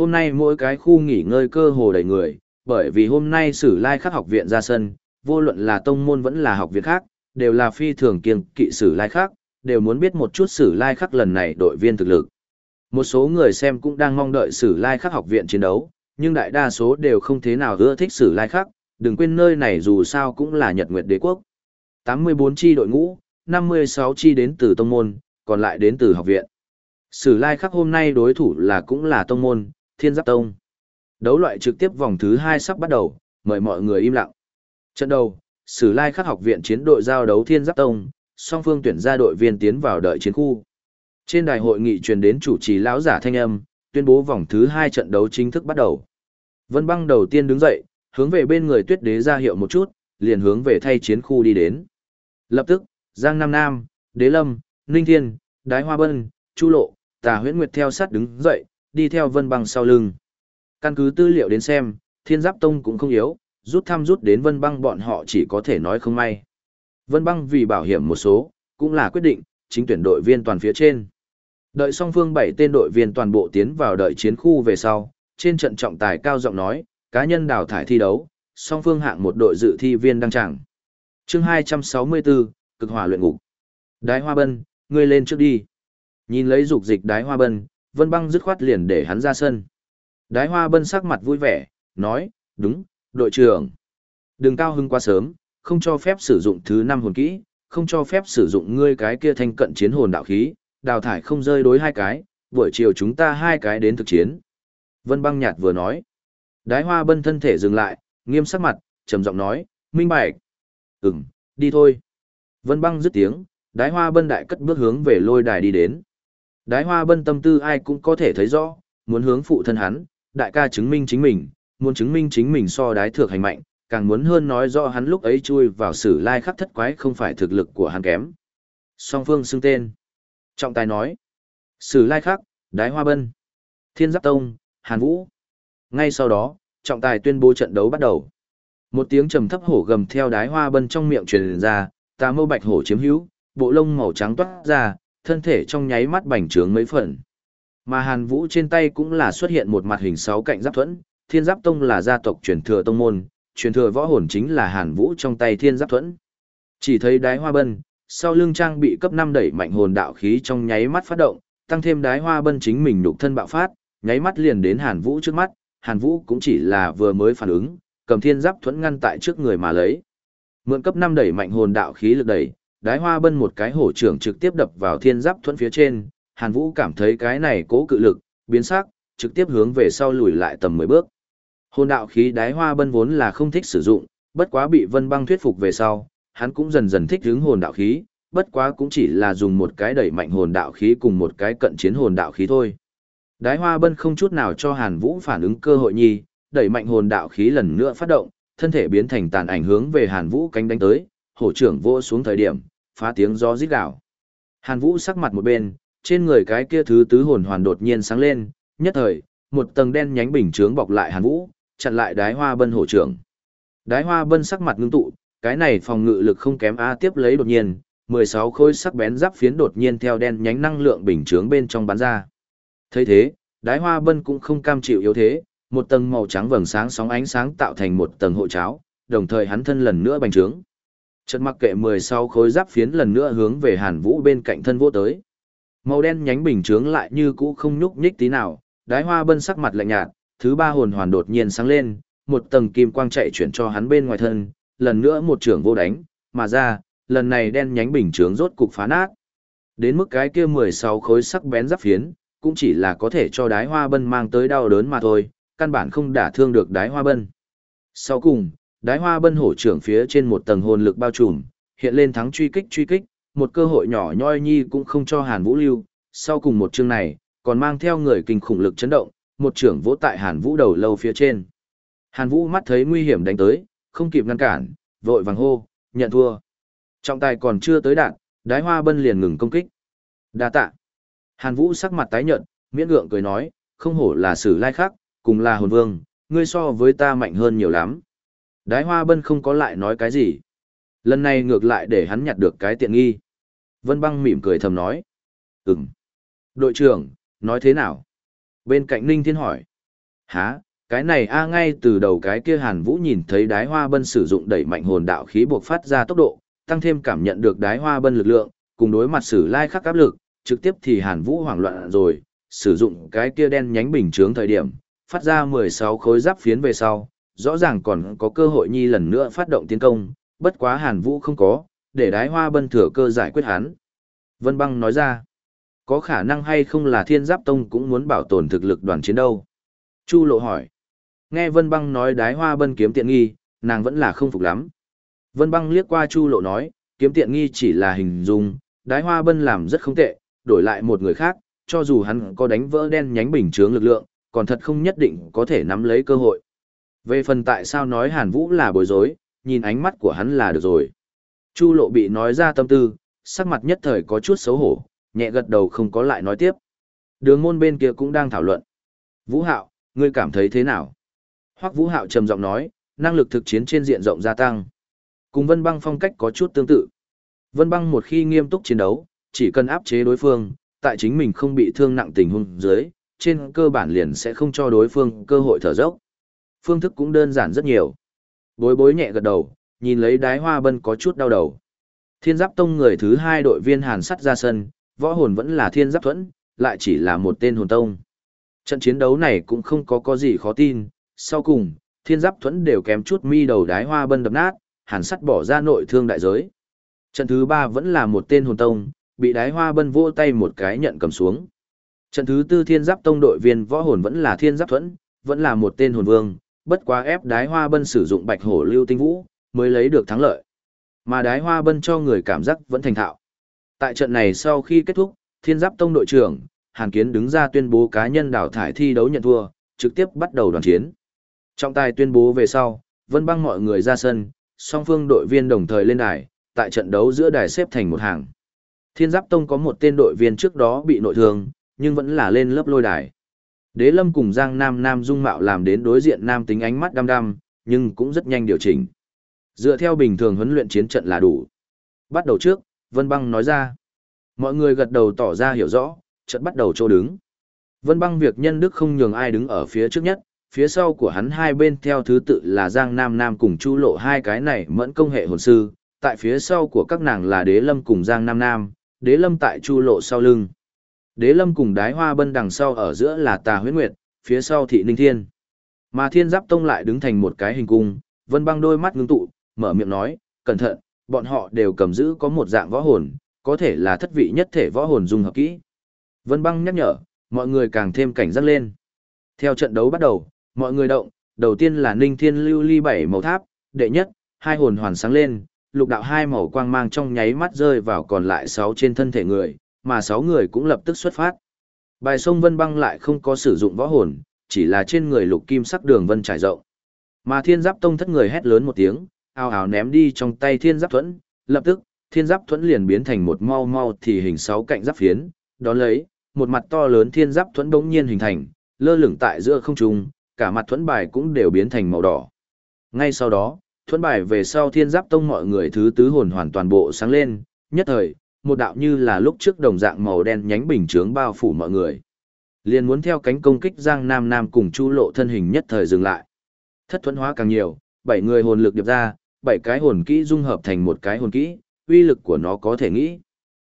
hôm nay mỗi cái khu nghỉ ngơi cơ hồ đầy người, bởi vì hôm nay Sử Lai Khắc học viện ra sân, vô luận là tông môn vẫn là học viện khác, đều là phi thường kiêng kỵ Sử Lai Khắc, đều muốn biết một chút Sử Lai Khắc lần này đội viên thực lực. Một số người xem cũng đang mong đợi Sử Lai Khắc học viện chiến đấu, nhưng đại đa số đều không thế nào ưa thích Sử Lai Khắc, đừng quên nơi này dù sao cũng là Nhật Nguyệt Đế quốc. 84 chi đội ngũ, 56 chi đến từ tông môn, còn lại đến từ học viện. Sử Lai Khắc hôm nay đối thủ là cũng là tông môn, Thiên Giáp Tông. Đấu loại trực tiếp vòng thứ 2 sắp bắt đầu, mời mọi người im lặng. Trận đầu, Sử Lai Khắc học viện chiến đội giao đấu Thiên Giáp Tông, song phương tuyển ra đội viên tiến vào đợi chiến khu. Trên đài hội nghị truyền đến chủ trì lão giả thanh âm, tuyên bố vòng thứ 2 trận đấu chính thức bắt đầu. Vân Băng đầu tiên đứng dậy, hướng về bên người Tuyết Đế ra hiệu một chút, liền hướng về thay chiến khu đi đến. Lập tức, Giang Nam Nam, Đế Lâm, Ninh Thiên, Đái Hoa Bân, Chu Lộ, Tà Huyễn Nguyệt theo sát đứng dậy, đi theo Vân Băng sau lưng. Căn cứ tư liệu đến xem, Thiên Giáp Tông cũng không yếu, rút thăm rút đến Vân Băng bọn họ chỉ có thể nói không may. Vân Băng vì bảo hiểm một số, cũng là quyết định, chính tuyển đội viên toàn phía trên. Đợi song phương bảy tên đội viên toàn bộ tiến vào đợi chiến khu về sau, trên trận trọng tài cao giọng nói, cá nhân đào thải thi đấu, song phương hạng một đội dự thi viên đăng trạng Chương 264, cực hỏa luyện ngục. Đái Hoa Bân, ngươi lên trước đi. Nhìn lấy dục dịch Đái Hoa Bân, Vân Băng dứt khoát liền để hắn ra sân. Đái Hoa Bân sắc mặt vui vẻ, nói, đúng, đội trưởng. Đừng cao hưng quá sớm, không cho phép sử dụng thứ năm hồn kỹ, không cho phép sử dụng ngươi cái kia thanh cận chiến hồn đạo khí, đào thải không rơi đối hai cái, buổi chiều chúng ta hai cái đến thực chiến. Vân băng nhạt vừa nói. Đái hoa bân thân thể dừng lại, nghiêm sắc mặt, trầm giọng nói, minh bạch. Ừm, đi thôi. Vân băng dứt tiếng, đái hoa bân đại cất bước hướng về lôi đài đi đến. Đái hoa bân tâm tư ai cũng có thể thấy rõ, muốn hướng phụ thân hắn, đại ca chứng minh chính mình, muốn chứng minh chính mình so đái thược hành mạnh, càng muốn hơn nói rõ hắn lúc ấy chui vào sử lai khắc thất quái không phải thực lực của hắn kém. Song phương xưng tên. Trọng tài nói. Sử lai khắc, đái hoa bân. Thiên giáp tông, hàn vũ. Ngay sau đó, trọng tài tuyên bố trận đấu bắt đầu. Một tiếng trầm thấp hổ gầm theo đái hoa bân trong miệng truyền ra, tà mâu bạch hổ chiếm hữu, bộ lông màu trắng toát ra, thân thể trong nháy mắt bành trướng mấy phần. Mà Hàn Vũ trên tay cũng là xuất hiện một mặt hình sáu cạnh giáp thuẫn, Thiên Giáp Tông là gia tộc truyền thừa tông môn, truyền thừa võ hồn chính là Hàn Vũ trong tay Thiên Giáp Thuẫn. Chỉ thấy đái hoa bân, sau lưng trang bị cấp 5 đẩy mạnh hồn đạo khí trong nháy mắt phát động, tăng thêm đái hoa bân chính mình nhục thân bạo phát, nháy mắt liền đến Hàn Vũ trước mắt, Hàn Vũ cũng chỉ là vừa mới phản ứng, cầm Thiên Giáp Thuẫn ngăn tại trước người mà lấy. Mượn cấp 5 đẩy mạnh hồn đạo khí lực đẩy, đái hoa bân một cái hổ trưởng trực tiếp đập vào Thiên Giáp Thuẫn phía trên, Hàn Vũ cảm thấy cái này cố cự lực, biến sắc, trực tiếp hướng về sau lùi lại tầm 10 bước. Hồn đạo khí đái hoa bân vốn là không thích sử dụng, bất quá bị vân băng thuyết phục về sau, hắn cũng dần dần thích hướng hồn đạo khí, bất quá cũng chỉ là dùng một cái đẩy mạnh hồn đạo khí cùng một cái cận chiến hồn đạo khí thôi. Đái hoa bân không chút nào cho Hàn Vũ phản ứng cơ hội nhi, đẩy mạnh hồn đạo khí lần nữa phát động, thân thể biến thành tàn ảnh hướng về Hàn Vũ cánh đánh tới, hổ trưởng vô xuống thời điểm, phá tiếng gió rít gào. Hàn Vũ sắc mặt một bên, trên người cái kia thứ tứ hồn hoàn đột nhiên sáng lên, nhất thời, một tầng đen nhánh bình chướng bọc lại Hàn Vũ, chặn lại đái hoa bân hổ trưởng. Đái hoa bân sắc mặt ngưng tụ, cái này phòng ngự lực không kém A tiếp lấy đột nhiên, 16 khối sắc bén giáp phiến đột nhiên theo đen nhánh năng lượng bình chướng bên trong bắn ra. thấy thế, đái hoa bân cũng không cam chịu yếu thế, một tầng màu trắng vầng sáng sóng ánh sáng tạo thành một tầng hộ cháo, đồng thời hắn thân lần nữa bành trướng. Chợt mặc kệ 16 khối giáp phiến lần nữa hướng về Hàn Vũ bên cạnh thân vô tới. Màu đen nhánh bình chướng lại như cũ không nhúc nhích tí nào, đái hoa bân sắc mặt lạnh nhạt, thứ ba hồn hoàn đột nhiên sáng lên, một tầng kim quang chạy chuyển cho hắn bên ngoài thân, lần nữa một trưởng vô đánh, mà ra, lần này đen nhánh bình chướng rốt cục phá nát. Đến mức cái kia 16 khối sắc bén giáp phiến, cũng chỉ là có thể cho đái hoa bân mang tới đau đớn mà thôi, căn bản không đả thương được đái hoa bân. Sau cùng, đái hoa bân hổ trưởng phía trên một tầng hồn lực bao trùm, hiện lên thắng truy kích truy kích, một cơ hội nhỏ nhoi nhi cũng không cho Hàn Vũ lưu, sau cùng một chương này, còn mang theo người kinh khủng lực chấn động, một trưởng vỗ tại Hàn Vũ đầu lâu phía trên. Hàn Vũ mắt thấy nguy hiểm đánh tới, không kịp ngăn cản, vội vàng hô, nhận thua. Trọng tài còn chưa tới đạn, đái hoa bân liền ngừng công kích. Đa tạ. Hàn Vũ sắc mặt tái nhợt, miễn gượng cười nói, không hổ là sử lai khác, cùng là hồn vương, ngươi so với ta mạnh hơn nhiều lắm. Đái hoa bân không có lại nói cái gì. Lần này ngược lại để hắn nhặt được cái tiện nghi. Vân băng mỉm cười thầm nói. Ừm. Đội trưởng, nói thế nào? Bên cạnh Ninh Thiên hỏi. Hả, cái này a ngay từ đầu cái kia Hàn Vũ nhìn thấy đái hoa bân sử dụng đẩy mạnh hồn đạo khí buộc phát ra tốc độ, tăng thêm cảm nhận được đái hoa bân lực lượng, cùng đối mặt sử lai khắc áp lực, trực tiếp thì Hàn Vũ hoảng loạn rồi, sử dụng cái kia đen nhánh bình chướng thời điểm, phát ra 16 khối giáp phiến về sau, rõ ràng còn có cơ hội nhi lần nữa phát động tiến công, bất quá Hàn Vũ không có, để đái hoa bân thừa cơ giải quyết hắn. Vân Băng nói ra, có khả năng hay không là thiên giáp tông cũng muốn bảo tồn thực lực đoàn chiến đâu? Chu lộ hỏi. Nghe Vân Băng nói đái hoa bân kiếm tiện nghi, nàng vẫn là không phục lắm. Vân Băng liếc qua Chu lộ nói, kiếm tiện nghi chỉ là hình dung, đái hoa bân làm rất không tệ, đổi lại một người khác, cho dù hắn có đánh vỡ đen nhánh bình chướng lực lượng, còn thật không nhất định có thể nắm lấy cơ hội. Về phần tại sao nói Hàn Vũ là bối rối, nhìn ánh mắt của hắn là được rồi. Chu lộ bị nói ra tâm tư, sắc mặt nhất thời có chút xấu hổ, nhẹ gật đầu không có lại nói tiếp. Đường môn bên kia cũng đang thảo luận. Vũ Hạo, ngươi cảm thấy thế nào? Hoắc Vũ Hạo trầm giọng nói, năng lực thực chiến trên diện rộng gia tăng. Cùng Vân Băng phong cách có chút tương tự. Vân Băng một khi nghiêm túc chiến đấu, chỉ cần áp chế đối phương, tại chính mình không bị thương nặng tình huống dưới, trên cơ bản liền sẽ không cho đối phương cơ hội thở dốc. Phương thức cũng đơn giản rất nhiều. Bối bối nhẹ gật đầu, nhìn lấy đái hoa bân có chút đau đầu. Thiên giáp tông người thứ hai đội viên hàn sắt ra sân, võ hồn vẫn là thiên giáp thuẫn, lại chỉ là một tên hồn tông. Trận chiến đấu này cũng không có có gì khó tin, sau cùng, thiên giáp thuẫn đều kém chút mi đầu đái hoa bân đập nát, hàn sắt bỏ ra nội thương đại giới. Trận thứ ba vẫn là một tên hồn tông, bị đái hoa bân vỗ tay một cái nhận cầm xuống. Trận thứ tư thiên giáp tông đội viên võ hồn vẫn là thiên giáp thuẫn, vẫn là một tên hồn vương, bất quá ép đái hoa bân sử dụng bạch hổ lưu tinh vũ, mới lấy được thắng lợi. Mà đái hoa bân cho người cảm giác vẫn thành thạo. Tại trận này sau khi kết thúc, thiên giáp tông đội trưởng, Hàn Kiến đứng ra tuyên bố cá nhân đào thải thi đấu nhận thua, trực tiếp bắt đầu đoàn chiến. Trọng tài tuyên bố về sau, vân băng mọi người ra sân, song phương đội viên đồng thời lên đài, tại trận đấu giữa đài xếp thành một hàng. Thiên giáp tông có một tên đội viên trước đó bị nội thương, nhưng vẫn là lên lớp lôi đài. Đế lâm cùng Giang Nam Nam dung mạo làm đến đối diện Nam tính ánh mắt đăm đăm, nhưng cũng rất nhanh điều chỉnh. Dựa theo bình thường huấn luyện chiến trận là đủ. Bắt đầu trước, Vân Băng nói ra. Mọi người gật đầu tỏ ra hiểu rõ, trận bắt đầu chỗ đứng. Vân Băng việc nhân đức không nhường ai đứng ở phía trước nhất, phía sau của hắn hai bên theo thứ tự là Giang Nam Nam cùng Chu Lộ hai cái này mẫn công hệ hồn sư, tại phía sau của các nàng là Đế Lâm cùng Giang Nam Nam, Đế Lâm tại Chu Lộ sau lưng. Đế Lâm cùng Đái Hoa Bân đằng sau ở giữa là Tà Huyết Nguyệt, phía sau Thị Ninh Thiên. Mà Thiên Giáp Tông lại đứng thành một cái hình cung, Vân Băng đôi mắt ngưng tụ, mở miệng nói, cẩn thận, bọn họ đều cầm giữ có một dạng võ hồn, có thể là thất vị nhất thể võ hồn dung hợp kỹ. Vân băng nhắc nhở, mọi người càng thêm cảnh giác lên. Theo trận đấu bắt đầu, mọi người động, đầu tiên là Ninh Thiên Lưu Ly bảy màu tháp, đệ nhất, hai hồn hoàn sáng lên, lục đạo hai màu quang mang trong nháy mắt rơi vào còn lại sáu trên thân thể người, mà sáu người cũng lập tức xuất phát. Bài sông Vân băng lại không có sử dụng võ hồn, chỉ là trên người lục kim sắc đường vân trải rộng. Mà thiên giáp tông thất người hét lớn một tiếng, ào ào ném đi trong tay thiên giáp thuẫn, lập tức, thiên giáp thuẫn liền biến thành một mau mau thì hình sáu cạnh giáp phiến, đón lấy, một mặt to lớn thiên giáp thuẫn bỗng nhiên hình thành, lơ lửng tại giữa không trung, cả mặt thuẫn bài cũng đều biến thành màu đỏ. Ngay sau đó, thuẫn bài về sau thiên giáp tông mọi người thứ tứ hồn hoàn toàn bộ sáng lên, nhất thời, một đạo như là lúc trước đồng dạng màu đen nhánh bình chướng bao phủ mọi người. Liền muốn theo cánh công kích Giang Nam Nam cùng Chu Lộ thân hình nhất thời dừng lại. Thất thuẫn hóa càng nhiều, bảy người hồn lực điệp ra, bảy cái hồn kỹ dung hợp thành một cái hồn kỹ, uy lực của nó có thể nghĩ.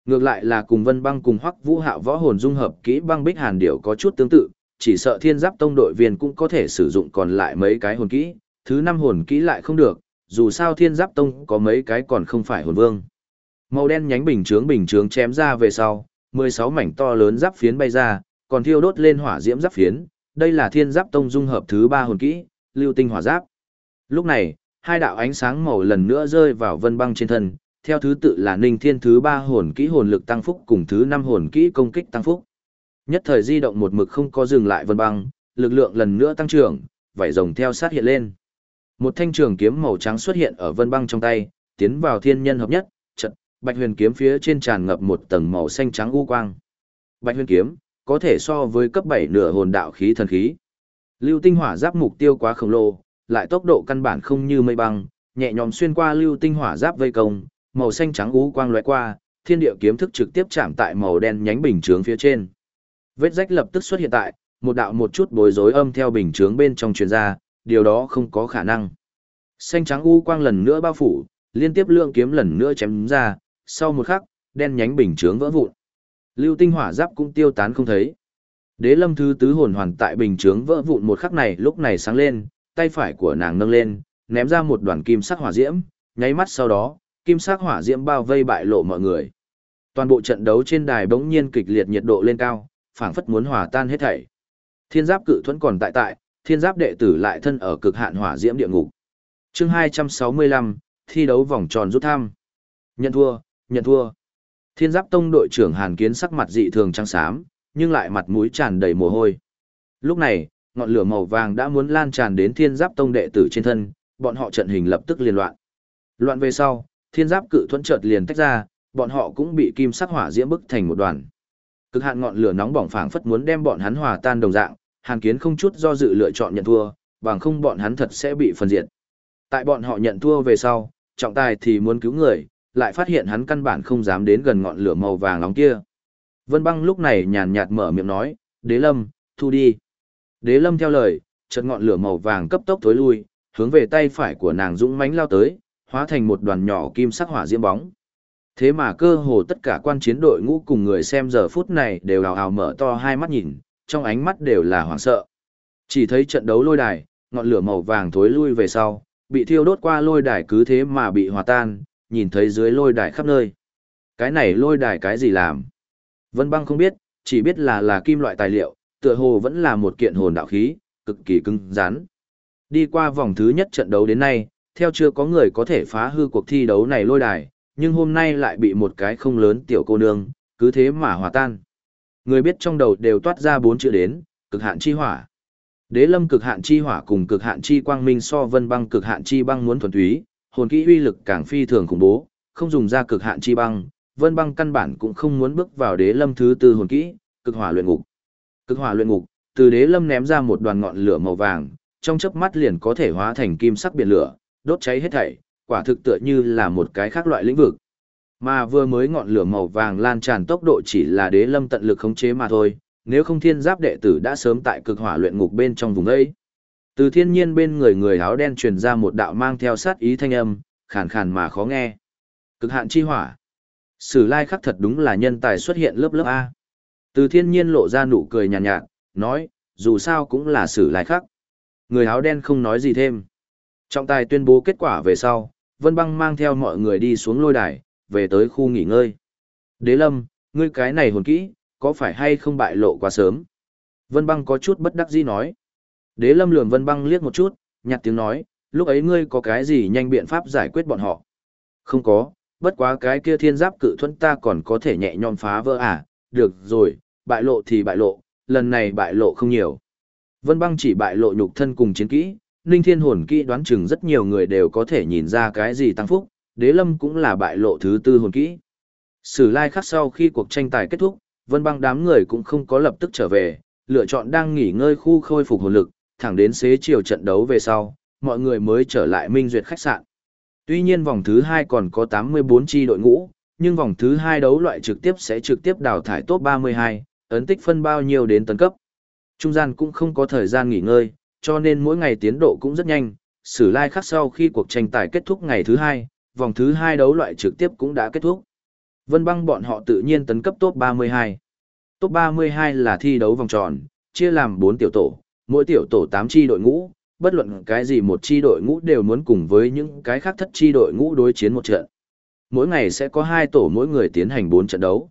Ngược lại là cùng Vân Băng cùng Hoắc Vũ Hạo võ hồn dung hợp kỹ băng bích hàn điểu có chút tương tự, chỉ sợ Thiên Giáp Tông đội viên cũng có thể sử dụng còn lại mấy cái hồn kỹ, thứ năm hồn kỹ lại không được, dù sao Thiên Giáp Tông có mấy cái còn không phải hồn vương. Màu đen nhánh bình chướng bình chướng chém ra về sau, 16 mảnh to lớn giáp phiến bay ra, còn thiêu đốt lên hỏa diễm giáp phiến, đây là Thiên Giáp Tông dung hợp thứ ba hồn kỹ, Lưu Tinh Hỏa Giáp. Lúc này, hai đạo ánh sáng màu lần nữa rơi vào vân băng trên thân, theo thứ tự là ninh thiên thứ ba hồn kỹ hồn lực tăng phúc cùng thứ năm hồn kỹ công kích tăng phúc. Nhất thời di động một mực không có dừng lại vân băng, lực lượng lần nữa tăng trưởng, vảy rồng theo sát hiện lên. Một thanh trường kiếm màu trắng xuất hiện ở vân băng trong tay, tiến vào thiên nhân hợp nhất, trận, bạch huyền kiếm phía trên tràn ngập một tầng màu xanh trắng u quang. Bạch huyền kiếm, có thể so với cấp bảy nửa hồn đạo khí thần khí. Lưu tinh hỏa giáp mục tiêu quá khổng lồ, lại tốc độ căn bản không như mây băng, nhẹ nhõm xuyên qua lưu tinh hỏa giáp vây công, màu xanh trắng u quang lóe qua, thiên địa kiếm thức trực tiếp chạm tại màu đen nhánh bình chướng phía trên. Vết rách lập tức xuất hiện tại, một đạo một chút bối rối âm theo bình chướng bên trong truyền ra, điều đó không có khả năng. Xanh trắng u quang lần nữa bao phủ, liên tiếp lượng kiếm lần nữa chém ra, sau một khắc, đen nhánh bình chướng vỡ vụn. Lưu tinh hỏa giáp cũng tiêu tán không thấy. Đế lâm thứ tứ hồn hoàn tại bình chướng vỡ vụn một khắc này lúc này sáng lên, tay phải của nàng nâng lên, ném ra một đoàn kim sắc hỏa diễm, nháy mắt sau đó, kim sắc hỏa diễm bao vây bại lộ mọi người. Toàn bộ trận đấu trên đài bỗng nhiên kịch liệt nhiệt độ lên cao, phảng phất muốn hòa tan hết thảy. Thiên giáp cự thuẫn còn tại tại, thiên giáp đệ tử lại thân ở cực hạn hỏa diễm địa ngục. Chương 265, thi đấu vòng tròn rút thăm. Nhận thua, nhận thua. Thiên giáp tông đội trưởng Hàn Kiến sắc mặt dị thường trắng xám, nhưng lại mặt mũi tràn đầy mồ hôi. Lúc này, ngọn lửa màu vàng đã muốn lan tràn đến thiên giáp tông đệ tử trên thân, bọn họ trận hình lập tức liên loạn. Loạn về sau, thiên giáp cự thuẫn chợt liền tách ra, bọn họ cũng bị kim sắc hỏa diễm bức thành một đoàn. Cực hạn ngọn lửa nóng bỏng phảng phất muốn đem bọn hắn hòa tan đồng dạng, Hàn Kiến không chút do dự lựa chọn nhận thua, bằng không bọn hắn thật sẽ bị phân diệt. Tại bọn họ nhận thua về sau, trọng tài thì muốn cứu người, lại phát hiện hắn căn bản không dám đến gần ngọn lửa màu vàng nóng kia. Vân băng lúc này nhàn nhạt mở miệng nói, đế lâm, thu đi. Đế lâm theo lời, chợt ngọn lửa màu vàng cấp tốc tối lui, hướng về tay phải của nàng dũng mãnh lao tới, hóa thành một đoàn nhỏ kim sắc hỏa diễm bóng. Thế mà cơ hồ tất cả quan chiến đội ngũ cùng người xem giờ phút này đều hào hào mở to hai mắt nhìn, trong ánh mắt đều là hoảng sợ. Chỉ thấy trận đấu lôi đài, ngọn lửa màu vàng thối lui về sau, bị thiêu đốt qua lôi đài cứ thế mà bị hòa tan, nhìn thấy dưới lôi đài khắp nơi. Cái này lôi đài cái gì làm? Vân băng không biết, chỉ biết là là kim loại tài liệu, tựa hồ vẫn là một kiện hồn đạo khí, cực kỳ cứng rắn. Đi qua vòng thứ nhất trận đấu đến nay, theo chưa có người có thể phá hư cuộc thi đấu này lôi đài, nhưng hôm nay lại bị một cái không lớn tiểu cô nương, cứ thế mà hòa tan. Người biết trong đầu đều toát ra bốn chữ đến, cực hạn chi hỏa. Đế lâm cực hạn chi hỏa cùng cực hạn chi quang minh so vân băng cực hạn chi băng muốn thuần túy, hồn kỹ uy lực càng phi thường khủng bố, không dùng ra cực hạn chi băng, vân băng căn bản cũng không muốn bước vào đế lâm thứ tư hồn kỹ, cực hỏa luyện ngục. Cực hỏa luyện ngục, từ đế lâm ném ra một đoàn ngọn lửa màu vàng, trong chớp mắt liền có thể hóa thành kim sắc biển lửa, đốt cháy hết thảy, quả thực tựa như là một cái khác loại lĩnh vực. Mà vừa mới ngọn lửa màu vàng lan tràn tốc độ chỉ là đế lâm tận lực khống chế mà thôi, nếu không thiên giáp đệ tử đã sớm tại cực hỏa luyện ngục bên trong vùng ấy. Từ thiên nhiên bên người người áo đen truyền ra một đạo mang theo sát ý thanh âm, khàn khàn mà khó nghe. Cực hạn chi hỏa. Sử lai khắc thật đúng là nhân tài xuất hiện lớp lớp A. Từ thiên nhiên lộ ra nụ cười nhàn nhạt, nhạt, nói, dù sao cũng là sử lai khắc. Người áo đen không nói gì thêm. Trọng tài tuyên bố kết quả về sau, Vân Băng mang theo mọi người đi xuống lôi đài, về tới khu nghỉ ngơi. Đế Lâm, ngươi cái này hồn kỹ, có phải hay không bại lộ quá sớm? Vân Băng có chút bất đắc dĩ nói. Đế Lâm lườm Vân Băng liếc một chút, nhạt tiếng nói, lúc ấy ngươi có cái gì nhanh biện pháp giải quyết bọn họ? Không có, bất quá cái kia thiên giáp cự thuẫn ta còn có thể nhẹ nhõm phá vỡ à, được rồi, bại lộ thì bại lộ, lần này bại lộ không nhiều. Vân Băng chỉ bại lộ nhục thân cùng chiến kỹ, Ninh Thiên hồn kỹ đoán chừng rất nhiều người đều có thể nhìn ra cái gì tăng phúc, Đế Lâm cũng là bại lộ thứ tư hồn kỹ. Sử lai khắc sau khi cuộc tranh tài kết thúc, Vân Băng đám người cũng không có lập tức trở về, lựa chọn đang nghỉ ngơi khu khôi phục hồn lực, thẳng đến xế chiều trận đấu về sau, mọi người mới trở lại minh duyệt khách sạn. Tuy nhiên vòng thứ 2 còn có 84 chi đội ngũ, nhưng vòng thứ 2 đấu loại trực tiếp sẽ trực tiếp đào thải top 32, ấn tích phân bao nhiêu đến tấn cấp. Trung gian cũng không có thời gian nghỉ ngơi, cho nên mỗi ngày tiến độ cũng rất nhanh. Sử lai like khắc sau khi cuộc tranh tài kết thúc ngày thứ 2, vòng thứ 2 đấu loại trực tiếp cũng đã kết thúc. Vân băng bọn họ tự nhiên tấn cấp top 32. Top 32 là thi đấu vòng tròn, chia làm 4 tiểu tổ, mỗi tiểu tổ 8 chi đội ngũ, bất luận cái gì một chi đội ngũ đều muốn cùng với những cái khác thất chi đội ngũ đối chiến một trận. Mỗi ngày sẽ có 2 tổ mỗi người tiến hành 4 trận đấu.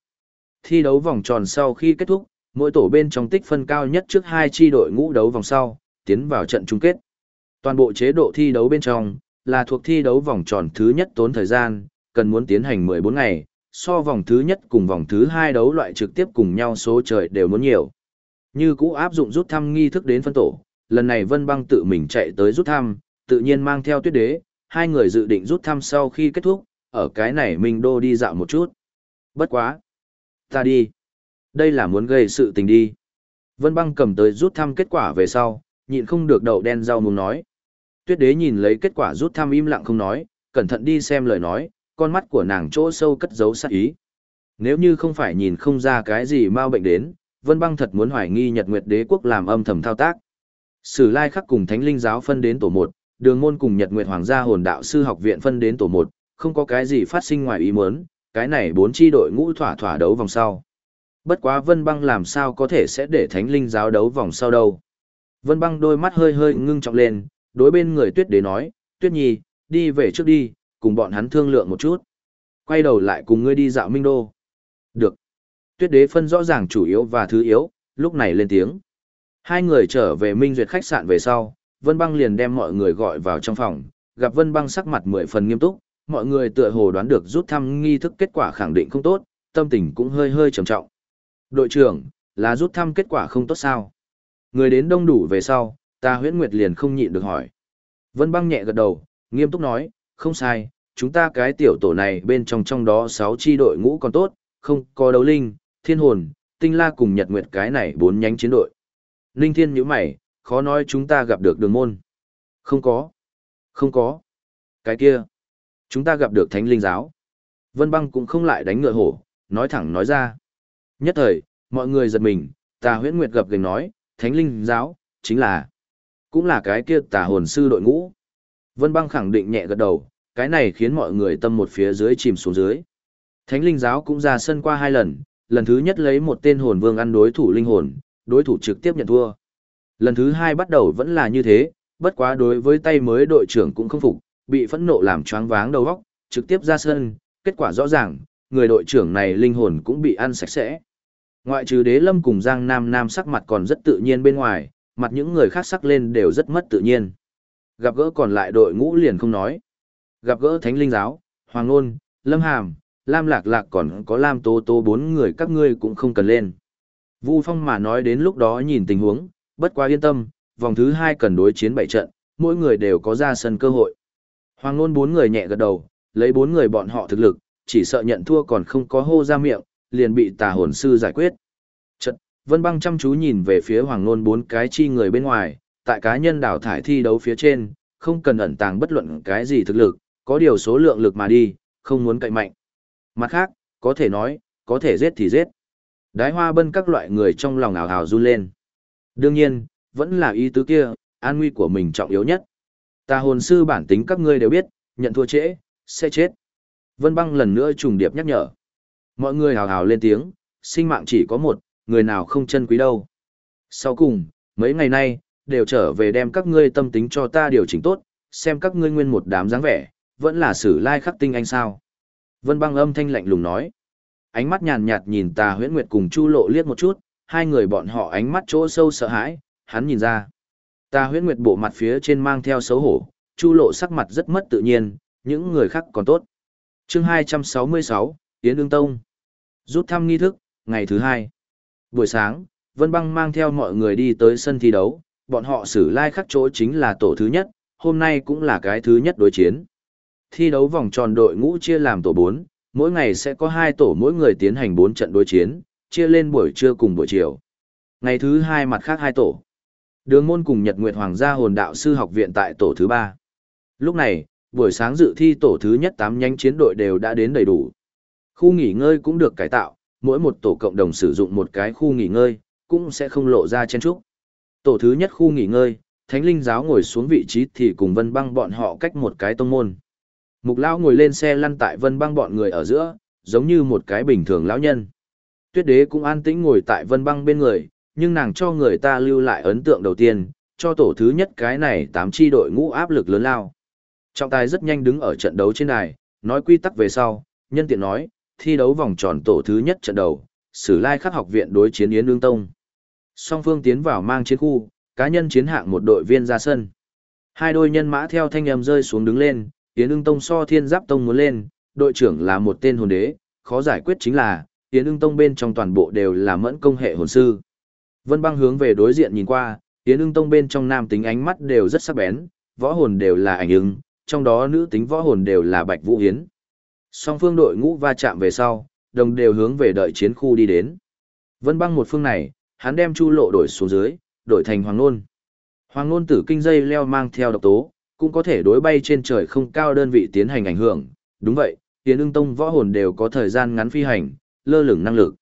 Thi đấu vòng tròn sau khi kết thúc, mỗi tổ bên trong tích phân cao nhất trước 2 chi đội ngũ đấu vòng sau, tiến vào trận chung kết. Toàn bộ chế độ thi đấu bên trong, là thuộc thi đấu vòng tròn thứ nhất tốn thời gian, cần muốn tiến hành 14 ngày, so vòng thứ nhất cùng vòng thứ hai đấu loại trực tiếp cùng nhau số trời đều muốn nhiều. Như cũ áp dụng rút thăm nghi thức đến phân tổ, lần này Vân Băng tự mình chạy tới rút thăm, tự nhiên mang theo tuyết đế, hai người dự định rút thăm sau khi kết thúc, ở cái này Minh Đô đi dạo một chút. Bất quá. Ta đi. Đây là muốn gây sự tình đi. Vân Băng cầm tới rút thăm kết quả về sau, nhịn không được đầu đen rau muốn nói. Tuyết đế nhìn lấy kết quả rút thăm im lặng không nói, cẩn thận đi xem lời nói, con mắt của nàng chỗ sâu cất giấu sát ý. Nếu như không phải nhìn không ra cái gì mau bệnh đến, Vân Băng thật muốn hoài nghi Nhật Nguyệt Đế quốc làm âm thầm thao tác. Sử Lai Khắc cùng Thánh Linh giáo phân đến tổ 1, Đường môn cùng Nhật Nguyệt Hoàng gia Hồn Đạo sư học viện phân đến tổ 1, không có cái gì phát sinh ngoài ý muốn, cái này bốn chi đội ngũ thỏa thỏa đấu vòng sau. Bất quá Vân Băng làm sao có thể sẽ để Thánh Linh giáo đấu vòng sau đâu. Vân Băng đôi mắt hơi hơi ngưng trọng lên, đối bên người Tuyết Đế nói, Tuyết Nhi, đi về trước đi, cùng bọn hắn thương lượng một chút. Quay đầu lại cùng ngươi đi dạo Minh Đô. Được. Tuyết Đế phân rõ ràng chủ yếu và thứ yếu, lúc này lên tiếng. Hai người trở về Minh Duyệt khách sạn về sau, Vân Băng liền đem mọi người gọi vào trong phòng, gặp Vân Băng sắc mặt mười phần nghiêm túc, mọi người tựa hồ đoán được rút thăm nghi thức kết quả khẳng định không tốt, tâm tình cũng hơi hơi trầm trọng. Đội trưởng, là rút thăm kết quả không tốt sao? Người đến đông đủ về sau, ta huyễn nguyệt liền không nhịn được hỏi. Vân băng nhẹ gật đầu, nghiêm túc nói, không sai, chúng ta cái tiểu tổ này bên trong trong đó 6 chi đội ngũ còn tốt, không có đấu linh, thiên hồn, tinh la cùng nhật nguyệt cái này bốn nhánh chiến đội. Linh thiên nhíu mày, khó nói chúng ta gặp được đường môn. Không có. Không có. Cái kia. Chúng ta gặp được thánh linh giáo. Vân băng cũng không lại đánh ngựa hổ, nói thẳng nói ra. Nhất thời, mọi người giật mình, tà huyễn nguyệt gặp gành nói, thánh linh giáo, chính là, cũng là cái kia tà hồn sư đội ngũ. Vân băng khẳng định nhẹ gật đầu, cái này khiến mọi người tâm một phía dưới chìm xuống dưới. Thánh linh giáo cũng ra sân qua hai lần, lần thứ nhất lấy một tên hồn vương ăn đối thủ linh hồn, đối thủ trực tiếp nhận thua. Lần thứ hai bắt đầu vẫn là như thế, bất quá đối với tay mới đội trưởng cũng không phục, bị phẫn nộ làm choáng váng đầu óc, trực tiếp ra sân, kết quả rõ ràng, người đội trưởng này linh hồn cũng bị ăn sạch sẽ. Ngoại trừ đế lâm cùng Giang Nam Nam sắc mặt còn rất tự nhiên bên ngoài, mặt những người khác sắc lên đều rất mất tự nhiên. Gặp gỡ còn lại đội ngũ liền không nói. Gặp gỡ Thánh Linh Giáo, Hoàng Nôn, Lâm Hàm, Lam Lạc Lạc còn có Lam Tô Tô bốn người các ngươi cũng không cần lên. Vu Phong mà nói đến lúc đó nhìn tình huống, bất quá yên tâm, vòng thứ hai cần đối chiến bảy trận, mỗi người đều có ra sân cơ hội. Hoàng Nôn bốn người nhẹ gật đầu, lấy bốn người bọn họ thực lực, chỉ sợ nhận thua còn không có hô ra miệng, liền bị tà hồn sư giải quyết. trận Vân Băng chăm chú nhìn về phía Hoàng Nôn bốn cái chi người bên ngoài, tại cá nhân đào thải thi đấu phía trên, không cần ẩn tàng bất luận cái gì thực lực, có điều số lượng lực mà đi, không muốn cậy mạnh. Mặt khác, có thể nói, có thể giết thì giết. Đái hoa bân các loại người trong lòng ảo hào run lên. Đương nhiên, vẫn là ý tứ kia, an nguy của mình trọng yếu nhất. Ta hồn sư bản tính các ngươi đều biết, nhận thua trễ, sẽ chết. Vân băng lần nữa trùng điệp nhắc nhở. Mọi người hào hào lên tiếng, sinh mạng chỉ có một, người nào không chân quý đâu. Sau cùng, mấy ngày nay, đều trở về đem các ngươi tâm tính cho ta điều chỉnh tốt, xem các ngươi nguyên một đám dáng vẻ, vẫn là sử lai khắc tinh anh sao. Vân băng âm thanh lạnh lùng nói. Ánh mắt nhàn nhạt nhìn tà huyễn nguyệt cùng chu lộ liếc một chút, hai người bọn họ ánh mắt chỗ sâu sợ hãi, hắn nhìn ra. Tà huyễn nguyệt bộ mặt phía trên mang theo xấu hổ, chu lộ sắc mặt rất mất tự nhiên, những người khác còn tốt. chương 266, Yến Đương Tông. Rút thăm nghi thức, ngày thứ hai. Buổi sáng, Vân Băng mang theo mọi người đi tới sân thi đấu, bọn họ xử lai like khắc chỗ chính là tổ thứ nhất, hôm nay cũng là cái thứ nhất đối chiến. Thi đấu vòng tròn đội ngũ chia làm tổ 4, mỗi ngày sẽ có 2 tổ mỗi người tiến hành 4 trận đối chiến, chia lên buổi trưa cùng buổi chiều. Ngày thứ hai mặt khác hai tổ. Đường môn cùng Nhật Nguyệt Hoàng gia hồn đạo sư học viện tại tổ thứ 3. Lúc này, buổi sáng dự thi tổ thứ nhất 8 nhánh chiến đội đều đã đến đầy đủ. Khu nghỉ ngơi cũng được cải tạo, mỗi một tổ cộng đồng sử dụng một cái khu nghỉ ngơi, cũng sẽ không lộ ra chen trúc. Tổ thứ nhất khu nghỉ ngơi, Thánh Linh giáo ngồi xuống vị trí thì cùng Vân Băng bọn họ cách một cái tông môn. Mục lão ngồi lên xe lăn tại Vân Băng bọn người ở giữa, giống như một cái bình thường lão nhân. Tuyết Đế cũng an tĩnh ngồi tại Vân Băng bên người, nhưng nàng cho người ta lưu lại ấn tượng đầu tiên, cho tổ thứ nhất cái này tám chi đội ngũ áp lực lớn lao. Trọng tài rất nhanh đứng ở trận đấu trên đài, nói quy tắc về sau, nhân tiện nói, thi đấu vòng tròn tổ thứ nhất trận đầu, Sử Lai Khắc học viện đối chiến Yến Lương Tông. Song phương tiến vào mang chiến khu, cá nhân chiến hạng một đội viên ra sân. Hai đôi nhân mã theo thanh âm rơi xuống đứng lên, Yến ưng Tông so Thiên Giáp Tông muốn lên, đội trưởng là một tên hồn đế, khó giải quyết chính là, Yến ưng Tông bên trong toàn bộ đều là mẫn công hệ hồn sư. Vân Băng hướng về đối diện nhìn qua, Yến ưng Tông bên trong nam tính ánh mắt đều rất sắc bén, võ hồn đều là ảnh ứng, trong đó nữ tính võ hồn đều là Bạch Vũ Hiến. Song phương đội ngũ va chạm về sau, đồng đều hướng về đợi chiến khu đi đến. Vân băng một phương này, hắn đem chu lộ đổi xuống dưới, đổi thành hoàng nôn. Hoàng nôn tử kinh dây leo mang theo độc tố, cũng có thể đối bay trên trời không cao đơn vị tiến hành ảnh hưởng. Đúng vậy, tiến ưng tông võ hồn đều có thời gian ngắn phi hành, lơ lửng năng lực.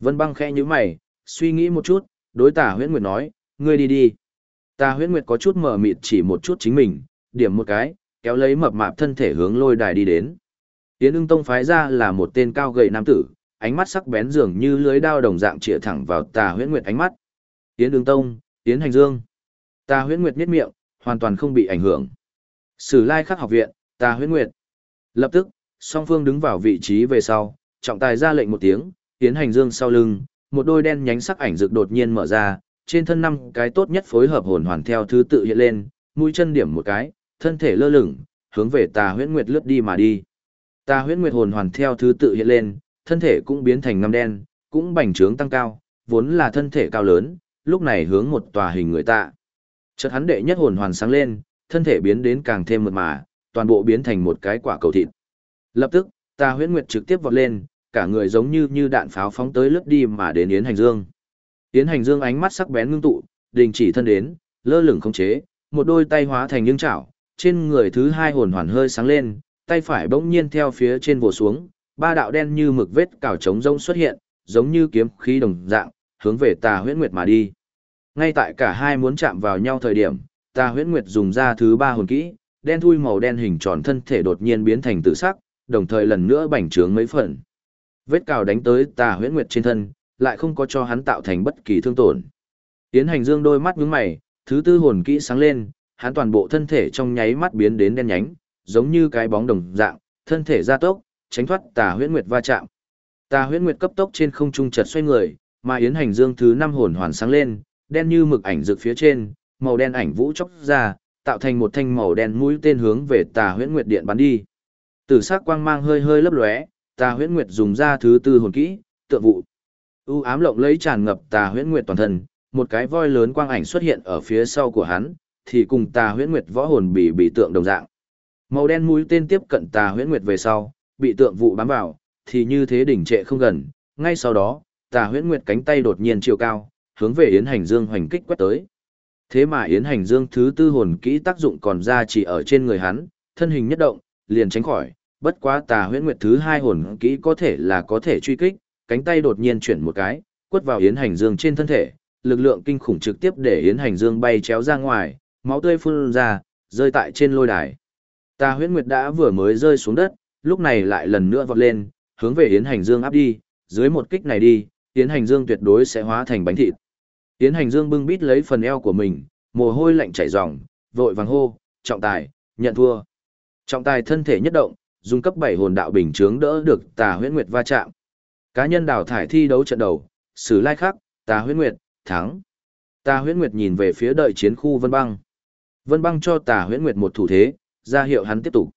Vân băng khẽ như mày, suy nghĩ một chút, đối tả huyễn nguyệt nói, ngươi đi đi. Tà huyễn nguyệt có chút mở mịt chỉ một chút chính mình, điểm một cái, kéo lấy mập mạp thân thể hướng lôi đài đi đến. tiến ưng tông phái ra là một tên cao gầy nam tử, ánh mắt sắc bén dường như lưới đao đồng dạng chĩa thẳng vào tà huyễn nguyệt ánh mắt. tiến ưng tông, tiến hành dương. Tà huyễn nguyệt miết miệng, hoàn toàn không bị ảnh hưởng. Sử lai khắc học viện, ta huyết nguyệt. Lập tức, song phương đứng vào vị trí về sau, trọng tài ra lệnh một tiếng, tiến hành dương sau lưng, một đôi đen nhánh sắc ảnh rực đột nhiên mở ra, trên thân năm cái tốt nhất phối hợp hồn hoàn theo thứ tự hiện lên, mũi chân điểm một cái, thân thể lơ lửng, hướng về Tà Huyễn Nguyệt lướt đi mà đi. Tà Huyễn Nguyệt hồn hoàn theo thứ tự hiện lên, thân thể cũng biến thành ngăm đen, cũng bành trướng tăng cao, vốn là thân thể cao lớn, lúc này hướng một tòa hình người tạ. Chợt hắn đệ nhất hồn hoàn sáng lên, thân thể biến đến càng thêm mượt mà, toàn bộ biến thành một cái quả cầu thịt. Lập tức, Tà Huyễn Nguyệt trực tiếp vọt lên, cả người giống như như đạn pháo phóng tới lướt đi mà đến Yến Hành Dương. Yến Hành Dương ánh mắt sắc bén ngưng tụ, đình chỉ thân đến, lơ lửng không chế, một đôi tay hóa thành những chảo, trên người thứ hai hồn hoàn hơi sáng lên, tay phải bỗng nhiên theo phía trên vồ xuống, ba đạo đen như mực vết cào trống rông xuất hiện, giống như kiếm khí đồng dạng, hướng về Tà Huyễn Nguyệt mà đi. Ngay tại cả hai muốn chạm vào nhau thời điểm, ta Huyễn Nguyệt dùng ra thứ ba hồn kỹ, đen thui màu đen hình tròn thân thể đột nhiên biến thành tự sắc, đồng thời lần nữa bành trướng mấy phần. Vết cào đánh tới Tà Huyễn Nguyệt trên thân, lại không có cho hắn tạo thành bất kỳ thương tổn. Tiến hành dương đôi mắt nhướng mày, thứ tư hồn kỹ sáng lên, hắn toàn bộ thân thể trong nháy mắt biến đến đen nhánh, giống như cái bóng đồng dạng, thân thể gia tốc, tránh thoát Tà Huyễn Nguyệt va chạm. Tà Huyễn Nguyệt cấp tốc trên không trung chợt xoay người, mà Yến Hành Dương thứ năm hồn hoàn sáng lên, đen như mực ảnh rực phía trên, màu đen ảnh vũ chốc ra, tạo thành một thanh màu đen mũi tên hướng về Tà Huyễn Nguyệt điện bắn đi. Tử sắc quang mang hơi hơi lấp lóe, Tà Huyễn Nguyệt dùng ra thứ tư hồn kỹ, tượng vụ. U ám lộng lấy tràn ngập Tà Huyễn Nguyệt toàn thân, một cái voi lớn quang ảnh xuất hiện ở phía sau của hắn, thì cùng Tà Huyễn Nguyệt võ hồn bị bị tượng đồng dạng. Màu đen mũi tên tiếp cận Tà Huyễn Nguyệt về sau, bị tượng vụ bám vào, thì như thế đỉnh trệ không gần, ngay sau đó, Tà Huyễn Nguyệt cánh tay đột nhiên chiều cao, hướng về Yến Hành Dương hoành kích quét tới. Thế mà Yến Hành Dương thứ tư hồn kỹ tác dụng còn ra chỉ ở trên người hắn, thân hình nhất động, liền tránh khỏi, bất quá Tà Huyễn Nguyệt thứ hai hồn kỹ có thể là có thể truy kích, cánh tay đột nhiên chuyển một cái, quất vào Yến Hành Dương trên thân thể, lực lượng kinh khủng trực tiếp để Yến Hành Dương bay chéo ra ngoài, máu tươi phun ra, rơi tại trên lôi đài. Tà Huyễn Nguyệt đã vừa mới rơi xuống đất, lúc này lại lần nữa vọt lên, hướng về Yến Hành Dương áp đi, dưới một kích này đi, Yến Hành Dương tuyệt đối sẽ hóa thành bánh thịt. Yến Hành Dương bưng bít lấy phần eo của mình, mồ hôi lạnh chảy ròng, vội vàng hô, "Trọng tài, nhận thua." Trọng tài thân thể nhất động, dùng cấp 7 hồn đạo bình chướng đỡ được Tà Huyễn Nguyệt va chạm. Cá nhân đào thải thi đấu trận đầu, Sử Lai Khắc, Tà Huyễn Nguyệt, thắng. Tà Huyễn Nguyệt nhìn về phía đợi chiến khu Vân Băng. Vân Băng cho Tà Huyễn Nguyệt một thủ thế, ra hiệu hắn tiếp tục.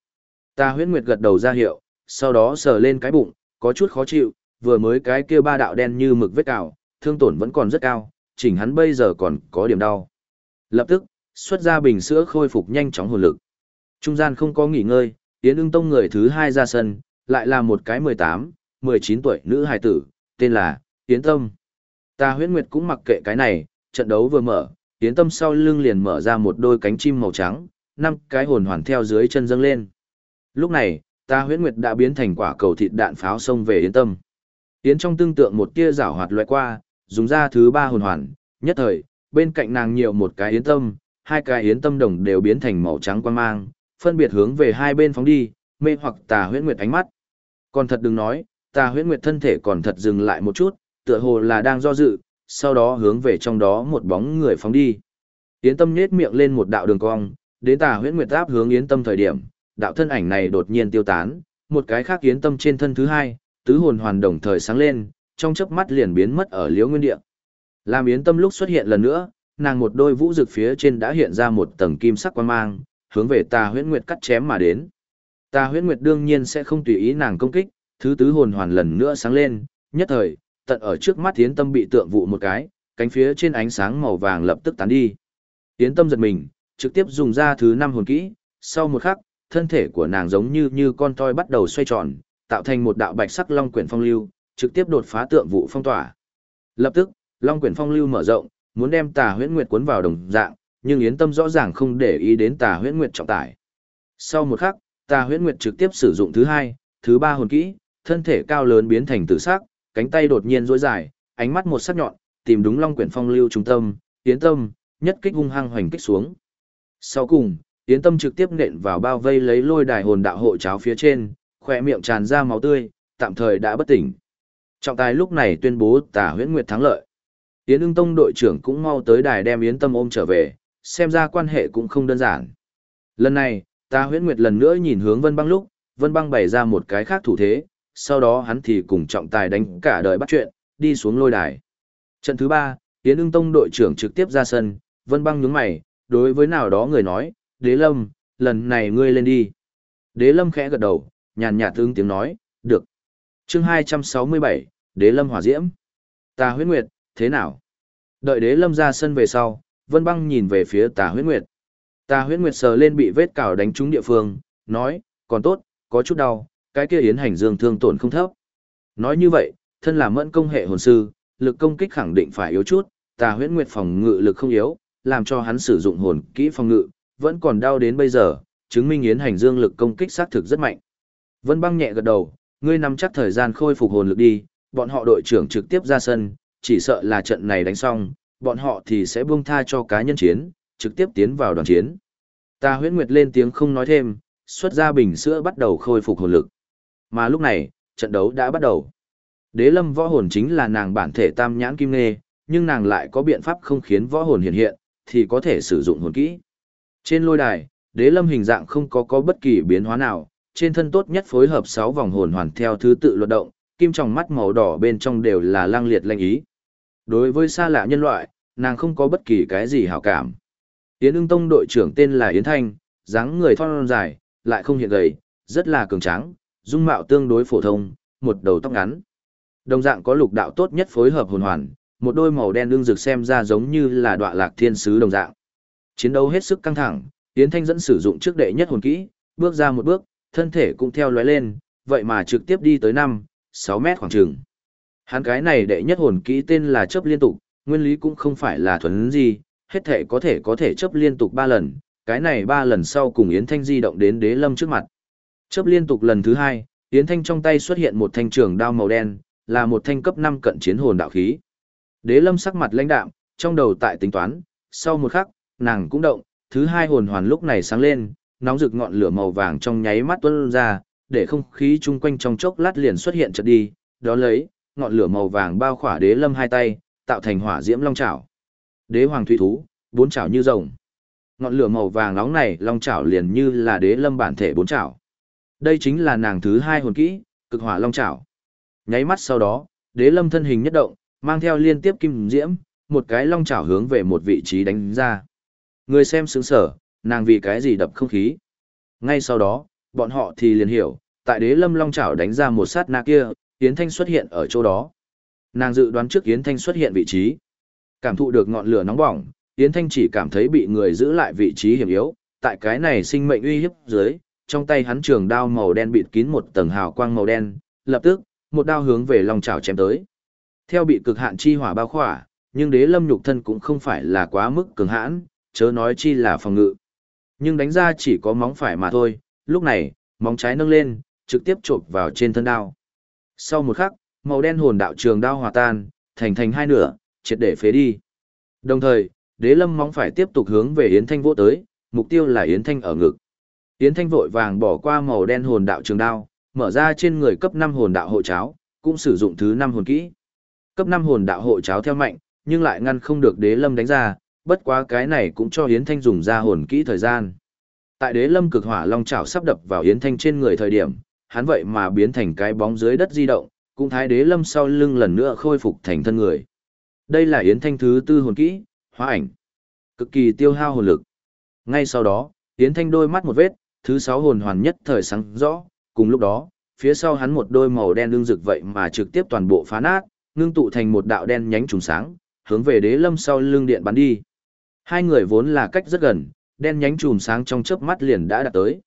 Tà Huyễn Nguyệt gật đầu ra hiệu, sau đó sờ lên cái bụng, có chút khó chịu, vừa mới cái kia ba đạo đen như mực vết cào, thương tổn vẫn còn rất cao, chỉnh hắn bây giờ còn có điểm đau. Lập tức, xuất ra bình sữa khôi phục nhanh chóng hồn lực. Trung gian không có nghỉ ngơi, Yến ưng tông người thứ hai ra sân, lại là một cái 18, 19 tuổi nữ hài tử, tên là Yến Tâm. Ta huyễn nguyệt cũng mặc kệ cái này, trận đấu vừa mở, Yến Tâm sau lưng liền mở ra một đôi cánh chim màu trắng, năm cái hồn hoàn theo dưới chân dâng lên. Lúc này, ta huyễn nguyệt đã biến thành quả cầu thịt đạn pháo xông về Yến Tâm. Yến trong tương tượng một tia rảo hoạt loại qua, dùng ra thứ ba hồn hoàn, nhất thời, bên cạnh nàng nhiều một cái Yến Tâm, hai cái Yến Tâm đồng đều biến thành màu trắng quang mang, phân biệt hướng về hai bên phóng đi, mê hoặc tà huyễn nguyệt ánh mắt. Còn thật đừng nói, tà huyễn nguyệt thân thể còn thật dừng lại một chút, tựa hồ là đang do dự, sau đó hướng về trong đó một bóng người phóng đi. Yến tâm nhết miệng lên một đạo đường cong, đến tà huyễn nguyệt áp hướng yến tâm thời điểm, đạo thân ảnh này đột nhiên tiêu tán, một cái khác yến tâm trên thân thứ hai, tứ hồn hoàn đồng thời sáng lên, trong chớp mắt liền biến mất ở liễu nguyên địa. Làm yến tâm lúc xuất hiện lần nữa, nàng một đôi vũ rực phía trên đã hiện ra một tầng kim sắc quan mang, hướng về tà huyễn nguyệt cắt chém mà đến. Tà huyễn nguyệt đương nhiên sẽ không tùy ý nàng công kích, thứ tứ hồn hoàn lần nữa sáng lên, nhất thời, tận ở trước mắt yến tâm bị tượng vụ một cái, cánh phía trên ánh sáng màu vàng lập tức tán đi. yến tâm giật mình, trực tiếp dùng ra thứ năm hồn kỹ, sau một khắc, thân thể của nàng giống như như con toy bắt đầu xoay tròn, tạo thành một đạo bạch sắc long quyển phong lưu, trực tiếp đột phá tượng vụ phong tỏa. Lập tức, long quyển phong lưu mở rộng, muốn đem tà huyễn nguyệt cuốn vào đồng dạng, nhưng Yến Tâm rõ ràng không để ý đến Tà Huyễn Nguyệt trọng tải. Sau một khắc, Tà Huyễn Nguyệt trực tiếp sử dụng thứ hai, thứ ba hồn kỹ, thân thể cao lớn biến thành tử sắc, cánh tay đột nhiên duỗi dài, ánh mắt một sắc nhọn, tìm đúng Long Quyển Phong lưu trung tâm, Yến Tâm, nhất kích hung hăng hoành kích xuống. Sau cùng, Yến Tâm trực tiếp nện vào bao vây lấy lôi đài hồn đạo hộ cháo phía trên, khỏe miệng tràn ra máu tươi, tạm thời đã bất tỉnh. Trọng tài lúc này tuyên bố Tả Huyễn Nguyệt thắng lợi. Yến ưng tông đội trưởng cũng mau tới đài đem Yến Tâm ôm trở về, xem ra quan hệ cũng không đơn giản. Lần này, Tả Huyễn Nguyệt lần nữa nhìn hướng Vân Băng lúc, Vân Băng bày ra một cái khác thủ thế, sau đó hắn thì cùng trọng tài đánh cả đời bắt chuyện, đi xuống lôi đài. Trận thứ ba, Yến ưng tông đội trưởng trực tiếp ra sân, Vân Băng nhướng mày, đối với nào đó người nói, Đế Lâm, lần này ngươi lên đi. Đế Lâm khẽ gật đầu, nhàn nhạt tương tiếng nói, được. chương 267, Đế Lâm hỏa diễm. Tà huyết nguyệt, thế nào? Đợi Đế Lâm ra sân về sau, Vân Băng nhìn về phía Tà huyết nguyệt. Tà huyết nguyệt sờ lên bị vết cào đánh trúng địa phương, nói, còn tốt, có chút đau, cái kia yến hành dương thương tổn không thấp. Nói như vậy, thân là mẫn công hệ hồn sư, lực công kích khẳng định phải yếu chút, tà huyết nguyệt phòng ngự lực không yếu, làm cho hắn sử dụng hồn kỹ phòng ngự, vẫn còn đau đến bây giờ, chứng minh yến hành dương lực công kích xác thực rất mạnh. Vân băng nhẹ gật đầu, ngươi nắm chắc thời gian khôi phục hồn lực đi, bọn họ đội trưởng trực tiếp ra sân, chỉ sợ là trận này đánh xong, bọn họ thì sẽ buông tha cho cá nhân chiến, trực tiếp tiến vào đoàn chiến. Ta huyễn nguyệt lên tiếng không nói thêm, xuất ra bình sữa bắt đầu khôi phục hồn lực. Mà lúc này, trận đấu đã bắt đầu. Đế lâm võ hồn chính là nàng bản thể tam nhãn kim nê, nhưng nàng lại có biện pháp không khiến võ hồn hiện hiện, thì có thể sử dụng hồn kỹ. Trên lôi đài, đế lâm hình dạng không có có bất kỳ biến hóa nào, trên thân tốt nhất phối hợp 6 vòng hồn hoàn theo thứ tự luật động, kim trong mắt màu đỏ bên trong đều là lang liệt lanh ý. Đối với xa lạ nhân loại, nàng không có bất kỳ cái gì hảo cảm. Yến ưng tông đội trưởng tên là Yến Thanh, dáng người thon dài, lại không hiện gầy, rất là cường tráng, dung mạo tương đối phổ thông, một đầu tóc ngắn. Đồng dạng có lục đạo tốt nhất phối hợp hồn hoàn, một đôi màu đen đương rực xem ra giống như là đọa lạc thiên sứ đồng dạng. Chiến đấu hết sức căng thẳng, Yến Thanh dẫn sử dụng trước đệ nhất hồn kỹ, bước ra một bước, thân thể cũng theo lóe lên, vậy mà trực tiếp đi tới 5, 6 mét khoảng trường. Hắn cái này đệ nhất hồn kỹ tên là chấp liên tục, nguyên lý cũng không phải là thuần gì, hết thể có thể có thể chấp liên tục 3 lần, cái này 3 lần sau cùng Yến Thanh di động đến đế lâm trước mặt. Chấp liên tục lần thứ 2, Yến Thanh trong tay xuất hiện một thanh trường đao màu đen, là một thanh cấp 5 cận chiến hồn đạo khí. Đế lâm sắc mặt lãnh đạm, trong đầu tại tính toán, sau một khắc, nàng cũng động, thứ hai hồn hoàn lúc này sáng lên, nóng rực ngọn lửa màu vàng trong nháy mắt tuôn ra, để không khí chung quanh trong chốc lát liền xuất hiện chợt đi, đó lấy, ngọn lửa màu vàng bao khỏa đế lâm hai tay, tạo thành hỏa diễm long chảo. Đế hoàng thủy thú, bốn chảo như rồng. Ngọn lửa màu vàng nóng này, long chảo liền như là đế lâm bản thể bốn chảo. Đây chính là nàng thứ hai hồn kỹ, cực hỏa long chảo. Nháy mắt sau đó, đế lâm thân hình nhất động, mang theo liên tiếp kim diễm, một cái long chảo hướng về một vị trí đánh ra. Người xem sướng sở, nàng vì cái gì đập không khí. Ngay sau đó, bọn họ thì liền hiểu, tại đế lâm long chảo đánh ra một sát na kia, Yến Thanh xuất hiện ở chỗ đó. Nàng dự đoán trước Yến Thanh xuất hiện vị trí. Cảm thụ được ngọn lửa nóng bỏng, Yến Thanh chỉ cảm thấy bị người giữ lại vị trí hiểm yếu, tại cái này sinh mệnh uy hiếp dưới, trong tay hắn trường đao màu đen bịt kín một tầng hào quang màu đen, lập tức, một đao hướng về long chảo chém tới. Theo bị cực hạn chi hỏa bao khỏa, nhưng đế lâm nhục thân cũng không phải là quá mức cường hãn, chớ nói chi là phòng ngự. Nhưng đánh ra chỉ có móng phải mà thôi, lúc này, móng trái nâng lên, trực tiếp chộp vào trên thân đao. Sau một khắc, màu đen hồn đạo trường đao hòa tan, thành thành hai nửa, triệt để phế đi. Đồng thời, đế lâm móng phải tiếp tục hướng về Yến Thanh vỗ tới, mục tiêu là Yến Thanh ở ngực. Yến Thanh vội vàng bỏ qua màu đen hồn đạo trường đao, mở ra trên người cấp 5 hồn đạo hộ cháo, cũng sử dụng thứ 5 hồn kỹ. Cấp 5 hồn đạo hộ cháo theo mạnh, nhưng lại ngăn không được đế lâm đánh ra, bất quá cái này cũng cho Yến Thanh dùng ra hồn kỹ thời gian. Tại đế lâm cực hỏa long chảo sắp đập vào Yến Thanh trên người thời điểm, hắn vậy mà biến thành cái bóng dưới đất di động, cũng thái đế lâm sau lưng lần nữa khôi phục thành thân người. Đây là Yến Thanh thứ tư hồn kỹ, hóa ảnh. Cực kỳ tiêu hao hồn lực. Ngay sau đó, Yến Thanh đôi mắt một vết, thứ sáu hồn hoàn nhất thời sáng rõ, cùng lúc đó, phía sau hắn một đôi màu đen đương rực vậy mà trực tiếp toàn bộ phá nát, ngưng tụ thành một đạo đen nhánh trùng sáng, hướng về đế lâm sau lưng điện bắn đi. Hai người vốn là cách rất gần, đen nhánh chùm sáng trong chớp mắt liền đã đạt tới.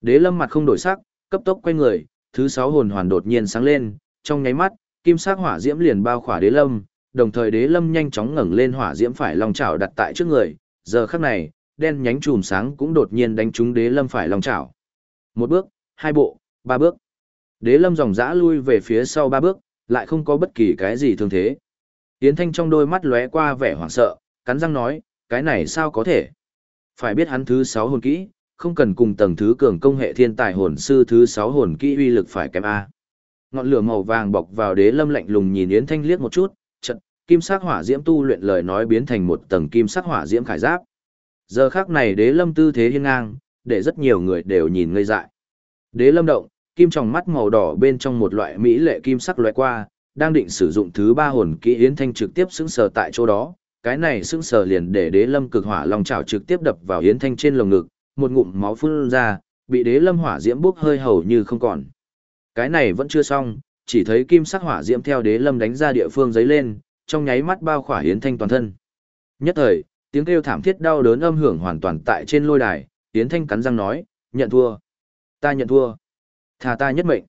Đế lâm mặt không đổi sắc, cấp tốc quay người, thứ sáu hồn hoàn đột nhiên sáng lên, trong nháy mắt, kim sắc hỏa diễm liền bao khỏa đế lâm, đồng thời đế lâm nhanh chóng ngẩng lên hỏa diễm phải long chảo đặt tại trước người, giờ khắc này, đen nhánh chùm sáng cũng đột nhiên đánh trúng đế lâm phải long chảo. Một bước, hai bộ, ba bước. Đế lâm dòng dã lui về phía sau ba bước, lại không có bất kỳ cái gì thương thế. Yến Thanh trong đôi mắt lóe qua vẻ hoảng sợ, cắn răng nói, cái này sao có thể? Phải biết hắn thứ 6 hồn kỹ, không cần cùng tầng thứ cường công hệ thiên tài hồn sư thứ 6 hồn kỹ uy lực phải kém A. Ngọn lửa màu vàng bọc vào đế lâm lạnh lùng nhìn Yến Thanh liếc một chút, chợt kim sắc hỏa diễm tu luyện lời nói biến thành một tầng kim sắc hỏa diễm khải giáp. Giờ khắc này đế lâm tư thế hiên ngang, để rất nhiều người đều nhìn ngây dại. Đế lâm động, kim tròng mắt màu đỏ bên trong một loại mỹ lệ kim sắc lóe qua, đang định sử dụng thứ ba hồn kỹ Yến Thanh trực tiếp xứng sờ tại chỗ đó, cái này sững sờ liền để đế lâm cực hỏa long chảo trực tiếp đập vào Yến Thanh trên lồng ngực, một ngụm máu phun ra, bị đế lâm hỏa diễm bốc hơi hầu như không còn. Cái này vẫn chưa xong, chỉ thấy kim sắc hỏa diễm theo đế lâm đánh ra địa phương giấy lên, trong nháy mắt bao khỏa Yến Thanh toàn thân. Nhất thời, tiếng kêu thảm thiết đau đớn âm hưởng hoàn toàn tại trên lôi đài, Yến Thanh cắn răng nói, nhận thua. Ta nhận thua. Thà ta nhất mệnh.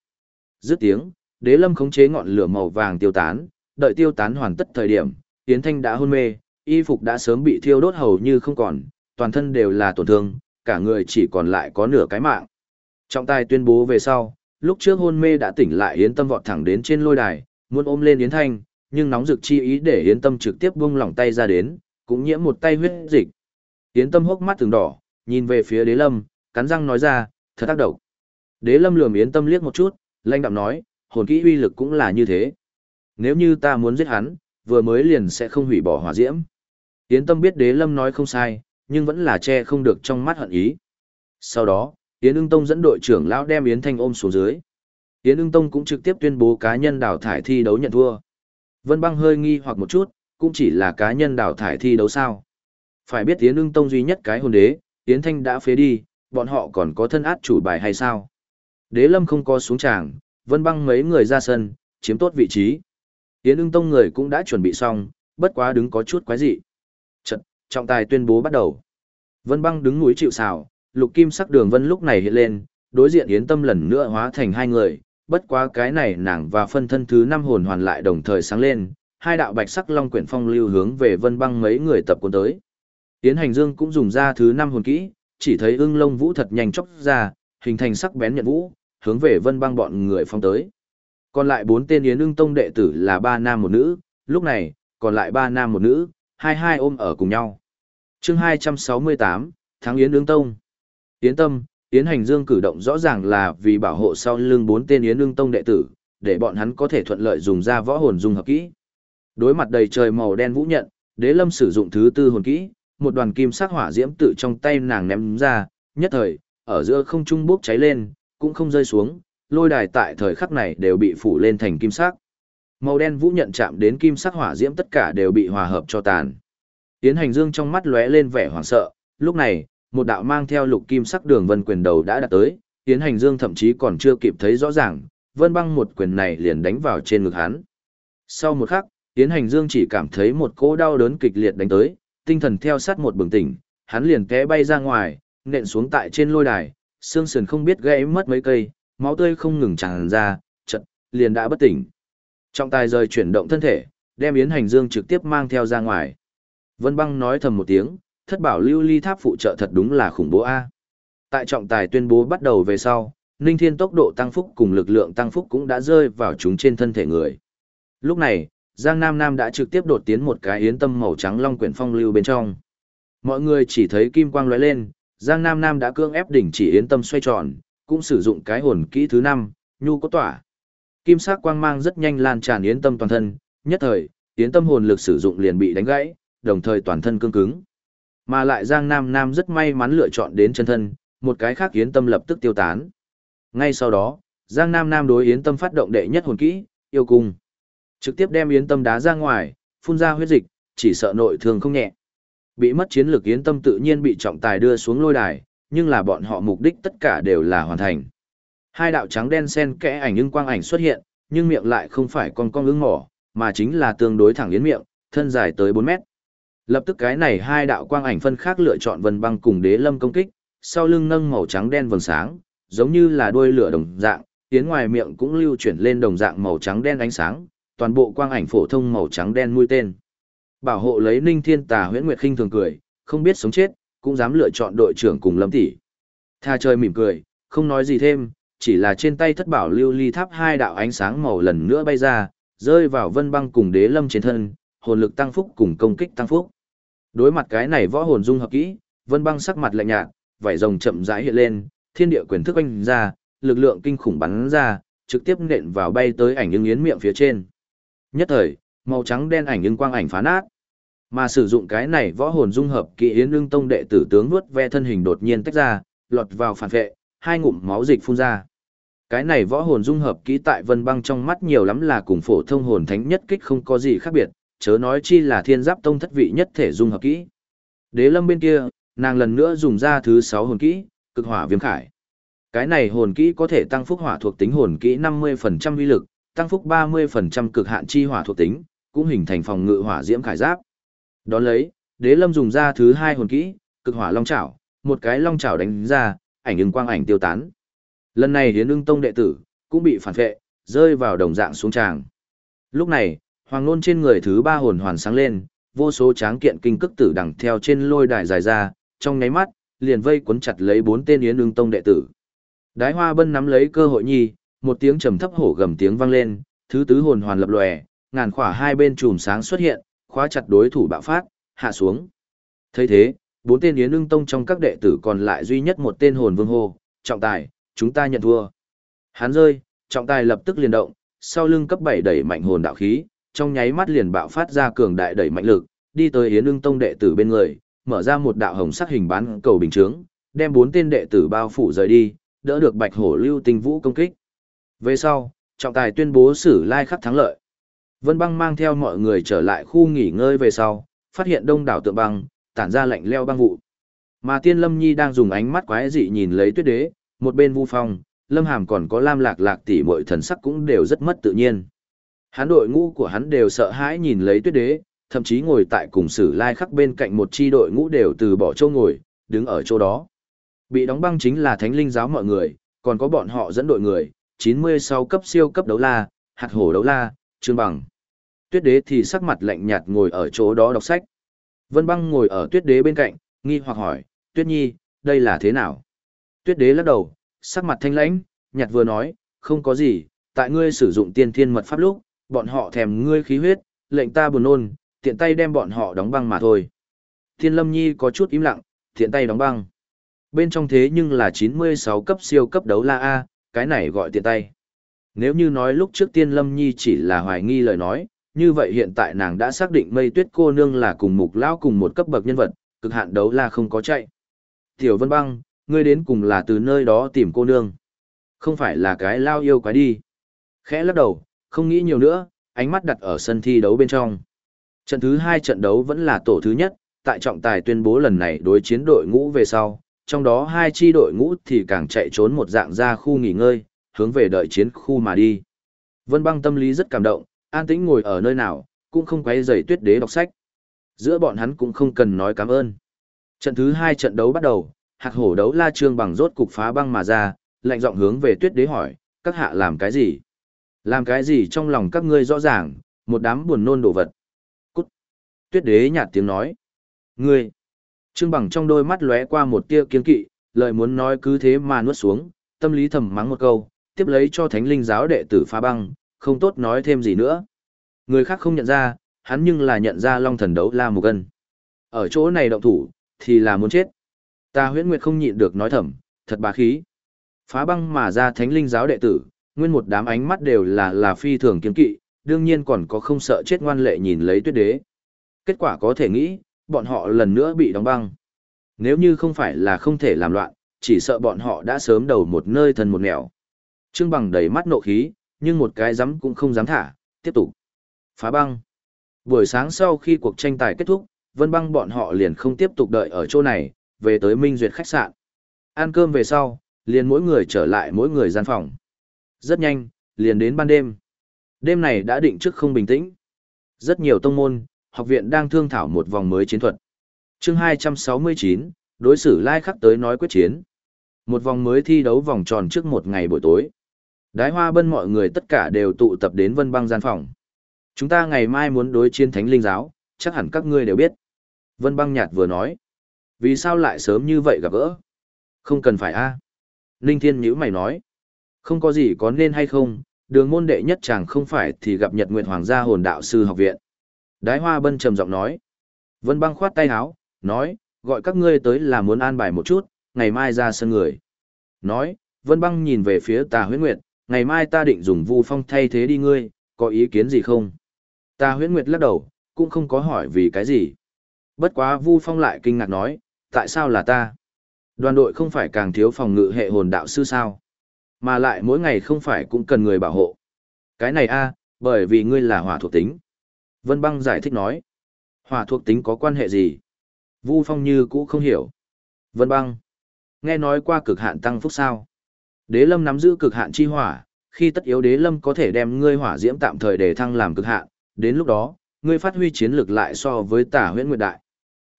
Dứt tiếng, đế lâm khống chế ngọn lửa màu vàng tiêu tán, đợi tiêu tán hoàn tất thời điểm, Yến Thanh đã hôn mê, y phục đã sớm bị thiêu đốt hầu như không còn, toàn thân đều là tổn thương, cả người chỉ còn lại có nửa cái mạng. Trọng tài tuyên bố về sau, lúc trước hôn mê đã tỉnh lại Yến Tâm vọt thẳng đến trên lôi đài, muốn ôm lên Yến Thanh, nhưng nóng rực chi ý để Yến Tâm trực tiếp buông lỏng tay ra đến, cũng nhiễm một tay huyết dịch. Yến Tâm hốc mắt từng đỏ, nhìn về phía Đế Lâm, cắn răng nói ra, thật tác độc. Đế Lâm lườm Yến Tâm liếc một chút, lanh đạm nói, hồn kỹ uy lực cũng là như thế. Nếu như ta muốn giết hắn, vừa mới liền sẽ không hủy bỏ hỏa diễm. Yến Tâm biết Đế Lâm nói không sai, nhưng vẫn là che không được trong mắt hận ý. Sau đó, Yến ưng tông dẫn đội trưởng lão đem Yến Thanh ôm xuống dưới. Yến ưng tông cũng trực tiếp tuyên bố cá nhân đào thải thi đấu nhận thua. Vân băng hơi nghi hoặc một chút, cũng chỉ là cá nhân đào thải thi đấu sao. Phải biết Yến ưng tông duy nhất cái hồn đế, Yến Thanh đã phế đi, bọn họ còn có thân át chủ bài hay sao? Đế lâm không có xuống tràng, vân băng mấy người ra sân, chiếm tốt vị trí. Yến ưng tông người cũng đã chuẩn bị xong, bất quá đứng có chút quái dị. Trọng tài tuyên bố bắt đầu. Vân băng đứng núi chịu xào, lục kim sắc đường vân lúc này hiện lên, đối diện yến tâm lần nữa hóa thành hai người, bất quá cái này nàng và phân thân thứ năm hồn hoàn lại đồng thời sáng lên, hai đạo bạch sắc long quyển phong lưu hướng về vân băng mấy người tập cuốn tới. Yến hành dương cũng dùng ra thứ năm hồn kỹ, chỉ thấy ưng lông vũ thật nhanh chốc ra, hình thành sắc bén nhận vũ, hướng về vân băng bọn người phong tới. Còn lại bốn tên yến ưng tông đệ tử là ba nam một nữ, lúc này, còn lại ba nam một nữ, hai hai ôm ở cùng nhau. chương 268, tháng Yến Ương tông. Yến tâm, Yến hành dương cử động rõ ràng là vì bảo hộ sau lưng bốn tên Yến Ương tông đệ tử, để bọn hắn có thể thuận lợi dùng ra võ hồn dung hợp kỹ. Đối mặt đầy trời màu đen vũ nhận, đế lâm sử dụng thứ tư hồn kỹ, một đoàn kim sắc hỏa diễm tự trong tay nàng ném ra, nhất thời, ở giữa không trung bốc cháy lên, cũng không rơi xuống, lôi đài tại thời khắc này đều bị phủ lên thành kim sắc. Màu đen vũ nhận chạm đến kim sắc hỏa diễm tất cả đều bị hòa hợp cho tàn. Tiến hành dương trong mắt lóe lên vẻ hoảng sợ, lúc này, một đạo mang theo lục kim sắc đường vân quyền đầu đã đạt tới, Tiến hành dương thậm chí còn chưa kịp thấy rõ ràng, vân băng một quyền này liền đánh vào trên ngực hắn. Sau một khắc, Tiến hành dương chỉ cảm thấy một cỗ đau đớn kịch liệt đánh tới, tinh thần theo sát một bừng tỉnh, hắn liền té bay ra ngoài, nện xuống tại trên lôi đài, xương sườn không biết gãy mất mấy cây, máu tươi không ngừng tràn ra, chợt liền đã bất tỉnh. Trọng tài rời chuyển động thân thể, đem Yến Hành Dương trực tiếp mang theo ra ngoài. Vân Băng nói thầm một tiếng, thất bảo lưu ly tháp phụ trợ thật đúng là khủng bố a. Tại trọng tài tuyên bố bắt đầu về sau, Ninh Thiên tốc độ tăng phúc cùng lực lượng tăng phúc cũng đã rơi vào chúng trên thân thể người. Lúc này, Giang Nam Nam đã trực tiếp đột tiến một cái yến tâm màu trắng long quyển phong lưu bên trong. Mọi người chỉ thấy kim quang lóe lên, Giang Nam Nam đã cương ép đỉnh chỉ yến tâm xoay tròn, cũng sử dụng cái hồn kỹ thứ năm, nhu có tỏa. Kim sắc quang mang rất nhanh lan tràn yến tâm toàn thân, nhất thời, yến tâm hồn lực sử dụng liền bị đánh gãy, đồng thời toàn thân cương cứng. Mà lại Giang Nam Nam rất may mắn lựa chọn đến chân thân, một cái khác yến tâm lập tức tiêu tán. Ngay sau đó, Giang Nam Nam đối yến tâm phát động đệ nhất hồn kỹ, yêu cung. Trực tiếp đem yến tâm đá ra ngoài, phun ra huyết dịch, chỉ sợ nội thương không nhẹ. Bị mất chiến lược yến tâm tự nhiên bị trọng tài đưa xuống lôi đài, nhưng là bọn họ mục đích tất cả đều là hoàn thành. Hai đạo trắng đen xen kẽ ảnh nhưng quang ảnh xuất hiện, nhưng miệng lại không phải con con ưng mỏ, mà chính là tương đối thẳng yến miệng, thân dài tới 4 mét. Lập tức cái này hai đạo quang ảnh phân khác lựa chọn vân băng cùng đế lâm công kích, sau lưng nâng màu trắng đen vầng sáng, giống như là đuôi lửa đồng dạng, tiến ngoài miệng cũng lưu chuyển lên đồng dạng màu trắng đen ánh sáng, toàn bộ quang ảnh phổ thông màu trắng đen mũi tên. Bảo hộ lấy Ninh Thiên Tà Huyễn Nguyệt khinh thường cười, không biết sống chết, cũng dám lựa chọn đội trưởng cùng Lâm tỷ. Tha trời mỉm cười, không nói gì thêm, chỉ là trên tay thất bảo lưu ly tháp hai đạo ánh sáng màu lần nữa bay ra, rơi vào Vân Băng cùng Đế Lâm trên thân, hồn lực tăng phúc cùng công kích tăng phúc. Đối mặt cái này võ hồn dung hợp kỹ, Vân Băng sắc mặt lạnh nhạt, vảy rồng chậm rãi hiện lên, thiên địa quyền thức anh ra, lực lượng kinh khủng bắn ra, trực tiếp nện vào bay tới ảnh ứng yến miệng phía trên. Nhất thời, màu trắng đen ảnh ứng quang ảnh phá nát. Mà sử dụng cái này võ hồn dung hợp kỹ yến lương tông đệ tử tướng nuốt ve thân hình đột nhiên tách ra, lọt vào phản vệ, hai ngụm máu dịch phun ra. Cái này võ hồn dung hợp kỹ tại Vân Băng trong mắt nhiều lắm là cùng phổ thông hồn thánh nhất kích không có gì khác biệt, chớ nói chi là thiên giáp tông thất vị nhất thể dung hợp kỹ. Đế lâm bên kia, nàng lần nữa dùng ra thứ sáu hồn kỹ, cực hỏa viêm khải. Cái này hồn kỹ có thể tăng phúc hỏa thuộc tính hồn kỹ 50% uy lực, tăng phúc 30% cực hạn chi hỏa thuộc tính, cũng hình thành phòng ngự hỏa diễm khải giáp. Đón lấy, Đế Lâm dùng ra thứ hai hồn kỹ, cực hỏa long chảo, một cái long chảo đánh ra, ảnh ứng quang ảnh tiêu tán. Lần này Hiến Ưng Tông đệ tử cũng bị phản vệ, rơi vào đồng dạng xuống tràng. Lúc này, hoàng nôn trên người thứ ba hồn hoàn sáng lên, vô số tráng kiện kinh cức tử đằng theo trên lôi đài dài ra, trong nháy mắt, liền vây cuốn chặt lấy bốn tên Yến Ưng Tông đệ tử. Đái Hoa Bân nắm lấy cơ hội nhi, một tiếng trầm thấp hổ gầm tiếng vang lên, thứ tứ hồn hoàn lập lòe, ngàn khỏa hai bên chùm sáng xuất hiện, khóa chặt đối thủ bạo phát, hạ xuống. Thấy thế, bốn tên Yến Ưng Tông trong các đệ tử còn lại duy nhất một tên hồn vương hô, trọng tài, chúng ta nhận thua. Hắn rơi, trọng tài lập tức liền động, sau lưng cấp 7 đẩy mạnh hồn đạo khí, trong nháy mắt liền bạo phát ra cường đại đẩy mạnh lực, đi tới Yến Ưng Tông đệ tử bên người, mở ra một đạo hồng sắc hình bán cầu bình chướng, đem bốn tên đệ tử bao phủ rời đi, đỡ được Bạch Hổ Lưu Tinh Vũ công kích. Về sau, trọng tài tuyên bố xử lai khắc thắng lợi. Vân Băng mang theo mọi người trở lại khu nghỉ ngơi về sau, phát hiện đông đảo tượng băng, tản ra lạnh leo băng vụ. Mà Tiên Lâm Nhi đang dùng ánh mắt quái dị nhìn lấy Tuyết Đế, một bên Vu Phong, Lâm Hàm còn có Lam Lạc Lạc tỷ muội thần sắc cũng đều rất mất tự nhiên. Hắn đội ngũ của hắn đều sợ hãi nhìn lấy Tuyết Đế, thậm chí ngồi tại cùng sử lai khắc bên cạnh một chi đội ngũ đều từ bỏ chỗ ngồi, đứng ở chỗ đó. Bị đóng băng chính là thánh linh giáo mọi người, còn có bọn họ dẫn đội người, 96 cấp siêu cấp đấu la, hạt hổ đấu la, trương bằng. Tuyết đế thì sắc mặt lạnh nhạt ngồi ở chỗ đó đọc sách. Vân băng ngồi ở tuyết đế bên cạnh, nghi hoặc hỏi, tuyết nhi, đây là thế nào? Tuyết đế lắc đầu, sắc mặt thanh lãnh, nhạt vừa nói, không có gì, tại ngươi sử dụng tiên thiên mật pháp lúc, bọn họ thèm ngươi khí huyết, lệnh ta buồn nôn, tiện tay đem bọn họ đóng băng mà thôi. Thiên lâm nhi có chút im lặng, tiện tay đóng băng. Bên trong thế nhưng là 96 cấp siêu cấp đấu la A, cái này gọi tiện tay. Nếu như nói lúc trước tiên lâm nhi chỉ là hoài nghi lời nói, như vậy hiện tại nàng đã xác định mây tuyết cô nương là cùng mục lão cùng một cấp bậc nhân vật, cực hạn đấu la không có chạy. Tiểu Vân Băng, ngươi đến cùng là từ nơi đó tìm cô nương. Không phải là cái lao yêu quái đi. Khẽ lắc đầu, không nghĩ nhiều nữa, ánh mắt đặt ở sân thi đấu bên trong. Trận thứ hai trận đấu vẫn là tổ thứ nhất, tại trọng tài tuyên bố lần này đối chiến đội ngũ về sau, trong đó hai chi đội ngũ thì càng chạy trốn một dạng ra khu nghỉ ngơi, hướng về đợi chiến khu mà đi. Vân băng tâm lý rất cảm động, an tĩnh ngồi ở nơi nào, cũng không quay giày tuyết đế đọc sách. Giữa bọn hắn cũng không cần nói cảm ơn. Trận thứ hai trận đấu bắt đầu, hạc hổ đấu la trương bằng rốt cục phá băng mà ra, lạnh giọng hướng về tuyết đế hỏi, các hạ làm cái gì? Làm cái gì trong lòng các ngươi rõ ràng, một đám buồn nôn đồ vật. Cút! Tuyết đế nhạt tiếng nói. Ngươi! Trương bằng trong đôi mắt lóe qua một tia kiên kỵ, lời muốn nói cứ thế mà nuốt xuống, tâm lý thầm mắng một câu, tiếp lấy cho thánh linh giáo đệ tử phá băng, không tốt nói thêm gì nữa. Người khác không nhận ra, hắn nhưng là nhận ra long thần đấu la một gân. Ở chỗ này động thủ, thì là muốn chết. Ta huyễn nguyệt không nhịn được nói thầm, thật bá khí. Phá băng mà ra thánh linh giáo đệ tử, nguyên một đám ánh mắt đều là là phi thường kiếm kỵ, đương nhiên còn có không sợ chết ngoan lệ nhìn lấy tuyết đế. Kết quả có thể nghĩ, bọn họ lần nữa bị đóng băng. Nếu như không phải là không thể làm loạn, chỉ sợ bọn họ đã sớm đầu một nơi thần một nẻo. Trương bằng đầy mắt nộ khí, nhưng một cái dám cũng không dám thả, tiếp tục. Phá băng. Buổi sáng sau khi cuộc tranh tài kết thúc, vân băng bọn họ liền không tiếp tục đợi ở chỗ này, về tới Minh Duyệt khách sạn. Ăn cơm về sau, liền mỗi người trở lại mỗi người gian phòng. Rất nhanh, liền đến ban đêm. Đêm này đã định trước không bình tĩnh. Rất nhiều tông môn, học viện đang thương thảo một vòng mới chiến thuật. chương 269, đối xử lai khắc tới nói quyết chiến. Một vòng mới thi đấu vòng tròn trước một ngày buổi tối. Đái hoa bân mọi người tất cả đều tụ tập đến vân băng gian phòng. Chúng ta ngày mai muốn đối chiến thánh linh giáo, chắc hẳn các ngươi đều biết. Vân băng nhạt vừa nói. Vì sao lại sớm như vậy gặp gỡ? Không cần phải a à? Ninh thiên nhữ mày nói. Không có gì có nên hay không, đường môn đệ nhất chàng không phải thì gặp nhật nguyện hoàng gia hồn đạo sư học viện. Đái hoa bân trầm giọng nói. Vân băng khoát tay áo, nói, gọi các ngươi tới là muốn an bài một chút, ngày mai ra sân người. Nói, Vân băng nhìn về phía tà huyết nguyệt, ngày mai ta định dùng vu phong thay thế đi ngươi, có ý kiến gì không? Tà huyết nguyệt lắc đầu, cũng không có hỏi vì cái gì. Bất quá vu phong lại kinh ngạc nói, tại sao là ta? Đoàn đội không phải càng thiếu phòng ngự hệ hồn đạo sư sao? Mà lại mỗi ngày không phải cũng cần người bảo hộ. Cái này a, bởi vì ngươi là hỏa thuộc tính. Vân băng giải thích nói. Hỏa thuộc tính có quan hệ gì? Vu Phong như cũ không hiểu. Vân băng. Nghe nói qua cực hạn tăng phúc sao. Đế lâm nắm giữ cực hạn chi hỏa, khi tất yếu đế lâm có thể đem ngươi hỏa diễm tạm thời để thăng làm cực hạn, đến lúc đó, ngươi phát huy chiến lực lại so với tả huyễn nguyệt đại.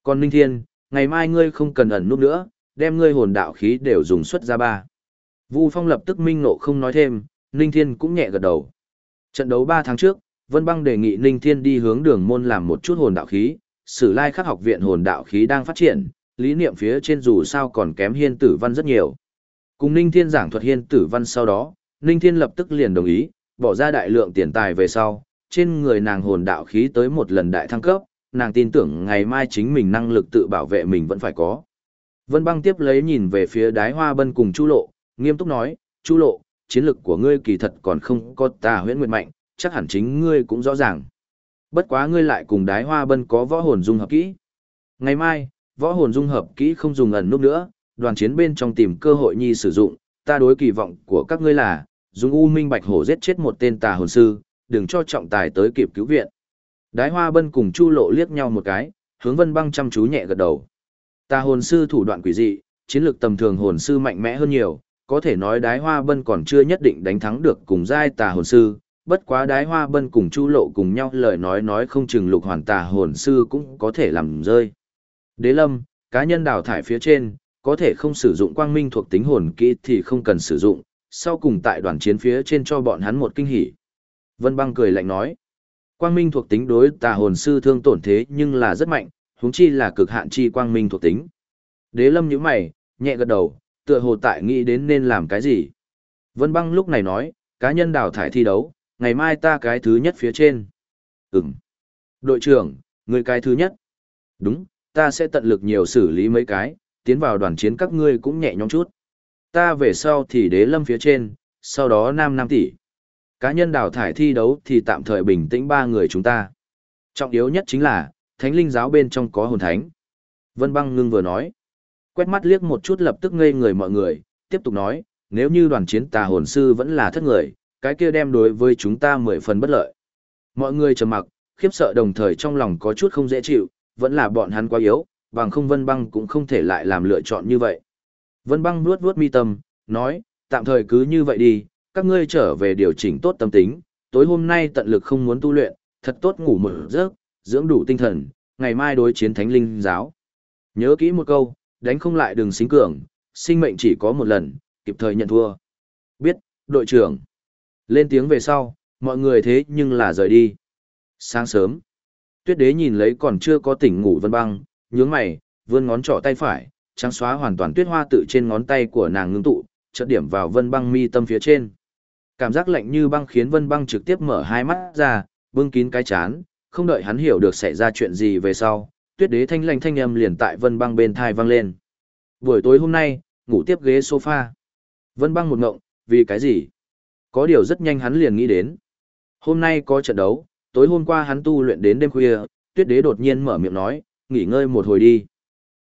Còn Ninh Thiên, ngày mai ngươi không cần ẩn núp nữa, đem ngươi hồn đạo khí đều dùng xuất ra ba. Vu Phong lập tức minh nộ không nói thêm, Ninh Thiên cũng nhẹ gật đầu. Trận đấu 3 tháng trước, Vân Băng đề nghị Ninh Thiên đi hướng đường môn làm một chút hồn đạo khí, Sử Lai Khắc học viện hồn đạo khí đang phát triển, lý niệm phía trên dù sao còn kém Hiên Tử Văn rất nhiều. Cùng Ninh Thiên giảng thuật Hiên Tử Văn sau đó, Ninh Thiên lập tức liền đồng ý, bỏ ra đại lượng tiền tài về sau, trên người nàng hồn đạo khí tới một lần đại thăng cấp, nàng tin tưởng ngày mai chính mình năng lực tự bảo vệ mình vẫn phải có. Vân Băng tiếp lấy nhìn về phía Đái Hoa Bân cùng Chu Lộ, nghiêm túc nói, Chu Lộ, chiến lực của ngươi kỳ thật còn không có tà huyễn nguyệt mạnh, chắc hẳn chính ngươi cũng rõ ràng. Bất quá ngươi lại cùng đái hoa bân có võ hồn dung hợp kỹ. Ngày mai, võ hồn dung hợp kỹ không dùng ẩn núp nữa, đoàn chiến bên trong tìm cơ hội nhi sử dụng, ta đối kỳ vọng của các ngươi là, dùng U Minh Bạch Hổ giết chết một tên tà hồn sư, đừng cho trọng tài tới kịp cứu viện. Đái hoa bân cùng Chu lộ liếc nhau một cái, hướng vân băng chăm chú nhẹ gật đầu. Tà hồn sư thủ đoạn quỷ dị, chiến lược tầm thường hồn sư mạnh mẽ hơn nhiều, có thể nói đái hoa bân còn chưa nhất định đánh thắng được cùng giai tà hồn sư, bất quá đái hoa bân cùng chu lộ cùng nhau lời nói nói không chừng lục hoàn tà hồn sư cũng có thể làm rơi. Đế lâm, cá nhân đào thải phía trên, có thể không sử dụng quang minh thuộc tính hồn kỹ thì không cần sử dụng, sau cùng tại đoàn chiến phía trên cho bọn hắn một kinh hỉ. Vân băng cười lạnh nói, quang minh thuộc tính đối tà hồn sư thương tổn thế nhưng là rất mạnh, huống chi là cực hạn chi quang minh thuộc tính. Đế lâm nhíu mày, nhẹ gật đầu, tựa hồ tại nghĩ đến nên làm cái gì. Vân băng lúc này nói, cá nhân đào thải thi đấu, ngày mai ta cái thứ nhất phía trên. Ừm. Đội trưởng, người cái thứ nhất. Đúng, ta sẽ tận lực nhiều xử lý mấy cái, tiến vào đoàn chiến các ngươi cũng nhẹ nhõm chút. Ta về sau thì đế lâm phía trên, sau đó nam nam tỷ. Cá nhân đào thải thi đấu thì tạm thời bình tĩnh ba người chúng ta. Trọng yếu nhất chính là, thánh linh giáo bên trong có hồn thánh. Vân băng ngưng vừa nói. Quét mắt liếc một chút lập tức ngây người mọi người, tiếp tục nói, nếu như đoàn chiến tà hồn sư vẫn là thất người, cái kia đem đối với chúng ta mười phần bất lợi. Mọi người trầm mặc, khiếp sợ đồng thời trong lòng có chút không dễ chịu, vẫn là bọn hắn quá yếu, bằng không Vân Băng cũng không thể lại làm lựa chọn như vậy. Vân Băng nuốt nuốt mi tâm, nói, tạm thời cứ như vậy đi, các ngươi trở về điều chỉnh tốt tâm tính, tối hôm nay tận lực không muốn tu luyện, thật tốt ngủ một giấc, dưỡng đủ tinh thần, ngày mai đối chiến thánh linh giáo. Nhớ kỹ một câu, đánh không lại đừng xính cường, sinh mệnh chỉ có một lần, kịp thời nhận thua. Biết, đội trưởng. Lên tiếng về sau, mọi người thế nhưng là rời đi. Sáng sớm, tuyết đế nhìn lấy còn chưa có tỉnh ngủ vân băng, nhướng mày, vươn ngón trỏ tay phải, trắng xóa hoàn toàn tuyết hoa tự trên ngón tay của nàng ngưng tụ, chợt điểm vào vân băng mi tâm phía trên. Cảm giác lạnh như băng khiến vân băng trực tiếp mở hai mắt ra, bưng kín cái chán, không đợi hắn hiểu được xảy ra chuyện gì về sau, tuyết đế thanh lanh thanh âm liền tại vân băng bên thai vang lên. Buổi tối hôm nay, ngủ tiếp ghế sofa. Vân băng một ngộng, vì cái gì? Có điều rất nhanh hắn liền nghĩ đến. Hôm nay có trận đấu, tối hôm qua hắn tu luyện đến đêm khuya, tuyết đế đột nhiên mở miệng nói, nghỉ ngơi một hồi đi.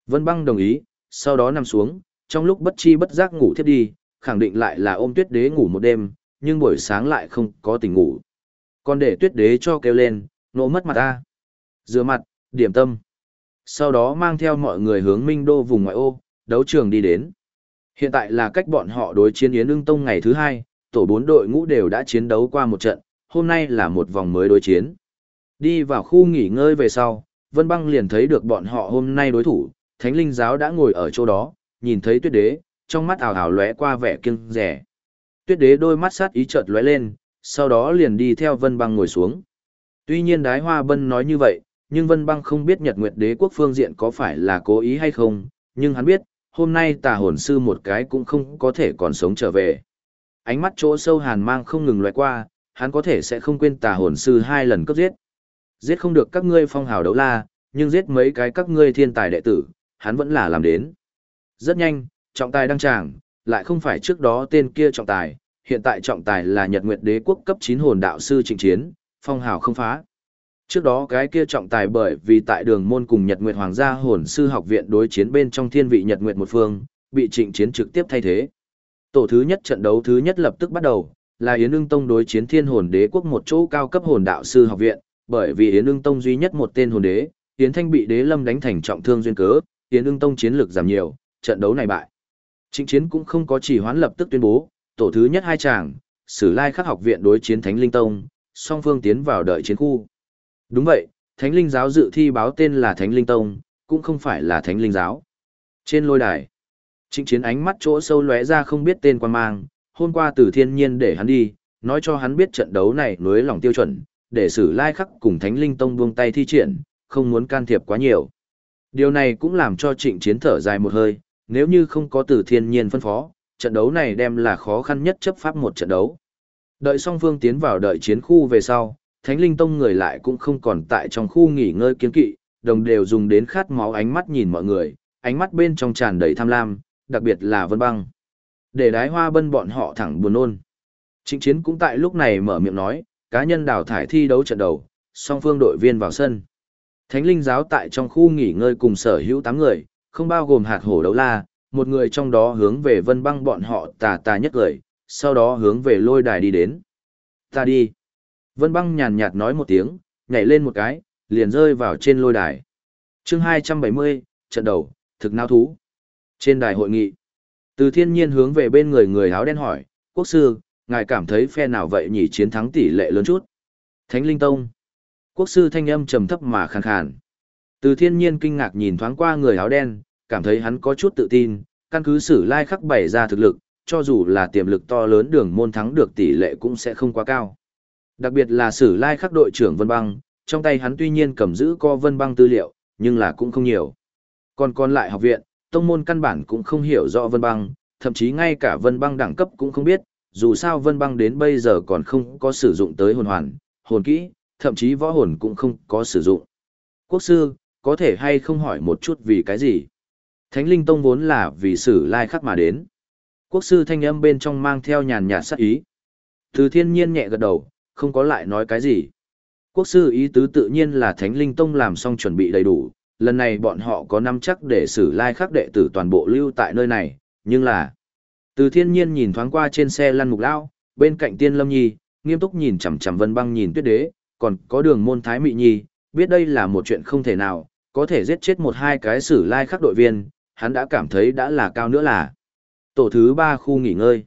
Vân băng đồng ý, sau đó nằm xuống, trong lúc bất chi bất giác ngủ thiếp đi, khẳng định lại là ôm tuyết đế ngủ một đêm, nhưng buổi sáng lại không có tỉnh ngủ. Còn để tuyết đế cho kêu lên, nộ mất mặt ta. Rửa mặt, điểm tâm. Sau đó mang theo mọi người hướng minh đô vùng ngoại ô, đấu trường đi đến. Hiện tại là cách bọn họ đối chiến Yến ưng tông ngày thứ hai, tổ bốn đội ngũ đều đã chiến đấu qua một trận, hôm nay là một vòng mới đối chiến. Đi vào khu nghỉ ngơi về sau, Vân Băng liền thấy được bọn họ hôm nay đối thủ, Thánh Linh Giáo đã ngồi ở chỗ đó, nhìn thấy tuyết đế, trong mắt ảo ảo lóe qua vẻ kiêng rẻ. Tuyết đế đôi mắt sát ý chợt lóe lên, sau đó liền đi theo Vân Băng ngồi xuống. Tuy nhiên Đái Hoa Bân nói như vậy, nhưng Vân Băng không biết Nhật Nguyệt Đế quốc phương diện có phải là cố ý hay không, nhưng hắn biết, hôm nay tà hồn sư một cái cũng không có thể còn sống trở về. Ánh mắt chỗ sâu hàn mang không ngừng loại qua, hắn có thể sẽ không quên tà hồn sư hai lần cấp giết. Giết không được các ngươi phong hào đấu la, nhưng giết mấy cái các ngươi thiên tài đệ tử, hắn vẫn là làm đến. Rất nhanh, trọng tài đăng tràng, lại không phải trước đó tên kia trọng tài, hiện tại trọng tài là Nhật Nguyệt Đế quốc cấp 9 hồn đạo sư Trịnh Chiến, phong hào không phá. Trước đó cái kia trọng tài bởi vì tại đường môn cùng Nhật Nguyệt Hoàng gia hồn sư học viện đối chiến bên trong thiên vị Nhật Nguyệt một phương, bị Trịnh Chiến trực tiếp thay thế. Tổ thứ nhất trận đấu thứ nhất lập tức bắt đầu, là Yến Ưng Tông đối chiến Thiên Hồn Đế quốc một chỗ cao cấp hồn đạo sư học viện, bởi vì Yến Ưng Tông duy nhất một tên hồn đế, Yến Thanh bị Đế Lâm đánh thành trọng thương duyên cớ, Yến Ưng Tông chiến lược giảm nhiều, trận đấu này bại. Trịnh Chiến cũng không có chỉ hoán lập tức tuyên bố, tổ thứ nhất hai chàng, Sử Lai Khắc học viện đối chiến Thánh Linh Tông, song phương tiến vào đợi chiến khu. Đúng vậy, Thánh Linh giáo dự thi báo tên là Thánh Linh Tông, cũng không phải là Thánh Linh giáo. Trên lôi đài, Trịnh Chiến ánh mắt chỗ sâu lóe ra không biết tên quan mang, hôm qua từ thiên nhiên để hắn đi, nói cho hắn biết trận đấu này nối lòng tiêu chuẩn, để Sử Lai Khắc cùng Thánh Linh Tông buông tay thi triển, không muốn can thiệp quá nhiều. Điều này cũng làm cho Trịnh Chiến thở dài một hơi, nếu như không có từ thiên nhiên phân phó, trận đấu này đem là khó khăn nhất chấp pháp một trận đấu. Đợi song phương tiến vào đợi chiến khu về sau, Thánh Linh Tông người lại cũng không còn tại trong khu nghỉ ngơi kiến kỵ, đồng đều dùng đến khát máu ánh mắt nhìn mọi người, ánh mắt bên trong tràn đầy tham lam, đặc biệt là Vân Băng. Để đái hoa bân bọn họ thẳng buồn nôn. Trịnh chiến cũng tại lúc này mở miệng nói, cá nhân đào thải thi đấu trận đầu, song phương đội viên vào sân. Thánh linh giáo tại trong khu nghỉ ngơi cùng sở hữu 8 người, không bao gồm hạt hổ đấu la, một người trong đó hướng về vân băng bọn họ tà tà nhất lời, sau đó hướng về lôi đài đi đến. Ta đi. Vân băng nhàn nhạt nói một tiếng, nhảy lên một cái, liền rơi vào trên lôi đài. chương 270, trận đầu, thực nao thú. Trên đài hội nghị, từ thiên nhiên hướng về bên người người áo đen hỏi, quốc sư, ngài cảm thấy phe nào vậy nhỉ chiến thắng tỷ lệ lớn chút? Thánh Linh Tông. Quốc sư thanh âm trầm thấp mà khàn khàn. Từ thiên nhiên kinh ngạc nhìn thoáng qua người áo đen, cảm thấy hắn có chút tự tin, căn cứ sử lai khắc bày ra thực lực, cho dù là tiềm lực to lớn đường môn thắng được tỷ lệ cũng sẽ không quá cao. Đặc biệt là sử lai khắc đội trưởng Vân Băng, trong tay hắn tuy nhiên cầm giữ co Vân Băng tư liệu, nhưng là cũng không nhiều. Còn còn lại học viện, tông môn căn bản cũng không hiểu rõ Vân Băng, thậm chí ngay cả Vân Băng đẳng cấp cũng không biết, dù sao Vân Băng đến bây giờ còn không có sử dụng tới hồn hoàn, hồn kỹ, thậm chí võ hồn cũng không có sử dụng. Quốc sư, có thể hay không hỏi một chút vì cái gì? Thánh Linh Tông vốn là vì sử lai khắc mà đến. Quốc sư thanh âm bên trong mang theo nhàn nhạt sắc ý. Từ thiên nhiên nhẹ gật đầu, không có lại nói cái gì. Quốc sư ý tứ tự nhiên là Thánh Linh Tông làm xong chuẩn bị đầy đủ, lần này bọn họ có năm chắc để xử lai khắc đệ tử toàn bộ lưu tại nơi này, nhưng là... Từ thiên nhiên nhìn thoáng qua trên xe lăn mục lao, bên cạnh tiên lâm nhi, nghiêm túc nhìn chằm chằm vân băng nhìn tuyết đế, còn có đường môn thái mị nhi, biết đây là một chuyện không thể nào, có thể giết chết một hai cái xử lai khắc đội viên, hắn đã cảm thấy đã là cao nữa là. Tổ thứ ba khu nghỉ ngơi.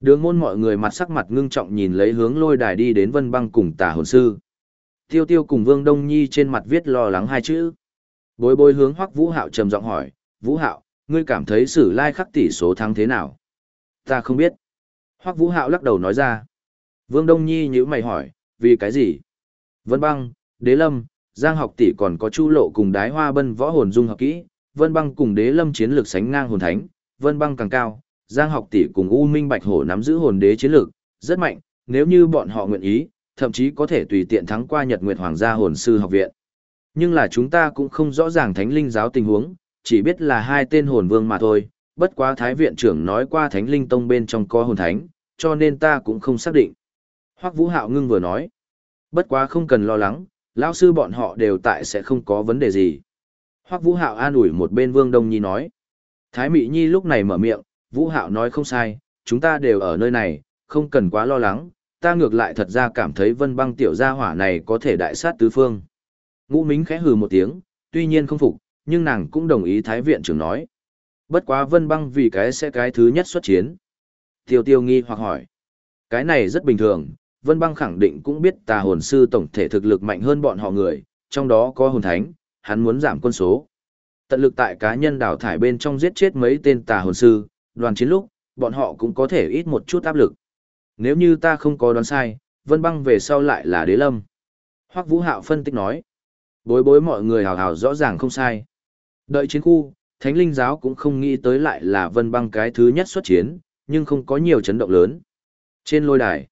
Đường môn mọi người mặt sắc mặt ngưng trọng nhìn lấy hướng lôi đài đi đến vân băng cùng tà hồn sư. Tiêu tiêu cùng Vương Đông Nhi trên mặt viết lo lắng hai chữ. Bối bối hướng hoắc Vũ Hạo trầm giọng hỏi, Vũ Hạo, ngươi cảm thấy sử lai khắc tỷ số thắng thế nào? Ta không biết. hoắc Vũ Hạo lắc đầu nói ra. Vương Đông Nhi nhữ mày hỏi, vì cái gì? Vân băng, đế lâm, giang học tỷ còn có chu lộ cùng đái hoa bân võ hồn dung hợp kỹ, vân băng cùng đế lâm chiến lược sánh ngang hồn thánh, vân băng càng cao, giang học tỷ cùng u minh bạch hổ nắm giữ hồn đế chiến lược, rất mạnh, nếu như bọn họ nguyện ý, thậm chí có thể tùy tiện thắng qua Nhật Nguyệt Hoàng gia hồn sư học viện. Nhưng là chúng ta cũng không rõ ràng thánh linh giáo tình huống, chỉ biết là hai tên hồn vương mà thôi, bất quá thái viện trưởng nói qua thánh linh tông bên trong có hồn thánh, cho nên ta cũng không xác định. Hoắc Vũ Hạo ngưng vừa nói, bất quá không cần lo lắng, lão sư bọn họ đều tại sẽ không có vấn đề gì. Hoắc Vũ Hạo an ủi một bên Vương Đông Nhi nói. Thái Mị Nhi lúc này mở miệng, Vũ Hạo nói không sai, chúng ta đều ở nơi này, không cần quá lo lắng, ta ngược lại thật ra cảm thấy vân băng tiểu gia hỏa này có thể đại sát tứ phương. Ngũ Mính khẽ hừ một tiếng, tuy nhiên không phục, nhưng nàng cũng đồng ý Thái Viện trưởng nói. Bất quá vân băng vì cái sẽ cái thứ nhất xuất chiến. Tiêu tiêu nghi hoặc hỏi. Cái này rất bình thường, vân băng khẳng định cũng biết tà hồn sư tổng thể thực lực mạnh hơn bọn họ người, trong đó có hồn thánh, hắn muốn giảm quân số. Tận lực tại cá nhân đào thải bên trong giết chết mấy tên tà hồn sư, đoàn chiến lúc, bọn họ cũng có thể ít một chút áp lực. Nếu như ta không có đoán sai, vân băng về sau lại là đế lâm. Hoắc Vũ Hạo phân tích nói. Bối bối mọi người hào hào rõ ràng không sai. Đợi chiến khu, Thánh Linh Giáo cũng không nghĩ tới lại là vân băng cái thứ nhất xuất chiến, nhưng không có nhiều chấn động lớn. Trên lôi đài,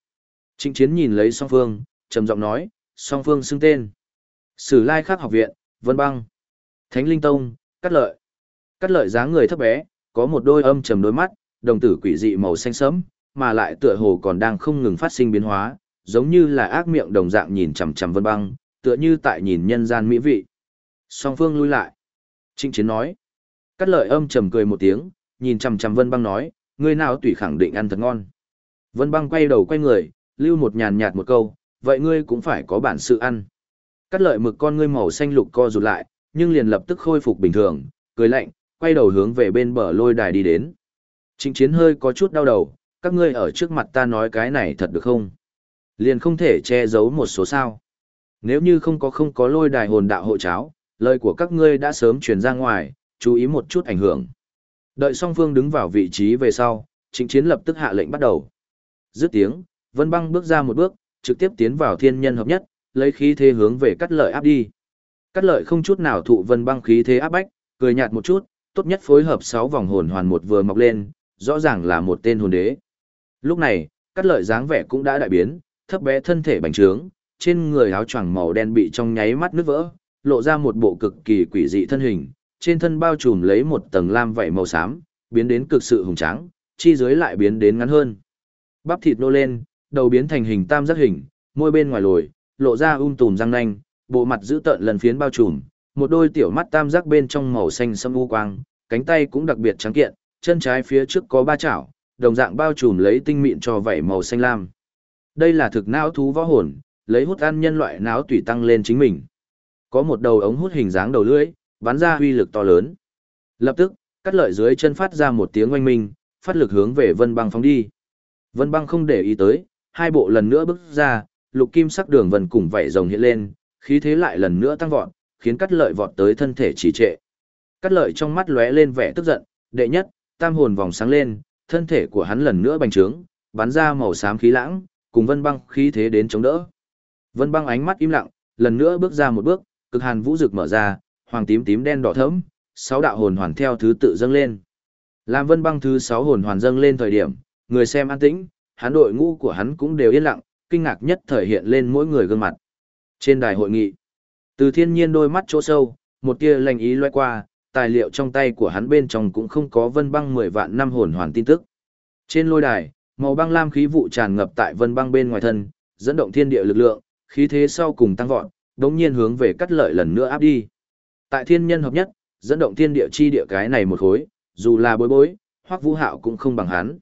Trịnh Chiến nhìn lấy song phương, trầm giọng nói, song phương xưng tên. Sử Lai Khắc học viện, Vân Băng, Thánh Linh Tông, Cát Lợi. Cát Lợi dáng người thấp bé, có một đôi âm trầm đôi mắt, đồng tử quỷ dị màu xanh sẫm, mà lại tựa hồ còn đang không ngừng phát sinh biến hóa, giống như là ác miệng đồng dạng nhìn chằm chằm Vân Băng, tựa như tại nhìn nhân gian mỹ vị. Song Phương lui lại. Trịnh Chiến nói. Cát Lợi âm trầm cười một tiếng, nhìn chằm chằm Vân Băng nói, người nào tùy khẳng định ăn thật ngon. Vân Băng quay đầu quay người, lưu một nhàn nhạt một câu, vậy ngươi cũng phải có bản sự ăn. Cắt lợi mực con ngươi màu xanh lục co rụt lại, nhưng liền lập tức khôi phục bình thường, cười lạnh, quay đầu hướng về bên bờ lôi đài đi đến. Trịnh chiến hơi có chút đau đầu, các ngươi ở trước mặt ta nói cái này thật được không? Liền không thể che giấu một số sao. Nếu như không có không có lôi đài hồn đạo hộ cháo, lời của các ngươi đã sớm truyền ra ngoài, chú ý một chút ảnh hưởng. Đợi song phương đứng vào vị trí về sau, trịnh chiến lập tức hạ lệnh bắt đầu. Dứt tiếng, Vân Băng bước ra một bước, trực tiếp tiến vào thiên nhân hợp nhất, lấy khí thế hướng về cắt lợi áp đi. Cắt lợi không chút nào thụ Vân Băng khí thế áp bách, cười nhạt một chút, tốt nhất phối hợp 6 vòng hồn hoàn một vừa mọc lên, rõ ràng là một tên hồn đế. Lúc này, cắt lợi dáng vẻ cũng đã đại biến, thấp bé thân thể bành trướng, trên người áo choàng màu đen bị trong nháy mắt nứt vỡ, lộ ra một bộ cực kỳ quỷ dị thân hình, trên thân bao trùm lấy một tầng lam vảy màu xám, biến đến cực sự hùng tráng, chi dưới lại biến đến ngắn hơn. Bắp thịt nô lên, đầu biến thành hình tam giác hình, môi bên ngoài lồi, lộ ra um tùm răng nanh, bộ mặt giữ tợn lần phiến bao trùm, một đôi tiểu mắt tam giác bên trong màu xanh sẫm u quang, cánh tay cũng đặc biệt trắng kiện, chân trái phía trước có ba chảo, đồng dạng bao trùm lấy tinh mịn cho vảy màu xanh lam. Đây là thực não thú võ hồn, lấy hút ăn nhân loại não tùy tăng lên chính mình. Có một đầu ống hút hình dáng đầu lưỡi, bắn ra uy lực to lớn. Lập tức, cắt lợi dưới chân phát ra một tiếng oanh minh, phát lực hướng về Vân Băng phóng đi. Vân Băng không để ý tới, hai bộ lần nữa bước ra, lục kim sắc đường vân cùng vảy rồng hiện lên, khí thế lại lần nữa tăng vọt, khiến cắt lợi vọt tới thân thể trì trệ. Cắt lợi trong mắt lóe lên vẻ tức giận, đệ nhất, tam hồn vòng sáng lên, thân thể của hắn lần nữa bành trướng, bắn ra màu xám khí lãng, cùng Vân Băng khí thế đến chống đỡ. Vân Băng ánh mắt im lặng, lần nữa bước ra một bước, cực hàn vũ rực mở ra, hoàng tím tím đen đỏ thẫm, sáu đạo hồn hoàn theo thứ tự dâng lên. Làm Vân Băng thứ sáu hồn hoàn dâng lên thời điểm, người xem an tĩnh, hắn đội ngũ của hắn cũng đều yên lặng, kinh ngạc nhất thời hiện lên mỗi người gương mặt. Trên đài hội nghị, từ thiên nhiên đôi mắt chỗ sâu, một tia lành ý loe qua, tài liệu trong tay của hắn bên trong cũng không có vân băng 10 vạn năm hồn hoàn tin tức. Trên lôi đài, màu băng lam khí vụ tràn ngập tại vân băng bên ngoài thân, dẫn động thiên địa lực lượng, khí thế sau cùng tăng vọt, đống nhiên hướng về cắt lợi lần nữa áp đi. Tại thiên nhân hợp nhất, dẫn động thiên địa chi địa cái này một khối, dù là bối bối, hoặc vũ hạo cũng không bằng hắn.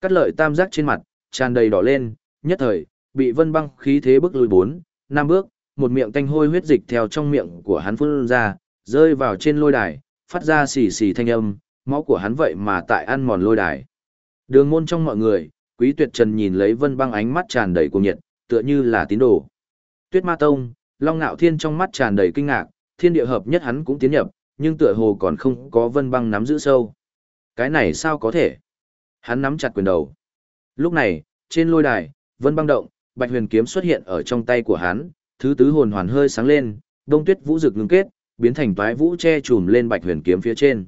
Cắt lợi tam giác trên mặt, tràn đầy đỏ lên, nhất thời, bị vân băng khí thế bước lùi bốn, năm bước, một miệng tanh hôi huyết dịch theo trong miệng của hắn phun ra, rơi vào trên lôi đài, phát ra xì xì thanh âm, máu của hắn vậy mà tại ăn mòn lôi đài. Đường môn trong mọi người, quý tuyệt trần nhìn lấy vân băng ánh mắt tràn đầy cuồng nhiệt, tựa như là tín đồ. Tuyết ma tông, long ngạo thiên trong mắt tràn đầy kinh ngạc, thiên địa hợp nhất hắn cũng tiến nhập, nhưng tựa hồ còn không có vân băng nắm giữ sâu. Cái này sao có thể? Hắn nắm chặt quyền đầu. Lúc này, trên lôi đài, vân băng động, bạch huyền kiếm xuất hiện ở trong tay của hắn, thứ tứ hồn hoàn hơi sáng lên, đông tuyết vũ rực ngưng kết, biến thành toái vũ che chùm lên bạch huyền kiếm phía trên.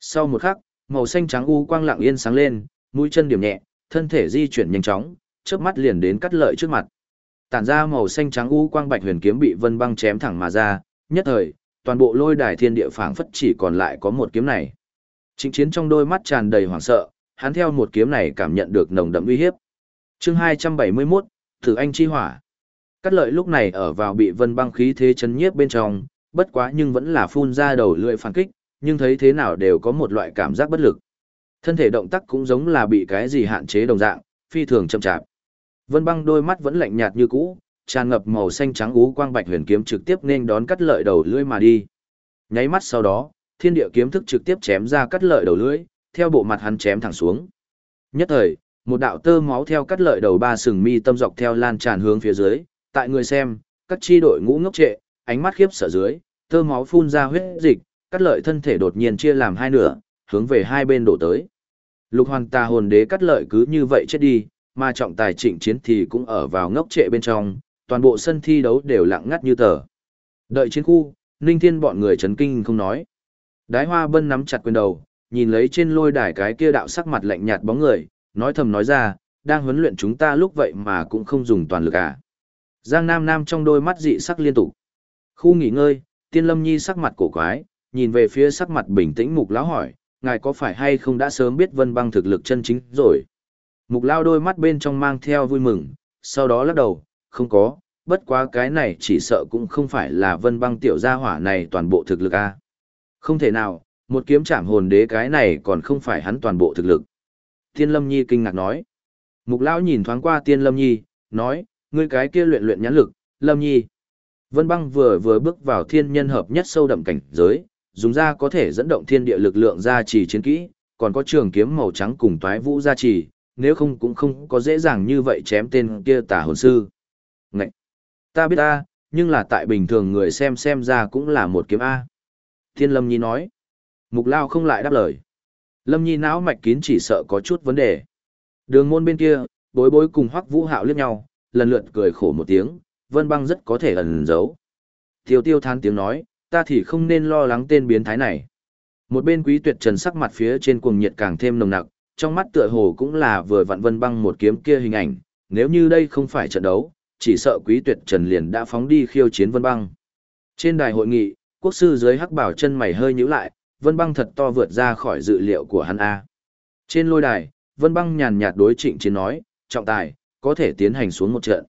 Sau một khắc, màu xanh trắng u quang lặng yên sáng lên, mũi chân điểm nhẹ, thân thể di chuyển nhanh chóng, chớp mắt liền đến cắt lợi trước mặt. Tản ra màu xanh trắng u quang bạch huyền kiếm bị vân băng chém thẳng mà ra, nhất thời, toàn bộ lôi đài thiên địa phảng phất chỉ còn lại có một kiếm này. Trịnh chiến trong đôi mắt tràn đầy hoảng sợ, hắn theo một kiếm này cảm nhận được nồng đậm uy hiếp. Chương 271, Thử Anh Chi Hỏa. Cắt lợi lúc này ở vào bị vân băng khí thế chấn nhiếp bên trong, bất quá nhưng vẫn là phun ra đầu lưỡi phản kích, nhưng thấy thế nào đều có một loại cảm giác bất lực. Thân thể động tác cũng giống là bị cái gì hạn chế đồng dạng, phi thường chậm chạp. Vân băng đôi mắt vẫn lạnh nhạt như cũ, tràn ngập màu xanh trắng ú quang bạch huyền kiếm trực tiếp nên đón cắt lợi đầu lưỡi mà đi. Nháy mắt sau đó, thiên địa kiếm thức trực tiếp chém ra cắt lợi đầu lưỡi, theo bộ mặt hắn chém thẳng xuống. Nhất thời, một đạo tơ máu theo cắt lợi đầu ba sừng mi tâm dọc theo lan tràn hướng phía dưới, tại người xem, các chi đội ngũ ngốc trệ, ánh mắt khiếp sợ dưới, tơ máu phun ra huyết dịch, cắt lợi thân thể đột nhiên chia làm hai nửa, hướng về hai bên đổ tới. Lục hoàn tà hồn đế cắt lợi cứ như vậy chết đi, mà trọng tài trịnh chiến thì cũng ở vào ngốc trệ bên trong, toàn bộ sân thi đấu đều lặng ngắt như tờ. Đợi chiến khu, Ninh Thiên bọn người chấn kinh không nói. Đái Hoa Bân nắm chặt quyền đầu, nhìn lấy trên lôi đài cái kia đạo sắc mặt lạnh nhạt bóng người, nói thầm nói ra, đang huấn luyện chúng ta lúc vậy mà cũng không dùng toàn lực à. Giang Nam Nam trong đôi mắt dị sắc liên tục. Khu nghỉ ngơi, Tiên Lâm Nhi sắc mặt cổ quái, nhìn về phía sắc mặt bình tĩnh Mục Lão hỏi, ngài có phải hay không đã sớm biết Vân Băng thực lực chân chính rồi? Mục Lão đôi mắt bên trong mang theo vui mừng, sau đó lắc đầu, không có, bất quá cái này chỉ sợ cũng không phải là Vân Băng tiểu gia hỏa này toàn bộ thực lực a. Không thể nào, một kiếm chạm hồn đế cái này còn không phải hắn toàn bộ thực lực. Tiên Lâm Nhi kinh ngạc nói. Mục Lão nhìn thoáng qua Tiên Lâm Nhi, nói, ngươi cái kia luyện luyện nhãn lực, Lâm Nhi. Vân Băng vừa vừa bước vào thiên nhân hợp nhất sâu đậm cảnh giới, dùng ra có thể dẫn động thiên địa lực lượng gia trì chiến kỹ, còn có trường kiếm màu trắng cùng toái vũ gia trì, nếu không cũng không có dễ dàng như vậy chém tên kia tà hồn sư. Ngậy! Ta biết ta, nhưng là tại bình thường người xem xem ra cũng là một kiếm A. Thiên Lâm Nhi nói. Mục Lao không lại đáp lời. Lâm Nhi não mạch kín chỉ sợ có chút vấn đề. Đường môn bên kia, bối bối cùng hoắc vũ hạo liếc nhau, lần lượt cười khổ một tiếng, vân băng rất có thể ẩn giấu. Tiêu tiêu than tiếng nói, ta thì không nên lo lắng tên biến thái này. Một bên quý tuyệt trần sắc mặt phía trên cuồng nhiệt càng thêm nồng nặc, trong mắt tựa hồ cũng là vừa vặn vân băng một kiếm kia hình ảnh, nếu như đây không phải trận đấu, chỉ sợ quý tuyệt trần liền đã phóng đi khiêu chiến vân băng. Trên đài hội nghị, quốc sư dưới hắc bảo chân mày hơi nhíu lại, vân băng thật to vượt ra khỏi dự liệu của hắn A. Trên lôi đài, vân băng nhàn nhạt đối trịnh chiến nói, trọng tài, có thể tiến hành xuống một trận.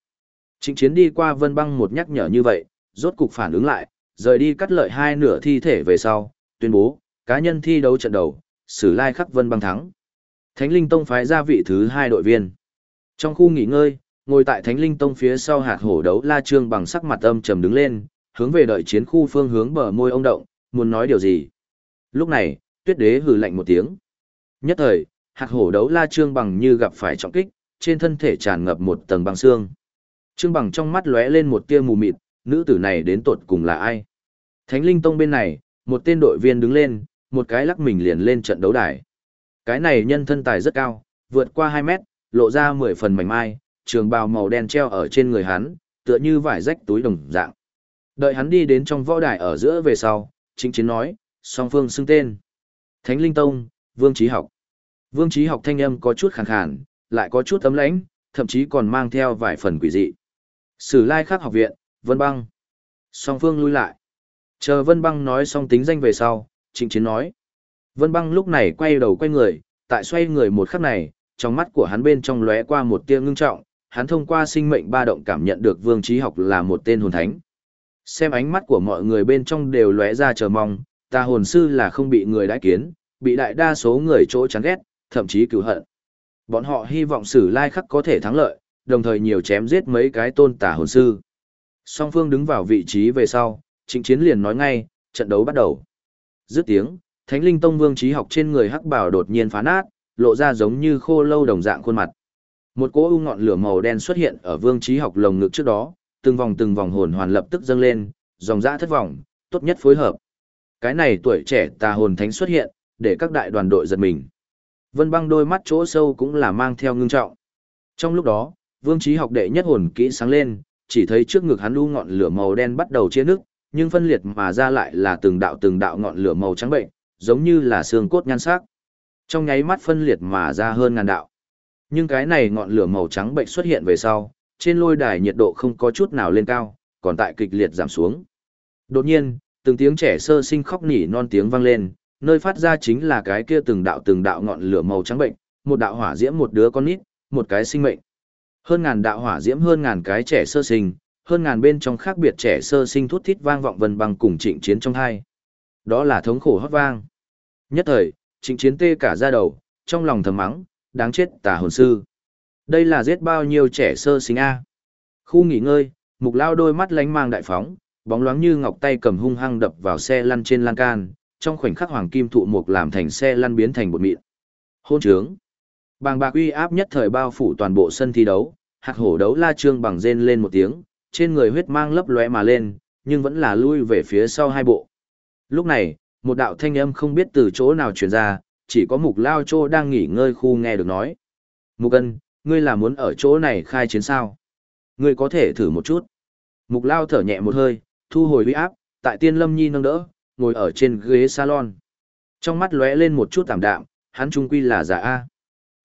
Trịnh chiến đi qua vân băng một nhắc nhở như vậy, rốt cục phản ứng lại, rời đi cắt lợi hai nửa thi thể về sau, tuyên bố, cá nhân thi đấu trận đầu, sử lai khắc vân băng thắng. Thánh Linh Tông phái ra vị thứ hai đội viên. Trong khu nghỉ ngơi, ngồi tại Thánh Linh Tông phía sau hạt hổ đấu La Trương bằng sắc mặt âm trầm đứng lên, hướng về đợi chiến khu phương hướng bờ môi ông động, muốn nói điều gì. Lúc này, tuyết đế hừ lạnh một tiếng. Nhất thời, hạt hổ đấu La Trương bằng như gặp phải trọng kích, trên thân thể tràn ngập một tầng băng xương. Trương bằng trong mắt lóe lên một tia mù mịt, nữ tử này đến tột cùng là ai? Thánh Linh Tông bên này, một tên đội viên đứng lên, một cái lắc mình liền lên trận đấu đài. Cái này nhân thân tài rất cao, vượt qua 2 mét, lộ ra 10 phần mảnh mai, trường bào màu đen treo ở trên người hắn, tựa như vải rách túi đồng dạng. Đợi hắn đi đến trong võ đài ở giữa về sau, chính chiến nói, song phương xưng tên. Thánh Linh Tông, Vương Trí Học. Vương Trí Học thanh âm có chút khàn khàn, lại có chút tấm lãnh, thậm chí còn mang theo vài phần quỷ dị. Sử lai khắc học viện, Vân Băng. Song phương lui lại. Chờ Vân Băng nói xong tính danh về sau, trịnh chiến nói. Vân Băng lúc này quay đầu quay người, tại xoay người một khắc này, trong mắt của hắn bên trong lóe qua một tia ngưng trọng, hắn thông qua sinh mệnh ba động cảm nhận được Vương Trí Học là một tên hồn thánh. Xem ánh mắt của mọi người bên trong đều lóe ra chờ mong, ta hồn sư là không bị người đãi kiến, bị đại đa số người chỗ chán ghét, thậm chí cứu hận. Bọn họ hy vọng sử lai khắc có thể thắng lợi, đồng thời nhiều chém giết mấy cái tôn tà hồn sư. Song phương đứng vào vị trí về sau, trịnh chiến liền nói ngay, trận đấu bắt đầu. Dứt tiếng, Thánh Linh Tông Vương trí học trên người hắc bảo đột nhiên phá nát, lộ ra giống như khô lâu đồng dạng khuôn mặt. Một cỗ u ngọn lửa màu đen xuất hiện ở Vương trí học lồng ngực trước đó, từng vòng từng vòng hồn hoàn lập tức dâng lên, dòng dã thất vọng, tốt nhất phối hợp. Cái này tuổi trẻ tà hồn thánh xuất hiện, để các đại đoàn đội giật mình. Vân băng đôi mắt chỗ sâu cũng là mang theo ngưng trọng. Trong lúc đó, Vương trí học đệ nhất hồn kỹ sáng lên, chỉ thấy trước ngực hắn u ngọn lửa màu đen bắt đầu chia nước, nhưng phân liệt mà ra lại là từng đạo từng đạo ngọn lửa màu trắng bệnh, giống như là xương cốt nhan sắc. Trong nháy mắt phân liệt mà ra hơn ngàn đạo. Nhưng cái này ngọn lửa màu trắng bệnh xuất hiện về sau, trên lôi đài nhiệt độ không có chút nào lên cao, còn tại kịch liệt giảm xuống. Đột nhiên, từng tiếng trẻ sơ sinh khóc nỉ non tiếng vang lên, nơi phát ra chính là cái kia từng đạo từng đạo ngọn lửa màu trắng bệnh, một đạo hỏa diễm một đứa con nít, một cái sinh mệnh. Hơn ngàn đạo hỏa diễm hơn ngàn cái trẻ sơ sinh, hơn ngàn bên trong khác biệt trẻ sơ sinh thút thít vang vọng vần bằng cùng trịnh chiến trong hai. Đó là thống khổ hót vang. Nhất thời, trịnh chiến tê cả ra đầu, trong lòng thầm mắng, đáng chết tà hồn sư. Đây là giết bao nhiêu trẻ sơ sinh A. Khu nghỉ ngơi, mục lao đôi mắt lánh mang đại phóng, bóng loáng như ngọc tay cầm hung hăng đập vào xe lăn trên lan can, trong khoảnh khắc hoàng kim thụ mục làm thành xe lăn biến thành bột mịn. Hôn trướng. Bàng bạc uy áp nhất thời bao phủ toàn bộ sân thi đấu, hạt hổ đấu la trương bằng rên lên một tiếng, trên người huyết mang lấp lóe mà lên, nhưng vẫn là lui về phía sau hai bộ. Lúc này, một đạo thanh âm không biết từ chỗ nào truyền ra, chỉ có mục lao trô đang nghỉ ngơi khu nghe được nói. Mục ân, ngươi là muốn ở chỗ này khai chiến sao? Ngươi có thể thử một chút. Mục lao thở nhẹ một hơi, thu hồi uy áp, tại tiên lâm nhi nâng đỡ, ngồi ở trên ghế salon. Trong mắt lóe lên một chút tạm đạm, hắn trung quy là giả A.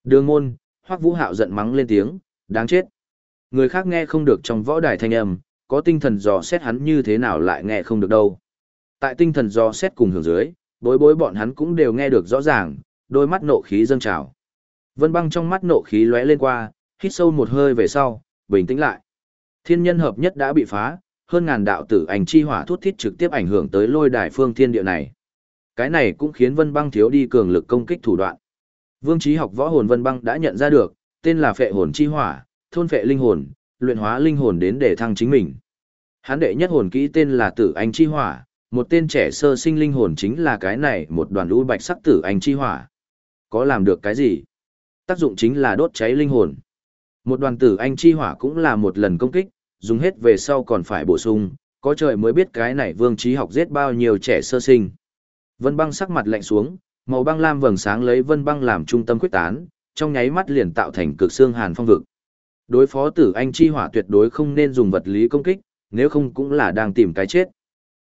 Đường môn, hoắc vũ hạo giận mắng lên tiếng, đáng chết. Người khác nghe không được trong võ đài thanh âm, có tinh thần dò xét hắn như thế nào lại nghe không được đâu. Tại tinh thần dò xét cùng hưởng dưới, bối bối bọn hắn cũng đều nghe được rõ ràng, đôi mắt nộ khí dâng trào. Vân băng trong mắt nộ khí lóe lên qua, hít sâu một hơi về sau, bình tĩnh lại. Thiên nhân hợp nhất đã bị phá, hơn ngàn đạo tử ảnh chi hỏa thuốc thít trực tiếp ảnh hưởng tới lôi đài phương thiên địa này. Cái này cũng khiến Vân Băng thiếu đi cường lực công kích thủ đoạn. Vương Chí học võ hồn Vân Băng đã nhận ra được, tên là Phệ hồn chi hỏa, thôn phệ linh hồn, luyện hóa linh hồn đến để thăng chính mình. Hán đệ nhất hồn kỹ tên là Tử Anh chi hỏa, một tên trẻ sơ sinh linh hồn chính là cái này, một đoàn lũ bạch sắc Tử Anh chi hỏa. Có làm được cái gì? Tác dụng chính là đốt cháy linh hồn. Một đoàn Tử Anh chi hỏa cũng là một lần công kích, dùng hết về sau còn phải bổ sung, có trời mới biết cái này Vương trí học giết bao nhiêu trẻ sơ sinh. Vân băng sắc mặt lạnh xuống, màu băng lam vầng sáng lấy vân băng làm trung tâm quyết tán, trong nháy mắt liền tạo thành cực xương hàn phong vực. Đối phó tử anh chi hỏa tuyệt đối không nên dùng vật lý công kích, nếu không cũng là đang tìm cái chết.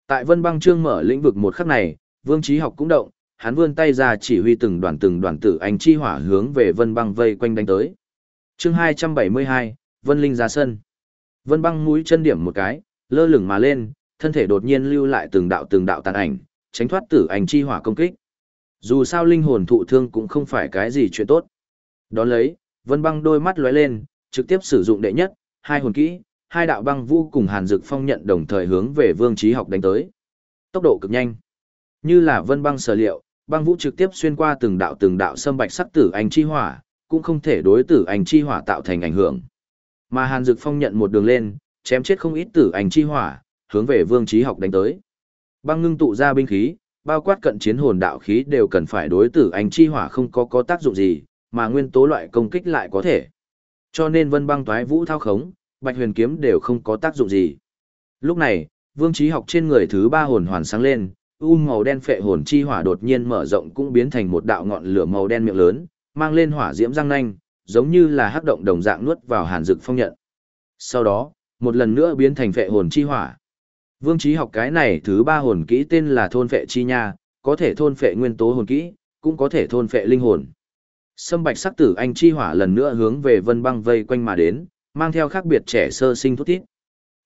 Tại vân băng trương mở lĩnh vực một khắc này, vương trí học cũng động, hắn vươn tay ra chỉ huy từng đoàn từng đoàn tử anh chi hỏa hướng về vân băng vây quanh đánh tới. chương 272, Vân Linh ra sân. Vân băng mũi chân điểm một cái, lơ lửng mà lên, thân thể đột nhiên lưu lại từng đạo từng đạo tàn ảnh, tránh thoát tử ảnh chi hỏa công kích. Dù sao linh hồn thụ thương cũng không phải cái gì chuyện tốt. Đón lấy, Vân Băng đôi mắt lóe lên, trực tiếp sử dụng đệ nhất, hai hồn kỹ, hai đạo băng vũ cùng Hàn Dực Phong nhận đồng thời hướng về Vương Chí Học đánh tới. Tốc độ cực nhanh. Như là Vân Băng sở liệu, băng vũ trực tiếp xuyên qua từng đạo từng đạo xâm bạch sắc tử ảnh chi hỏa, cũng không thể đối tử ảnh chi hỏa tạo thành ảnh hưởng. Mà Hàn Dực Phong nhận một đường lên, chém chết không ít tử ảnh chi hỏa, hướng về Vương Chí Học đánh tới. Băng ngưng tụ ra binh khí, bao quát cận chiến hồn đạo khí đều cần phải đối tử ánh chi hỏa không có có tác dụng gì, mà nguyên tố loại công kích lại có thể. Cho nên vân băng toái vũ thao khống, bạch huyền kiếm đều không có tác dụng gì. Lúc này, vương trí học trên người thứ ba hồn hoàn sáng lên, u màu đen phệ hồn chi hỏa đột nhiên mở rộng cũng biến thành một đạo ngọn lửa màu đen miệng lớn, mang lên hỏa diễm răng nanh, giống như là hắc động đồng dạng nuốt vào hàn dực phong nhận. Sau đó, một lần nữa biến thành phệ hồn chi hỏa. Vương trí học cái này thứ ba hồn kỹ tên là thôn phệ chi nha, có thể thôn phệ nguyên tố hồn kỹ, cũng có thể thôn phệ linh hồn. Sâm bạch sắc tử anh chi hỏa lần nữa hướng về vân băng vây quanh mà đến, mang theo khác biệt trẻ sơ sinh thút thít.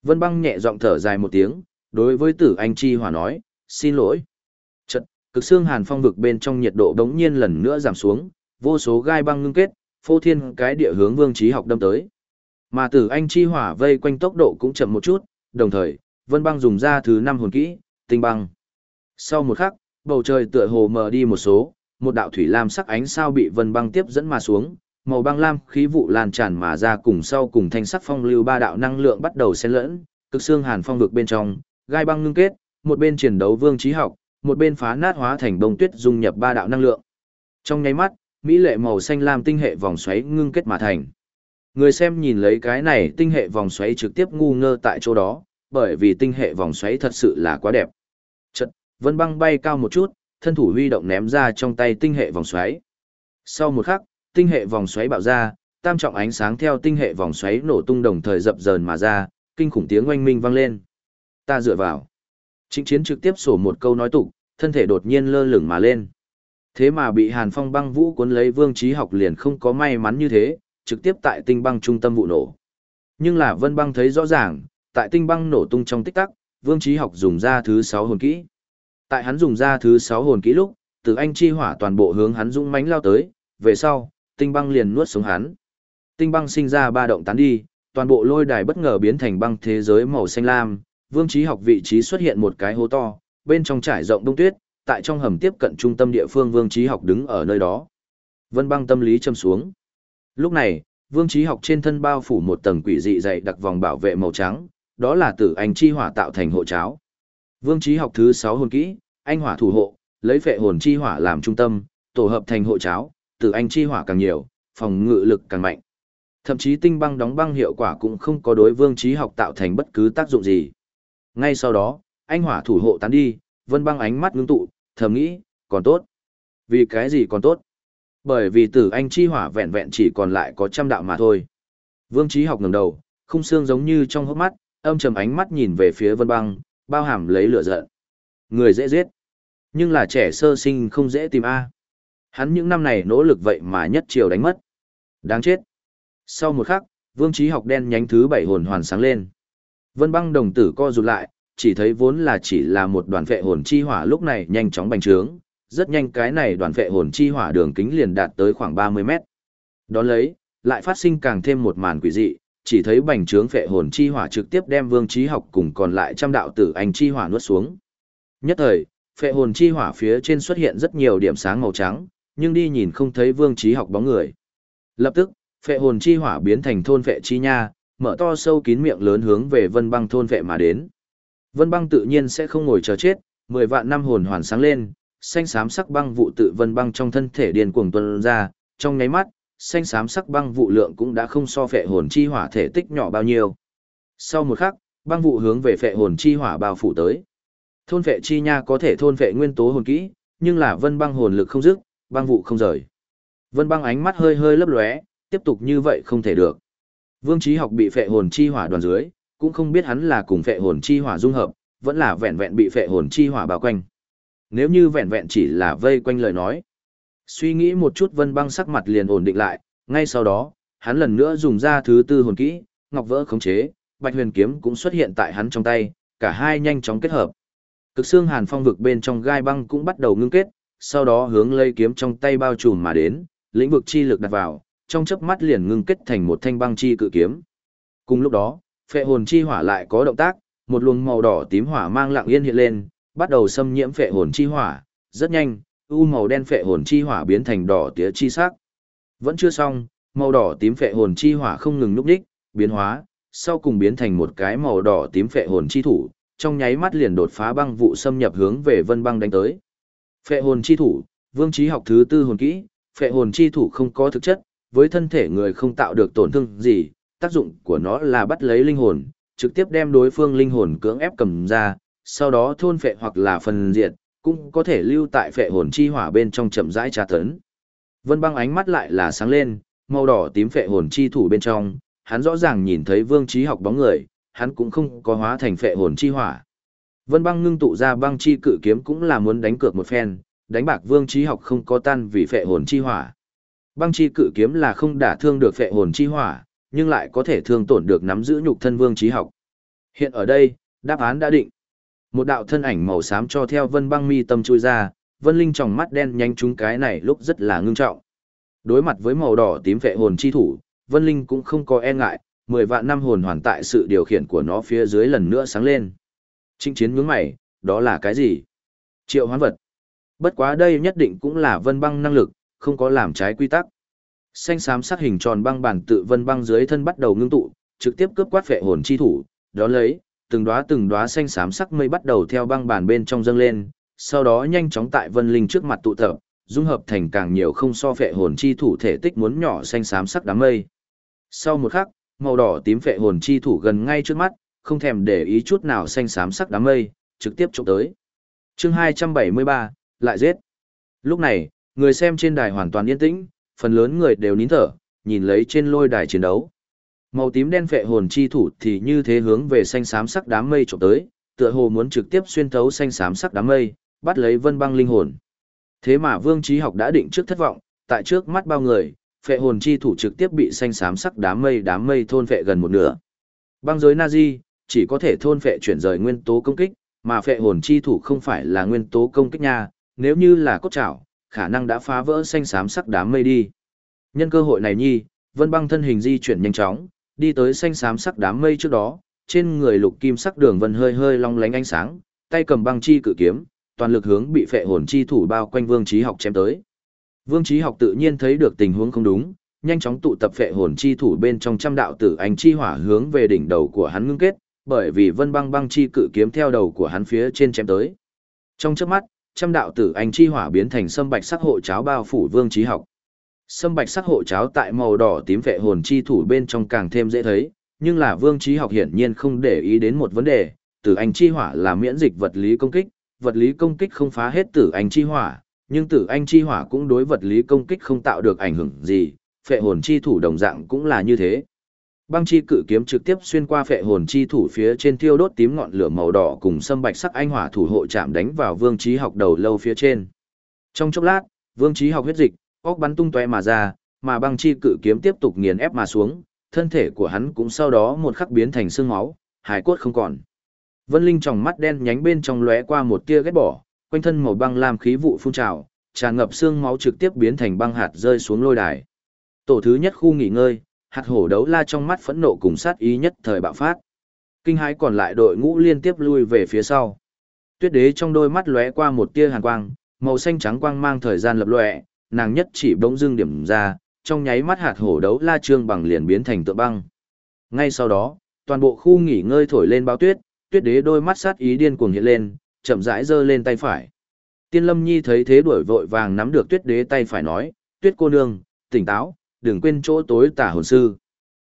Vân băng nhẹ giọng thở dài một tiếng, đối với tử anh chi hỏa nói, xin lỗi. Chật, cực xương hàn phong vực bên trong nhiệt độ đống nhiên lần nữa giảm xuống, vô số gai băng ngưng kết, phô thiên cái địa hướng vương trí học đâm tới. Mà tử anh chi hỏa vây quanh tốc độ cũng chậm một chút, đồng thời, Vân Băng dùng ra thứ năm hồn kỹ, tinh băng. Sau một khắc, bầu trời tựa hồ mờ đi một số, một đạo thủy lam sắc ánh sao bị Vân Băng tiếp dẫn mà xuống, màu băng lam khí vụ lan tràn mà ra cùng sau cùng thanh sắc phong lưu ba đạo năng lượng bắt đầu xen lẫn, cực xương hàn phong vực bên trong, gai băng ngưng kết, một bên chiến đấu vương trí học, một bên phá nát hóa thành bông tuyết dung nhập ba đạo năng lượng. Trong nháy mắt, mỹ lệ màu xanh lam tinh hệ vòng xoáy ngưng kết mà thành. Người xem nhìn lấy cái này tinh hệ vòng xoáy trực tiếp ngu ngơ tại chỗ đó, bởi vì tinh hệ vòng xoáy thật sự là quá đẹp. Chật, vân băng bay cao một chút, thân thủ huy động ném ra trong tay tinh hệ vòng xoáy. Sau một khắc, tinh hệ vòng xoáy bạo ra, tam trọng ánh sáng theo tinh hệ vòng xoáy nổ tung đồng thời dập dờn mà ra, kinh khủng tiếng oanh minh vang lên. Ta dựa vào. Trịnh chiến trực tiếp sổ một câu nói tục, thân thể đột nhiên lơ lửng mà lên. Thế mà bị Hàn Phong băng vũ cuốn lấy Vương Trí học liền không có may mắn như thế, trực tiếp tại tinh băng trung tâm vụ nổ. Nhưng là Vân Băng thấy rõ ràng, tại tinh băng nổ tung trong tích tắc, Vương Trí Học dùng ra thứ sáu hồn kỹ. Tại hắn dùng ra thứ sáu hồn kỹ lúc, từ anh chi hỏa toàn bộ hướng hắn dũng mãnh lao tới, về sau, tinh băng liền nuốt xuống hắn. Tinh băng sinh ra ba động tán đi, toàn bộ lôi đài bất ngờ biến thành băng thế giới màu xanh lam, Vương Trí Học vị trí xuất hiện một cái hố to, bên trong trải rộng đông tuyết, tại trong hầm tiếp cận trung tâm địa phương Vương Trí Học đứng ở nơi đó. Vân băng tâm lý châm xuống. Lúc này, Vương Trí Học trên thân bao phủ một tầng quỷ dị dày đặc vòng bảo vệ màu trắng, đó là tử anh chi hỏa tạo thành hộ cháo. Vương trí học thứ 6 hồn kỹ, anh hỏa thủ hộ, lấy phệ hồn chi hỏa làm trung tâm, tổ hợp thành hộ cháo, tử anh chi hỏa càng nhiều, phòng ngự lực càng mạnh. Thậm chí tinh băng đóng băng hiệu quả cũng không có đối vương trí học tạo thành bất cứ tác dụng gì. Ngay sau đó, anh hỏa thủ hộ tán đi, vân băng ánh mắt ngưng tụ, thầm nghĩ, còn tốt. Vì cái gì còn tốt? Bởi vì tử anh chi hỏa vẹn vẹn chỉ còn lại có trăm đạo mà thôi. Vương trí học ngẩng đầu, khung xương giống như trong hốc mắt, âm trầm ánh mắt nhìn về phía vân băng, bao hàm lấy lửa giận. Người dễ giết, nhưng là trẻ sơ sinh không dễ tìm A. Hắn những năm này nỗ lực vậy mà nhất chiều đánh mất. Đáng chết. Sau một khắc, vương trí học đen nhánh thứ bảy hồn hoàn sáng lên. Vân băng đồng tử co rụt lại, chỉ thấy vốn là chỉ là một đoàn vệ hồn chi hỏa lúc này nhanh chóng bành trướng, rất nhanh cái này đoàn vệ hồn chi hỏa đường kính liền đạt tới khoảng 30 mét. Đón lấy, lại phát sinh càng thêm một màn quỷ dị, chỉ thấy bành trướng vệ hồn chi hỏa trực tiếp đem vương trí học cùng còn lại trăm đạo tử anh chi hỏa nuốt xuống. Nhất thời, vệ hồn chi hỏa phía trên xuất hiện rất nhiều điểm sáng màu trắng, nhưng đi nhìn không thấy vương trí học bóng người. Lập tức, vệ hồn chi hỏa biến thành thôn vệ chi nha, mở to sâu kín miệng lớn hướng về vân băng thôn vệ mà đến. Vân băng tự nhiên sẽ không ngồi chờ chết, mười vạn năm hồn hoàn sáng lên, xanh xám sắc băng vụ tự vân băng trong thân thể điền cuồng tuần ra, trong nháy mắt, xanh xám sắc băng vụ lượng cũng đã không so phệ hồn chi hỏa thể tích nhỏ bao nhiêu. Sau một khắc, băng vụ hướng về phệ hồn chi hỏa bao phủ tới. Thôn phệ chi nha có thể thôn phệ nguyên tố hồn kỹ, nhưng là vân băng hồn lực không dứt, băng vụ không rời. Vân băng ánh mắt hơi hơi lấp lóe, tiếp tục như vậy không thể được. Vương Chí Học bị phệ hồn chi hỏa đoàn dưới, cũng không biết hắn là cùng phệ hồn chi hỏa dung hợp, vẫn là vẹn vẹn bị phệ hồn chi hỏa bao quanh. Nếu như vẹn vẹn chỉ là vây quanh lời nói. Suy nghĩ một chút vân băng sắc mặt liền ổn định lại, ngay sau đó, hắn lần nữa dùng ra thứ tư hồn kỹ, ngọc vỡ khống chế, bạch huyền kiếm cũng xuất hiện tại hắn trong tay, cả hai nhanh chóng kết hợp. Cực xương hàn phong vực bên trong gai băng cũng bắt đầu ngưng kết, sau đó hướng lây kiếm trong tay bao trùm mà đến, lĩnh vực chi lực đặt vào, trong chớp mắt liền ngưng kết thành một thanh băng chi cự kiếm. Cùng lúc đó, phệ hồn chi hỏa lại có động tác, một luồng màu đỏ tím hỏa mang lặng yên hiện lên, bắt đầu xâm nhiễm phệ hồn chi hỏa, rất nhanh, u màu đen phệ hồn chi hỏa biến thành đỏ tía chi sắc. Vẫn chưa xong, màu đỏ tím phệ hồn chi hỏa không ngừng núp đích, biến hóa, sau cùng biến thành một cái màu đỏ tím phệ hồn chi thủ, trong nháy mắt liền đột phá băng vụ xâm nhập hướng về vân băng đánh tới. Phệ hồn chi thủ, vương trí học thứ tư hồn kỹ, phệ hồn chi thủ không có thực chất, với thân thể người không tạo được tổn thương gì, tác dụng của nó là bắt lấy linh hồn, trực tiếp đem đối phương linh hồn cưỡng ép cầm ra, sau đó thôn phệ hoặc là phần diệt, cũng có thể lưu tại phệ hồn chi hỏa bên trong chậm rãi tra tấn. Vân băng ánh mắt lại là sáng lên, màu đỏ tím phệ hồn chi thủ bên trong, hắn rõ ràng nhìn thấy vương trí học bóng người, hắn cũng không có hóa thành phệ hồn chi hỏa. Vân băng ngưng tụ ra băng chi cự kiếm cũng là muốn đánh cược một phen, đánh bạc vương trí học không có tan vì phệ hồn chi hỏa. Băng chi cự kiếm là không đả thương được phệ hồn chi hỏa, nhưng lại có thể thương tổn được nắm giữ nhục thân vương trí học. Hiện ở đây, đáp án đã định. Một đạo thân ảnh màu xám cho theo vân băng mi tâm chui ra, vân linh trong mắt đen nhanh chúng cái này lúc rất là ngưng trọng. Đối mặt với màu đỏ tím vệ hồn chi thủ, vân linh cũng không có e ngại, mười vạn năm hồn hoàn tại sự điều khiển của nó phía dưới lần nữa sáng lên. Trinh chiến nhướng mày, đó là cái gì? Triệu hoán vật. Bất quá đây nhất định cũng là vân băng năng lực, không có làm trái quy tắc. Xanh xám sắc hình tròn băng bản tự vân băng dưới thân bắt đầu ngưng tụ, trực tiếp cướp quát phệ hồn chi thủ, đó lấy, từng đóa từng đóa xanh xám sắc mây bắt đầu theo băng bản bên trong dâng lên, sau đó nhanh chóng tại vân linh trước mặt tụ tập, dung hợp thành càng nhiều không so phệ hồn chi thủ thể tích muốn nhỏ xanh xám sắc đám mây. Sau một khắc, màu đỏ tím phệ hồn chi thủ gần ngay trước mắt, không thèm để ý chút nào xanh xám sắc đám mây, trực tiếp chụp tới. Chương 273, lại giết. Lúc này, người xem trên đài hoàn toàn yên tĩnh, phần lớn người đều nín thở, nhìn lấy trên lôi đài chiến đấu. Màu tím đen phệ hồn chi thủ thì như thế hướng về xanh xám sắc đám mây chụp tới, tựa hồ muốn trực tiếp xuyên thấu xanh xám sắc đám mây, bắt lấy vân băng linh hồn. Thế mà Vương Trí Học đã định trước thất vọng, tại trước mắt bao người, phệ hồn chi thủ trực tiếp bị xanh xám sắc đám mây đám mây thôn phệ gần một nửa. Băng giới Nazi chỉ có thể thôn phệ chuyển rời nguyên tố công kích, mà phệ hồn chi thủ không phải là nguyên tố công kích nha, nếu như là cốt trảo, khả năng đã phá vỡ xanh xám sắc đám mây đi. Nhân cơ hội này nhi, Vân Băng thân hình di chuyển nhanh chóng, đi tới xanh xám sắc đám mây trước đó, trên người lục kim sắc đường vân hơi hơi long lánh ánh sáng, tay cầm băng chi cự kiếm, toàn lực hướng bị phệ hồn chi thủ bao quanh Vương Chí Học chém tới. Vương Chí Học tự nhiên thấy được tình huống không đúng, nhanh chóng tụ tập phệ hồn chi thủ bên trong trăm đạo tử ánh chi hỏa hướng về đỉnh đầu của hắn ngưng kết, bởi vì Vân Băng băng chi cự kiếm theo đầu của hắn phía trên chém tới. Trong chớp mắt, trăm đạo tử anh chi hỏa biến thành sâm bạch sắc hộ cháo bao phủ Vương Chí Học. Sâm bạch sắc hộ cháo tại màu đỏ tím vệ hồn chi thủ bên trong càng thêm dễ thấy, nhưng là Vương Chí Học hiển nhiên không để ý đến một vấn đề, tử anh chi hỏa là miễn dịch vật lý công kích, vật lý công kích không phá hết tử anh chi hỏa, nhưng tử anh chi hỏa cũng đối vật lý công kích không tạo được ảnh hưởng gì, phệ hồn chi thủ đồng dạng cũng là như thế. Băng chi cự kiếm trực tiếp xuyên qua phệ hồn chi thủ phía trên thiêu đốt tím ngọn lửa màu đỏ cùng sâm bạch sắc anh hỏa thủ hộ chạm đánh vào Vương trí Học đầu lâu phía trên. Trong chốc lát, Vương trí Học huyết dịch, óc bắn tung toe mà ra, mà băng chi cự kiếm tiếp tục nghiền ép mà xuống, thân thể của hắn cũng sau đó một khắc biến thành xương máu, hải cốt không còn. Vân Linh tròng mắt đen nhánh bên trong lóe qua một tia ghét bỏ, quanh thân màu băng làm khí vụ phun trào, tràn ngập xương máu trực tiếp biến thành băng hạt rơi xuống lôi đài. Tổ thứ nhất khu nghỉ ngơi, hạt hổ đấu la trong mắt phẫn nộ cùng sát ý nhất thời bạo phát. Kinh hãi còn lại đội ngũ liên tiếp lui về phía sau. Tuyết đế trong đôi mắt lóe qua một tia hàn quang, màu xanh trắng quang mang thời gian lập lòe, nàng nhất chỉ bỗng dưng điểm ra, trong nháy mắt hạt hổ đấu la trương bằng liền biến thành tượng băng. Ngay sau đó, toàn bộ khu nghỉ ngơi thổi lên bao tuyết, tuyết đế đôi mắt sát ý điên cuồng hiện lên, chậm rãi giơ lên tay phải. Tiên Lâm Nhi thấy thế đuổi vội vàng nắm được tuyết đế tay phải nói, tuyết cô nương, tỉnh táo, đừng quên chỗ tối tả hồn sư.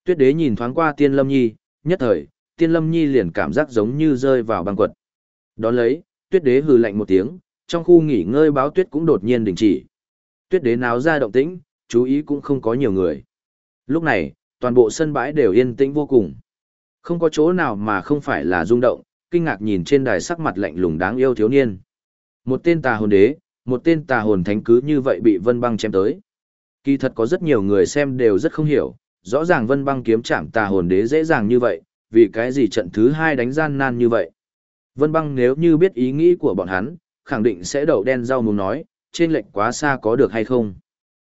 Tuyết đế nhìn thoáng qua Tiên Lâm Nhi, nhất thời, Tiên Lâm Nhi liền cảm giác giống như rơi vào băng quật. Đón lấy, tuyết đế hừ lạnh một tiếng, trong khu nghỉ ngơi báo tuyết cũng đột nhiên đình chỉ. Tuyết đế náo ra động tĩnh, chú ý cũng không có nhiều người. Lúc này, toàn bộ sân bãi đều yên tĩnh vô cùng. Không có chỗ nào mà không phải là rung động, kinh ngạc nhìn trên đài sắc mặt lạnh lùng đáng yêu thiếu niên. Một tên tà hồn đế, một tên tà hồn thánh cứ như vậy bị Vân Băng chém tới. Kỳ thật có rất nhiều người xem đều rất không hiểu, rõ ràng Vân Băng kiếm chạm tà hồn đế dễ dàng như vậy, vì cái gì trận thứ hai đánh gian nan như vậy. Vân Băng nếu như biết ý nghĩ của bọn hắn, khẳng định sẽ đậu đen rau muốn nói, trên lệnh quá xa có được hay không.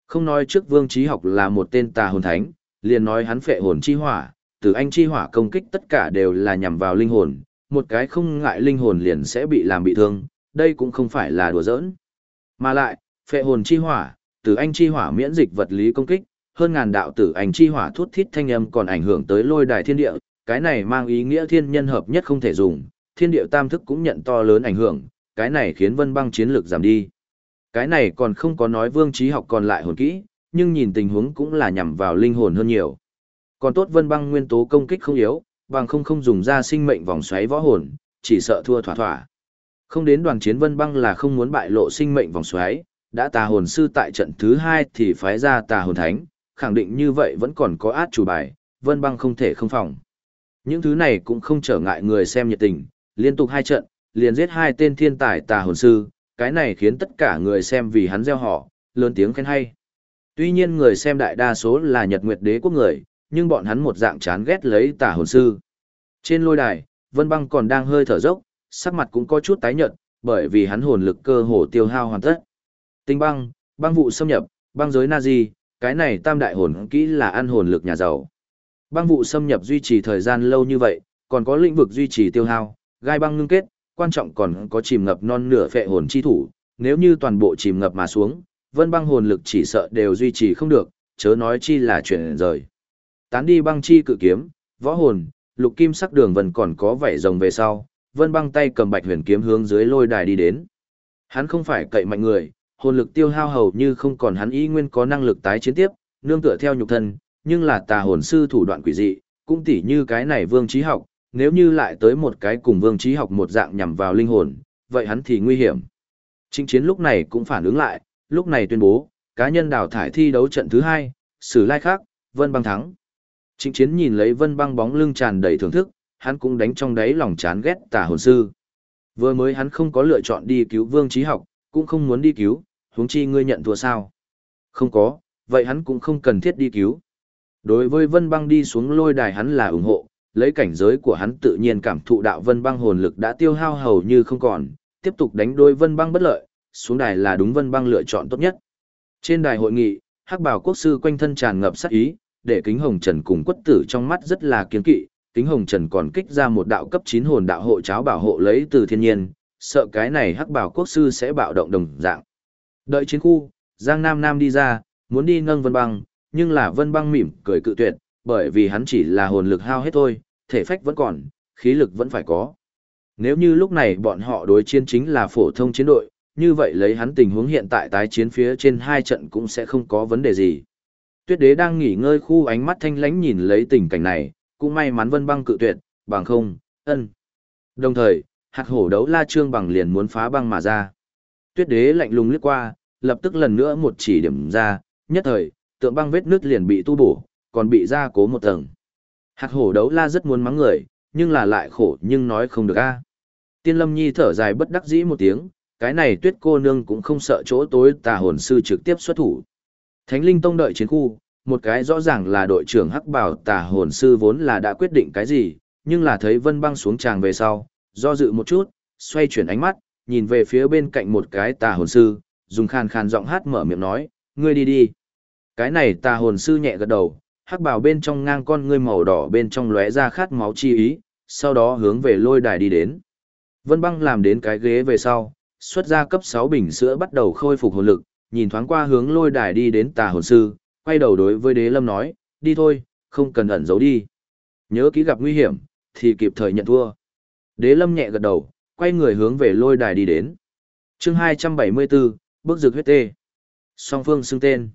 Không nói trước Vương Trí Học là một tên tà hồn thánh, liền nói hắn phệ hồn chi hỏa, từ anh chi hỏa công kích tất cả đều là nhằm vào linh hồn, một cái không ngại linh hồn liền sẽ bị làm bị thương, đây cũng không phải là đùa giỡn. Mà lại, phệ hồn chi hỏa, Tử anh chi hỏa miễn dịch vật lý công kích, hơn ngàn đạo tử anh chi hỏa thuốc thít thanh âm còn ảnh hưởng tới lôi đài thiên địa, cái này mang ý nghĩa thiên nhân hợp nhất không thể dùng, thiên địa tam thức cũng nhận to lớn ảnh hưởng, cái này khiến vân băng chiến lược giảm đi. Cái này còn không có nói vương trí học còn lại hồn kỹ, nhưng nhìn tình huống cũng là nhằm vào linh hồn hơn nhiều. Còn tốt vân băng nguyên tố công kích không yếu, bằng không không dùng ra sinh mệnh vòng xoáy võ hồn, chỉ sợ thua thỏa thỏa. Không đến đoàn chiến vân băng là không muốn bại lộ sinh mệnh vòng xoáy, đã tà hồn sư tại trận thứ hai thì phái ra tà hồn thánh, khẳng định như vậy vẫn còn có át chủ bài, vân băng không thể không phòng. Những thứ này cũng không trở ngại người xem nhiệt tình, liên tục hai trận, liền giết hai tên thiên tài tà hồn sư, cái này khiến tất cả người xem vì hắn gieo họ, lớn tiếng khen hay. Tuy nhiên người xem đại đa số là Nhật Nguyệt Đế quốc người, nhưng bọn hắn một dạng chán ghét lấy tà hồn sư. Trên lôi đài, Vân Băng còn đang hơi thở dốc, sắc mặt cũng có chút tái nhợt, bởi vì hắn hồn lực cơ hồ tiêu hao hoàn tất. Tinh băng, băng vụ xâm nhập, băng giới Nazi, cái này tam đại hồn kỹ là ăn hồn lực nhà giàu. Băng vụ xâm nhập duy trì thời gian lâu như vậy, còn có lĩnh vực duy trì tiêu hao, gai băng ngưng kết, quan trọng còn có chìm ngập non nửa phệ hồn chi thủ, nếu như toàn bộ chìm ngập mà xuống, vân băng hồn lực chỉ sợ đều duy trì không được, chớ nói chi là chuyển rời. Tán đi băng chi cự kiếm, võ hồn, lục kim sắc đường vẫn còn có vẻ rồng về sau, vân băng tay cầm bạch huyền kiếm hướng dưới lôi đài đi đến. Hắn không phải cậy mạnh người, hồn lực tiêu hao hầu như không còn hắn ý nguyên có năng lực tái chiến tiếp, nương tựa theo nhục thân, nhưng là tà hồn sư thủ đoạn quỷ dị, cũng tỉ như cái này vương trí học, nếu như lại tới một cái cùng vương trí học một dạng nhằm vào linh hồn, vậy hắn thì nguy hiểm. Trịnh chiến lúc này cũng phản ứng lại, lúc này tuyên bố, cá nhân đào thải thi đấu trận thứ hai, sử lai khác, vân băng thắng. Trịnh chiến nhìn lấy vân băng bóng lưng tràn đầy thưởng thức, hắn cũng đánh trong đáy lòng chán ghét tà hồn sư. Vừa mới hắn không có lựa chọn đi cứu vương trí học, cũng không muốn đi cứu, huống chi ngươi nhận thua sao. Không có, vậy hắn cũng không cần thiết đi cứu. Đối với vân băng đi xuống lôi đài hắn là ủng hộ, lấy cảnh giới của hắn tự nhiên cảm thụ đạo vân băng hồn lực đã tiêu hao hầu như không còn, tiếp tục đánh đôi vân băng bất lợi, xuống đài là đúng vân băng lựa chọn tốt nhất. Trên đài hội nghị, hắc bảo quốc sư quanh thân tràn ngập sát ý, để kính hồng trần cùng quất tử trong mắt rất là kiêng kỵ, kính hồng trần còn kích ra một đạo cấp 9 hồn đạo hộ cháo bảo hộ lấy từ thiên nhiên, sợ cái này hắc bảo quốc sư sẽ bạo động đồng dạng. Đợi chiến khu, Giang Nam Nam đi ra, muốn đi nâng vân băng, nhưng là vân băng mỉm cười cự tuyệt, bởi vì hắn chỉ là hồn lực hao hết thôi, thể phách vẫn còn, khí lực vẫn phải có. Nếu như lúc này bọn họ đối chiến chính là phổ thông chiến đội, như vậy lấy hắn tình huống hiện tại tái chiến phía trên hai trận cũng sẽ không có vấn đề gì. Tuyết đế đang nghỉ ngơi khu ánh mắt thanh lánh nhìn lấy tình cảnh này, cũng may mắn vân băng cự tuyệt, bằng không, ân. Đồng thời, hạt hổ đấu la trương bằng liền muốn phá băng mà ra. Tuyết đế lạnh lùng liếc qua, lập tức lần nữa một chỉ điểm ra, nhất thời, tượng băng vết nước liền bị tu bổ, còn bị ra cố một tầng. Hạt hổ đấu la rất muốn mắng người, nhưng là lại khổ nhưng nói không được a. Tiên lâm nhi thở dài bất đắc dĩ một tiếng, cái này tuyết cô nương cũng không sợ chỗ tối tà hồn sư trực tiếp xuất thủ. Thánh linh tông đợi chiến khu, một cái rõ ràng là đội trưởng hắc bảo tà hồn sư vốn là đã quyết định cái gì, nhưng là thấy Vân Băng xuống tràng về sau, do dự một chút, xoay chuyển ánh mắt, nhìn về phía bên cạnh một cái tà hồn sư, dùng khàn khàn giọng hát mở miệng nói, ngươi đi đi. Cái này tà hồn sư nhẹ gật đầu, hắc bào bên trong ngang con ngươi màu đỏ bên trong lóe ra khát máu chi ý, sau đó hướng về lôi đài đi đến. Vân băng làm đến cái ghế về sau, xuất ra cấp 6 bình sữa bắt đầu khôi phục hồn lực, nhìn thoáng qua hướng lôi đài đi đến tà hồn sư, quay đầu đối với đế lâm nói, đi thôi, không cần ẩn giấu đi. Nhớ kỹ gặp nguy hiểm, thì kịp thời nhận thua. Đế lâm nhẹ gật đầu, quay người hướng về lôi đài đi đến. chương 274, bước dược huyết tê. Song phương xưng tên.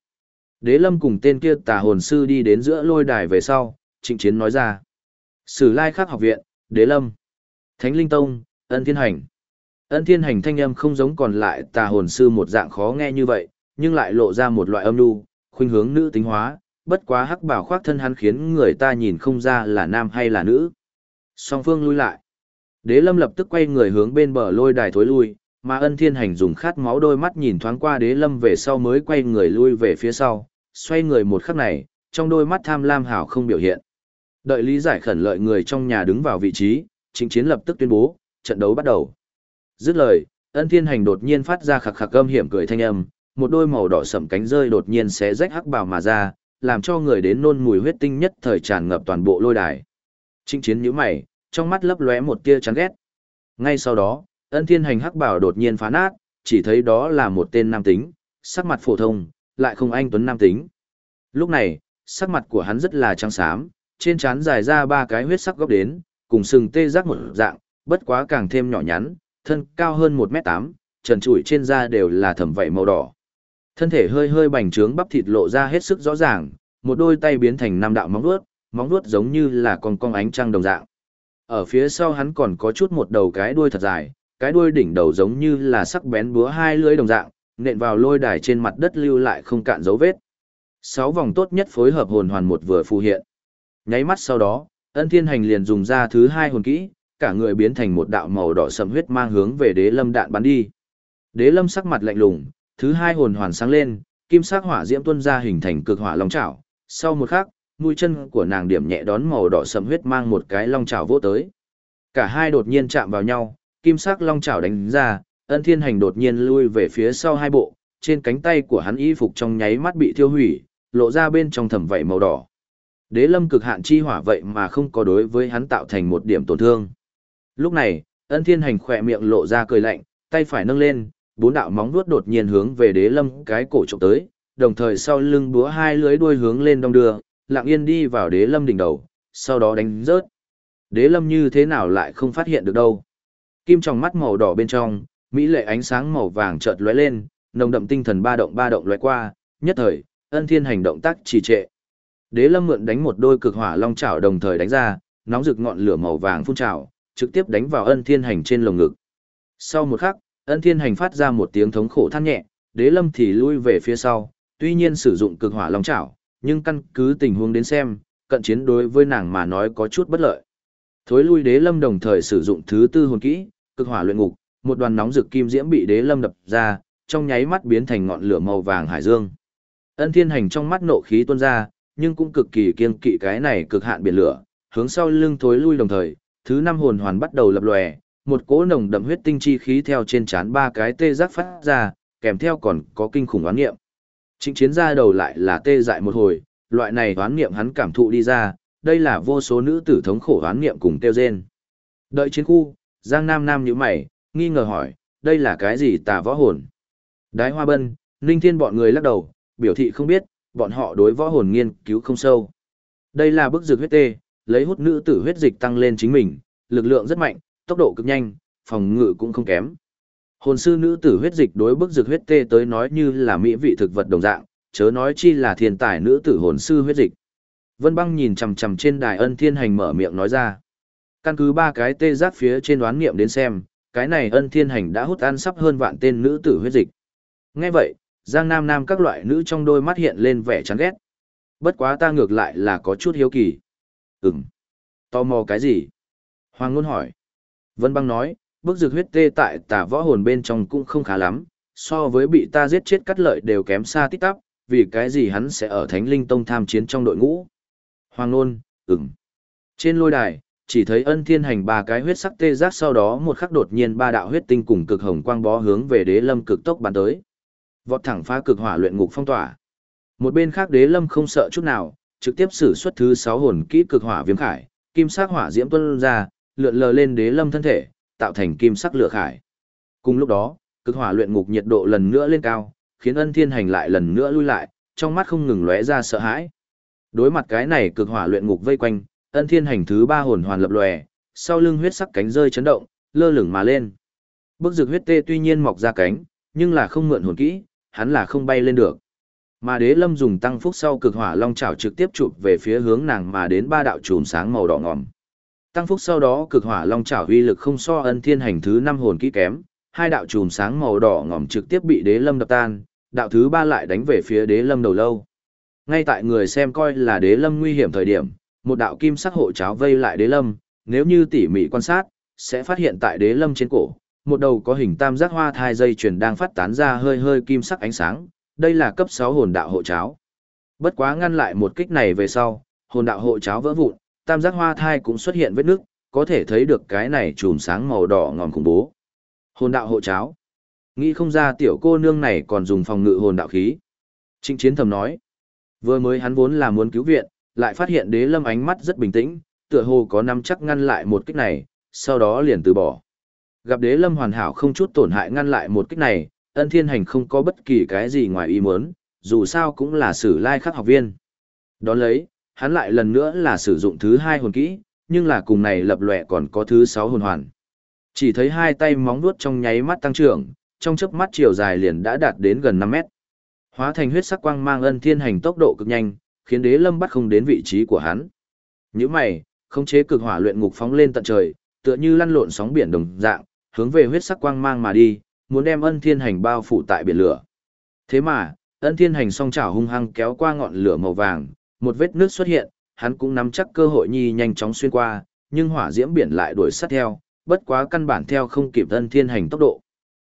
Đế lâm cùng tên kia tà hồn sư đi đến giữa lôi đài về sau, trịnh chiến nói ra. Sử lai khắc học viện, đế lâm. Thánh linh tông, ân thiên hành. Ân thiên hành thanh âm không giống còn lại tà hồn sư một dạng khó nghe như vậy, nhưng lại lộ ra một loại âm nu, khuynh hướng nữ tính hóa, bất quá hắc bảo khoác thân hắn khiến người ta nhìn không ra là nam hay là nữ. Song phương lui lại. Đế lâm lập tức quay người hướng bên bờ lôi đài thối lui, mà ân thiên hành dùng khát máu đôi mắt nhìn thoáng qua đế lâm về sau mới quay người lui về phía sau, xoay người một khắc này, trong đôi mắt tham lam hảo không biểu hiện. Đợi lý giải khẩn lợi người trong nhà đứng vào vị trí, chính chiến lập tức tuyên bố, trận đấu bắt đầu. Dứt lời, ân thiên hành đột nhiên phát ra khạc khạc âm hiểm cười thanh âm, một đôi màu đỏ sẩm cánh rơi đột nhiên xé rách hắc bào mà ra, làm cho người đến nôn mùi huyết tinh nhất thời tràn ngập toàn bộ lôi đài. Trịnh chiến nhíu mày, trong mắt lấp lóe một tia chán ghét. Ngay sau đó, ân thiên hành hắc bảo đột nhiên phá nát, chỉ thấy đó là một tên nam tính, sắc mặt phổ thông, lại không anh tuấn nam tính. Lúc này, sắc mặt của hắn rất là trắng xám, trên trán dài ra ba cái huyết sắc góc đến, cùng sừng tê giác một dạng, bất quá càng thêm nhỏ nhắn, thân cao hơn 1m8, trần trụi trên da đều là thẩm vảy màu đỏ. Thân thể hơi hơi bành trướng bắp thịt lộ ra hết sức rõ ràng, một đôi tay biến thành năm đạo móng vuốt, móng vuốt giống như là con cong ánh trăng đồng dạng. Ở phía sau hắn còn có chút một đầu cái đuôi thật dài, cái đuôi đỉnh đầu giống như là sắc bén búa hai lưỡi đồng dạng, nện vào lôi đài trên mặt đất lưu lại không cạn dấu vết. Sáu vòng tốt nhất phối hợp hồn hoàn một vừa phù hiện. Nháy mắt sau đó, ân thiên hành liền dùng ra thứ hai hồn kỹ, cả người biến thành một đạo màu đỏ sẫm huyết mang hướng về đế lâm đạn bắn đi. Đế lâm sắc mặt lạnh lùng, thứ hai hồn hoàn sáng lên, kim sắc hỏa diễm tuôn ra hình thành cực hỏa long chảo. Sau một khắc, mũi chân của nàng điểm nhẹ đón màu đỏ sẫm huyết mang một cái long chảo vỗ tới. Cả hai đột nhiên chạm vào nhau, kim sắc long chảo đánh ra, ân thiên hành đột nhiên lui về phía sau hai bộ, trên cánh tay của hắn y phục trong nháy mắt bị thiêu hủy, lộ ra bên trong thẩm vảy màu đỏ. Đế lâm cực hạn chi hỏa vậy mà không có đối với hắn tạo thành một điểm tổn thương. Lúc này, ân thiên hành khỏe miệng lộ ra cười lạnh, tay phải nâng lên, bốn đạo móng vuốt đột nhiên hướng về đế lâm cái cổ trộm tới, đồng thời sau lưng búa hai lưới đuôi hướng lên đông đưa, lặng yên đi vào đế lâm đỉnh đầu, sau đó đánh rớt. Đế lâm như thế nào lại không phát hiện được đâu. Kim trong mắt màu đỏ bên trong, mỹ lệ ánh sáng màu vàng chợt lóe lên, nồng đậm tinh thần ba động ba động lóe qua, nhất thời, ân thiên hành động tác trì trệ. Đế lâm mượn đánh một đôi cực hỏa long chảo đồng thời đánh ra, nóng rực ngọn lửa màu vàng phun trào, trực tiếp đánh vào ân thiên hành trên lồng ngực. Sau một khắc, ân thiên hành phát ra một tiếng thống khổ than nhẹ, đế lâm thì lui về phía sau, tuy nhiên sử dụng cực hỏa long chảo, nhưng căn cứ tình huống đến xem, cận chiến đối với nàng mà nói có chút bất lợi. Thối lui đế lâm đồng thời sử dụng thứ tư hồn kỹ, cực hỏa luyện ngục, một đoàn nóng rực kim diễm bị đế lâm đập ra, trong nháy mắt biến thành ngọn lửa màu vàng hải dương. Ân thiên hành trong mắt nộ khí tuôn ra, nhưng cũng cực kỳ kiên kỵ cái này cực hạn biển lửa, hướng sau lưng thối lui đồng thời, thứ năm hồn hoàn bắt đầu lập lòe, một cỗ nồng đậm huyết tinh chi khí theo trên trán ba cái tê giác phát ra, kèm theo còn có kinh khủng oán niệm. Trịnh chiến ra đầu lại là tê dại một hồi, loại này oán niệm hắn cảm thụ đi ra, đây là vô số nữ tử thống khổ oán niệm cùng tiêu rên. Đợi chiến khu, Giang Nam Nam như mày, nghi ngờ hỏi, đây là cái gì tà võ hồn? Đái Hoa Bân, Ninh Thiên bọn người lắc đầu, biểu thị không biết, bọn họ đối võ hồn nghiên cứu không sâu. Đây là bức dược huyết tê, lấy hút nữ tử huyết dịch tăng lên chính mình, lực lượng rất mạnh, tốc độ cực nhanh, phòng ngự cũng không kém. Hồn sư nữ tử huyết dịch đối bức dược huyết tê tới nói như là mỹ vị thực vật đồng dạng, chớ nói chi là thiên tài nữ tử hồn sư huyết dịch. Vân băng nhìn chằm chằm trên đài ân thiên hành mở miệng nói ra. Căn cứ ba cái tê giác phía trên đoán nghiệm đến xem, cái này ân thiên hành đã hút ăn sắp hơn vạn tên nữ tử huyết dịch. Nghe vậy, Giang Nam Nam các loại nữ trong đôi mắt hiện lên vẻ chán ghét. Bất quá ta ngược lại là có chút hiếu kỳ. Ừm. Tò mò cái gì? Hoàng Ngôn hỏi. Vân băng nói, bức dược huyết tê tại tà võ hồn bên trong cũng không khá lắm, so với bị ta giết chết cắt lợi đều kém xa tích tắp, vì cái gì hắn sẽ ở Thánh Linh Tông tham chiến trong đội ngũ. Hoàng Nôn, ừm. Trên lôi đài, chỉ thấy ân thiên hành ba cái huyết sắc tê giác sau đó một khắc đột nhiên ba đạo huyết tinh cùng cực hồng quang bó hướng về đế lâm cực tốc bắn tới. Vọt thẳng phá cực hỏa luyện ngục phong tỏa. Một bên khác đế lâm không sợ chút nào, trực tiếp sử xuất thứ sáu hồn kỹ cực hỏa viêm khải, kim sắc hỏa diễm tuân ra, lượn lờ lên đế lâm thân thể, tạo thành kim sắc lửa khải. Cùng lúc đó, cực hỏa luyện ngục nhiệt độ lần nữa lên cao, khiến ân thiên hành lại lần nữa lui lại, trong mắt không ngừng lóe ra sợ hãi. Đối mặt cái này cực hỏa luyện ngục vây quanh, ân thiên hành thứ ba hồn hoàn lập lòe, sau lưng huyết sắc cánh rơi chấn động, lơ lửng mà lên. Bức dược huyết tê tuy nhiên mọc ra cánh, nhưng là không mượn hồn kỹ, hắn là không bay lên được. Mà đế lâm dùng tăng phúc sau cực hỏa long chảo trực tiếp chụp về phía hướng nàng mà đến ba đạo chùm sáng màu đỏ ngòm. Tăng phúc sau đó cực hỏa long chảo uy lực không so ân thiên hành thứ năm hồn kỹ kém, hai đạo chùm sáng màu đỏ ngòm trực tiếp bị đế lâm đập tan, đạo thứ ba lại đánh về phía đế lâm đầu lâu. Ngay tại người xem coi là đế lâm nguy hiểm thời điểm, một đạo kim sắc hộ cháo vây lại đế lâm, nếu như tỉ mỉ quan sát, sẽ phát hiện tại đế lâm trên cổ, một đầu có hình tam giác hoa thai dây chuyền đang phát tán ra hơi hơi kim sắc ánh sáng, đây là cấp 6 hồn đạo hộ cháo. Bất quá ngăn lại một kích này về sau, hồn đạo hộ cháo vỡ vụn, tam giác hoa thai cũng xuất hiện vết nước, có thể thấy được cái này chùm sáng màu đỏ ngòm khủng bố. Hồn đạo hộ cháo. Nghĩ không ra tiểu cô nương này còn dùng phòng ngự hồn đạo khí. Trịnh chiến thầm nói. Vừa mới hắn vốn là muốn cứu viện, lại phát hiện đế lâm ánh mắt rất bình tĩnh, tựa hồ có nắm chắc ngăn lại một kích này, sau đó liền từ bỏ. Gặp đế lâm hoàn hảo không chút tổn hại ngăn lại một kích này, ân thiên hành không có bất kỳ cái gì ngoài ý muốn, dù sao cũng là sử lai khắc học viên. Đón lấy, hắn lại lần nữa là sử dụng thứ hai hồn kỹ, nhưng là cùng này lập lòe còn có thứ sáu hồn hoàn. Chỉ thấy hai tay móng vuốt trong nháy mắt tăng trưởng, trong chớp mắt chiều dài liền đã đạt đến gần 5 mét. Hóa thành huyết sắc quang mang ân thiên hành tốc độ cực nhanh, khiến đế lâm bắt không đến vị trí của hắn. Những mày, khống chế cực hỏa luyện ngục phóng lên tận trời, tựa như lăn lộn sóng biển đồng dạng, hướng về huyết sắc quang mang mà đi, muốn đem ân thiên hành bao phủ tại biển lửa. Thế mà, ân thiên hành song chảo hung hăng kéo qua ngọn lửa màu vàng, một vết nước xuất hiện, hắn cũng nắm chắc cơ hội nhi nhanh chóng xuyên qua, nhưng hỏa diễm biển lại đuổi sát theo, bất quá căn bản theo không kịp ân thiên hành tốc độ.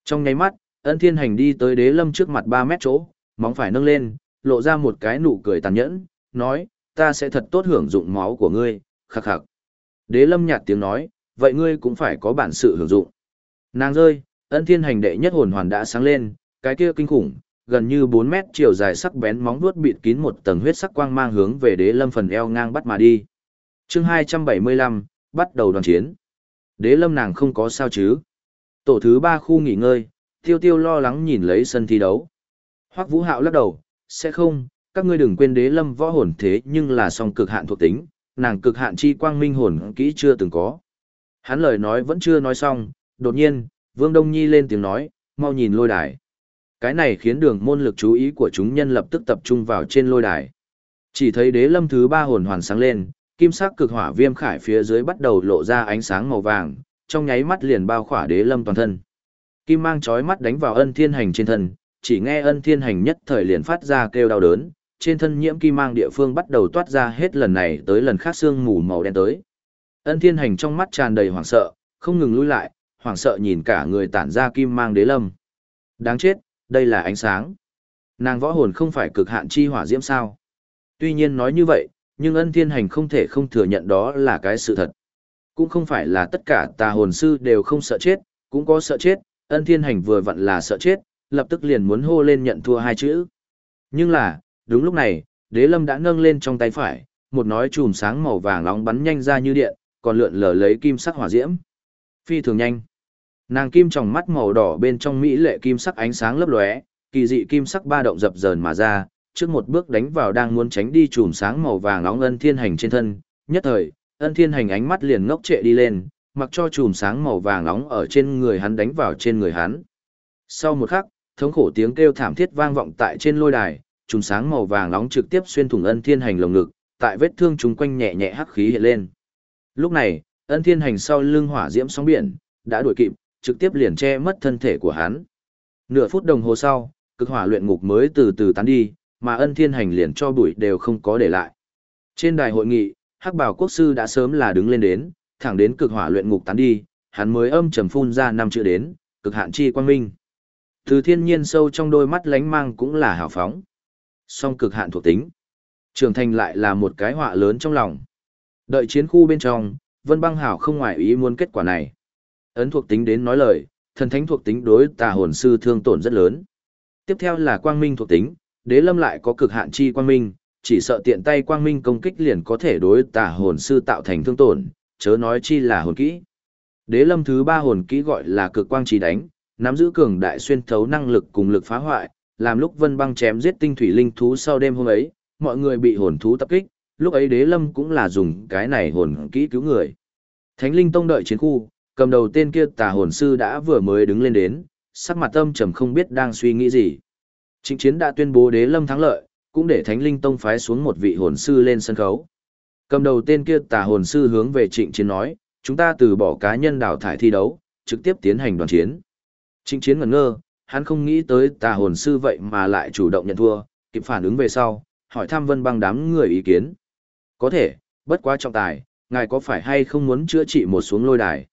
Trong nháy mắt, ân thiên hành đi tới đế lâm trước mặt 3 mét chỗ, móng phải nâng lên, lộ ra một cái nụ cười tàn nhẫn, nói, ta sẽ thật tốt hưởng dụng máu của ngươi, khắc khắc. Đế lâm nhạt tiếng nói, vậy ngươi cũng phải có bản sự hưởng dụng. Nàng rơi, ân thiên hành đệ nhất hồn hoàn đã sáng lên, cái kia kinh khủng, gần như 4 mét chiều dài sắc bén móng vuốt bịt kín một tầng huyết sắc quang mang hướng về đế lâm phần eo ngang bắt mà đi. chương 275, bắt đầu đoàn chiến. Đế lâm nàng không có sao chứ. Tổ thứ 3 khu nghỉ ngơi, tiêu tiêu lo lắng nhìn lấy sân thi đấu. Hoắc vũ hạo lắc đầu, sẽ không, các ngươi đừng quên đế lâm võ hồn thế nhưng là song cực hạn thuộc tính, nàng cực hạn chi quang minh hồn kỹ chưa từng có. Hắn lời nói vẫn chưa nói xong, đột nhiên, Vương Đông Nhi lên tiếng nói, mau nhìn lôi đài. Cái này khiến đường môn lực chú ý của chúng nhân lập tức tập trung vào trên lôi đài. Chỉ thấy đế lâm thứ ba hồn hoàn sáng lên, kim sắc cực hỏa viêm khải phía dưới bắt đầu lộ ra ánh sáng màu vàng, trong nháy mắt liền bao khỏa đế lâm toàn thân. Kim mang chói mắt đánh vào ân thiên hành trên thân, chỉ nghe ân thiên hành nhất thời liền phát ra kêu đau đớn, trên thân nhiễm kim mang địa phương bắt đầu toát ra hết lần này tới lần khác xương mù màu đen tới. Ân thiên hành trong mắt tràn đầy hoảng sợ, không ngừng lui lại, hoảng sợ nhìn cả người tản ra kim mang đế lâm. Đáng chết, đây là ánh sáng. Nàng võ hồn không phải cực hạn chi hỏa diễm sao. Tuy nhiên nói như vậy, nhưng ân thiên hành không thể không thừa nhận đó là cái sự thật. Cũng không phải là tất cả tà hồn sư đều không sợ chết, cũng có sợ chết, ân thiên hành vừa vặn là sợ chết, lập tức liền muốn hô lên nhận thua hai chữ. Nhưng là, đúng lúc này, đế lâm đã nâng lên trong tay phải, một nói chùm sáng màu vàng nóng bắn nhanh ra như điện, còn lượn lờ lấy kim sắc hỏa diễm. Phi thường nhanh. Nàng kim trong mắt màu đỏ bên trong mỹ lệ kim sắc ánh sáng lấp lóe, kỳ dị kim sắc ba động dập dờn mà ra, trước một bước đánh vào đang muốn tránh đi chùm sáng màu vàng nóng ân thiên hành trên thân, nhất thời, ân thiên hành ánh mắt liền ngốc trệ đi lên, mặc cho chùm sáng màu vàng nóng ở trên người hắn đánh vào trên người hắn. Sau một khắc, thống khổ tiếng kêu thảm thiết vang vọng tại trên lôi đài, chùm sáng màu vàng nóng trực tiếp xuyên thủng ân thiên hành lồng ngực, tại vết thương chúng quanh nhẹ nhẹ hắc khí hiện lên. Lúc này, ân thiên hành sau lưng hỏa diễm sóng biển, đã đuổi kịp, trực tiếp liền che mất thân thể của hắn. Nửa phút đồng hồ sau, cực hỏa luyện ngục mới từ từ tán đi, mà ân thiên hành liền cho bụi đều không có để lại. Trên đài hội nghị, hắc bảo quốc sư đã sớm là đứng lên đến, thẳng đến cực hỏa luyện ngục tán đi, hắn mới âm trầm phun ra năm chữ đến, cực hạn chi quang minh. Từ thiên nhiên sâu trong đôi mắt lánh mang cũng là hào phóng. Song cực hạn thuộc tính. trưởng thành lại là một cái họa lớn trong lòng. Đợi chiến khu bên trong, Vân Băng Hảo không ngoại ý muốn kết quả này. Ấn thuộc tính đến nói lời, thần thánh thuộc tính đối tà hồn sư thương tổn rất lớn. Tiếp theo là quang minh thuộc tính, đế lâm lại có cực hạn chi quang minh, chỉ sợ tiện tay quang minh công kích liền có thể đối tà hồn sư tạo thành thương tổn, chớ nói chi là hồn kỹ. Đế lâm thứ ba hồn kỹ gọi là cực quang trí đánh, nắm giữ cường đại xuyên thấu năng lực cùng lực phá hoại, làm lúc vân băng chém giết tinh thủy linh thú sau đêm hôm ấy, mọi người bị hồn thú tập kích, lúc ấy đế lâm cũng là dùng cái này hồn kỹ cứu người. Thánh linh tông đợi chiến khu, cầm đầu tên kia tà hồn sư đã vừa mới đứng lên đến, sắc mặt âm trầm không biết đang suy nghĩ gì. Trịnh chiến đã tuyên bố đế lâm thắng lợi, cũng để thánh linh tông phái xuống một vị hồn sư lên sân khấu. Cầm đầu tên kia tà hồn sư hướng về trịnh chiến nói, chúng ta từ bỏ cá nhân đào thải thi đấu, trực tiếp tiến hành đoàn chiến. Trịnh chiến ngẩn ngơ, hắn không nghĩ tới tà hồn sư vậy mà lại chủ động nhận thua, kịp phản ứng về sau, hỏi thăm vân băng đám người ý kiến. Có thể, bất quá trọng tài, ngài có phải hay không muốn chữa trị một xuống lôi đài?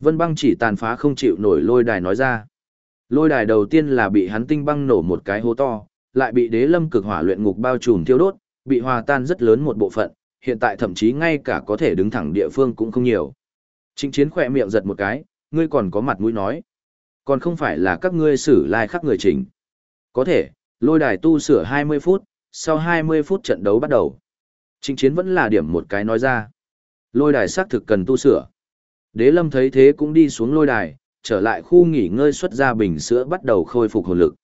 Vân băng chỉ tàn phá không chịu nổi lôi đài nói ra. Lôi đài đầu tiên là bị hắn tinh băng nổ một cái hố to, lại bị đế lâm cực hỏa luyện ngục bao trùm thiêu đốt, bị hòa tan rất lớn một bộ phận, hiện tại thậm chí ngay cả có thể đứng thẳng địa phương cũng không nhiều. Trịnh chiến khỏe miệng giật một cái, ngươi còn có mặt mũi nói. Còn không phải là các ngươi xử lai like khắc người chỉnh. Có thể, lôi đài tu sửa 20 phút, sau 20 phút trận đấu bắt đầu. Trịnh chiến vẫn là điểm một cái nói ra. Lôi đài xác thực cần tu sửa. Đế lâm thấy thế cũng đi xuống lôi đài, trở lại khu nghỉ ngơi xuất ra bình sữa bắt đầu khôi phục hồn lực.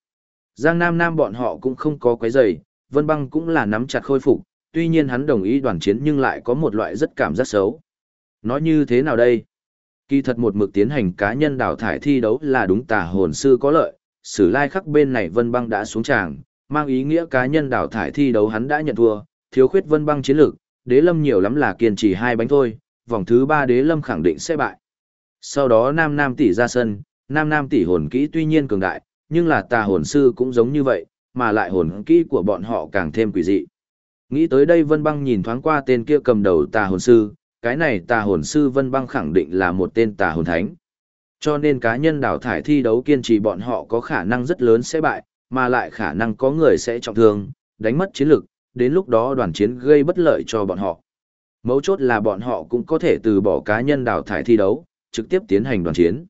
Giang Nam Nam bọn họ cũng không có quấy giày, Vân Băng cũng là nắm chặt khôi phục, tuy nhiên hắn đồng ý đoàn chiến nhưng lại có một loại rất cảm giác xấu. Nói như thế nào đây? Kỳ thật một mực tiến hành cá nhân đào thải thi đấu là đúng tà hồn sư có lợi, sử lai khắc bên này Vân Băng đã xuống tràng, mang ý nghĩa cá nhân đào thải thi đấu hắn đã nhận thua, thiếu khuyết Vân Băng chiến lược, đế lâm nhiều lắm là kiên trì hai bánh thôi, vòng thứ ba đế lâm khẳng định sẽ bại. Sau đó Nam Nam tỷ ra sân, Nam Nam tỷ hồn kỹ tuy nhiên cường đại, nhưng là tà hồn sư cũng giống như vậy, mà lại hồn kỹ của bọn họ càng thêm quỷ dị. Nghĩ tới đây Vân Băng nhìn thoáng qua tên kia cầm đầu tà hồn sư, cái này tà hồn sư Vân Băng khẳng định là một tên tà hồn thánh. Cho nên cá nhân đào thải thi đấu kiên trì bọn họ có khả năng rất lớn sẽ bại, mà lại khả năng có người sẽ trọng thương, đánh mất chiến lực, đến lúc đó đoàn chiến gây bất lợi cho bọn họ. Mấu chốt là bọn họ cũng có thể từ bỏ cá nhân đào thải thi đấu, trực tiếp tiến hành đoàn chiến.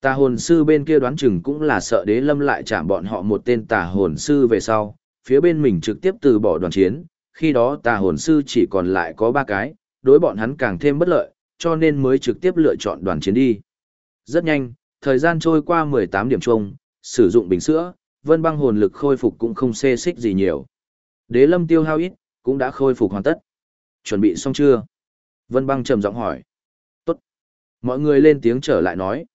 Tà hồn sư bên kia đoán chừng cũng là sợ đế lâm lại chạm bọn họ một tên tà hồn sư về sau, phía bên mình trực tiếp từ bỏ đoàn chiến, khi đó tà hồn sư chỉ còn lại có ba cái, đối bọn hắn càng thêm bất lợi, cho nên mới trực tiếp lựa chọn đoàn chiến đi. Rất nhanh, thời gian trôi qua 18 điểm chung, sử dụng bình sữa, vân băng hồn lực khôi phục cũng không xê xích gì nhiều. Đế lâm tiêu hao ít, cũng đã khôi phục hoàn tất. Chuẩn bị xong chưa? Vân băng trầm giọng hỏi. Tốt. Mọi người lên tiếng trở lại nói.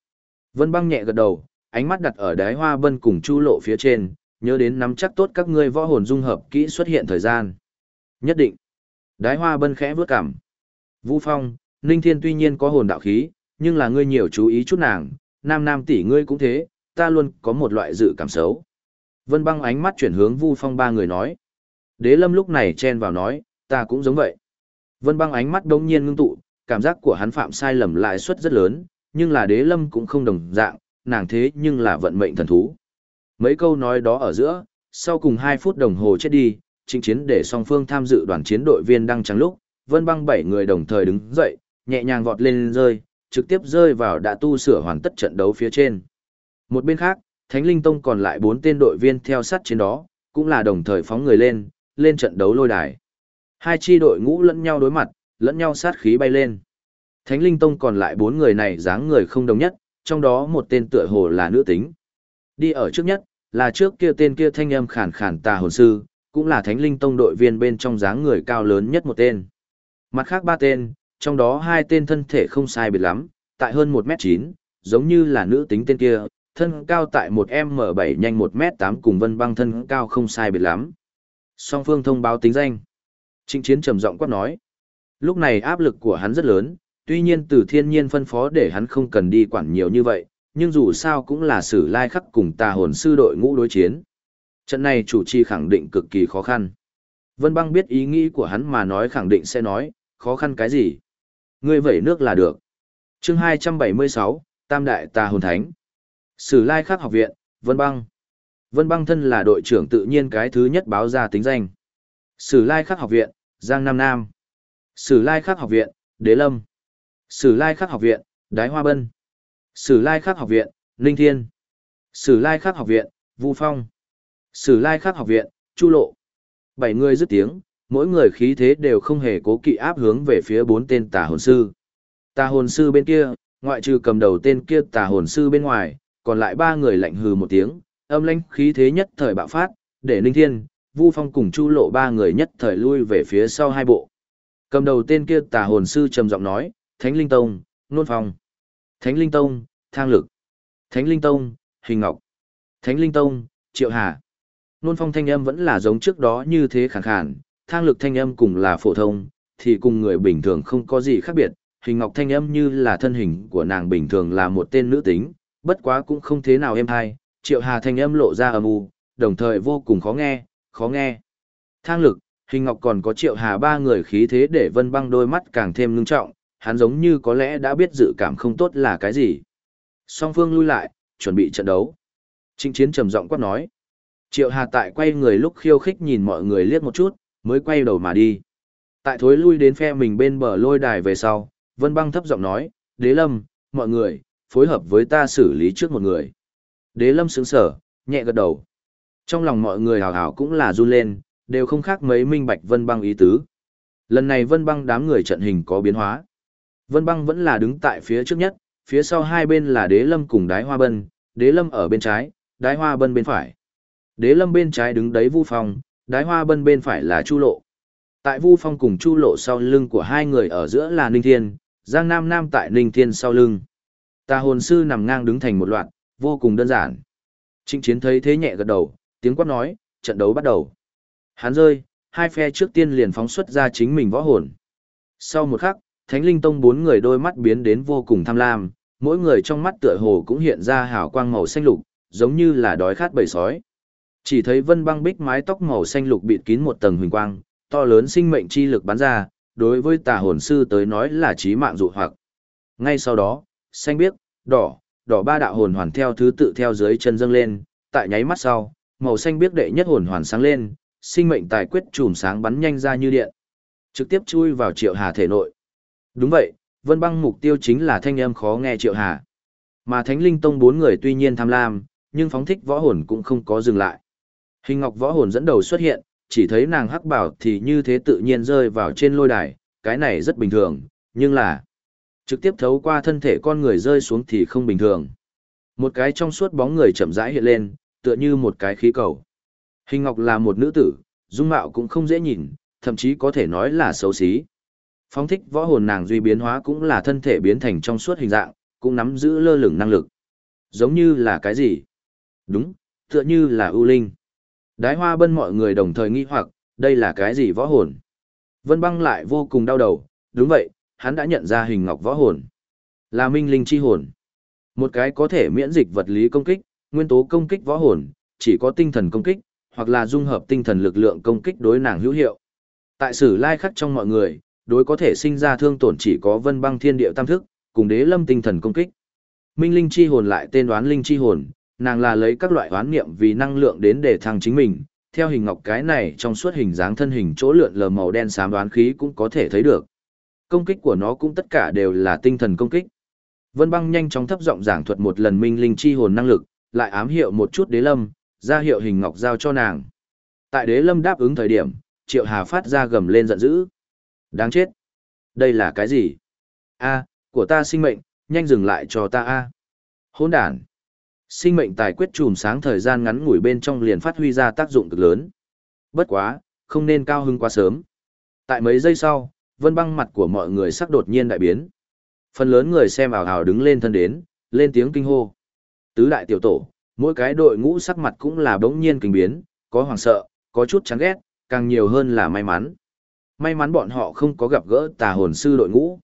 Vân băng nhẹ gật đầu, ánh mắt đặt ở Đái hoa bân cùng chu lộ phía trên, nhớ đến nắm chắc tốt các ngươi võ hồn dung hợp kỹ xuất hiện thời gian. Nhất định. Đái hoa bân khẽ vướt cảm. Vũ Phong, Ninh Thiên tuy nhiên có hồn đạo khí, nhưng là ngươi nhiều chú ý chút nàng, nam nam tỷ ngươi cũng thế, ta luôn có một loại dự cảm xấu. Vân băng ánh mắt chuyển hướng Vu Phong ba người nói. Đế lâm lúc này chen vào nói, ta cũng giống vậy. Vân băng ánh mắt đông nhiên ngưng tụ, cảm giác của hắn phạm sai lầm lại suất rất lớn, nhưng là đế lâm cũng không đồng dạng, nàng thế nhưng là vận mệnh thần thú. Mấy câu nói đó ở giữa, sau cùng 2 phút đồng hồ chết đi, Trình chiến để song phương tham dự đoàn chiến đội viên đăng trắng lúc, vân băng bảy người đồng thời đứng dậy, nhẹ nhàng vọt lên rơi, trực tiếp rơi vào đã tu sửa hoàn tất trận đấu phía trên. Một bên khác, Thánh Linh Tông còn lại bốn tên đội viên theo sát trên đó, cũng là đồng thời phóng người lên, lên trận đấu lôi đài. Hai chi đội ngũ lẫn nhau đối mặt, lẫn nhau sát khí bay lên. Thánh Linh Tông còn lại bốn người này dáng người không đồng nhất, trong đó một tên tựa hồ là nữ tính. Đi ở trước nhất, là trước kia tên kia thanh âm khàn khàn tà hồn sư, cũng là Thánh Linh Tông đội viên bên trong dáng người cao lớn nhất một tên. Mặt khác ba tên, trong đó hai tên thân thể không sai biệt lắm, tại hơn 1m9, giống như là nữ tính tên kia, thân cao tại 1m7 nhanh 1m8 cùng vân băng thân cao không sai biệt lắm. Song phương thông báo tính danh. Trịnh chiến trầm giọng quát nói. Lúc này áp lực của hắn rất lớn, tuy nhiên từ thiên nhiên phân phó để hắn không cần đi quản nhiều như vậy, nhưng dù sao cũng là sử lai khắc cùng tà hồn sư đội ngũ đối chiến. Trận này chủ trì khẳng định cực kỳ khó khăn. Vân băng biết ý nghĩ của hắn mà nói khẳng định sẽ nói, khó khăn cái gì? Ngươi vẩy nước là được. chương 276, Tam Đại Tà Hồn Thánh. Sử lai khắc học viện, Vân băng. Vân băng thân là đội trưởng tự nhiên cái thứ nhất báo ra tính danh. Sử lai khắc học viện, Giang Nam Nam. Sử lai khắc học viện, Đế Lâm. Sử Lai Khắc học viện, Đái Hoa Bân. Sử Lai Khắc học viện, Ninh Thiên. Sử Lai Khắc học viện, Vu Phong. Sử Lai Khắc học viện, Chu Lộ. Bảy người dứt tiếng, mỗi người khí thế đều không hề cố kỵ áp hướng về phía bốn tên tà hồn sư. Tà hồn sư bên kia, ngoại trừ cầm đầu tên kia tà hồn sư bên ngoài, còn lại ba người lạnh hừ một tiếng, âm lãnh khí thế nhất thời bạo phát, để Ninh Thiên, Vu Phong cùng Chu Lộ ba người nhất thời lui về phía sau hai bộ. Cầm đầu tên kia tà hồn sư trầm giọng nói, Thánh Linh Tông, Nôn Phong. Thánh Linh Tông, Thang Lực. Thánh Linh Tông, Hình Ngọc. Thánh Linh Tông, Triệu Hà. Nôn Phong thanh âm vẫn là giống trước đó như thế khàn khàn, Thang Lực thanh âm cùng là phổ thông, thì cùng người bình thường không có gì khác biệt. Hình Ngọc thanh âm như là thân hình của nàng bình thường là một tên nữ tính, bất quá cũng không thế nào êm hay. Triệu Hà thanh âm lộ ra âm u, đồng thời vô cùng khó nghe, khó nghe. Thang Lực, Hình Ngọc còn có Triệu Hà ba người khí thế để Vân Băng đôi mắt càng thêm ngưng trọng, hắn giống như có lẽ đã biết dự cảm không tốt là cái gì. Song phương lui lại, chuẩn bị trận đấu. Trịnh chiến trầm giọng quát nói. Triệu Hà tại quay người lúc khiêu khích nhìn mọi người liếc một chút, mới quay đầu mà đi. Tại thối lui đến phe mình bên bờ lôi đài về sau, Vân Băng thấp giọng nói, Đế Lâm, mọi người, phối hợp với ta xử lý trước một người. Đế Lâm sững sở, nhẹ gật đầu. Trong lòng mọi người hào hào cũng là run lên, đều không khác mấy minh bạch Vân Băng ý tứ. Lần này Vân Băng đám người trận hình có biến hóa. Vân Băng vẫn là đứng tại phía trước nhất, phía sau hai bên là Đế Lâm cùng Đái Hoa Bân, Đế Lâm ở bên trái, Đái Hoa Bân bên phải. Đế Lâm bên trái đứng đấy Vu Phong, Đái Hoa Bân bên phải là Chu Lộ. Tại Vu Phong cùng Chu Lộ sau lưng của hai người ở giữa là Ninh Thiên, Giang Nam Nam tại Ninh Thiên sau lưng. Tà hồn sư nằm ngang đứng thành một loạt, vô cùng đơn giản. Trịnh Chiến thấy thế nhẹ gật đầu, tiếng quát nói, trận đấu bắt đầu. Hắn rơi, hai phe trước tiên liền phóng xuất ra chính mình võ hồn. Sau một khắc, Thánh Linh Tông bốn người đôi mắt biến đến vô cùng tham lam, mỗi người trong mắt tựa hồ cũng hiện ra hào quang màu xanh lục, giống như là đói khát bầy sói. Chỉ thấy Vân Băng Bích mái tóc màu xanh lục bịt kín một tầng huỳnh quang, to lớn sinh mệnh chi lực bắn ra, đối với tà hồn sư tới nói là trí mạng dụ hoặc. Ngay sau đó, xanh biếc, đỏ, đỏ ba đạo hồn hoàn theo thứ tự theo dưới chân dâng lên, tại nháy mắt sau, màu xanh biếc đệ nhất hồn hoàn sáng lên, sinh mệnh tài quyết chùm sáng bắn nhanh ra như điện, trực tiếp chui vào Triệu Hà thể nội. Đúng vậy, Vân Băng mục tiêu chính là thanh âm khó nghe Triệu Hà. Mà Thánh Linh Tông bốn người tuy nhiên tham lam, nhưng phóng thích võ hồn cũng không có dừng lại. Hình ngọc võ hồn dẫn đầu xuất hiện, chỉ thấy nàng hắc bảo thì như thế tự nhiên rơi vào trên lôi đài, cái này rất bình thường, nhưng là trực tiếp thấu qua thân thể con người rơi xuống thì không bình thường. Một cái trong suốt bóng người chậm rãi hiện lên, tựa như một cái khí cầu. Hình ngọc là một nữ tử, dung mạo cũng không dễ nhìn, thậm chí có thể nói là xấu xí. Phóng thích võ hồn nàng duy biến hóa cũng là thân thể biến thành trong suốt hình dạng, cũng nắm giữ lơ lửng năng lực. Giống như là cái gì? Đúng, tựa như là ưu linh. Đái hoa bân mọi người đồng thời nghi hoặc, đây là cái gì võ hồn? Vân băng lại vô cùng đau đầu, đúng vậy, hắn đã nhận ra hình ngọc võ hồn. Là minh linh chi hồn. Một cái có thể miễn dịch vật lý công kích, nguyên tố công kích võ hồn, chỉ có tinh thần công kích, hoặc là dung hợp tinh thần lực lượng công kích đối nàng hữu hiệu. Tại sử lai khắc trong mọi người, đối có thể sinh ra thương tổn chỉ có vân băng thiên địa tam thức, cùng đế lâm tinh thần công kích. Minh linh chi hồn lại tên đoán linh chi hồn, nàng là lấy các loại đoán niệm vì năng lượng đến để thăng chính mình. Theo hình ngọc cái này trong suốt hình dáng thân hình chỗ lượn lờ màu đen xám đoán khí cũng có thể thấy được. Công kích của nó cũng tất cả đều là tinh thần công kích. Vân băng nhanh chóng thấp giọng giảng thuật một lần minh linh chi hồn năng lực, lại ám hiệu một chút đế lâm, ra hiệu hình ngọc giao cho nàng. Tại đế lâm đáp ứng thời điểm, triệu hà phát ra gầm lên giận dữ. Đáng chết. Đây là cái gì? A, của ta sinh mệnh, nhanh dừng lại cho ta a. Hỗn đản. Sinh mệnh tài quyết chùm sáng thời gian ngắn ngủi bên trong liền phát huy ra tác dụng cực lớn. Bất quá, không nên cao hưng quá sớm. Tại mấy giây sau, vân băng mặt của mọi người sắc đột nhiên đại biến. Phần lớn người xem ảo hào đứng lên thân đến, lên tiếng kinh hô. Tứ đại tiểu tổ, mỗi cái đội ngũ sắc mặt cũng là bỗng nhiên kinh biến, có hoảng sợ, có chút chán ghét, càng nhiều hơn là may mắn. May mắn bọn họ không có gặp gỡ tà hồn sư đội ngũ.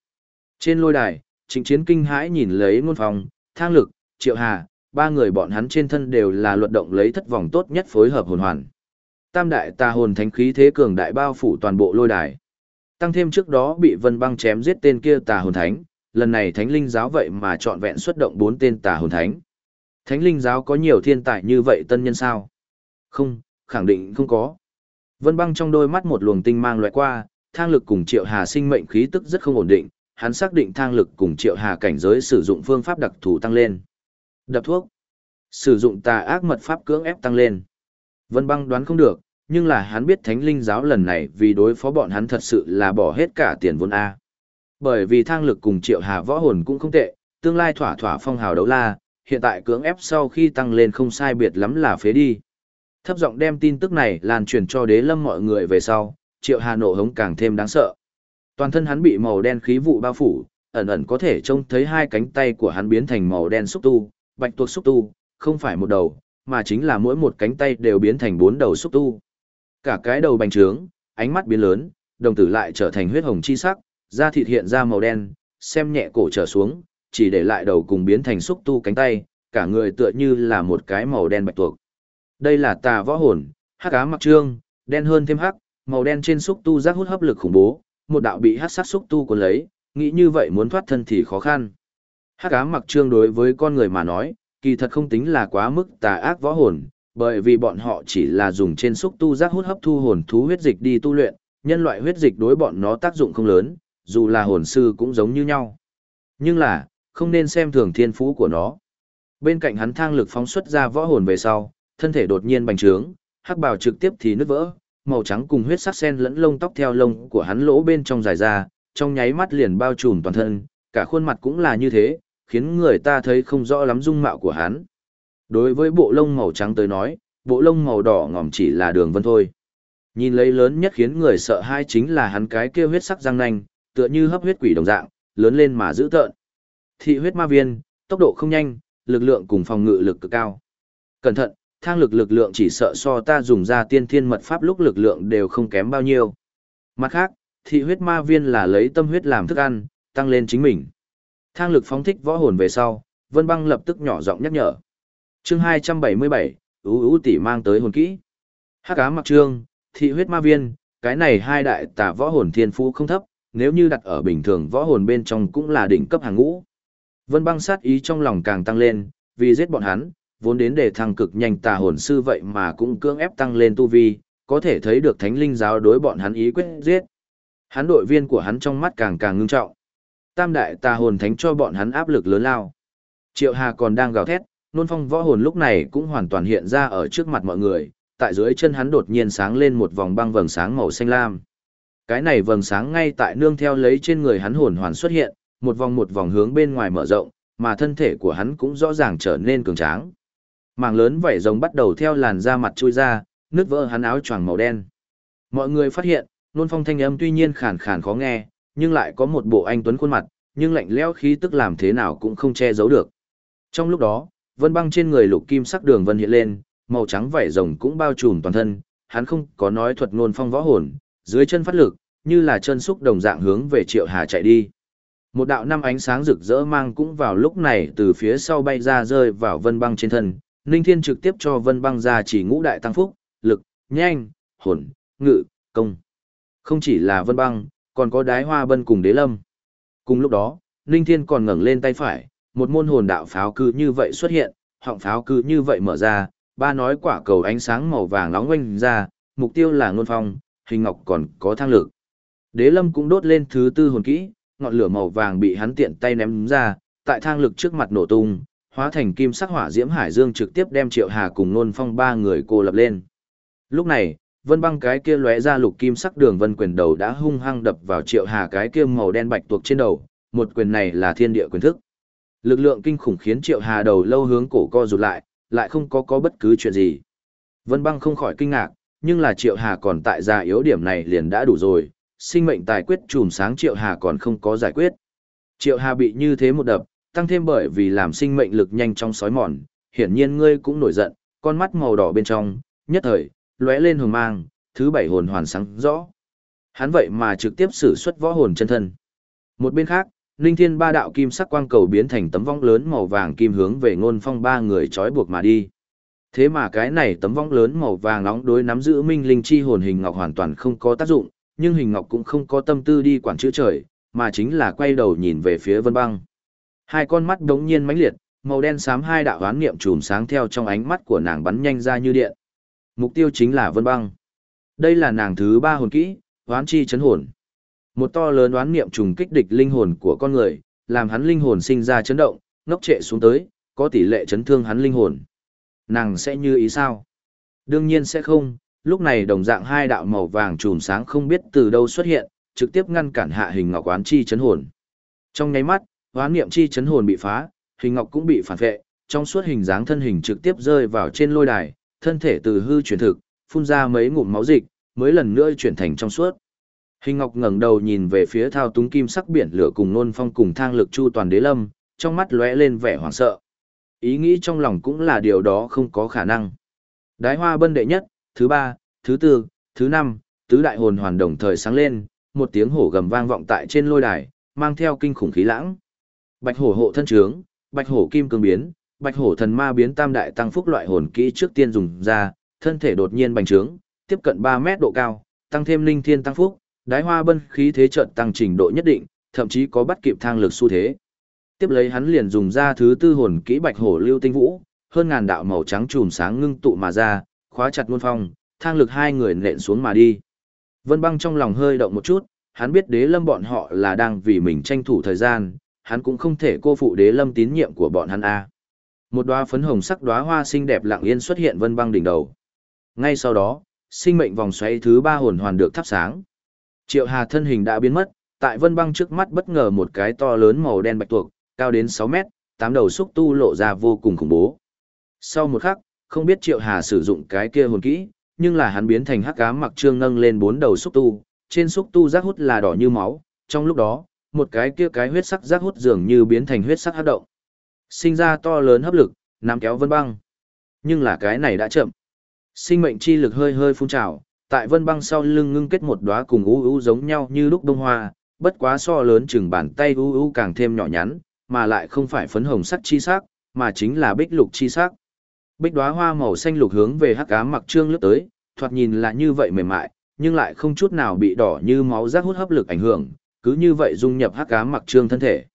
Trên lôi đài, trịnh chiến kinh hãi nhìn lấy ngôn phòng, thang lực, triệu hà, ba người bọn hắn trên thân đều là luật động lấy thất vòng tốt nhất phối hợp hồn hoàn. Tam đại tà hồn thánh khí thế cường đại bao phủ toàn bộ lôi đài. Tăng thêm trước đó bị vân băng chém giết tên kia tà hồn thánh, lần này thánh linh giáo vậy mà chọn vẹn xuất động bốn tên tà hồn thánh. Thánh linh giáo có nhiều thiên tài như vậy tân nhân sao? Không, khẳng định không có. Vân băng trong đôi mắt một luồng tinh mang lóe qua, thang lực cùng triệu hà sinh mệnh khí tức rất không ổn định, hắn xác định thang lực cùng triệu hà cảnh giới sử dụng phương pháp đặc thù tăng lên. Đập thuốc. Sử dụng tà ác mật pháp cưỡng ép tăng lên. Vân băng đoán không được, nhưng là hắn biết thánh linh giáo lần này vì đối phó bọn hắn thật sự là bỏ hết cả tiền vốn A. Bởi vì thang lực cùng triệu hà võ hồn cũng không tệ, tương lai thỏa thỏa phong hào đấu la, hiện tại cưỡng ép sau khi tăng lên không sai biệt lắm là phế đi. Thấp giọng đem tin tức này lan truyền cho đế lâm mọi người về sau, triệu hà nộ hống càng thêm đáng sợ. Toàn thân hắn bị màu đen khí vụ bao phủ, ẩn ẩn có thể trông thấy hai cánh tay của hắn biến thành màu đen xúc tu, bạch tuộc xúc tu, không phải một đầu, mà chính là mỗi một cánh tay đều biến thành bốn đầu xúc tu. Cả cái đầu bành trướng, ánh mắt biến lớn, đồng tử lại trở thành huyết hồng chi sắc, da thịt hiện ra màu đen, xem nhẹ cổ trở xuống, chỉ để lại đầu cùng biến thành xúc tu cánh tay, cả người tựa như là một cái màu đen bạch tuộc. Đây là tà võ hồn, hắc ám mặc trương, đen hơn thêm hắc, màu đen trên xúc tu giác hút hấp lực khủng bố, một đạo bị hắc sát xúc tu cuốn lấy, nghĩ như vậy muốn thoát thân thì khó khăn. Hắc ám mặc trương đối với con người mà nói, kỳ thật không tính là quá mức tà ác võ hồn, bởi vì bọn họ chỉ là dùng trên xúc tu giác hút hấp thu hồn thú huyết dịch đi tu luyện, nhân loại huyết dịch đối bọn nó tác dụng không lớn, dù là hồn sư cũng giống như nhau. Nhưng là, không nên xem thường thiên phú của nó. Bên cạnh hắn thang lực phóng xuất ra võ hồn về sau, thân thể đột nhiên bành trướng, hắc bào trực tiếp thì nứt vỡ, màu trắng cùng huyết sắc sen lẫn lông tóc theo lông của hắn lỗ bên trong dài ra, trong nháy mắt liền bao trùm toàn thân, cả khuôn mặt cũng là như thế, khiến người ta thấy không rõ lắm dung mạo của hắn. Đối với bộ lông màu trắng tới nói, bộ lông màu đỏ ngòm chỉ là đường vân thôi. Nhìn lấy lớn nhất khiến người sợ hai chính là hắn cái kia huyết sắc răng nanh, tựa như hấp huyết quỷ đồng dạng, lớn lên mà dữ tợn. Thị huyết ma viên, tốc độ không nhanh, lực lượng cùng phòng ngự lực cực cao. Cẩn thận, thang lực lực lượng chỉ sợ so ta dùng ra tiên thiên mật pháp lúc lực lượng đều không kém bao nhiêu. Mặt khác, thị huyết ma viên là lấy tâm huyết làm thức ăn, tăng lên chính mình. Thang lực phóng thích võ hồn về sau, Vân Băng lập tức nhỏ giọng nhắc nhở. Chương 277, ú ú tỷ mang tới hồn kỹ. Hắc ám mặc trương, thị huyết ma viên, cái này hai đại tả võ hồn thiên phú không thấp, nếu như đặt ở bình thường võ hồn bên trong cũng là đỉnh cấp hàng ngũ. Vân Băng sát ý trong lòng càng tăng lên, vì giết bọn hắn, vốn đến để thăng cực nhanh tà hồn sư vậy mà cũng cưỡng ép tăng lên tu vi, có thể thấy được thánh linh giáo đối bọn hắn ý quyết giết. Hắn đội viên của hắn trong mắt càng càng ngưng trọng. Tam đại tà hồn thánh cho bọn hắn áp lực lớn lao. Triệu Hà còn đang gào thét, nôn phong võ hồn lúc này cũng hoàn toàn hiện ra ở trước mặt mọi người, tại dưới chân hắn đột nhiên sáng lên một vòng băng vầng sáng màu xanh lam. Cái này vầng sáng ngay tại nương theo lấy trên người hắn hồn hoàn xuất hiện, một vòng một vòng hướng bên ngoài mở rộng, mà thân thể của hắn cũng rõ ràng trở nên cường tráng. Màng lớn vảy rồng bắt đầu theo làn da mặt chui ra, nứt vỡ hắn áo choàng màu đen. Mọi người phát hiện, nôn phong thanh âm tuy nhiên khàn khàn khó nghe, nhưng lại có một bộ anh tuấn khuôn mặt, nhưng lạnh lẽo khí tức làm thế nào cũng không che giấu được. Trong lúc đó, vân băng trên người lục kim sắc đường vân hiện lên, màu trắng vảy rồng cũng bao trùm toàn thân, hắn không có nói thuật ngôn phong võ hồn, dưới chân phát lực, như là chân xúc đồng dạng hướng về Triệu Hà chạy đi. Một đạo năm ánh sáng rực rỡ mang cũng vào lúc này từ phía sau bay ra rơi vào vân băng trên thân, Ninh Thiên trực tiếp cho vân băng ra chỉ ngũ đại tăng phúc, lực, nhanh, hồn, ngự, công. Không chỉ là vân băng, còn có đái hoa bân cùng đế lâm. Cùng lúc đó, Ninh Thiên còn ngẩng lên tay phải, một môn hồn đạo pháo cư như vậy xuất hiện, họng pháo cư như vậy mở ra, ba nói quả cầu ánh sáng màu vàng nóng quanh ra, mục tiêu là ngôn phong, hình ngọc còn có thang lực. Đế lâm cũng đốt lên thứ tư hồn kỹ, ngọn lửa màu vàng bị hắn tiện tay ném ra, tại thang lực trước mặt nổ tung, hóa thành kim sắc hỏa diễm hải dương trực tiếp đem Triệu Hà cùng Nôn Phong ba người cô lập lên. Lúc này, Vân Băng cái kia lóe ra lục kim sắc đường vân quyền đầu đã hung hăng đập vào Triệu Hà cái kia màu đen bạch tuộc trên đầu, một quyền này là thiên địa quyền thức. Lực lượng kinh khủng khiến Triệu Hà đầu lâu hướng cổ co rụt lại, lại không có có bất cứ chuyện gì. Vân Băng không khỏi kinh ngạc, nhưng là Triệu Hà còn tại già yếu điểm này liền đã đủ rồi, sinh mệnh tài quyết chùm sáng Triệu Hà còn không có giải quyết. Triệu Hà bị như thế một đập, tăng thêm bởi vì làm sinh mệnh lực nhanh trong sói mòn, hiển nhiên ngươi cũng nổi giận, con mắt màu đỏ bên trong, nhất thời, lóe lên hồng mang, thứ bảy hồn hoàn sáng rõ. Hắn vậy mà trực tiếp sử xuất võ hồn chân thân. Một bên khác, Linh Thiên ba đạo kim sắc quang cầu biến thành tấm vong lớn màu vàng kim hướng về ngôn phong ba người trói buộc mà đi. Thế mà cái này tấm vong lớn màu vàng nóng đối nắm giữ minh linh chi hồn hình ngọc hoàn toàn không có tác dụng, nhưng hình ngọc cũng không có tâm tư đi quản chữa trời, mà chính là quay đầu nhìn về phía vân băng. Hai con mắt đống nhiên mãnh liệt, màu đen xám hai đạo hoán niệm trùm sáng theo trong ánh mắt của nàng bắn nhanh ra như điện. Mục tiêu chính là vân băng. Đây là nàng thứ ba hồn kỹ, hoán chi chấn hồn. Một to lớn oán niệm trùng kích địch linh hồn của con người, làm hắn linh hồn sinh ra chấn động, ngốc trệ xuống tới, có tỷ lệ chấn thương hắn linh hồn. Nàng sẽ như ý sao? Đương nhiên sẽ không, lúc này đồng dạng hai đạo màu vàng chùm sáng không biết từ đâu xuất hiện, trực tiếp ngăn cản hạ hình ngọc oán chi chấn hồn. Trong nháy mắt, oán niệm chi chấn hồn bị phá, hình ngọc cũng bị phản vệ, trong suốt hình dáng thân hình trực tiếp rơi vào trên lôi đài, thân thể từ hư chuyển thực, phun ra mấy ngụm máu dịch, mới lần nữa chuyển thành trong suốt. Hình Ngọc ngẩng đầu nhìn về phía thao túng kim sắc biển lửa cùng nôn phong cùng thang lực chu toàn đế lâm, trong mắt lóe lên vẻ hoảng sợ. Ý nghĩ trong lòng cũng là điều đó không có khả năng. Đái hoa bân đệ nhất, thứ ba, thứ tư, thứ năm, tứ đại hồn hoàn đồng thời sáng lên, một tiếng hổ gầm vang vọng tại trên lôi đài, mang theo kinh khủng khí lãng. Bạch hổ hộ thân trướng, bạch hổ kim cương biến, bạch hổ thần ma biến tam đại tăng phúc loại hồn kỹ trước tiên dùng ra, thân thể đột nhiên bành trướng, tiếp cận 3 mét độ cao, tăng thêm linh thiên tăng phúc, đái hoa bân khí thế trận tăng trình độ nhất định, thậm chí có bắt kịp thang lực xu thế. Tiếp lấy hắn liền dùng ra thứ tư hồn kỹ bạch hổ lưu tinh vũ, hơn ngàn đạo màu trắng chùm sáng ngưng tụ mà ra, khóa chặt luân phong, thang lực hai người nện xuống mà đi. Vân băng trong lòng hơi động một chút, hắn biết đế lâm bọn họ là đang vì mình tranh thủ thời gian, hắn cũng không thể cô phụ đế lâm tín nhiệm của bọn hắn a. Một đóa phấn hồng sắc đóa hoa xinh đẹp lặng yên xuất hiện vân băng đỉnh đầu. Ngay sau đó, sinh mệnh vòng xoáy thứ ba hồn hoàn được thắp sáng. Triệu Hà thân hình đã biến mất, tại vân băng trước mắt bất ngờ một cái to lớn màu đen bạch tuộc, cao đến 6 mét, tám đầu xúc tu lộ ra vô cùng khủng bố. Sau một khắc, không biết Triệu Hà sử dụng cái kia hồn kỹ, nhưng là hắn biến thành hắc ám mặc trương nâng lên bốn đầu xúc tu, trên xúc tu rác hút là đỏ như máu, trong lúc đó, một cái kia cái huyết sắc rác hút dường như biến thành huyết sắc hắc động. Sinh ra to lớn hấp lực, nắm kéo vân băng. Nhưng là cái này đã chậm. Sinh mệnh chi lực hơi hơi phun trào, tại vân băng sau lưng ngưng kết một đóa cùng u u giống nhau như lúc đông hoa, bất quá so lớn chừng bàn tay u u càng thêm nhỏ nhắn, mà lại không phải phấn hồng sắc chi sắc, mà chính là bích lục chi sắc. Bích đóa hoa màu xanh lục hướng về hắc ám mặc trương lướt tới, thoạt nhìn là như vậy mềm mại, nhưng lại không chút nào bị đỏ như máu rác hút hấp lực ảnh hưởng, cứ như vậy dung nhập hắc ám mặc trương thân thể.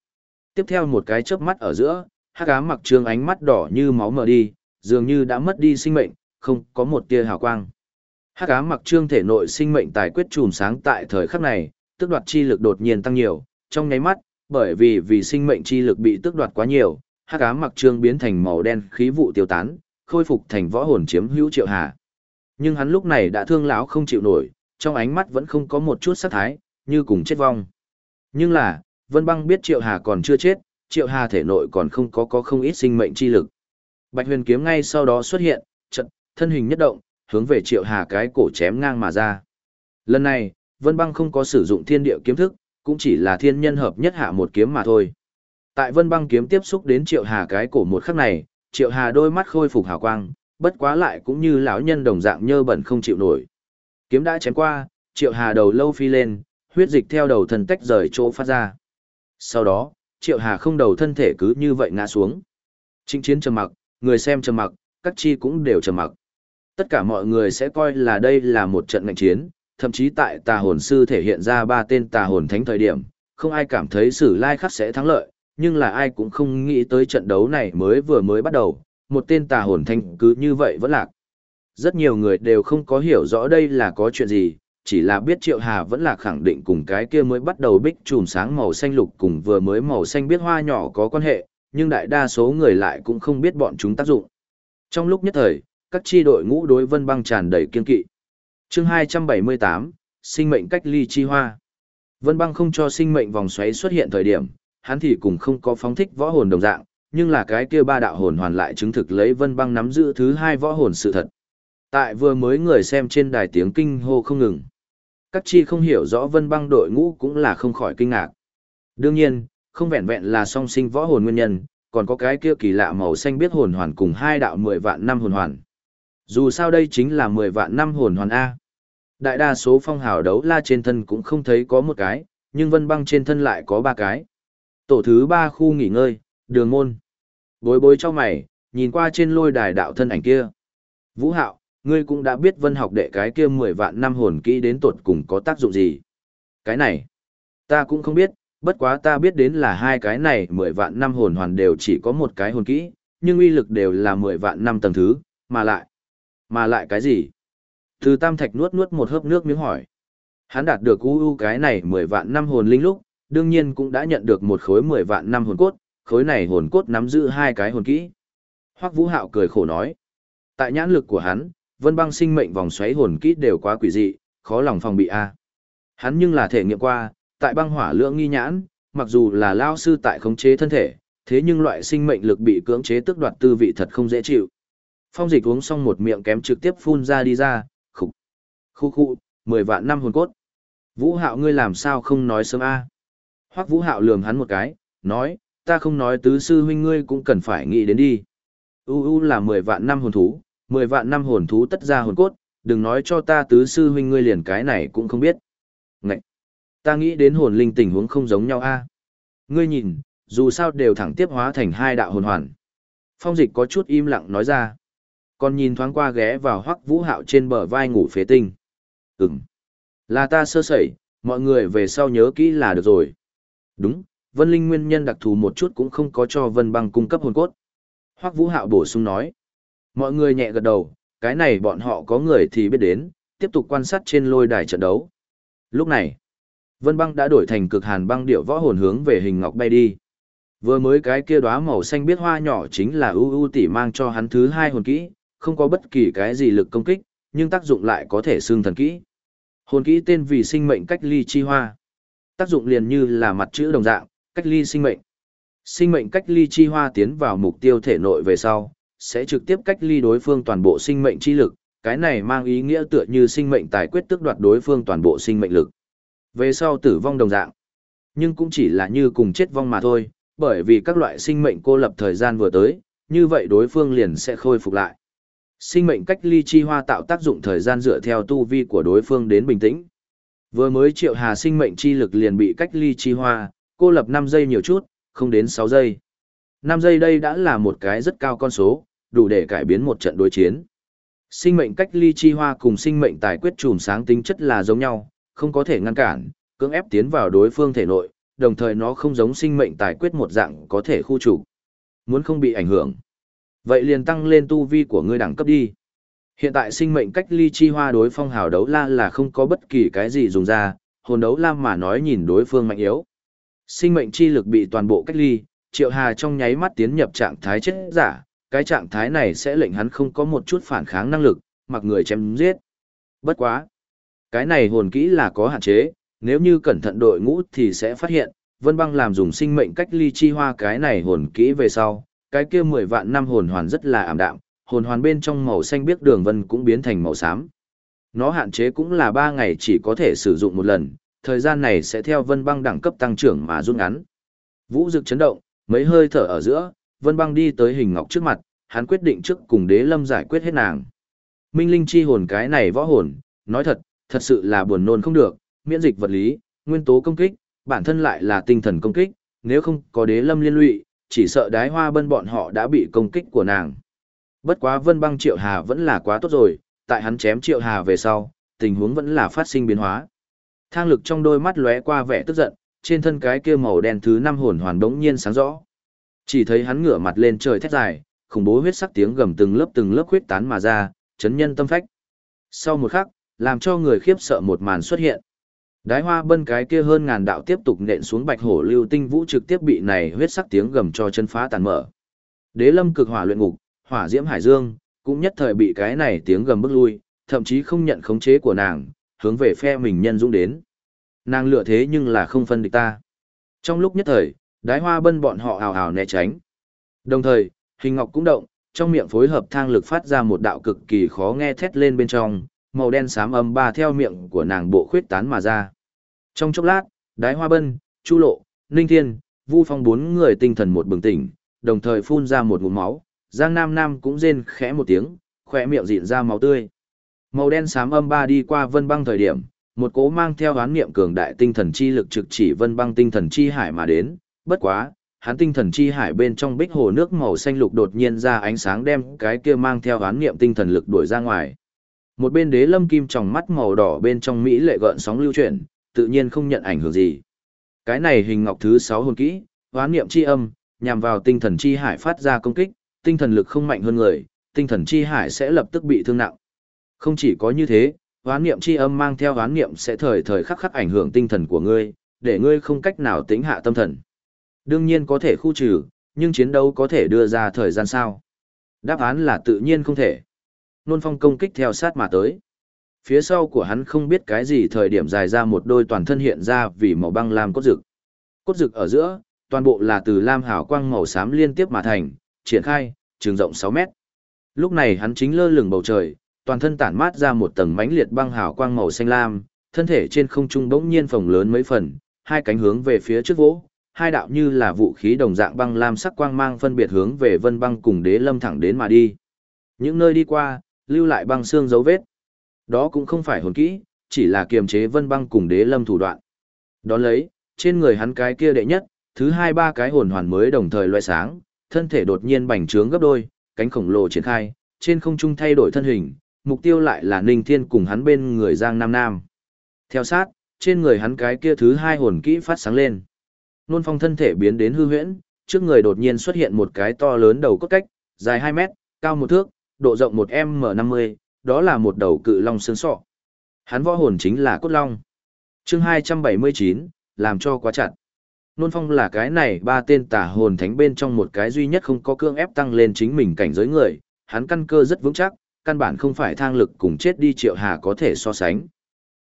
Tiếp theo một cái chớp mắt ở giữa, hắc ám mặc trương ánh mắt đỏ như máu mờ đi, dường như đã mất đi sinh mệnh, không có một tia hào quang. Hắc ám mặc trương thể nội sinh mệnh tài quyết chùm sáng tại thời khắc này, tức đoạt chi lực đột nhiên tăng nhiều, trong nháy mắt, bởi vì vì sinh mệnh chi lực bị tức đoạt quá nhiều, hắc ám mặc trương biến thành màu đen khí vụ tiêu tán, khôi phục thành võ hồn chiếm hữu Triệu Hà. Nhưng hắn lúc này đã thương lão không chịu nổi, trong ánh mắt vẫn không có một chút sát thái, như cùng chết vong. Nhưng là, Vân Băng biết Triệu Hà còn chưa chết, Triệu Hà thể nội còn không có có không ít sinh mệnh chi lực. Bạch Huyền kiếm ngay sau đó xuất hiện, trận, thân hình nhất động, hướng về Triệu Hà cái cổ chém ngang mà ra. Lần này, Vân Băng không có sử dụng thiên địa kiếm thức, cũng chỉ là thiên nhân hợp nhất hạ một kiếm mà thôi. Tại Vân Băng kiếm tiếp xúc đến Triệu Hà cái cổ một khắc này, Triệu Hà đôi mắt khôi phục hào quang, bất quá lại cũng như lão nhân đồng dạng nhơ bẩn không chịu nổi. Kiếm đã chém qua, Triệu Hà đầu lâu phi lên, huyết dịch theo đầu thần tách rời chỗ phát ra. Sau đó, Triệu Hà không đầu thân thể cứ như vậy ngã xuống. Trịnh chiến trầm mặc, người xem trầm mặc, các chi cũng đều trầm mặc. Tất cả mọi người sẽ coi là đây là một trận ngạnh chiến, thậm chí tại tà hồn sư thể hiện ra ba tên tà hồn thánh thời điểm, không ai cảm thấy sử lai khắc sẽ thắng lợi, nhưng là ai cũng không nghĩ tới trận đấu này mới vừa mới bắt đầu, một tên tà hồn thánh cứ như vậy vẫn lạc. Rất nhiều người đều không có hiểu rõ đây là có chuyện gì, chỉ là biết Triệu Hà vẫn là khẳng định cùng cái kia mới bắt đầu bích chùm sáng màu xanh lục cùng vừa mới màu xanh biết hoa nhỏ có quan hệ, nhưng đại đa số người lại cũng không biết bọn chúng tác dụng. Trong lúc nhất thời, các chi đội ngũ đối vân băng tràn đầy kiên kỵ. chương 278, sinh mệnh cách ly chi hoa. Vân băng không cho sinh mệnh vòng xoáy xuất hiện thời điểm, hắn thì cũng không có phóng thích võ hồn đồng dạng, nhưng là cái kia ba đạo hồn hoàn lại chứng thực lấy vân băng nắm giữ thứ hai võ hồn sự thật. Tại vừa mới người xem trên đài tiếng kinh hô không ngừng. Các chi không hiểu rõ vân băng đội ngũ cũng là không khỏi kinh ngạc. Đương nhiên, không vẹn vẹn là song sinh võ hồn nguyên nhân, còn có cái kia kỳ lạ màu xanh biết hồn hoàn cùng hai đạo mười vạn năm hồn hoàn. Dù sao đây chính là mười vạn năm hồn hoàn A. Đại đa số phong hào đấu la trên thân cũng không thấy có một cái, nhưng vân băng trên thân lại có ba cái. Tổ thứ ba khu nghỉ ngơi, đường môn. Bối bối cho mày, nhìn qua trên lôi đài đạo thân ảnh kia. Vũ hạo, ngươi cũng đã biết vân học đệ cái kia mười vạn năm hồn kỹ đến tột cùng có tác dụng gì. Cái này, ta cũng không biết, bất quá ta biết đến là hai cái này mười vạn năm hồn hoàn đều chỉ có một cái hồn kỹ, nhưng uy lực đều là mười vạn năm tầng thứ, mà lại. Mà lại cái gì? Từ tam thạch nuốt nuốt một hớp nước miếng hỏi. Hắn đạt được UU cái này 10 vạn năm hồn linh lúc, đương nhiên cũng đã nhận được một khối 10 vạn năm hồn cốt, khối này hồn cốt nắm giữ hai cái hồn kỹ. Hoắc Vũ Hạo cười khổ nói, tại nhãn lực của hắn, Vân Băng sinh mệnh vòng xoáy hồn kỹ đều quá quỷ dị, khó lòng phòng bị a. À. Hắn nhưng là thể nghiệm qua, tại băng hỏa lượng nghi nhãn, mặc dù là lao sư tại khống chế thân thể, thế nhưng loại sinh mệnh lực bị cưỡng chế tước đoạt tư vị thật không dễ chịu. Phong dịch uống xong một miệng kém trực tiếp phun ra đi ra, khục, khu khu, mười vạn năm hồn cốt. Vũ hạo ngươi làm sao không nói sớm a? Hoắc vũ hạo lườm hắn một cái, nói, ta không nói tứ sư huynh ngươi cũng cần phải nghĩ đến đi. U U là mười vạn năm hồn thú, mười vạn năm hồn thú tất ra hồn cốt, đừng nói cho ta tứ sư huynh ngươi liền cái này cũng không biết. Ngậy! Ta nghĩ đến hồn linh tình huống không giống nhau a. Ngươi nhìn, dù sao đều thẳng tiếp hóa thành hai đạo hồn hoàn. Phong dịch có chút im lặng nói ra. Còn nhìn thoáng qua ghé vào hoắc vũ hạo trên bờ vai ngủ phế tinh. Ừm. Là ta sơ sẩy, mọi người về sau nhớ kỹ là được rồi. Đúng, Vân Linh nguyên nhân đặc thù một chút cũng không có cho Vân Băng cung cấp hồn cốt. Hoắc Vũ Hạo bổ sung nói. Mọi người nhẹ gật đầu, cái này bọn họ có người thì biết đến, tiếp tục quan sát trên lôi đài trận đấu. Lúc này, Vân Băng đã đổi thành cực hàn băng điệu võ hồn hướng về hình ngọc bay đi. Vừa mới cái kia đóa màu xanh biết hoa nhỏ chính là ưu ưu tỷ mang cho hắn thứ hai hồn kỹ, không có bất kỳ cái gì lực công kích, nhưng tác dụng lại có thể xương thần kỹ. Hồn kỹ tên vì sinh mệnh cách ly chi hoa. Tác dụng liền như là mặt chữ đồng dạng, cách ly sinh mệnh. Sinh mệnh cách ly chi hoa tiến vào mục tiêu thể nội về sau, sẽ trực tiếp cách ly đối phương toàn bộ sinh mệnh chi lực, cái này mang ý nghĩa tựa như sinh mệnh tài quyết tước đoạt đối phương toàn bộ sinh mệnh lực. Về sau tử vong đồng dạng. Nhưng cũng chỉ là như cùng chết vong mà thôi, bởi vì các loại sinh mệnh cô lập thời gian vừa tới, như vậy đối phương liền sẽ khôi phục lại. Sinh mệnh cách ly chi hoa tạo tác dụng thời gian dựa theo tu vi của đối phương đến bình tĩnh. Vừa mới triệu hà sinh mệnh chi lực liền bị cách ly chi hoa, cô lập 5 giây nhiều chút, không đến 6 giây. 5 giây đây đã là một cái rất cao con số, đủ để cải biến một trận đối chiến. Sinh mệnh cách ly chi hoa cùng sinh mệnh tài quyết trùm sáng tính chất là giống nhau, không có thể ngăn cản, cưỡng ép tiến vào đối phương thể nội, đồng thời nó không giống sinh mệnh tài quyết một dạng có thể khu trục. Muốn không bị ảnh hưởng. Vậy liền tăng lên tu vi của ngươi đẳng cấp đi. Hiện tại sinh mệnh cách ly chi hoa đối phong hào đấu la là không có bất kỳ cái gì dùng ra, hồn đấu la mà nói nhìn đối phương mạnh yếu. Sinh mệnh chi lực bị toàn bộ cách ly, triệu hà trong nháy mắt tiến nhập trạng thái chết giả, cái trạng thái này sẽ lệnh hắn không có một chút phản kháng năng lực, mặc người chém giết. Bất quá. Cái này hồn kỹ là có hạn chế, nếu như cẩn thận đội ngũ thì sẽ phát hiện, Vân Băng làm dùng sinh mệnh cách ly chi hoa cái này hồn kỹ về sau, cái kia 10 vạn năm hồn hoàn rất là ảm đạm, hồn hoàn bên trong màu xanh biếc đường vân cũng biến thành màu xám. Nó hạn chế cũng là 3 ngày chỉ có thể sử dụng một lần, thời gian này sẽ theo Vân Băng đẳng cấp tăng trưởng mà rút ngắn. Vũ Dực chấn động, mấy hơi thở ở giữa, Vân Băng đi tới hình ngọc trước mặt, hắn quyết định trước cùng Đế Lâm giải quyết hết nàng. Minh linh chi hồn cái này võ hồn, nói thật, thật sự là buồn nôn không được, miễn dịch vật lý, nguyên tố công kích, bản thân lại là tinh thần công kích, nếu không có Đế Lâm liên lụy, chỉ sợ đái hoa bân bọn họ đã bị công kích của nàng. Bất quá vân băng triệu hà vẫn là quá tốt rồi, tại hắn chém triệu hà về sau, tình huống vẫn là phát sinh biến hóa. Thang lực trong đôi mắt lóe qua vẻ tức giận, trên thân cái kia màu đen thứ năm hồn hoàn đống nhiên sáng rõ. Chỉ thấy hắn ngửa mặt lên trời thét dài, khủng bố huyết sắc tiếng gầm từng lớp từng lớp huyết tán mà ra, chấn nhân tâm phách. Sau một khắc, làm cho người khiếp sợ một màn xuất hiện. Đái hoa bân cái kia hơn ngàn đạo tiếp tục nện xuống bạch hổ lưu tinh vũ trực tiếp bị này huyết sắc tiếng gầm cho chân phá tàn mở. Đế lâm cực hỏa luyện ngục, hỏa diễm hải dương, cũng nhất thời bị cái này tiếng gầm bức lui, thậm chí không nhận khống chế của nàng, hướng về phe mình nhân dũng đến. Nàng lựa thế nhưng là không phân địch ta. Trong lúc nhất thời, đái hoa bân bọn họ ào ào né tránh. Đồng thời, hình ngọc cũng động, trong miệng phối hợp thang lực phát ra một đạo cực kỳ khó nghe thét lên bên trong, màu đen xám âm ba theo miệng của nàng bộ khuyết tán mà ra. Trong chốc lát, Đái Hoa Bân, Chu Lộ, Ninh Thiên, Vu Phong bốn người tinh thần một bừng tỉnh, đồng thời phun ra một ngụm máu, Giang Nam Nam cũng rên khẽ một tiếng, khỏe miệng dịn ra máu tươi. Màu đen xám âm ba đi qua Vân Băng thời điểm, một cố mang theo oán niệm cường đại tinh thần chi lực trực chỉ Vân Băng tinh thần chi hải mà đến, bất quá, hắn tinh thần chi hải bên trong bích hồ nước màu xanh lục đột nhiên ra ánh sáng đem cái kia mang theo án niệm tinh thần lực đuổi ra ngoài. Một bên đế lâm kim tròng mắt màu đỏ bên trong Mỹ lệ gợn sóng lưu chuyển, tự nhiên không nhận ảnh hưởng gì. Cái này hình ngọc thứ 6 hồn kỹ, hoán niệm chi âm, nhằm vào tinh thần chi hải phát ra công kích, tinh thần lực không mạnh hơn người, tinh thần chi hải sẽ lập tức bị thương nặng. Không chỉ có như thế, hoán niệm chi âm mang theo hoán niệm sẽ thời thời khắc khắc ảnh hưởng tinh thần của ngươi, để ngươi không cách nào tính hạ tâm thần. Đương nhiên có thể khu trừ, nhưng chiến đấu có thể đưa ra thời gian sao? Đáp án là tự nhiên không thể. Nôn phong công kích theo sát mà tới. Phía sau của hắn không biết cái gì thời điểm dài ra một đôi toàn thân hiện ra vì màu băng lam cốt rực. Cốt rực ở giữa, toàn bộ là từ lam hào quang màu xám liên tiếp mà thành, triển khai, trường rộng 6 mét. Lúc này hắn chính lơ lửng bầu trời, toàn thân tản mát ra một tầng mãnh liệt băng hào quang màu xanh lam, thân thể trên không trung bỗng nhiên phồng lớn mấy phần, hai cánh hướng về phía trước vỗ, hai đạo như là vũ khí đồng dạng băng lam sắc quang mang phân biệt hướng về Vân Băng cùng Đế Lâm thẳng đến mà đi. Những nơi đi qua, lưu lại băng xương dấu vết. Đó cũng không phải hồn kỹ, chỉ là kiềm chế Vân Băng cùng Đế Lâm thủ đoạn. Đón lấy, trên người hắn cái kia đệ nhất, thứ hai ba cái hồn hoàn mới đồng thời loại sáng, thân thể đột nhiên bành trướng gấp đôi, cánh khổng lồ triển khai, trên không trung thay đổi thân hình, mục tiêu lại là Ninh Thiên cùng hắn bên người Giang Nam Nam. Theo sát, trên người hắn cái kia thứ hai hồn kỹ phát sáng lên. Nôn phong thân thể biến đến hư huyễn, trước người đột nhiên xuất hiện một cái to lớn đầu cốt cách, dài 2 mét, cao một thước, độ rộng một M50, đó là một đầu cự long xương sọ. Hắn võ hồn chính là cốt long. chương 279, làm cho quá chặt. Nôn phong là cái này ba tên tả hồn thánh bên trong một cái duy nhất không có cương ép tăng lên chính mình cảnh giới người, hắn căn cơ rất vững chắc, căn bản không phải thang lực cùng chết đi triệu hà có thể so sánh.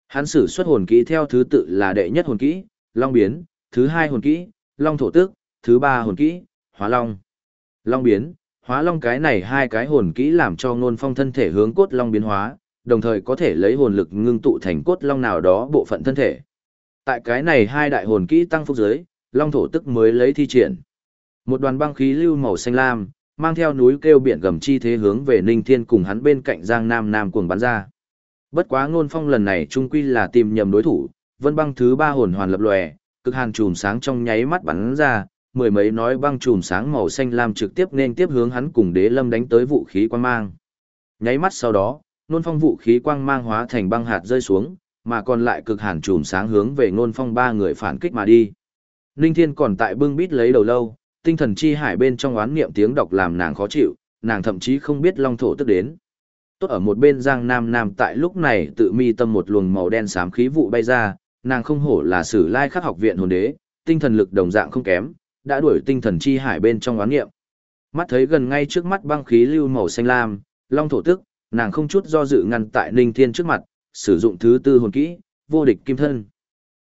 Hắn sử xuất hồn kỹ theo thứ tự là đệ nhất hồn kỹ, long biến, thứ hai hồn kỹ, long thổ tước, thứ ba hồn kỹ, hóa long. Long biến, hóa long cái này hai cái hồn kỹ làm cho ngôn phong thân thể hướng cốt long biến hóa, đồng thời có thể lấy hồn lực ngưng tụ thành cốt long nào đó bộ phận thân thể. Tại cái này hai đại hồn kỹ tăng phúc giới, long thổ tức mới lấy thi triển. Một đoàn băng khí lưu màu xanh lam, mang theo núi kêu biển gầm chi thế hướng về Ninh Thiên cùng hắn bên cạnh Giang Nam Nam cuồng bắn ra. Bất quá ngôn phong lần này trung quy là tìm nhầm đối thủ, vân băng thứ ba hồn hoàn lập lòe, cực hàn chùm sáng trong nháy mắt bắn ra, mười mấy nói băng chùm sáng màu xanh lam trực tiếp nên tiếp hướng hắn cùng đế lâm đánh tới vũ khí quang mang. Nháy mắt sau đó, nôn phong vũ khí quang mang hóa thành băng hạt rơi xuống, mà còn lại cực hàn chùm sáng hướng về nôn phong ba người phản kích mà đi. Ninh Thiên còn tại bưng bít lấy đầu lâu, tinh thần chi hải bên trong oán niệm tiếng đọc làm nàng khó chịu, nàng thậm chí không biết long thổ tức đến. Tốt ở một bên Giang Nam Nam tại lúc này tự mi tâm một luồng màu đen xám khí vụ bay ra, nàng không hổ là sử lai khắc học viện hồn đế, tinh thần lực đồng dạng không kém, đã đuổi tinh thần chi hải bên trong oán nghiệm. Mắt thấy gần ngay trước mắt băng khí lưu màu xanh lam, long thổ tức, nàng không chút do dự ngăn tại Ninh Thiên trước mặt, sử dụng thứ tư hồn kỹ, vô địch kim thân.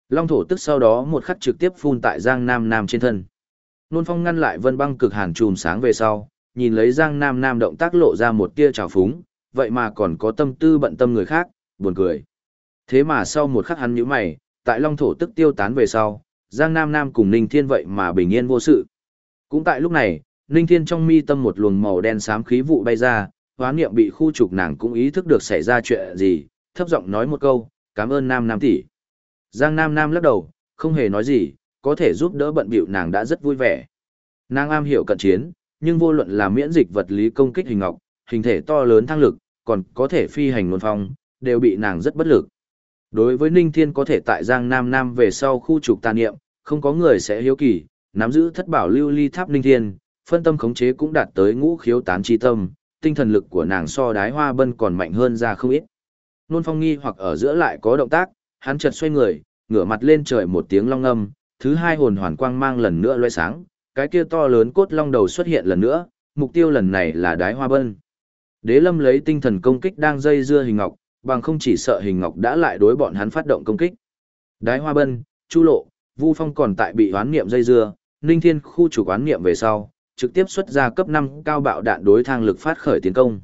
Long thổ tức sau đó một khắc trực tiếp phun tại Giang Nam Nam trên thân. Nôn phong ngăn lại vân băng cực hàn chùm sáng về sau, nhìn lấy Giang Nam Nam động tác lộ ra một tia trào phúng, vậy mà còn có tâm tư bận tâm người khác, buồn cười. Thế mà sau một khắc hắn nhíu mày, tại Long thổ tức tiêu tán về sau, Giang Nam Nam cùng Ninh Thiên vậy mà bình yên vô sự. Cũng tại lúc này, Ninh Thiên trong mi tâm một luồng màu đen xám khí vụ bay ra, hóa niệm bị khu trục nàng cũng ý thức được xảy ra chuyện gì, thấp giọng nói một câu, cảm ơn Nam Nam tỷ. Giang Nam Nam lắc đầu, không hề nói gì, có thể giúp đỡ bận bịu nàng đã rất vui vẻ. Nàng am hiểu cận chiến, nhưng vô luận là miễn dịch vật lý công kích hình ngọc, hình thể to lớn thăng lực, còn có thể phi hành luân phong, đều bị nàng rất bất lực. Đối với Ninh Thiên có thể tại Giang Nam Nam về sau khu trục tàn niệm, không có người sẽ hiếu kỳ, nắm giữ thất bảo lưu ly tháp Ninh Thiên, phân tâm khống chế cũng đạt tới ngũ khiếu tán chi tâm, tinh thần lực của nàng so đái hoa bân còn mạnh hơn ra không ít. Nôn phong nghi hoặc ở giữa lại có động tác, hắn chợt xoay người, ngửa mặt lên trời một tiếng long âm, thứ hai hồn hoàn quang mang lần nữa loe sáng, cái kia to lớn cốt long đầu xuất hiện lần nữa, mục tiêu lần này là đái hoa bân. Đế lâm lấy tinh thần công kích đang dây dưa hình ngọc, bằng không chỉ sợ hình ngọc đã lại đối bọn hắn phát động công kích. Đái hoa bân, chu lộ, vu phong còn tại bị hoán niệm dây dưa, ninh thiên khu chủ quán niệm về sau, trực tiếp xuất ra cấp 5 cao bạo đạn đối thang lực phát khởi tiến công.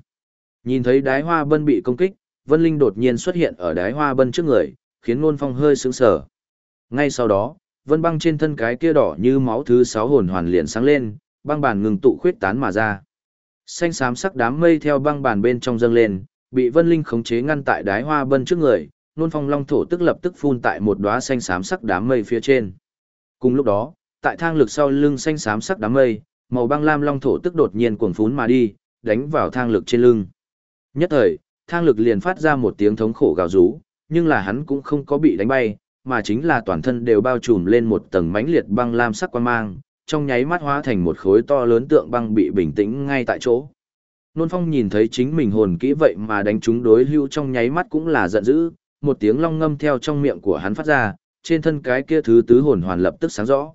Nhìn thấy đái hoa bân bị công kích, Vân Linh đột nhiên xuất hiện ở đái hoa bân trước người, khiến ngôn phong hơi sững sờ. Ngay sau đó, vân băng trên thân cái kia đỏ như máu thứ sáu hồn hoàn liền sáng lên, băng bàn ngừng tụ khuyết tán mà ra. Xanh xám sắc đám mây theo băng bàn bên trong dâng lên, bị Vân Linh khống chế ngăn tại đái hoa bân trước người, nôn phong long thổ tức lập tức phun tại một đóa xanh xám sắc đám mây phía trên. Cùng lúc đó, tại thang lực sau lưng xanh xám sắc đám mây, màu băng lam long thổ tức đột nhiên cuồng phún mà đi, đánh vào thang lực trên lưng. Nhất thời, thang lực liền phát ra một tiếng thống khổ gào rú, nhưng là hắn cũng không có bị đánh bay, mà chính là toàn thân đều bao trùm lên một tầng mãnh liệt băng lam sắc quan mang, trong nháy mắt hóa thành một khối to lớn tượng băng bị bình tĩnh ngay tại chỗ. Nôn Phong nhìn thấy chính mình hồn kỹ vậy mà đánh chúng đối hưu trong nháy mắt cũng là giận dữ, một tiếng long ngâm theo trong miệng của hắn phát ra, trên thân cái kia thứ tứ hồn hoàn lập tức sáng rõ.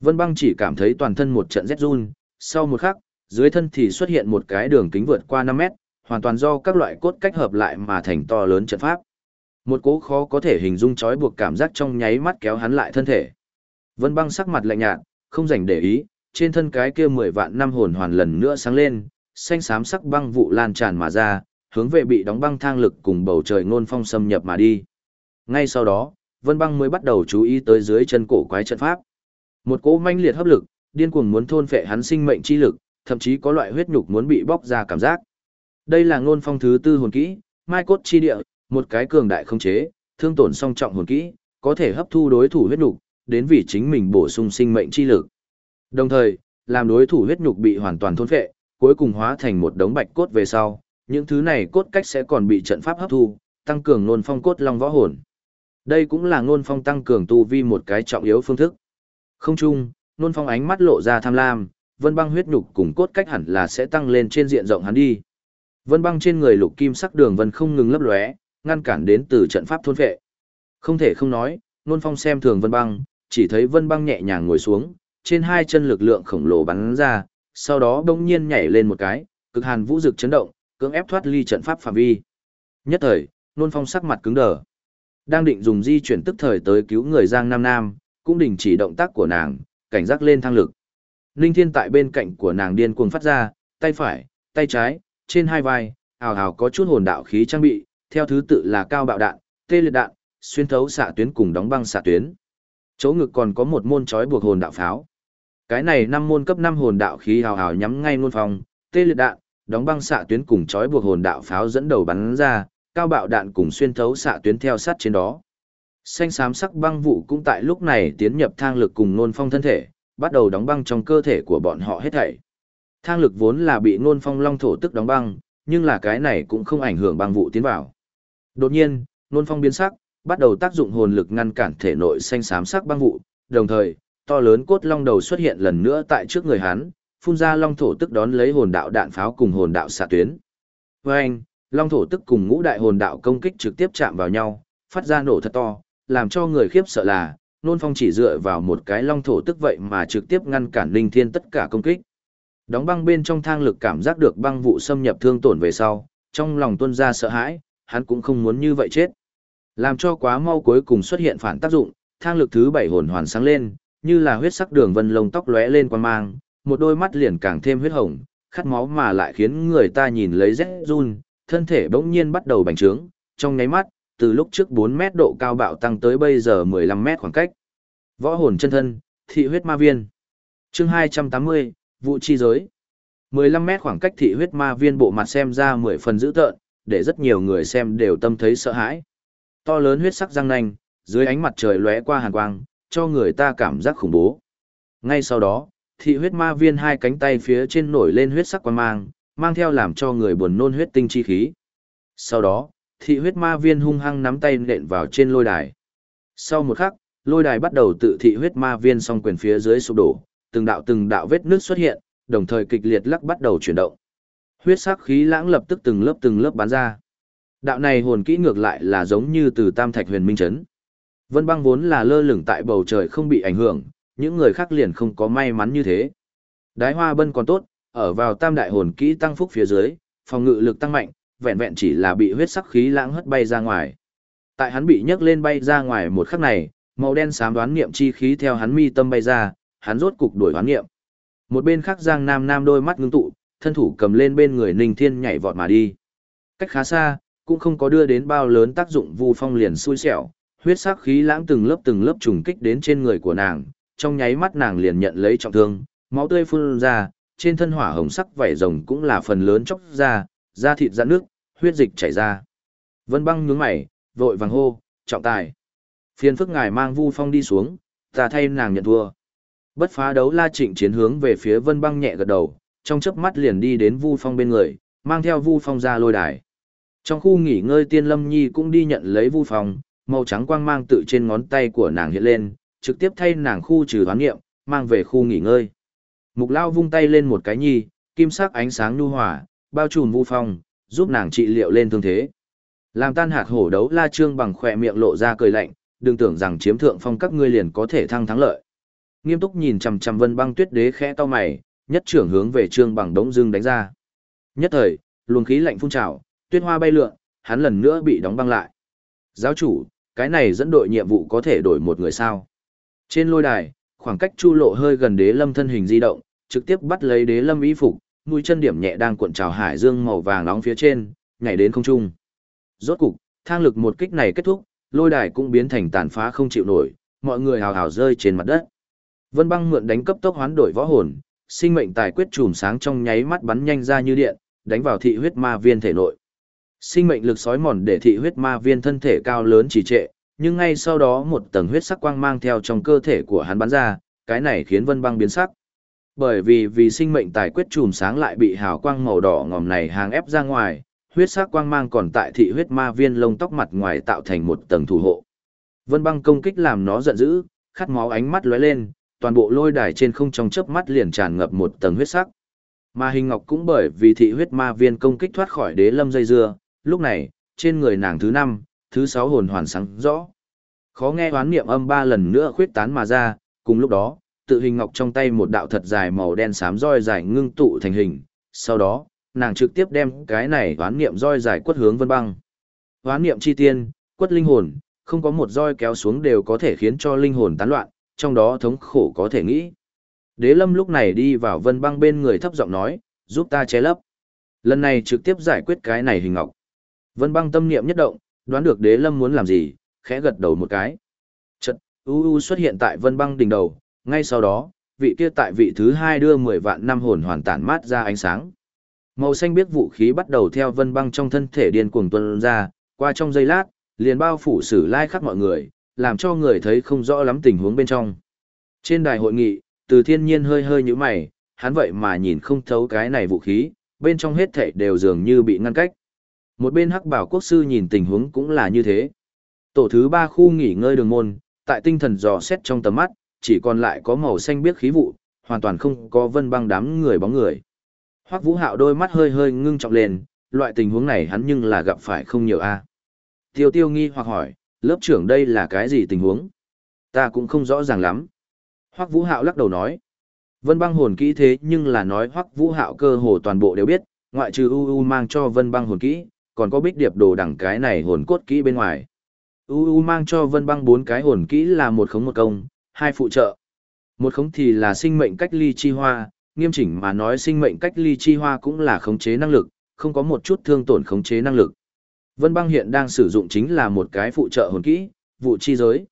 Vân Băng chỉ cảm thấy toàn thân một trận rét run, sau một khắc, dưới thân thì xuất hiện một cái đường kính vượt qua 5 mét, hoàn toàn do các loại cốt cách hợp lại mà thành to lớn trận pháp. Một cố khó có thể hình dung chói buộc cảm giác trong nháy mắt kéo hắn lại thân thể. Vân Băng sắc mặt lạnh nhạt, không dành để ý, trên thân cái kia 10 vạn năm hồn hoàn lần nữa sáng lên, xanh xám sắc băng vụ lan tràn mà ra, hướng về bị đóng băng thang lực cùng bầu trời ngôn phong xâm nhập mà đi. Ngay sau đó, Vân Băng mới bắt đầu chú ý tới dưới chân cổ quái trận pháp. Một cỗ manh liệt hấp lực, điên cuồng muốn thôn phệ hắn sinh mệnh chi lực, thậm chí có loại huyết nhục muốn bị bóc ra cảm giác. Đây là ngôn phong thứ tư hồn kỹ, Mai cốt chi địa, một cái cường đại không chế, thương tổn song trọng hồn kỹ, có thể hấp thu đối thủ huyết nhục, đến vì chính mình bổ sung sinh mệnh chi lực. Đồng thời, làm đối thủ huyết nhục bị hoàn toàn thôn phệ, cuối cùng hóa thành một đống bạch cốt về sau, những thứ này cốt cách sẽ còn bị trận pháp hấp thu, tăng cường nôn phong cốt long võ hồn. Đây cũng là nôn phong tăng cường tu vi một cái trọng yếu phương thức. Không chung, nôn phong ánh mắt lộ ra tham lam, vân băng huyết nhục cùng cốt cách hẳn là sẽ tăng lên trên diện rộng hắn đi. Vân băng trên người lục kim sắc đường vân không ngừng lấp lóe, ngăn cản đến từ trận pháp thôn vệ. Không thể không nói, nôn phong xem thường vân băng, chỉ thấy vân băng nhẹ nhàng ngồi xuống, trên hai chân lực lượng khổng lồ bắn ra, sau đó đông nhiên nhảy lên một cái, cực hàn vũ dực chấn động, cưỡng ép thoát ly trận pháp phạm vi. Nhất thời, nôn phong sắc mặt cứng đờ. Đang định dùng di chuyển tức thời tới cứu người Giang Nam Nam, cũng đình chỉ động tác của nàng, cảnh giác lên thăng lực. linh Thiên tại bên cạnh của nàng điên cuồng phát ra, tay phải, tay trái, trên hai vai, ào ào có chút hồn đạo khí trang bị, theo thứ tự là cao bạo đạn, tê liệt đạn, xuyên thấu xạ tuyến cùng đóng băng xạ tuyến. Chỗ ngực còn có một môn chói buộc hồn đạo pháo. Cái này năm môn cấp 5 hồn đạo khí hào hào nhắm ngay ngôn phòng, tê liệt đạn, đóng băng xạ tuyến cùng chói buộc hồn đạo pháo dẫn đầu bắn ra, cao bạo đạn cùng xuyên thấu xạ tuyến theo sát trên đó. Xanh xám sắc băng vụ cũng tại lúc này tiến nhập thang lực cùng nôn phong thân thể, bắt đầu đóng băng trong cơ thể của bọn họ hết thảy. Thang lực vốn là bị nôn phong long thổ tức đóng băng, nhưng là cái này cũng không ảnh hưởng băng vụ tiến vào. Đột nhiên, nôn phong biến sắc, bắt đầu tác dụng hồn lực ngăn cản thể nội xanh xám sắc băng vụ, đồng thời, to lớn cốt long đầu xuất hiện lần nữa tại trước người hắn, phun ra long thổ tức đón lấy hồn đạo đạn pháo cùng hồn đạo xạ tuyến. Với anh, long thổ tức cùng ngũ đại hồn đạo công kích trực tiếp chạm vào nhau, phát ra nổ thật to, làm cho người khiếp sợ là, nôn phong chỉ dựa vào một cái long thổ tức vậy mà trực tiếp ngăn cản linh thiên tất cả công kích. Đóng băng bên trong thang lực cảm giác được băng vụ xâm nhập thương tổn về sau, trong lòng tuân ra sợ hãi, hắn cũng không muốn như vậy chết. Làm cho quá mau cuối cùng xuất hiện phản tác dụng, thang lực thứ bảy hồn hoàn sáng lên, như là huyết sắc đường vân lông tóc lóe lên quan mang, một đôi mắt liền càng thêm huyết hồng, khát máu mà lại khiến người ta nhìn lấy rét run, thân thể bỗng nhiên bắt đầu bành trướng, trong nháy mắt, từ lúc trước 4 mét độ cao bạo tăng tới bây giờ 15 mét khoảng cách. Võ hồn chân thân, thị huyết ma viên. Chương 280, vụ chi giới. 15 mét khoảng cách thị huyết ma viên bộ mặt xem ra 10 phần dữ tợn, để rất nhiều người xem đều tâm thấy sợ hãi. To lớn huyết sắc răng nanh, dưới ánh mặt trời lóe qua hàn quang, cho người ta cảm giác khủng bố. Ngay sau đó, thị huyết ma viên hai cánh tay phía trên nổi lên huyết sắc quan mang, mang theo làm cho người buồn nôn huyết tinh chi khí. Sau đó, thị huyết ma viên hung hăng nắm tay nện vào trên lôi đài. Sau một khắc, lôi đài bắt đầu tự thị huyết ma viên song quyền phía dưới sụp đổ, từng đạo từng đạo vết nước xuất hiện, đồng thời kịch liệt lắc bắt đầu chuyển động. Huyết sắc khí lãng lập tức từng lớp từng lớp bắn ra. Đạo này hồn kỹ ngược lại là giống như từ Tam Thạch Huyền Minh chấn. Vân Băng vốn là lơ lửng tại bầu trời không bị ảnh hưởng, những người khác liền không có may mắn như thế. Đái Hoa Bân còn tốt, ở vào Tam Đại hồn kỹ tăng phúc phía dưới, phòng ngự lực tăng mạnh, vẹn vẹn chỉ là bị huyết sắc khí lãng hất bay ra ngoài. Tại hắn bị nhấc lên bay ra ngoài một khắc này, màu đen xám đoán niệm chi khí theo hắn mi tâm bay ra, hắn rốt cục đuổi đoán niệm. Một bên khác Giang Nam Nam đôi mắt ngưng tụ, thân thủ cầm lên bên người Ninh Thiên nhảy vọt mà đi. Cách khá xa, cũng không có đưa đến bao lớn tác dụng Vu Phong liền xui xẻo, huyết sắc khí lãng từng lớp từng lớp trùng kích đến trên người của nàng, trong nháy mắt nàng liền nhận lấy trọng thương, máu tươi phun ra, trên thân hỏa hồng sắc vảy rồng cũng là phần lớn chóc ra, da thịt ra nước, huyết dịch chảy ra. Vân băng nhướng mày, vội vàng hô, trọng tài. Phiên phức ngài mang Vu Phong đi xuống, ta thay nàng nhận thua. Bất phá đấu la trịnh chiến hướng về phía Vân băng nhẹ gật đầu, trong chớp mắt liền đi đến Vu Phong bên người, mang theo Vu Phong ra lôi đài. Trong khu nghỉ ngơi Tiên Lâm Nhi cũng đi nhận lấy Vu Phong, màu trắng quang mang tự trên ngón tay của nàng hiện lên, trực tiếp thay nàng khu trừ hoán nghiệm, mang về khu nghỉ ngơi. Mục Lao vung tay lên một cái nhi, kim sắc ánh sáng nhu hòa, bao trùm vu phong, giúp nàng trị liệu lên thương thế. Làm tan hạt hổ đấu la trương bằng khỏe miệng lộ ra cười lạnh, đừng tưởng rằng chiếm thượng phong các ngươi liền có thể thăng thắng lợi. Nghiêm túc nhìn chằm chằm Vân Băng Tuyết Đế khẽ to mày, nhất trưởng hướng về trương bằng đống dương đánh ra. Nhất thời, luồng khí lạnh phun trào, tuyết hoa bay lượn, hắn lần nữa bị đóng băng lại. Giáo chủ, cái này dẫn đội nhiệm vụ có thể đổi một người sao? Trên lôi đài, khoảng cách chu lộ hơi gần đế lâm thân hình di động, trực tiếp bắt lấy đế lâm y phục, mũi chân điểm nhẹ đang cuộn trào hải dương màu vàng nóng phía trên, nhảy đến không trung. Rốt cục, thang lực một kích này kết thúc, lôi đài cũng biến thành tàn phá không chịu nổi, mọi người hào hào rơi trên mặt đất. Vân băng mượn đánh cấp tốc hoán đổi võ hồn, sinh mệnh tài quyết chùm sáng trong nháy mắt bắn nhanh ra như điện, đánh vào thị huyết ma viên thể nội. Sinh mệnh lực sói mòn để thị huyết ma viên thân thể cao lớn trì trệ, nhưng ngay sau đó một tầng huyết sắc quang mang theo trong cơ thể của hắn bắn ra, cái này khiến Vân Băng biến sắc. Bởi vì vì sinh mệnh tài quyết chùm sáng lại bị hào quang màu đỏ ngòm này hàng ép ra ngoài, huyết sắc quang mang còn tại thị huyết ma viên lông tóc mặt ngoài tạo thành một tầng thủ hộ. Vân Băng công kích làm nó giận dữ, khát máu ánh mắt lóe lên, toàn bộ lôi đài trên không trong chớp mắt liền tràn ngập một tầng huyết sắc. Ma hình ngọc cũng bởi vì thị huyết ma viên công kích thoát khỏi đế lâm dây dưa, lúc này, trên người nàng thứ năm, thứ sáu hồn hoàn sáng rõ. Khó nghe hoán niệm âm ba lần nữa khuyết tán mà ra, cùng lúc đó, tự hình ngọc trong tay một đạo thật dài màu đen xám roi dài ngưng tụ thành hình, sau đó, nàng trực tiếp đem cái này hoán niệm roi dài quất hướng vân băng. Hoán niệm chi tiên, quất linh hồn, không có một roi kéo xuống đều có thể khiến cho linh hồn tán loạn, trong đó thống khổ có thể nghĩ. Đế lâm lúc này đi vào vân băng bên người thấp giọng nói, giúp ta che lấp. Lần này trực tiếp giải quyết cái này hình ngọc. Vân băng tâm niệm nhất động, đoán được đế lâm muốn làm gì, khẽ gật đầu một cái. Chật, u u xuất hiện tại vân băng đỉnh đầu, ngay sau đó, vị kia tại vị thứ hai đưa 10 vạn năm hồn hoàn tản mát ra ánh sáng. Màu xanh biết vũ khí bắt đầu theo vân băng trong thân thể điên cuồng tuôn ra, qua trong giây lát, liền bao phủ sử lai khắc mọi người, làm cho người thấy không rõ lắm tình huống bên trong. Trên đài hội nghị, từ thiên nhiên hơi hơi như mày, hắn vậy mà nhìn không thấu cái này vũ khí, bên trong hết thảy đều dường như bị ngăn cách. Một bên hắc bảo quốc sư nhìn tình huống cũng là như thế. Tổ thứ ba khu nghỉ ngơi đường môn, tại tinh thần dò xét trong tầm mắt, chỉ còn lại có màu xanh biếc khí vụ, hoàn toàn không có vân băng đám người bóng người. Hoắc Vũ Hạo đôi mắt hơi hơi ngưng trọng lên, loại tình huống này hắn nhưng là gặp phải không nhiều a. Tiêu Tiêu nghi hoặc hỏi, lớp trưởng đây là cái gì tình huống? Ta cũng không rõ ràng lắm. Hoắc Vũ Hạo lắc đầu nói, Vân băng hồn kỹ thế nhưng là nói Hoắc Vũ Hạo cơ hồ toàn bộ đều biết, ngoại trừ U U mang cho Vân băng hồn kỹ, còn có bích điệp đồ đẳng cái này hồn cốt kỹ bên ngoài. U U mang cho Vân băng bốn cái hồn kỹ là một khống một công, hai phụ trợ. Một khống thì là sinh mệnh cách ly chi hoa, nghiêm chỉnh mà nói sinh mệnh cách ly chi hoa cũng là khống chế năng lực, không có một chút thương tổn khống chế năng lực. Vân băng hiện đang sử dụng chính là một cái phụ trợ hồn kỹ, vụ chi giới.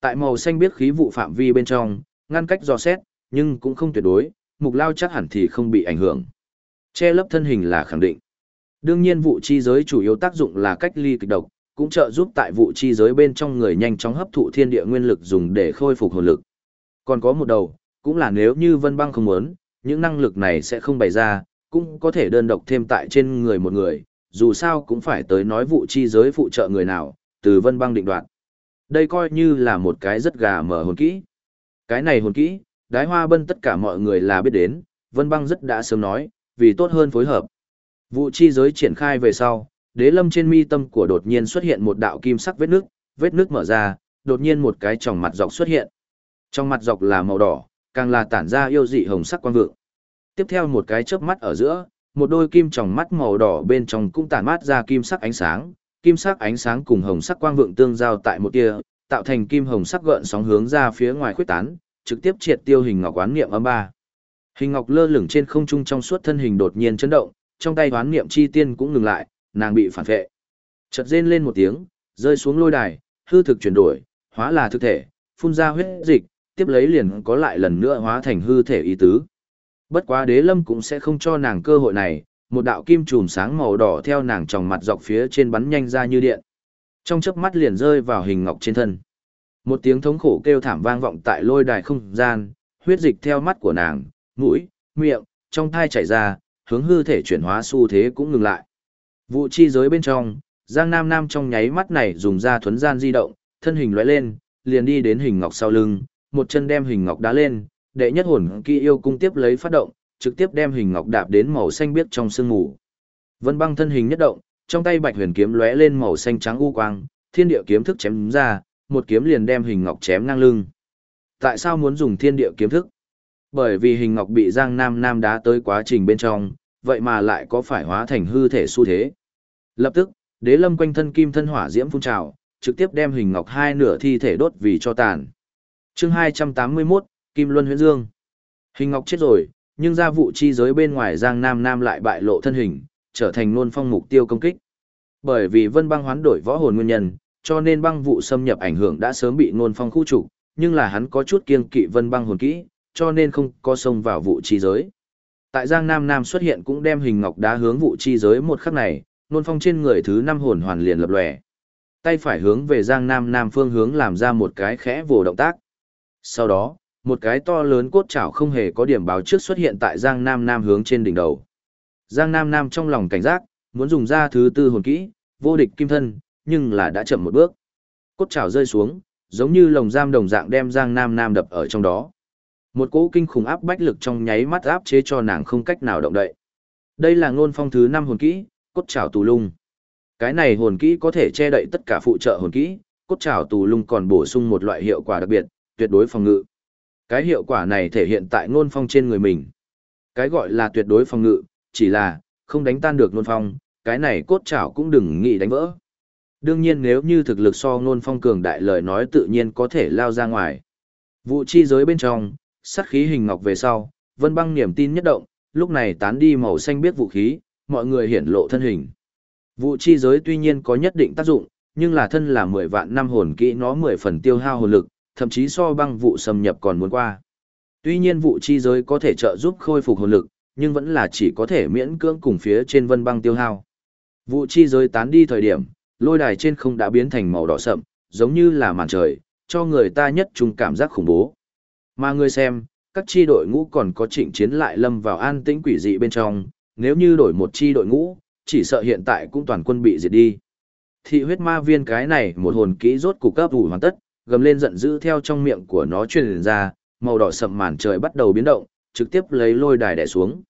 Tại màu xanh biết khí vụ phạm vi bên trong, ngăn cách dò xét, nhưng cũng không tuyệt đối, mục lao chắc hẳn thì không bị ảnh hưởng. Che lấp thân hình là khẳng định. Đương nhiên vụ chi giới chủ yếu tác dụng là cách ly kịch độc, cũng trợ giúp tại vụ chi giới bên trong người nhanh chóng hấp thụ thiên địa nguyên lực dùng để khôi phục hồn lực. Còn có một đầu, cũng là nếu như Vân Băng không muốn, những năng lực này sẽ không bày ra, cũng có thể đơn độc thêm tại trên người một người, dù sao cũng phải tới nói vụ chi giới phụ trợ người nào, từ Vân Băng định đoạt. Đây coi như là một cái rất gà mở hồn kỹ. Cái này hồn kỹ, đái hoa bân tất cả mọi người là biết đến, Vân Băng rất đã sớm nói, vì tốt hơn phối hợp. Vụ chi giới triển khai về sau, đế lâm trên mi tâm của đột nhiên xuất hiện một đạo kim sắc vết nước, vết nước mở ra, đột nhiên một cái tròng mặt dọc xuất hiện. Trong mặt dọc là màu đỏ, càng là tản ra yêu dị hồng sắc quang vượng. Tiếp theo một cái chớp mắt ở giữa, một đôi kim tròng mắt màu đỏ bên trong cũng tản mát ra kim sắc ánh sáng, kim sắc ánh sáng cùng hồng sắc quang vượng tương giao tại một tia, tạo thành kim hồng sắc gợn sóng hướng ra phía ngoài khuếch tán, trực tiếp triệt tiêu hình ngọc quán niệm âm ba. Hình ngọc lơ lửng trên không trung trong suốt thân hình đột nhiên chấn động, trong tay hoán niệm chi tiên cũng ngừng lại, nàng bị phản vệ. Chợt rên lên một tiếng, rơi xuống lôi đài, hư thực chuyển đổi, hóa là thực thể, phun ra huyết dịch, tiếp lấy liền có lại lần nữa hóa thành hư thể ý tứ. Bất quá đế lâm cũng sẽ không cho nàng cơ hội này, một đạo kim trùm sáng màu đỏ theo nàng tròng mặt dọc phía trên bắn nhanh ra như điện. Trong chớp mắt liền rơi vào hình ngọc trên thân. Một tiếng thống khổ kêu thảm vang vọng tại lôi đài không gian, huyết dịch theo mắt của nàng, mũi, miệng, trong thai chảy ra, hướng hư thể chuyển hóa xu thế cũng ngừng lại. Vụ chi giới bên trong, Giang Nam Nam trong nháy mắt này dùng ra thuấn gian di động, thân hình lóe lên, liền đi đến hình ngọc sau lưng, một chân đem hình ngọc đá lên, đệ nhất hồn kỳ yêu cung tiếp lấy phát động, trực tiếp đem hình ngọc đạp đến màu xanh biếc trong sương mù. Vân băng thân hình nhất động, trong tay bạch huyền kiếm lóe lên màu xanh trắng u quang, thiên địa kiếm thức chém ra, một kiếm liền đem hình ngọc chém ngang lưng. Tại sao muốn dùng thiên địa kiếm thức? Bởi vì hình ngọc bị Giang Nam Nam đá tới quá trình bên trong, vậy mà lại có phải hóa thành hư thể xu thế. Lập tức, đế lâm quanh thân kim thân hỏa diễm phun trào, trực tiếp đem hình ngọc hai nửa thi thể đốt vì cho tàn. chương 281, Kim Luân Huyễn Dương. Hình ngọc chết rồi, nhưng gia vụ chi giới bên ngoài Giang Nam Nam lại bại lộ thân hình, trở thành nôn phong mục tiêu công kích. Bởi vì vân băng hoán đổi võ hồn nguyên nhân, cho nên băng vụ xâm nhập ảnh hưởng đã sớm bị nôn phong khu trục, nhưng là hắn có chút kiêng kỵ vân băng hồn kỹ, cho nên không có xông vào vụ chi giới. Tại Giang Nam Nam xuất hiện cũng đem hình ngọc đá hướng vụ chi giới một khắc này, nôn phong trên người thứ năm hồn hoàn liền lập lòe. Tay phải hướng về Giang Nam Nam phương hướng làm ra một cái khẽ vồ động tác. Sau đó, một cái to lớn cốt chảo không hề có điểm báo trước xuất hiện tại Giang Nam Nam hướng trên đỉnh đầu. Giang Nam Nam trong lòng cảnh giác, muốn dùng ra thứ tư hồn kỹ, vô địch kim thân, nhưng là đã chậm một bước. Cốt chảo rơi xuống, giống như lồng giam đồng dạng đem Giang Nam Nam đập ở trong đó. Một cỗ kinh khủng áp bách lực trong nháy mắt áp chế cho nàng không cách nào động đậy. Đây là ngôn phong thứ năm hồn kỹ, cốt trảo tù lung. Cái này hồn kỹ có thể che đậy tất cả phụ trợ hồn kỹ, cốt trảo tù lung còn bổ sung một loại hiệu quả đặc biệt, tuyệt đối phòng ngự. Cái hiệu quả này thể hiện tại ngôn phong trên người mình. Cái gọi là tuyệt đối phòng ngự, chỉ là, không đánh tan được ngôn phong, cái này cốt trảo cũng đừng nghĩ đánh vỡ. Đương nhiên nếu như thực lực so ngôn phong cường đại lời nói tự nhiên có thể lao ra ngoài. Vụ chi giới bên trong, sát khí hình ngọc về sau, vân băng niềm tin nhất động, lúc này tán đi màu xanh biết vũ khí, mọi người hiển lộ thân hình. Vụ chi giới tuy nhiên có nhất định tác dụng, nhưng là thân là 10 vạn năm hồn kỹ nó 10 phần tiêu hao hồn lực, thậm chí so băng vụ xâm nhập còn muốn qua. Tuy nhiên vụ chi giới có thể trợ giúp khôi phục hồn lực, nhưng vẫn là chỉ có thể miễn cưỡng cùng phía trên vân băng tiêu hao. Vụ chi giới tán đi thời điểm, lôi đài trên không đã biến thành màu đỏ sậm, giống như là màn trời, cho người ta nhất trung cảm giác khủng bố. Mà người xem, các chi đội ngũ còn có trịnh chiến lại lâm vào an tĩnh quỷ dị bên trong, nếu như đổi một chi đội ngũ, chỉ sợ hiện tại cũng toàn quân bị diệt đi. Thị huyết ma viên cái này một hồn kỹ rốt cục cấp ủ hoàn tất, gầm lên giận dữ theo trong miệng của nó truyền ra, màu đỏ sậm màn trời bắt đầu biến động, trực tiếp lấy lôi đài đè xuống.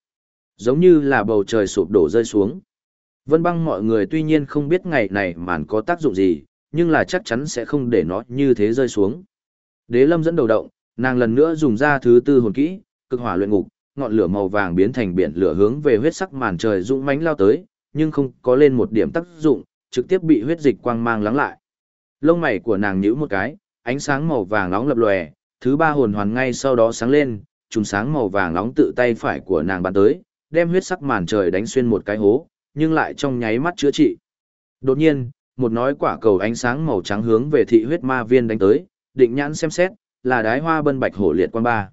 Giống như là bầu trời sụp đổ rơi xuống. Vân băng mọi người tuy nhiên không biết ngày này màn có tác dụng gì, nhưng là chắc chắn sẽ không để nó như thế rơi xuống. Đế lâm dẫn đầu động, nàng lần nữa dùng ra thứ tư hồn kỹ, cực hỏa luyện ngục, ngọn lửa màu vàng biến thành biển lửa hướng về huyết sắc màn trời dũng mãnh lao tới, nhưng không có lên một điểm tác dụng, trực tiếp bị huyết dịch quang mang lắng lại. Lông mày của nàng nhíu một cái, ánh sáng màu vàng nóng lập lòe, thứ ba hồn hoàn ngay sau đó sáng lên, trùng sáng màu vàng nóng tự tay phải của nàng bắn tới, đem huyết sắc màn trời đánh xuyên một cái hố, nhưng lại trong nháy mắt chữa trị. Đột nhiên, một nói quả cầu ánh sáng màu trắng hướng về thị huyết ma viên đánh tới, định nhãn xem xét, là đái hoa bân bạch hổ liệt quang ba.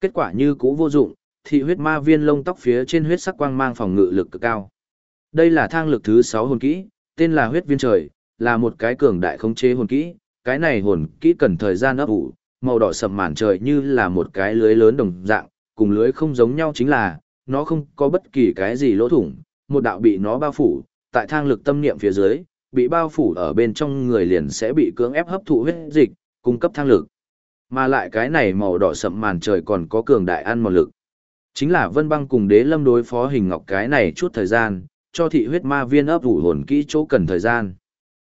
Kết quả như cũ vô dụng, thị huyết ma viên lông tóc phía trên huyết sắc quang mang phòng ngự lực cực cao. Đây là thang lực thứ 6 hồn kỹ, tên là huyết viên trời, là một cái cường đại khống chế hồn kỹ, cái này hồn kỹ cần thời gian ấp ủ, màu đỏ sầm màn trời như là một cái lưới lớn đồng dạng, cùng lưới không giống nhau chính là, nó không có bất kỳ cái gì lỗ thủng, một đạo bị nó bao phủ, tại thang lực tâm niệm phía dưới, bị bao phủ ở bên trong người liền sẽ bị cưỡng ép hấp thụ huyết dịch, cung cấp thang lực. Mà lại cái này màu đỏ sậm màn trời còn có cường đại ăn một lực. Chính là Vân Băng cùng Đế Lâm đối phó hình ngọc cái này chút thời gian, cho thị huyết ma viên ấp ủ hồn kỹ chỗ cần thời gian.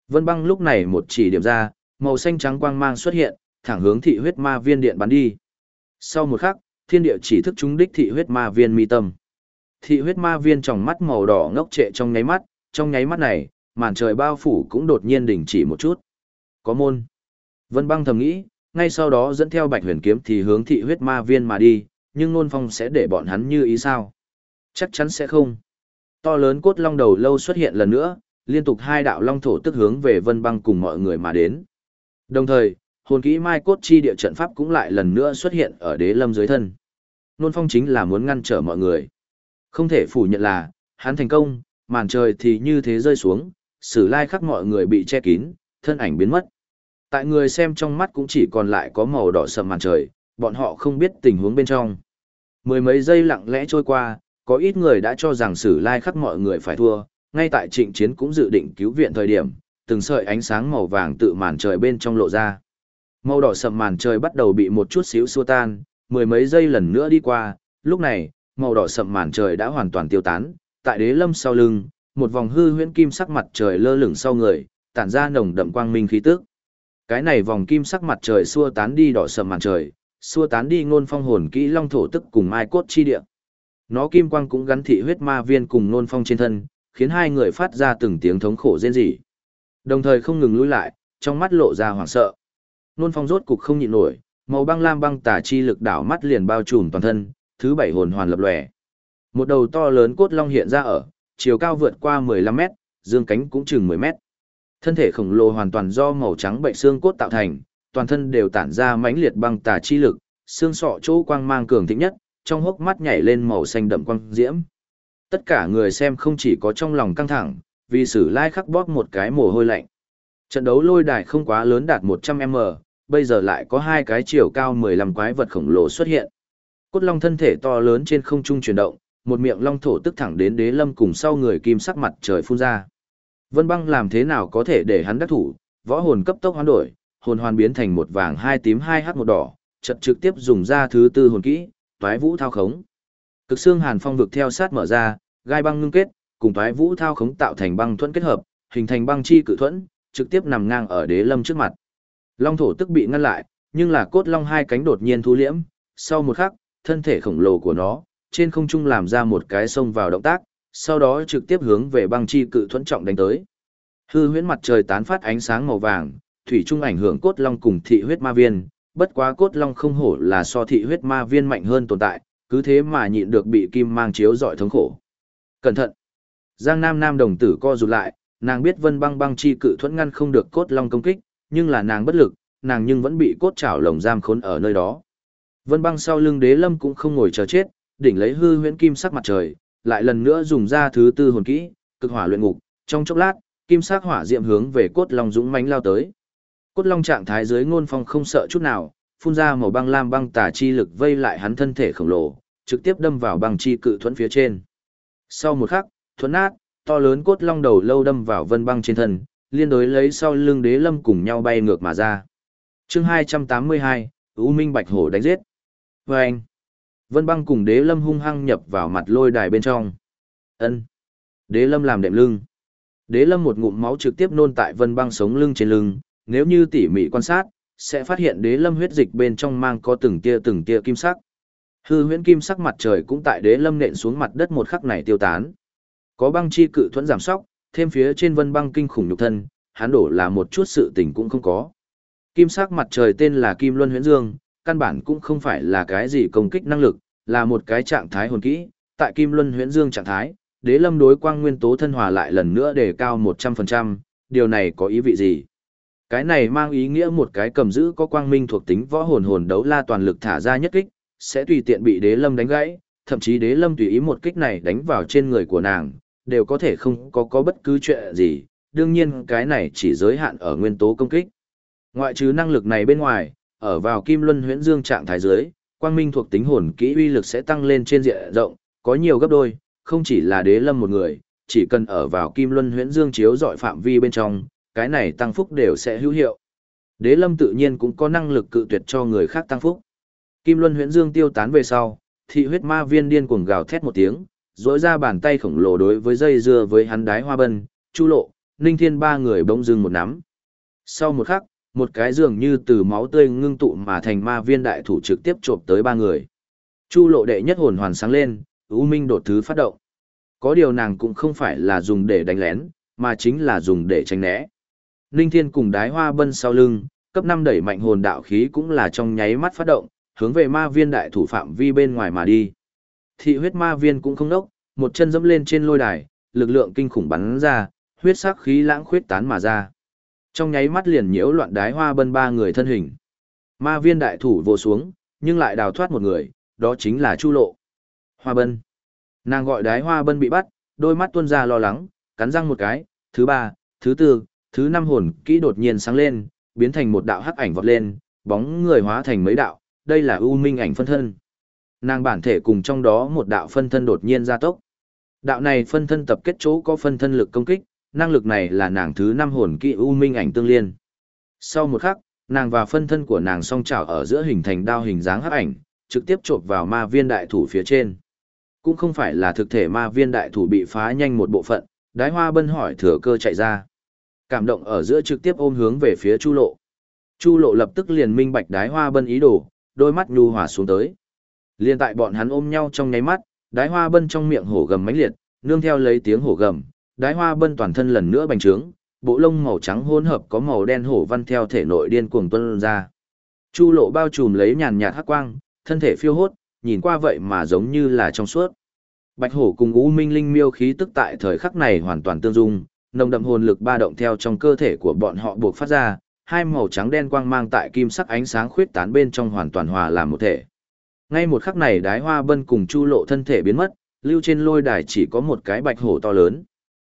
Vân Băng lúc này một chỉ điểm ra, màu xanh trắng quang mang xuất hiện, thẳng hướng thị huyết ma viên điện bắn đi. Sau một khắc, thiên địa chỉ thức chúng đích thị huyết ma viên mi tâm. Thị huyết ma viên trong mắt màu đỏ ngốc trệ trong nháy mắt, trong nháy mắt này, màn trời bao phủ cũng đột nhiên đình chỉ một chút. Có môn. Vân băng thầm nghĩ, ngay sau đó dẫn theo bạch huyền kiếm thì hướng thị huyết ma viên mà đi, nhưng nôn phong sẽ để bọn hắn như ý sao? Chắc chắn sẽ không. To lớn cốt long đầu lâu xuất hiện lần nữa, liên tục hai đạo long thổ tức hướng về vân băng cùng mọi người mà đến. Đồng thời, hồn kỹ mai cốt chi địa trận pháp cũng lại lần nữa xuất hiện ở đế lâm dưới thân. Nôn phong chính là muốn ngăn trở mọi người. Không thể phủ nhận là, hắn thành công, màn trời thì như thế rơi xuống, sử lai khắc mọi người bị che kín, thân ảnh biến mất. Tại người xem trong mắt cũng chỉ còn lại có màu đỏ sầm màn trời, bọn họ không biết tình huống bên trong. Mười mấy giây lặng lẽ trôi qua, có ít người đã cho rằng sử lai khắc mọi người phải thua, ngay tại trịnh chiến cũng dự định cứu viện thời điểm, từng sợi ánh sáng màu vàng tự màn trời bên trong lộ ra. Màu đỏ sầm màn trời bắt đầu bị một chút xíu xua tan, mười mấy giây lần nữa đi qua, lúc này, màu đỏ sầm màn trời đã hoàn toàn tiêu tán, tại đế lâm sau lưng, một vòng hư huyễn kim sắc mặt trời lơ lửng sau người, tản ra nồng đậm quang minh khí tức. Cái này vòng kim sắc mặt trời xua tán đi đỏ sầm mặt trời, xua tán đi ngôn phong hồn kỹ long thổ tức cùng mai cốt chi địa. Nó kim quang cũng gắn thị huyết ma viên cùng ngôn phong trên thân, khiến hai người phát ra từng tiếng thống khổ rên rỉ. Đồng thời không ngừng lùi lại, trong mắt lộ ra hoảng sợ. Ngôn phong rốt cục không nhịn nổi, màu băng lam băng tả chi lực đảo mắt liền bao trùm toàn thân, thứ bảy hồn hoàn lập lòe. Một đầu to lớn cốt long hiện ra ở, chiều cao vượt qua 15 mét, dương cánh cũng chừng 10 mét. Thân thể khổng lồ hoàn toàn do màu trắng bệnh xương cốt tạo thành, toàn thân đều tản ra mãnh liệt băng tà chi lực, xương sọ chỗ quang mang cường thịnh nhất, trong hốc mắt nhảy lên màu xanh đậm quang diễm. Tất cả người xem không chỉ có trong lòng căng thẳng, vì sử lai khắc bóp một cái mồ hôi lạnh. Trận đấu lôi đài không quá lớn đạt 100m, bây giờ lại có hai cái chiều cao 15 quái vật khổng lồ xuất hiện. Cốt long thân thể to lớn trên không trung chuyển động, một miệng long thổ tức thẳng đến đế lâm cùng sau người kim sắc mặt trời phun ra. Vân băng làm thế nào có thể để hắn đắc thủ, võ hồn cấp tốc hoán đổi, hồn hoàn biến thành một vàng hai tím hai h một đỏ, chật trực tiếp dùng ra thứ tư hồn kỹ, toái vũ thao khống. Cực xương hàn phong vực theo sát mở ra, gai băng ngưng kết, cùng toái vũ thao khống tạo thành băng thuẫn kết hợp, hình thành băng chi cự thuẫn, trực tiếp nằm ngang ở đế lâm trước mặt. Long thổ tức bị ngăn lại, nhưng là cốt long hai cánh đột nhiên thu liễm, sau một khắc, thân thể khổng lồ của nó, trên không trung làm ra một cái sông vào động tác, sau đó trực tiếp hướng về băng chi cự thuẫn trọng đánh tới. Hư huyễn mặt trời tán phát ánh sáng màu vàng, thủy trung ảnh hưởng cốt long cùng thị huyết ma viên, bất quá cốt long không hổ là so thị huyết ma viên mạnh hơn tồn tại, cứ thế mà nhịn được bị kim mang chiếu dọi thống khổ. Cẩn thận! Giang Nam Nam đồng tử co rụt lại, nàng biết vân băng băng chi cự thuẫn ngăn không được cốt long công kích, nhưng là nàng bất lực, nàng nhưng vẫn bị cốt chảo lồng giam khốn ở nơi đó. Vân băng sau lưng đế lâm cũng không ngồi chờ chết, đỉnh lấy hư huyễn kim sắc mặt trời, lại lần nữa dùng ra thứ tư hồn kỹ, cực hỏa luyện ngục, trong chốc lát, kim sắc hỏa diệm hướng về cốt long dũng mãnh lao tới. Cốt long trạng thái dưới ngôn phong không sợ chút nào, phun ra màu băng lam băng tà chi lực vây lại hắn thân thể khổng lồ, trực tiếp đâm vào băng chi cự thuẫn phía trên. Sau một khắc, thuẫn nát, to lớn cốt long đầu lâu đâm vào vân băng trên thân, liên đối lấy sau lưng đế lâm cùng nhau bay ngược mà ra. chương 282, U Minh Bạch Hổ đánh giết. Vâng! anh, Vân băng cùng đế lâm hung hăng nhập vào mặt lôi đài bên trong. ân Đế lâm làm đệm lưng. Đế lâm một ngụm máu trực tiếp nôn tại vân băng sống lưng trên lưng, nếu như tỉ mỉ quan sát, sẽ phát hiện đế lâm huyết dịch bên trong mang có từng tia từng tia kim sắc. Hư huyễn kim sắc mặt trời cũng tại đế lâm nện xuống mặt đất một khắc này tiêu tán. Có băng chi cự thuẫn giảm sóc, thêm phía trên vân băng kinh khủng nhục thân, hắn đổ là một chút sự tình cũng không có. Kim sắc mặt trời tên là Kim Luân Huyễn Dương, căn bản cũng không phải là cái gì công kích năng lực, là một cái trạng thái hồn kỹ. Tại Kim Luân Huyễn Dương trạng thái, Đế Lâm đối quang nguyên tố thân hòa lại lần nữa đề cao 100%, điều này có ý vị gì? Cái này mang ý nghĩa một cái cầm giữ có quang minh thuộc tính võ hồn hồn đấu la toàn lực thả ra nhất kích, sẽ tùy tiện bị Đế Lâm đánh gãy, thậm chí Đế Lâm tùy ý một kích này đánh vào trên người của nàng, đều có thể không có có bất cứ chuyện gì, đương nhiên cái này chỉ giới hạn ở nguyên tố công kích. Ngoại trừ năng lực này bên ngoài, ở vào kim luân huyễn dương trạng thái dưới, quang minh thuộc tính hồn kỹ uy lực sẽ tăng lên trên diện rộng, có nhiều gấp đôi, không chỉ là đế lâm một người, chỉ cần ở vào kim luân huyễn dương chiếu dọi phạm vi bên trong, cái này tăng phúc đều sẽ hữu hiệu. Đế lâm tự nhiên cũng có năng lực cự tuyệt cho người khác tăng phúc. Kim luân huyễn dương tiêu tán về sau, thị huyết ma viên điên cuồng gào thét một tiếng, rỗi ra bàn tay khổng lồ đối với dây dưa với hắn đái hoa bân, chu lộ, ninh thiên ba người bỗng dưng một nắm. Sau một khắc, một cái dường như từ máu tươi ngưng tụ mà thành ma viên đại thủ trực tiếp chộp tới ba người. Chu lộ đệ nhất hồn hoàn sáng lên, U minh đột thứ phát động. Có điều nàng cũng không phải là dùng để đánh lén, mà chính là dùng để tránh né. Ninh Thiên cùng đái hoa bân sau lưng, cấp 5 đẩy mạnh hồn đạo khí cũng là trong nháy mắt phát động, hướng về ma viên đại thủ phạm vi bên ngoài mà đi. Thị huyết ma viên cũng không đốc, một chân dẫm lên trên lôi đài, lực lượng kinh khủng bắn ra, huyết sắc khí lãng khuyết tán mà ra. Trong nháy mắt liền nhiễu loạn đái hoa bân ba người thân hình. Ma viên đại thủ vô xuống, nhưng lại đào thoát một người, đó chính là Chu Lộ. Hoa bân. Nàng gọi đái hoa bân bị bắt, đôi mắt tuôn ra lo lắng, cắn răng một cái, thứ ba, thứ tư, thứ năm hồn kỹ đột nhiên sáng lên, biến thành một đạo hắc ảnh vọt lên, bóng người hóa thành mấy đạo, đây là ưu minh ảnh phân thân. Nàng bản thể cùng trong đó một đạo phân thân đột nhiên ra tốc. Đạo này phân thân tập kết chỗ có phân thân lực công kích, năng lực này là nàng thứ năm hồn kỹ u minh ảnh tương liên. Sau một khắc, nàng và phân thân của nàng song trào ở giữa hình thành đao hình dáng hắc ảnh, trực tiếp chộp vào ma viên đại thủ phía trên. Cũng không phải là thực thể ma viên đại thủ bị phá nhanh một bộ phận, Đái hoa bân hỏi thừa cơ chạy ra. Cảm động ở giữa trực tiếp ôm hướng về phía chu lộ. Chu lộ lập tức liền minh bạch đái hoa bân ý đồ, đôi mắt nhu hòa xuống tới. Liên tại bọn hắn ôm nhau trong nháy mắt, đái hoa bân trong miệng hổ gầm mãnh liệt, nương theo lấy tiếng hổ gầm, đái hoa bân toàn thân lần nữa bành trướng, bộ lông màu trắng hỗn hợp có màu đen hổ văn theo thể nội điên cuồng tuôn ra. Chu lộ bao trùm lấy nhàn nhạt hắc quang, thân thể phiêu hốt, nhìn qua vậy mà giống như là trong suốt. Bạch hổ cùng U Minh Linh miêu khí tức tại thời khắc này hoàn toàn tương dung, nồng đậm hồn lực ba động theo trong cơ thể của bọn họ buộc phát ra, hai màu trắng đen quang mang tại kim sắc ánh sáng khuyết tán bên trong hoàn toàn hòa làm một thể. Ngay một khắc này đái hoa bân cùng chu lộ thân thể biến mất, lưu trên lôi đài chỉ có một cái bạch hổ to lớn.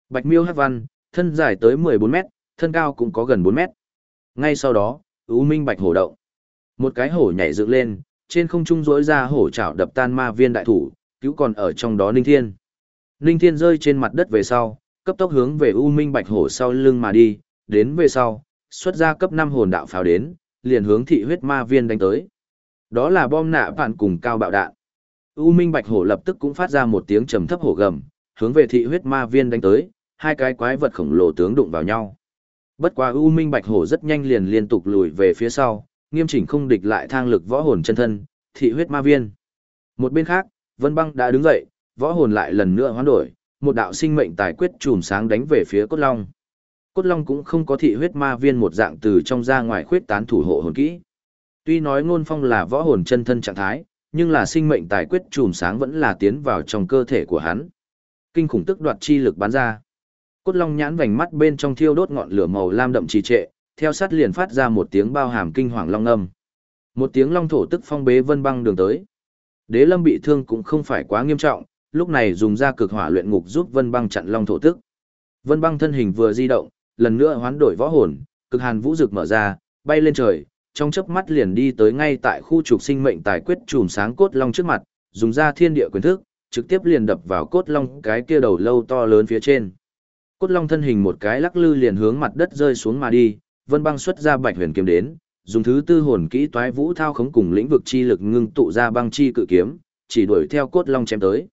Bạch miêu hát văn, thân dài tới 14 mét, thân cao cũng có gần 4 mét. Ngay sau đó, U Minh bạch hổ động. Một cái hổ nhảy dựng lên, trên không trung rỗi ra hổ chảo đập tan ma viên đại thủ, cứu còn ở trong đó Ninh Thiên. Ninh Thiên rơi trên mặt đất về sau, cấp tốc hướng về U Minh Bạch Hổ sau lưng mà đi, đến về sau, xuất ra cấp 5 hồn đạo pháo đến, liền hướng thị huyết ma viên đánh tới. Đó là bom nạ bạn cùng cao bạo đạn. U Minh Bạch Hổ lập tức cũng phát ra một tiếng trầm thấp hổ gầm, hướng về thị huyết ma viên đánh tới, hai cái quái vật khổng lồ tướng đụng vào nhau. Bất quá U Minh Bạch Hổ rất nhanh liền liên tục lùi về phía sau, nghiêm chỉnh không địch lại thang lực võ hồn chân thân, thị huyết ma viên. Một bên khác, Vân Băng đã đứng dậy, võ hồn lại lần nữa hoán đổi, một đạo sinh mệnh tài quyết chùm sáng đánh về phía Cốt Long. Cốt Long cũng không có thị huyết ma viên một dạng từ trong ra ngoài khuyết tán thủ hộ hồn kỹ. Tuy nói ngôn phong là võ hồn chân thân trạng thái, nhưng là sinh mệnh tài quyết chùm sáng vẫn là tiến vào trong cơ thể của hắn. Kinh khủng tức đoạt chi lực bắn ra. Cốt Long nhãn vành mắt bên trong thiêu đốt ngọn lửa màu lam đậm trì trệ, theo sát liền phát ra một tiếng bao hàm kinh hoàng long âm. Một tiếng long thổ tức phong bế vân băng đường tới. Đế lâm bị thương cũng không phải quá nghiêm trọng, lúc này dùng ra cực hỏa luyện ngục giúp vân băng chặn long thổ tức. Vân băng thân hình vừa di động, lần nữa hoán đổi võ hồn, cực hàn vũ rực mở ra, bay lên trời, trong chớp mắt liền đi tới ngay tại khu trục sinh mệnh tài quyết chùm sáng cốt long trước mặt, dùng ra thiên địa quyền thức, trực tiếp liền đập vào cốt long cái kia đầu lâu to lớn phía trên. Cốt long thân hình một cái lắc lư liền hướng mặt đất rơi xuống mà đi, Vân Băng xuất ra Bạch Huyền kiếm đến, dùng thứ tư hồn kỹ toái vũ thao khống cùng lĩnh vực chi lực ngưng tụ ra băng chi cự kiếm, chỉ đuổi theo cốt long chém tới.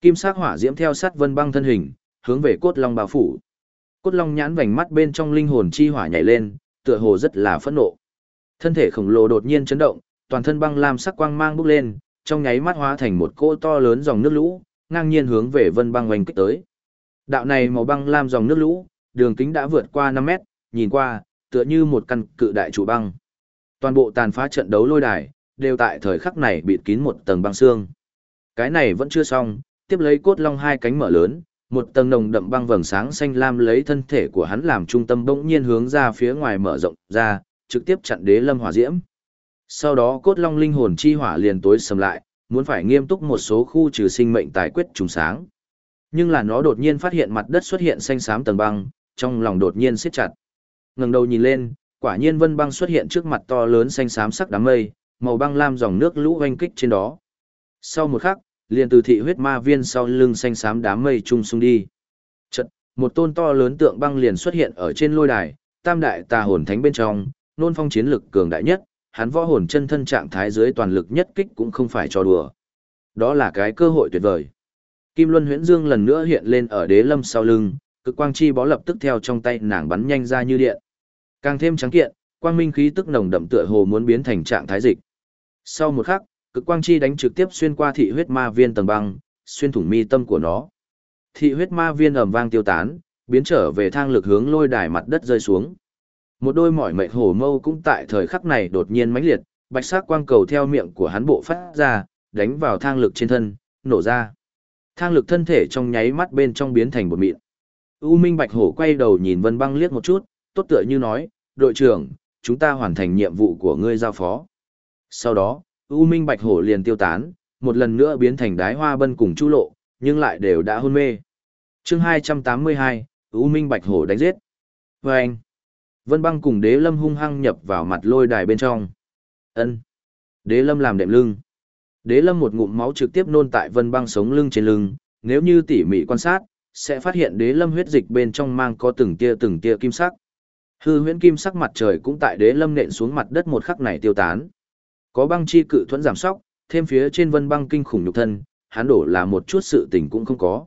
Kim sắc hỏa diễm theo sát Vân Băng thân hình, hướng về cốt long bao phủ. Cốt long nhãn vành mắt bên trong linh hồn chi hỏa nhảy lên, tựa hồ rất là phẫn nộ. Thân thể khổng lồ đột nhiên chấn động, toàn thân băng lam sắc quang mang bốc lên, trong nháy mắt hóa thành một cỗ to lớn dòng nước lũ, ngang nhiên hướng về Vân Băng oanh kích tới. Đạo này màu băng lam dòng nước lũ, đường kính đã vượt qua 5 mét, nhìn qua, tựa như một căn cự đại trụ băng. Toàn bộ tàn phá trận đấu lôi đài, đều tại thời khắc này bịt kín một tầng băng xương. Cái này vẫn chưa xong, tiếp lấy cốt long hai cánh mở lớn, một tầng nồng đậm băng vầng sáng xanh lam lấy thân thể của hắn làm trung tâm bỗng nhiên hướng ra phía ngoài mở rộng ra, trực tiếp chặn đế lâm hỏa diễm. Sau đó cốt long linh hồn chi hỏa liền tối sầm lại, muốn phải nghiêm túc một số khu trừ sinh mệnh tài quyết trùng sáng. Nhưng là nó đột nhiên phát hiện mặt đất xuất hiện xanh xám tầng băng, trong lòng đột nhiên siết chặt ngẩng đầu nhìn lên, quả nhiên vân băng xuất hiện trước mặt to lớn xanh xám sắc đám mây, màu băng lam dòng nước lũ oanh kích trên đó. Sau một khắc, liền từ thị huyết ma viên sau lưng xanh xám đám mây trung xung đi. Chợt, một tôn to lớn tượng băng liền xuất hiện ở trên lôi đài, tam đại tà hồn thánh bên trong, nôn phong chiến lực cường đại nhất, hắn võ hồn chân thân trạng thái dưới toàn lực nhất kích cũng không phải cho đùa. Đó là cái cơ hội tuyệt vời. Kim Luân Huyễn Dương lần nữa hiện lên ở đế lâm sau lưng, cực quang chi bó lập tức theo trong tay nàng bắn nhanh ra như điện. Càng thêm trắng kiện, quang minh khí tức nồng đậm tựa hồ muốn biến thành trạng thái dịch. Sau một khắc, cực quang chi đánh trực tiếp xuyên qua thị huyết ma viên tầng băng, xuyên thủng mi tâm của nó. Thị huyết ma viên ầm vang tiêu tán, biến trở về thang lực hướng lôi đài mặt đất rơi xuống. Một đôi mỏi mệt hổ mâu cũng tại thời khắc này đột nhiên mãnh liệt, bạch sắc quang cầu theo miệng của hắn bộ phát ra, đánh vào thang lực trên thân, nổ ra. Thang lực thân thể trong nháy mắt bên trong biến thành bột mịn. U Minh Bạch Hổ quay đầu nhìn Vân Băng liếc một chút, tốt tựa như nói, đội trưởng, chúng ta hoàn thành nhiệm vụ của ngươi giao phó. Sau đó, U Minh Bạch Hổ liền tiêu tán, một lần nữa biến thành đái hoa bân cùng chu lộ, nhưng lại đều đã hôn mê. chương 282, U Minh Bạch Hổ đánh giết. Và anh, Vân băng cùng đế lâm hung hăng nhập vào mặt lôi đài bên trong. ân Đế lâm làm đệm lưng. Đế lâm một ngụm máu trực tiếp nôn tại vân băng sống lưng trên lưng, nếu như tỉ mỉ quan sát, sẽ phát hiện đế lâm huyết dịch bên trong mang có từng tia từng tia kim sắc. Hư huyễn kim sắc mặt trời cũng tại đế lâm nện xuống mặt đất một khắc này tiêu tán. Có băng chi cự thuẫn giảm sóc, thêm phía trên vân băng kinh khủng nhục thân, hắn đổ là một chút sự tình cũng không có.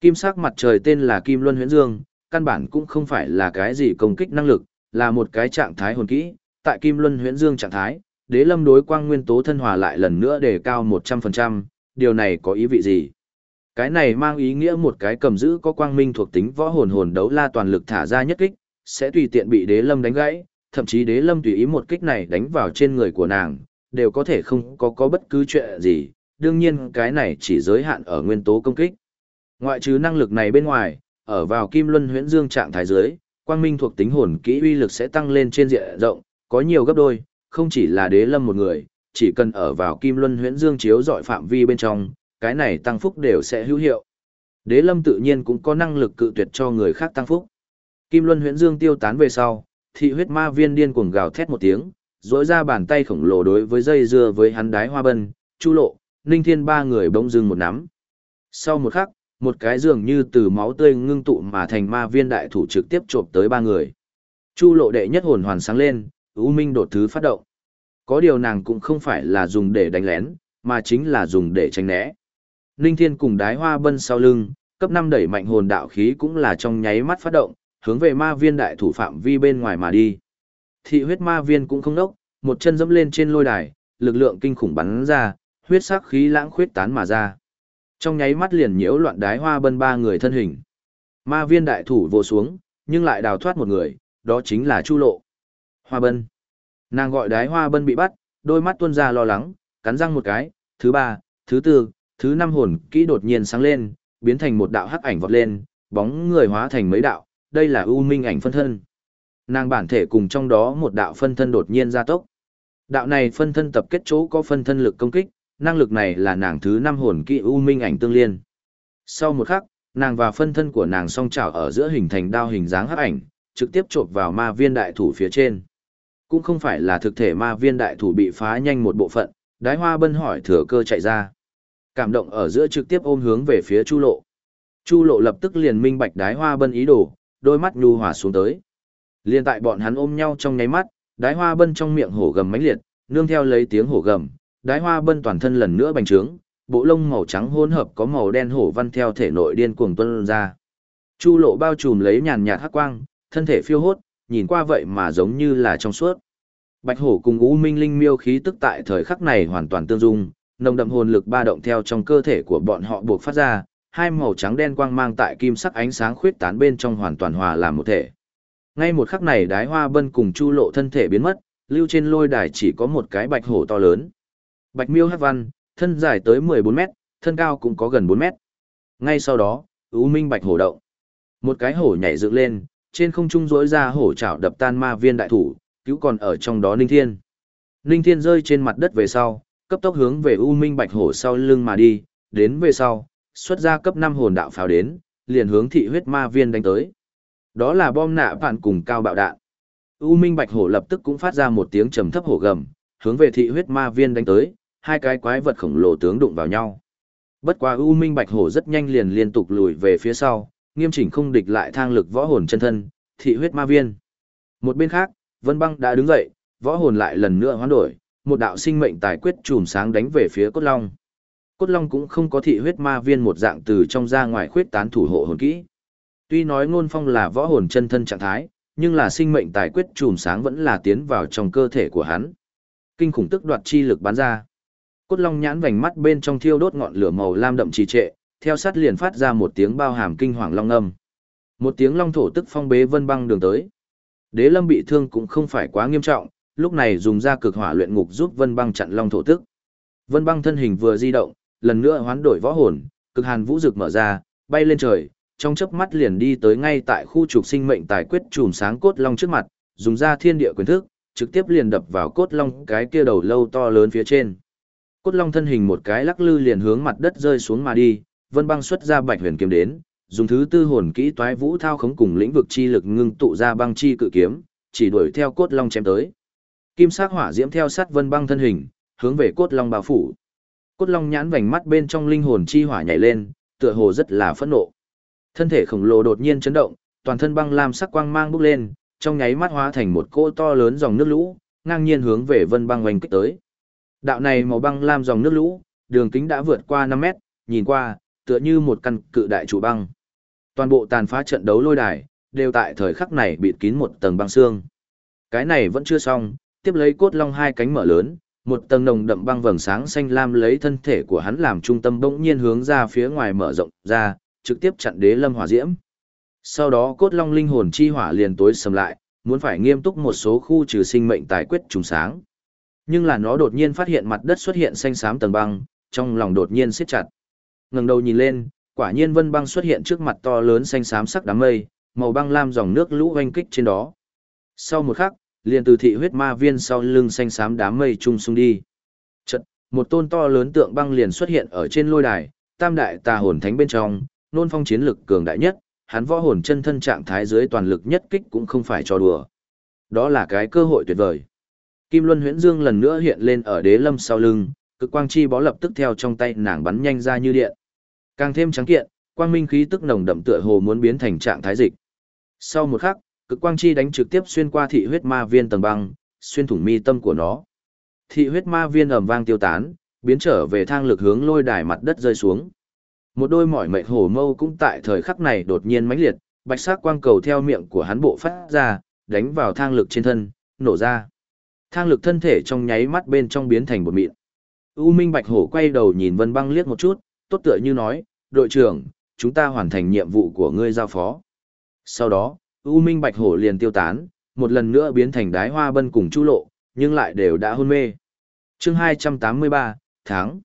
Kim sắc mặt trời tên là Kim Luân Huyễn Dương, căn bản cũng không phải là cái gì công kích năng lực, là một cái trạng thái hồn kỹ. Tại Kim Luân Huyễn Dương trạng thái, Đế Lâm đối quang nguyên tố thân hòa lại lần nữa đề cao 100%, điều này có ý vị gì? Cái này mang ý nghĩa một cái cầm giữ có quang minh thuộc tính võ hồn hồn đấu la toàn lực thả ra nhất kích, sẽ tùy tiện bị Đế Lâm đánh gãy, thậm chí Đế Lâm tùy ý một kích này đánh vào trên người của nàng, đều có thể không có có bất cứ chuyện gì, đương nhiên cái này chỉ giới hạn ở nguyên tố công kích. Ngoại trừ năng lực này bên ngoài, ở vào Kim Luân Huyễn Dương trạng thái dưới, quang minh thuộc tính hồn kỹ uy lực sẽ tăng lên trên diện rộng, có nhiều gấp đôi, không chỉ là Đế Lâm một người, chỉ cần ở vào Kim Luân Huyễn Dương chiếu dọi phạm vi bên trong, cái này tăng phúc đều sẽ hữu hiệu. Đế Lâm tự nhiên cũng có năng lực cự tuyệt cho người khác tăng phúc. Kim Luân Huyễn Dương tiêu tán về sau, thị huyết ma viên điên cuồng gào thét một tiếng, rỗi ra bàn tay khổng lồ đối với dây dưa với hắn đái hoa bân, chu lộ, ninh thiên ba người bỗng dưng một nắm. Sau một khắc, một cái dường như từ máu tươi ngưng tụ mà thành ma viên đại thủ trực tiếp chộp tới ba người. Chu lộ đệ nhất hồn hoàn sáng lên, U Minh đột thứ phát động. Có điều nàng cũng không phải là dùng để đánh lén, mà chính là dùng để tránh né. Ninh Thiên cùng đái hoa bân sau lưng, cấp 5 đẩy mạnh hồn đạo khí cũng là trong nháy mắt phát động, hướng về ma viên đại thủ phạm vi bên ngoài mà đi. Thị huyết ma viên cũng không nốc, một chân dẫm lên trên lôi đài, lực lượng kinh khủng bắn ra, huyết sắc khí lãng khuyết tán mà ra. Trong nháy mắt liền nhiễu loạn đái hoa bân ba người thân hình. Ma viên đại thủ vô xuống, nhưng lại đào thoát một người, đó chính là Chu Lộ. Hoa bân. Nàng gọi đái hoa bân bị bắt, đôi mắt tuôn ra lo lắng, cắn răng một cái, thứ ba, thứ tư, thứ năm hồn kỹ đột nhiên sáng lên, biến thành một đạo hắc ảnh vọt lên, bóng người hóa thành mấy đạo, đây là ưu minh ảnh phân thân. Nàng bản thể cùng trong đó một đạo phân thân đột nhiên gia tốc. Đạo này phân thân tập kết chỗ có phân thân lực công kích, năng lực này là nàng thứ năm hồn kỹ ưu minh ảnh tương liên. Sau một khắc, nàng và phân thân của nàng song trào ở giữa hình thành đao hình dáng hắc ảnh, trực tiếp chộp vào ma viên đại thủ phía trên. Cũng không phải là thực thể ma viên đại thủ bị phá nhanh một bộ phận, đái hoa bân hỏi thừa cơ chạy ra. Cảm động ở giữa trực tiếp ôm hướng về phía chu lộ. Chu lộ lập tức liền minh bạch đái hoa bân ý đồ, đôi mắt nhu hòa xuống tới. Liên tại bọn hắn ôm nhau trong nháy mắt, đái hoa bân trong miệng hổ gầm mãnh liệt, nương theo lấy tiếng hổ gầm, đái hoa bân toàn thân lần nữa bành trướng, bộ lông màu trắng hỗn hợp có màu đen hổ văn theo thể nội điên cuồng tuôn ra. Chu lộ bao trùm lấy nhàn nhạt hắc quang, thân thể phiêu hốt, nhìn qua vậy mà giống như là trong suốt. Bạch hổ cùng U Minh Linh miêu khí tức tại thời khắc này hoàn toàn tương dung, nồng đậm hồn lực ba động theo trong cơ thể của bọn họ buộc phát ra, hai màu trắng đen quang mang tại kim sắc ánh sáng khuyết tán bên trong hoàn toàn hòa làm một thể. Ngay một khắc này đái hoa bân cùng chu lộ thân thể biến mất, lưu trên lôi đài chỉ có một cái bạch hổ to lớn. Bạch miêu hát văn, thân dài tới 14 mét, thân cao cũng có gần 4 mét. Ngay sau đó, U minh bạch hổ động. Một cái hổ nhảy dựng lên, trên không trung rỗi ra hổ chảo đập tan ma viên đại thủ, cứu còn ở trong đó Ninh Thiên. Ninh Thiên rơi trên mặt đất về sau, cấp tốc hướng về U Minh Bạch Hổ sau lưng mà đi, đến về sau, xuất ra cấp 5 hồn đạo pháo đến, liền hướng thị huyết ma viên đánh tới. Đó là bom nạ vạn cùng cao bạo đạn. U Minh Bạch Hổ lập tức cũng phát ra một tiếng trầm thấp hổ gầm, hướng về thị huyết ma viên đánh tới, hai cái quái vật khổng lồ tướng đụng vào nhau. Bất quá U Minh Bạch Hổ rất nhanh liền liên tục lùi về phía sau, nghiêm chỉnh không địch lại thang lực võ hồn chân thân, thị huyết ma viên. Một bên khác, Vân Băng đã đứng dậy, võ hồn lại lần nữa hoán đổi, một đạo sinh mệnh tài quyết chùm sáng đánh về phía Cốt Long. Cốt Long cũng không có thị huyết ma viên một dạng từ trong ra ngoài khuyết tán thủ hộ hồn kỹ. Tuy nói ngôn phong là võ hồn chân thân trạng thái, nhưng là sinh mệnh tài quyết chùm sáng vẫn là tiến vào trong cơ thể của hắn. Kinh khủng tức đoạt chi lực bắn ra. Cốt Long nhãn vành mắt bên trong thiêu đốt ngọn lửa màu lam đậm trì trệ, theo sát liền phát ra một tiếng bao hàm kinh hoàng long âm. Một tiếng long thổ tức phong bế vân băng đường tới. Đế Lâm bị thương cũng không phải quá nghiêm trọng, lúc này dùng ra cực hỏa luyện ngục giúp Vân Băng chặn long thổ tức. Vân Băng thân hình vừa di động, lần nữa hoán đổi võ hồn, cực hàn vũ dực mở ra, bay lên trời, trong chớp mắt liền đi tới ngay tại khu trục sinh mệnh tài quyết chùm sáng cốt long trước mặt, dùng ra thiên địa quyền thức, trực tiếp liền đập vào cốt long cái kia đầu lâu to lớn phía trên. Cốt long thân hình một cái lắc lư liền hướng mặt đất rơi xuống mà đi, Vân Băng xuất ra Bạch Huyền kiếm đến, dùng thứ tư hồn kỹ toái vũ thao khống cùng lĩnh vực chi lực ngưng tụ ra băng chi cự kiếm, chỉ đuổi theo cốt long chém tới. Kim sắc hỏa diễm theo sát Vân Băng thân hình, hướng về cốt long bao phủ. Cốt long nhãn vành mắt bên trong linh hồn chi hỏa nhảy lên, tựa hồ rất là phẫn nộ. Thân thể khổng lồ đột nhiên chấn động, toàn thân băng lam sắc quang mang bốc lên, trong nháy mắt hóa thành một cỗ to lớn dòng nước lũ, ngang nhiên hướng về Vân Băng oanh kích tới. Đạo này màu băng lam dòng nước lũ, đường kính đã vượt qua 5 mét, nhìn qua, tựa như một căn cự đại trụ băng. Toàn bộ tàn phá trận đấu lôi đài, đều tại thời khắc này bịt kín một tầng băng xương. Cái này vẫn chưa xong, tiếp lấy cốt long hai cánh mở lớn, một tầng nồng đậm băng vầng sáng xanh lam lấy thân thể của hắn làm trung tâm bỗng nhiên hướng ra phía ngoài mở rộng ra, trực tiếp chặn đế lâm hỏa diễm. Sau đó cốt long linh hồn chi hỏa liền tối sầm lại, muốn phải nghiêm túc một số khu trừ sinh mệnh tài quyết trùng sáng. Nhưng là nó đột nhiên phát hiện mặt đất xuất hiện xanh xám tầng băng, trong lòng đột nhiên siết chặt. Ngẩng đầu nhìn lên, quả nhiên vân băng xuất hiện trước mặt to lớn xanh xám sắc đám mây, màu băng lam dòng nước lũ oanh kích trên đó. Sau một khắc, liền từ thị huyết ma viên sau lưng xanh xám đám mây trung sung đi. Chật, một tôn to lớn tượng băng liền xuất hiện ở trên lôi đài, tam đại tà hồn thánh bên trong, nôn phong chiến lực cường đại nhất, hắn võ hồn chân thân trạng thái dưới toàn lực nhất kích cũng không phải cho đùa. Đó là cái cơ hội tuyệt vời. Kim Luân Huyễn Dương lần nữa hiện lên ở đế lâm sau lưng, cực quang chi bó lập tức theo trong tay nàng bắn nhanh ra như điện. Càng thêm trắng kiện, quang minh khí tức nồng đậm tựa hồ muốn biến thành trạng thái dịch. Sau một khắc, cực quang chi đánh trực tiếp xuyên qua thị huyết ma viên tầng băng, xuyên thủng mi tâm của nó. Thị huyết ma viên ầm vang tiêu tán, biến trở về thang lực hướng lôi đài mặt đất rơi xuống. Một đôi mỏi mệt hổ mâu cũng tại thời khắc này đột nhiên mãnh liệt, bạch sắc quang cầu theo miệng của hắn bộ phát ra, đánh vào thang lực trên thân, nổ ra. Thang lực thân thể trong nháy mắt bên trong biến thành bột mịn. U Minh Bạch Hổ quay đầu nhìn Vân Băng liếc một chút, tốt tựa như nói, đội trưởng, chúng ta hoàn thành nhiệm vụ của ngươi giao phó. Sau đó, U Minh Bạch Hổ liền tiêu tán, một lần nữa biến thành đái hoa bân cùng chu lộ, nhưng lại đều đã hôn mê. chương 283, tháng.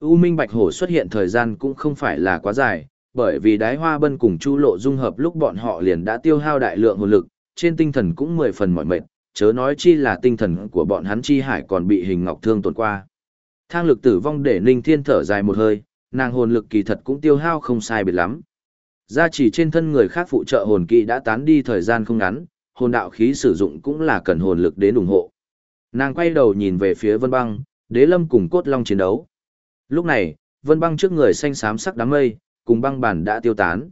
U Minh Bạch Hổ xuất hiện thời gian cũng không phải là quá dài, bởi vì đái hoa bân cùng chu lộ dung hợp lúc bọn họ liền đã tiêu hao đại lượng hồn lực, trên tinh thần cũng mười phần mỏi mệt, chớ nói chi là tinh thần của bọn hắn chi hải còn bị hình ngọc thương tổn qua. Thang lực tử vong để Ninh Thiên thở dài một hơi, nàng hồn lực kỳ thật cũng tiêu hao không sai biệt lắm. Gia chỉ trên thân người khác phụ trợ hồn kỵ đã tán đi thời gian không ngắn, hồn đạo khí sử dụng cũng là cần hồn lực đến ủng hộ. Nàng quay đầu nhìn về phía Vân Băng, Đế Lâm cùng Cốt Long chiến đấu. Lúc này, Vân Băng trước người xanh xám sắc đám mây, cùng băng bản đã tiêu tán.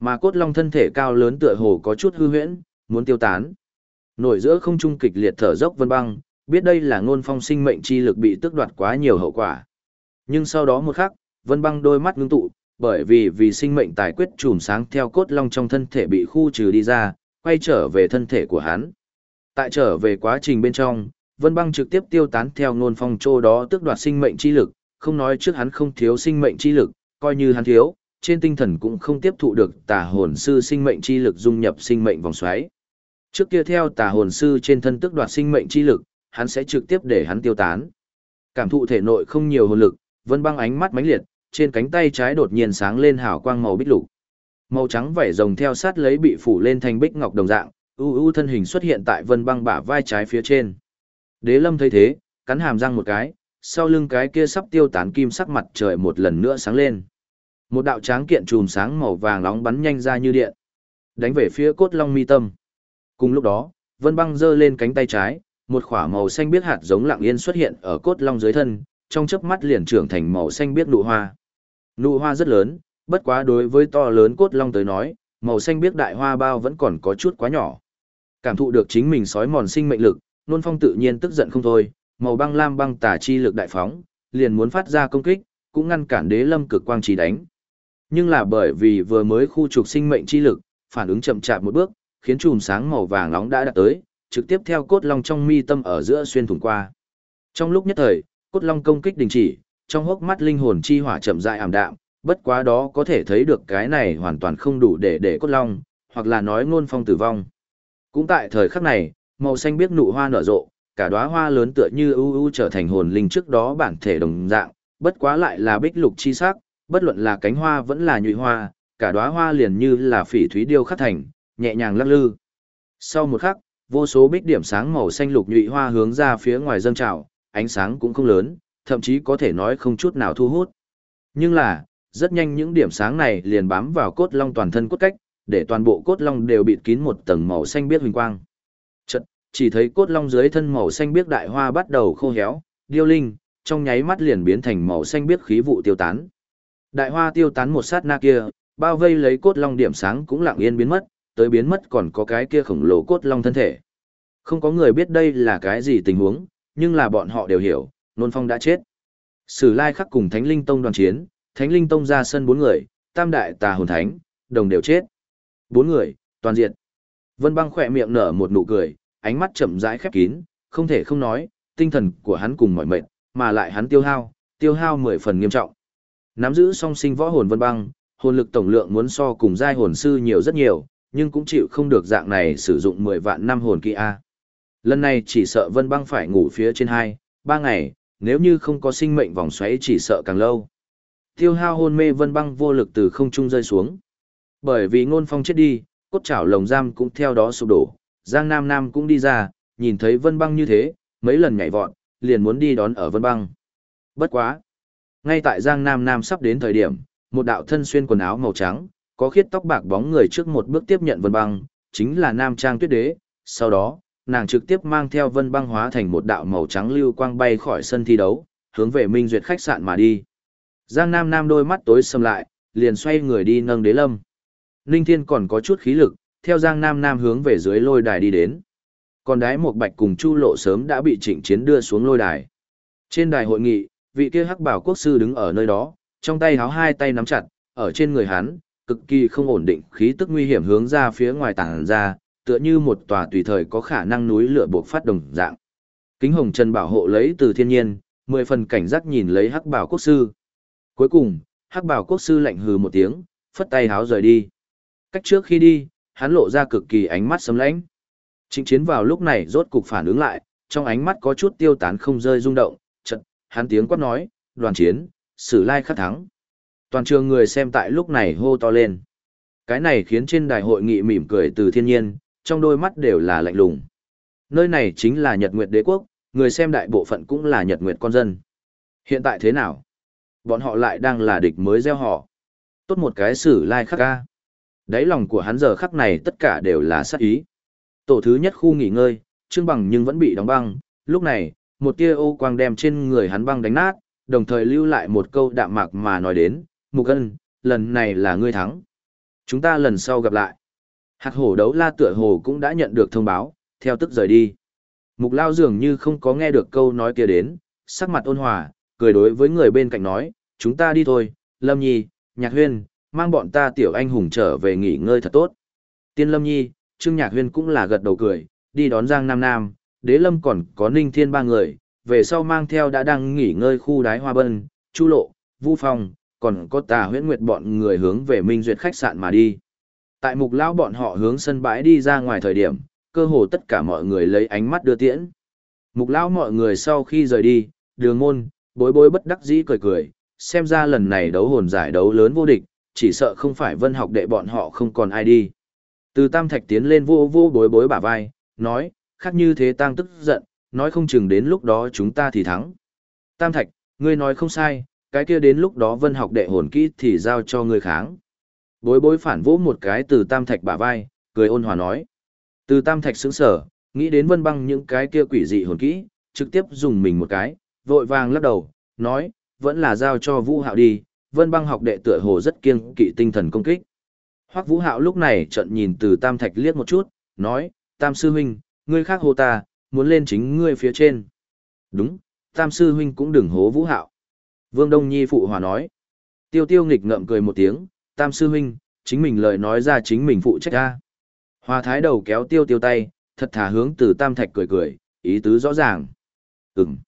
Mà Cốt Long thân thể cao lớn tựa hồ có chút hư huyễn, muốn tiêu tán. Nổi giữa không trung kịch liệt thở dốc Vân Băng, biết đây là ngôn phong sinh mệnh chi lực bị tước đoạt quá nhiều hậu quả. Nhưng sau đó một khắc, Vân Băng đôi mắt ngưng tụ, bởi vì vì sinh mệnh tài quyết trùm sáng theo cốt long trong thân thể bị khu trừ đi ra, quay trở về thân thể của hắn. Tại trở về quá trình bên trong, Vân Băng trực tiếp tiêu tán theo ngôn phong trô đó tước đoạt sinh mệnh chi lực, không nói trước hắn không thiếu sinh mệnh chi lực, coi như hắn thiếu, trên tinh thần cũng không tiếp thụ được tà hồn sư sinh mệnh chi lực dung nhập sinh mệnh vòng xoáy. Trước kia theo tà hồn sư trên thân tước đoạt sinh mệnh chi lực, hắn sẽ trực tiếp để hắn tiêu tán. Cảm thụ thể nội không nhiều hồn lực, Vân Băng ánh mắt mãnh liệt, trên cánh tay trái đột nhiên sáng lên hào quang màu bích lục. Màu trắng vảy rồng theo sát lấy bị phủ lên thành bích ngọc đồng dạng, u u thân hình xuất hiện tại Vân Băng bả vai trái phía trên. Đế Lâm thấy thế, cắn hàm răng một cái, sau lưng cái kia sắp tiêu tán kim sắc mặt trời một lần nữa sáng lên. Một đạo tráng kiện chùm sáng màu vàng nóng bắn nhanh ra như điện, đánh về phía cốt long mi tâm. Cùng lúc đó, Vân Băng giơ lên cánh tay trái, một khỏa màu xanh biết hạt giống lặng yên xuất hiện ở cốt long dưới thân, trong chớp mắt liền trưởng thành màu xanh biết nụ hoa. Nụ hoa rất lớn, bất quá đối với to lớn cốt long tới nói, màu xanh biết đại hoa bao vẫn còn có chút quá nhỏ. Cảm thụ được chính mình sói mòn sinh mệnh lực, nôn phong tự nhiên tức giận không thôi, màu băng lam băng tà chi lực đại phóng, liền muốn phát ra công kích, cũng ngăn cản đế lâm cực quang chỉ đánh. Nhưng là bởi vì vừa mới khu trục sinh mệnh chi lực, phản ứng chậm chạp một bước, khiến chùm sáng màu vàng nóng đã đạt tới, trực tiếp theo cốt long trong mi tâm ở giữa xuyên thủng qua. Trong lúc nhất thời, cốt long công kích đình chỉ, trong hốc mắt linh hồn chi hỏa chậm rãi ảm đạm, bất quá đó có thể thấy được cái này hoàn toàn không đủ để để cốt long, hoặc là nói ngôn phong tử vong. Cũng tại thời khắc này, màu xanh biết nụ hoa nở rộ, cả đóa hoa lớn tựa như ưu ưu trở thành hồn linh trước đó bản thể đồng dạng, bất quá lại là bích lục chi sắc, bất luận là cánh hoa vẫn là nhụy hoa, cả đóa hoa liền như là phỉ thúy điêu khắc thành, nhẹ nhàng lắc lư. Sau một khắc, vô số bích điểm sáng màu xanh lục nhụy hoa hướng ra phía ngoài dâng trào, ánh sáng cũng không lớn, thậm chí có thể nói không chút nào thu hút. Nhưng là, rất nhanh những điểm sáng này liền bám vào cốt long toàn thân cốt cách, để toàn bộ cốt long đều bịt kín một tầng màu xanh biếc huỳnh quang. Chợt, chỉ thấy cốt long dưới thân màu xanh biếc đại hoa bắt đầu khô héo, điêu linh, trong nháy mắt liền biến thành màu xanh biếc khí vụ tiêu tán. Đại hoa tiêu tán một sát na kia, bao vây lấy cốt long điểm sáng cũng lặng yên biến mất, tới biến mất còn có cái kia khổng lồ cốt long thân thể. Không có người biết đây là cái gì tình huống, nhưng là bọn họ đều hiểu, nôn phong đã chết. Sử lai khắc cùng Thánh Linh Tông đoàn chiến, Thánh linh tông ra sân bốn người, tam đại tà hồn thánh, đồng đều chết. Bốn người, toàn diện. Vân băng khỏe miệng nở một nụ cười, ánh mắt chậm rãi khép kín, không thể không nói, tinh thần của hắn cùng mọi mệnh, mà lại hắn tiêu hao, tiêu hao mười phần nghiêm trọng. Nắm giữ song sinh võ hồn vân băng, hồn lực tổng lượng muốn so cùng giai hồn sư nhiều rất nhiều, nhưng cũng chịu không được dạng này sử dụng 10 vạn năm hồn kỹ A. Lần này chỉ sợ vân băng phải ngủ phía trên 2, 3 ngày, nếu như không có sinh mệnh vòng xoáy chỉ sợ càng lâu. Tiêu hao hôn mê vân băng vô lực từ không trung rơi xuống. Bởi vì ngôn phong chết đi, cốt chảo lồng giam cũng theo đó sụp đổ, Giang Nam Nam cũng đi ra, nhìn thấy vân băng như thế, mấy lần nhảy vọt, liền muốn đi đón ở vân băng. Bất quá. Ngay tại Giang Nam Nam sắp đến thời điểm, một đạo thân xuyên quần áo màu trắng, có khiết tóc bạc bóng người trước một bước tiếp nhận vân băng, chính là Nam Trang Tuyết Đế. Sau đó, nàng trực tiếp mang theo vân băng hóa thành một đạo màu trắng lưu quang bay khỏi sân thi đấu, hướng về Minh Duyệt khách sạn mà đi. Giang Nam Nam đôi mắt tối sầm lại, liền xoay người đi nâng đế lâm. Ninh Thiên còn có chút khí lực, theo Giang Nam Nam hướng về dưới lôi đài đi đến. Còn đái một bạch cùng Chu Lộ sớm đã bị trịnh chiến đưa xuống lôi đài. Trên đài hội nghị, vị kia hắc bảo quốc sư đứng ở nơi đó, trong tay háo hai tay nắm chặt, ở trên người hắn, cực kỳ không ổn định khí tức nguy hiểm hướng ra phía ngoài tảng ra, tựa như một tòa tùy thời có khả năng núi lửa buộc phát đồng dạng. Kính hồng trần bảo hộ lấy từ thiên nhiên, mười phần cảnh giác nhìn lấy hắc bảo quốc sư. Cuối cùng, hắc bảo quốc sư lạnh hừ một tiếng, phất tay háo rời đi. Cách trước khi đi, hắn lộ ra cực kỳ ánh mắt sấm lãnh. Trịnh chiến vào lúc này rốt cục phản ứng lại, trong ánh mắt có chút tiêu tán không rơi rung động, chật, hắn tiếng quát nói, đoàn chiến, sử lai khắc thắng. Toàn trường người xem tại lúc này hô to lên. Cái này khiến trên đài hội nghị mỉm cười từ thiên nhiên, trong đôi mắt đều là lạnh lùng. Nơi này chính là Nhật Nguyệt Đế Quốc, người xem đại bộ phận cũng là Nhật Nguyệt con dân. Hiện tại thế nào? Bọn họ lại đang là địch mới gieo họ. Tốt một cái sử lai khắc ca. Đáy lòng của hắn giờ khắc này tất cả đều là sát ý. Tổ thứ nhất khu nghỉ ngơi, trương bằng nhưng vẫn bị đóng băng. Lúc này, một tia ô quang đem trên người hắn băng đánh nát, đồng thời lưu lại một câu đạm mạc mà nói đến, Mục Ân, lần này là ngươi thắng. Chúng ta lần sau gặp lại. Hạt hổ đấu la tựa hồ cũng đã nhận được thông báo, theo tức rời đi. Mục Lao dường như không có nghe được câu nói kia đến, sắc mặt ôn hòa, cười đối với người bên cạnh nói, chúng ta đi thôi, Lâm Nhi, Nhạc Huyên, mang bọn ta tiểu anh hùng trở về nghỉ ngơi thật tốt. Tiên Lâm Nhi, Trương Nhạc Huyên cũng là gật đầu cười, đi đón Giang Nam Nam, Đế Lâm còn có Ninh Thiên ba người, về sau mang theo đã đang nghỉ ngơi khu đái hoa bân, Chu Lộ, Vu Phong, còn có tà huyễn nguyệt bọn người hướng về Minh Duyệt khách sạn mà đi. Tại mục lão bọn họ hướng sân bãi đi ra ngoài thời điểm, cơ hồ tất cả mọi người lấy ánh mắt đưa tiễn. Mục lão mọi người sau khi rời đi, đường môn, bối bối bất đắc dĩ cười cười, xem ra lần này đấu hồn giải đấu lớn vô địch, chỉ sợ không phải vân học đệ bọn họ không còn ai đi. Từ tam thạch tiến lên vô vô bối bối bả vai, nói, khác như thế tăng tức giận, nói không chừng đến lúc đó chúng ta thì thắng. Tam thạch, ngươi nói không sai, cái kia đến lúc đó vân học đệ hồn kỹ thì giao cho ngươi kháng. Bối bối phản vỗ một cái từ tam thạch bả vai, cười ôn hòa nói. Từ tam thạch sững sở, nghĩ đến vân băng những cái kia quỷ dị hồn kỹ, trực tiếp dùng mình một cái, vội vàng lắc đầu, nói, vẫn là giao cho vũ hạo đi, vân băng học đệ tựa hồ rất kiêng kỵ tinh thần công kích. Hoắc vũ hạo lúc này trận nhìn từ tam thạch liếc một chút, nói, tam sư huynh, ngươi khác hô ta, muốn lên chính ngươi phía trên. Đúng, tam sư huynh cũng đừng hố vũ hạo. Vương Đông Nhi phụ hòa nói. Tiêu tiêu nghịch ngợm cười một tiếng, tam sư huynh, chính mình lời nói ra chính mình phụ trách ra. Hòa thái đầu kéo tiêu tiêu tay, thật thà hướng từ tam thạch cười cười, ý tứ rõ ràng. Ừm,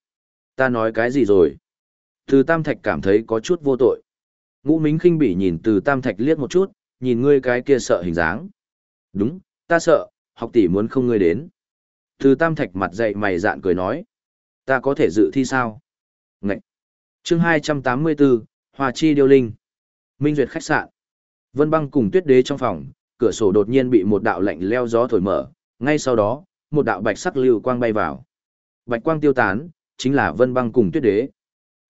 ta nói cái gì rồi? Từ tam thạch cảm thấy có chút vô tội. Ngũ Mính khinh bỉ nhìn từ tam thạch liếc một chút, nhìn ngươi cái kia sợ hình dáng. Đúng, ta sợ, học tỷ muốn không ngươi đến. Từ tam thạch mặt dậy mày dạn cười nói. Ta có thể dự thi sao? Chương 284, Hòa Chi Điêu Linh. Minh Duyệt khách sạn. Vân băng cùng tuyết đế trong phòng, cửa sổ đột nhiên bị một đạo lạnh leo gió thổi mở, ngay sau đó, một đạo bạch sắc lưu quang bay vào. Bạch quang tiêu tán, chính là Vân băng cùng tuyết đế.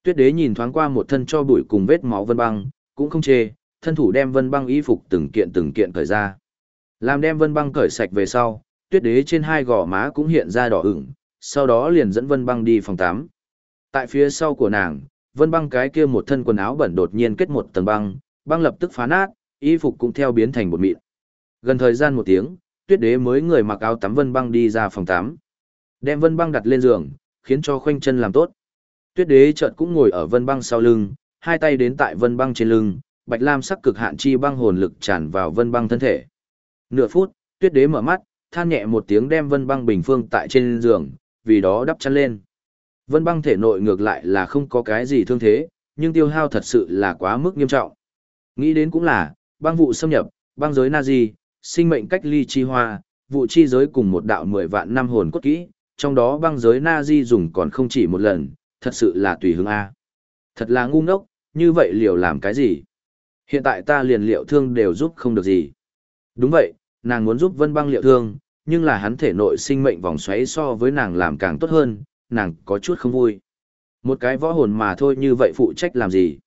Tuyết đế nhìn thoáng qua một thân cho bụi cùng vết máu Vân băng, cũng không chê, thân thủ đem Vân băng y phục từng kiện từng kiện cởi ra. Làm đem Vân băng cởi sạch về sau, tuyết đế trên hai gò má cũng hiện ra đỏ ửng, sau đó liền dẫn Vân băng đi phòng tắm. Tại phía sau của nàng, Vân băng cái kia một thân quần áo bẩn đột nhiên kết một tầng băng, băng lập tức phá nát, y phục cũng theo biến thành bột mịn. Gần thời gian một tiếng, tuyết đế mới người mặc áo tắm Vân băng đi ra phòng tắm. Đem Vân băng đặt lên giường, khiến cho khoanh chân làm tốt. Tuyết đế chợt cũng ngồi ở Vân băng sau lưng, hai tay đến tại vân băng trên lưng, bạch lam sắc cực hạn chi băng hồn lực tràn vào vân băng thân thể. Nửa phút, tuyết đế mở mắt, than nhẹ một tiếng đem vân băng bình phương tại trên giường, vì đó đắp chăn lên. Vân băng thể nội ngược lại là không có cái gì thương thế, nhưng tiêu hao thật sự là quá mức nghiêm trọng. Nghĩ đến cũng là, băng vụ xâm nhập, băng giới Nazi, sinh mệnh cách ly chi hoa, vụ chi giới cùng một đạo mười vạn năm hồn cốt kỹ, trong đó băng giới Nazi dùng còn không chỉ một lần, thật sự là tùy hứng A. Thật là ngu ngốc, như vậy liệu làm cái gì? Hiện tại ta liền liệu thương đều giúp không được gì. Đúng vậy, nàng muốn giúp vân băng liệu thương, nhưng là hắn thể nội sinh mệnh vòng xoáy so với nàng làm càng tốt hơn, nàng có chút không vui. Một cái võ hồn mà thôi như vậy phụ trách làm gì?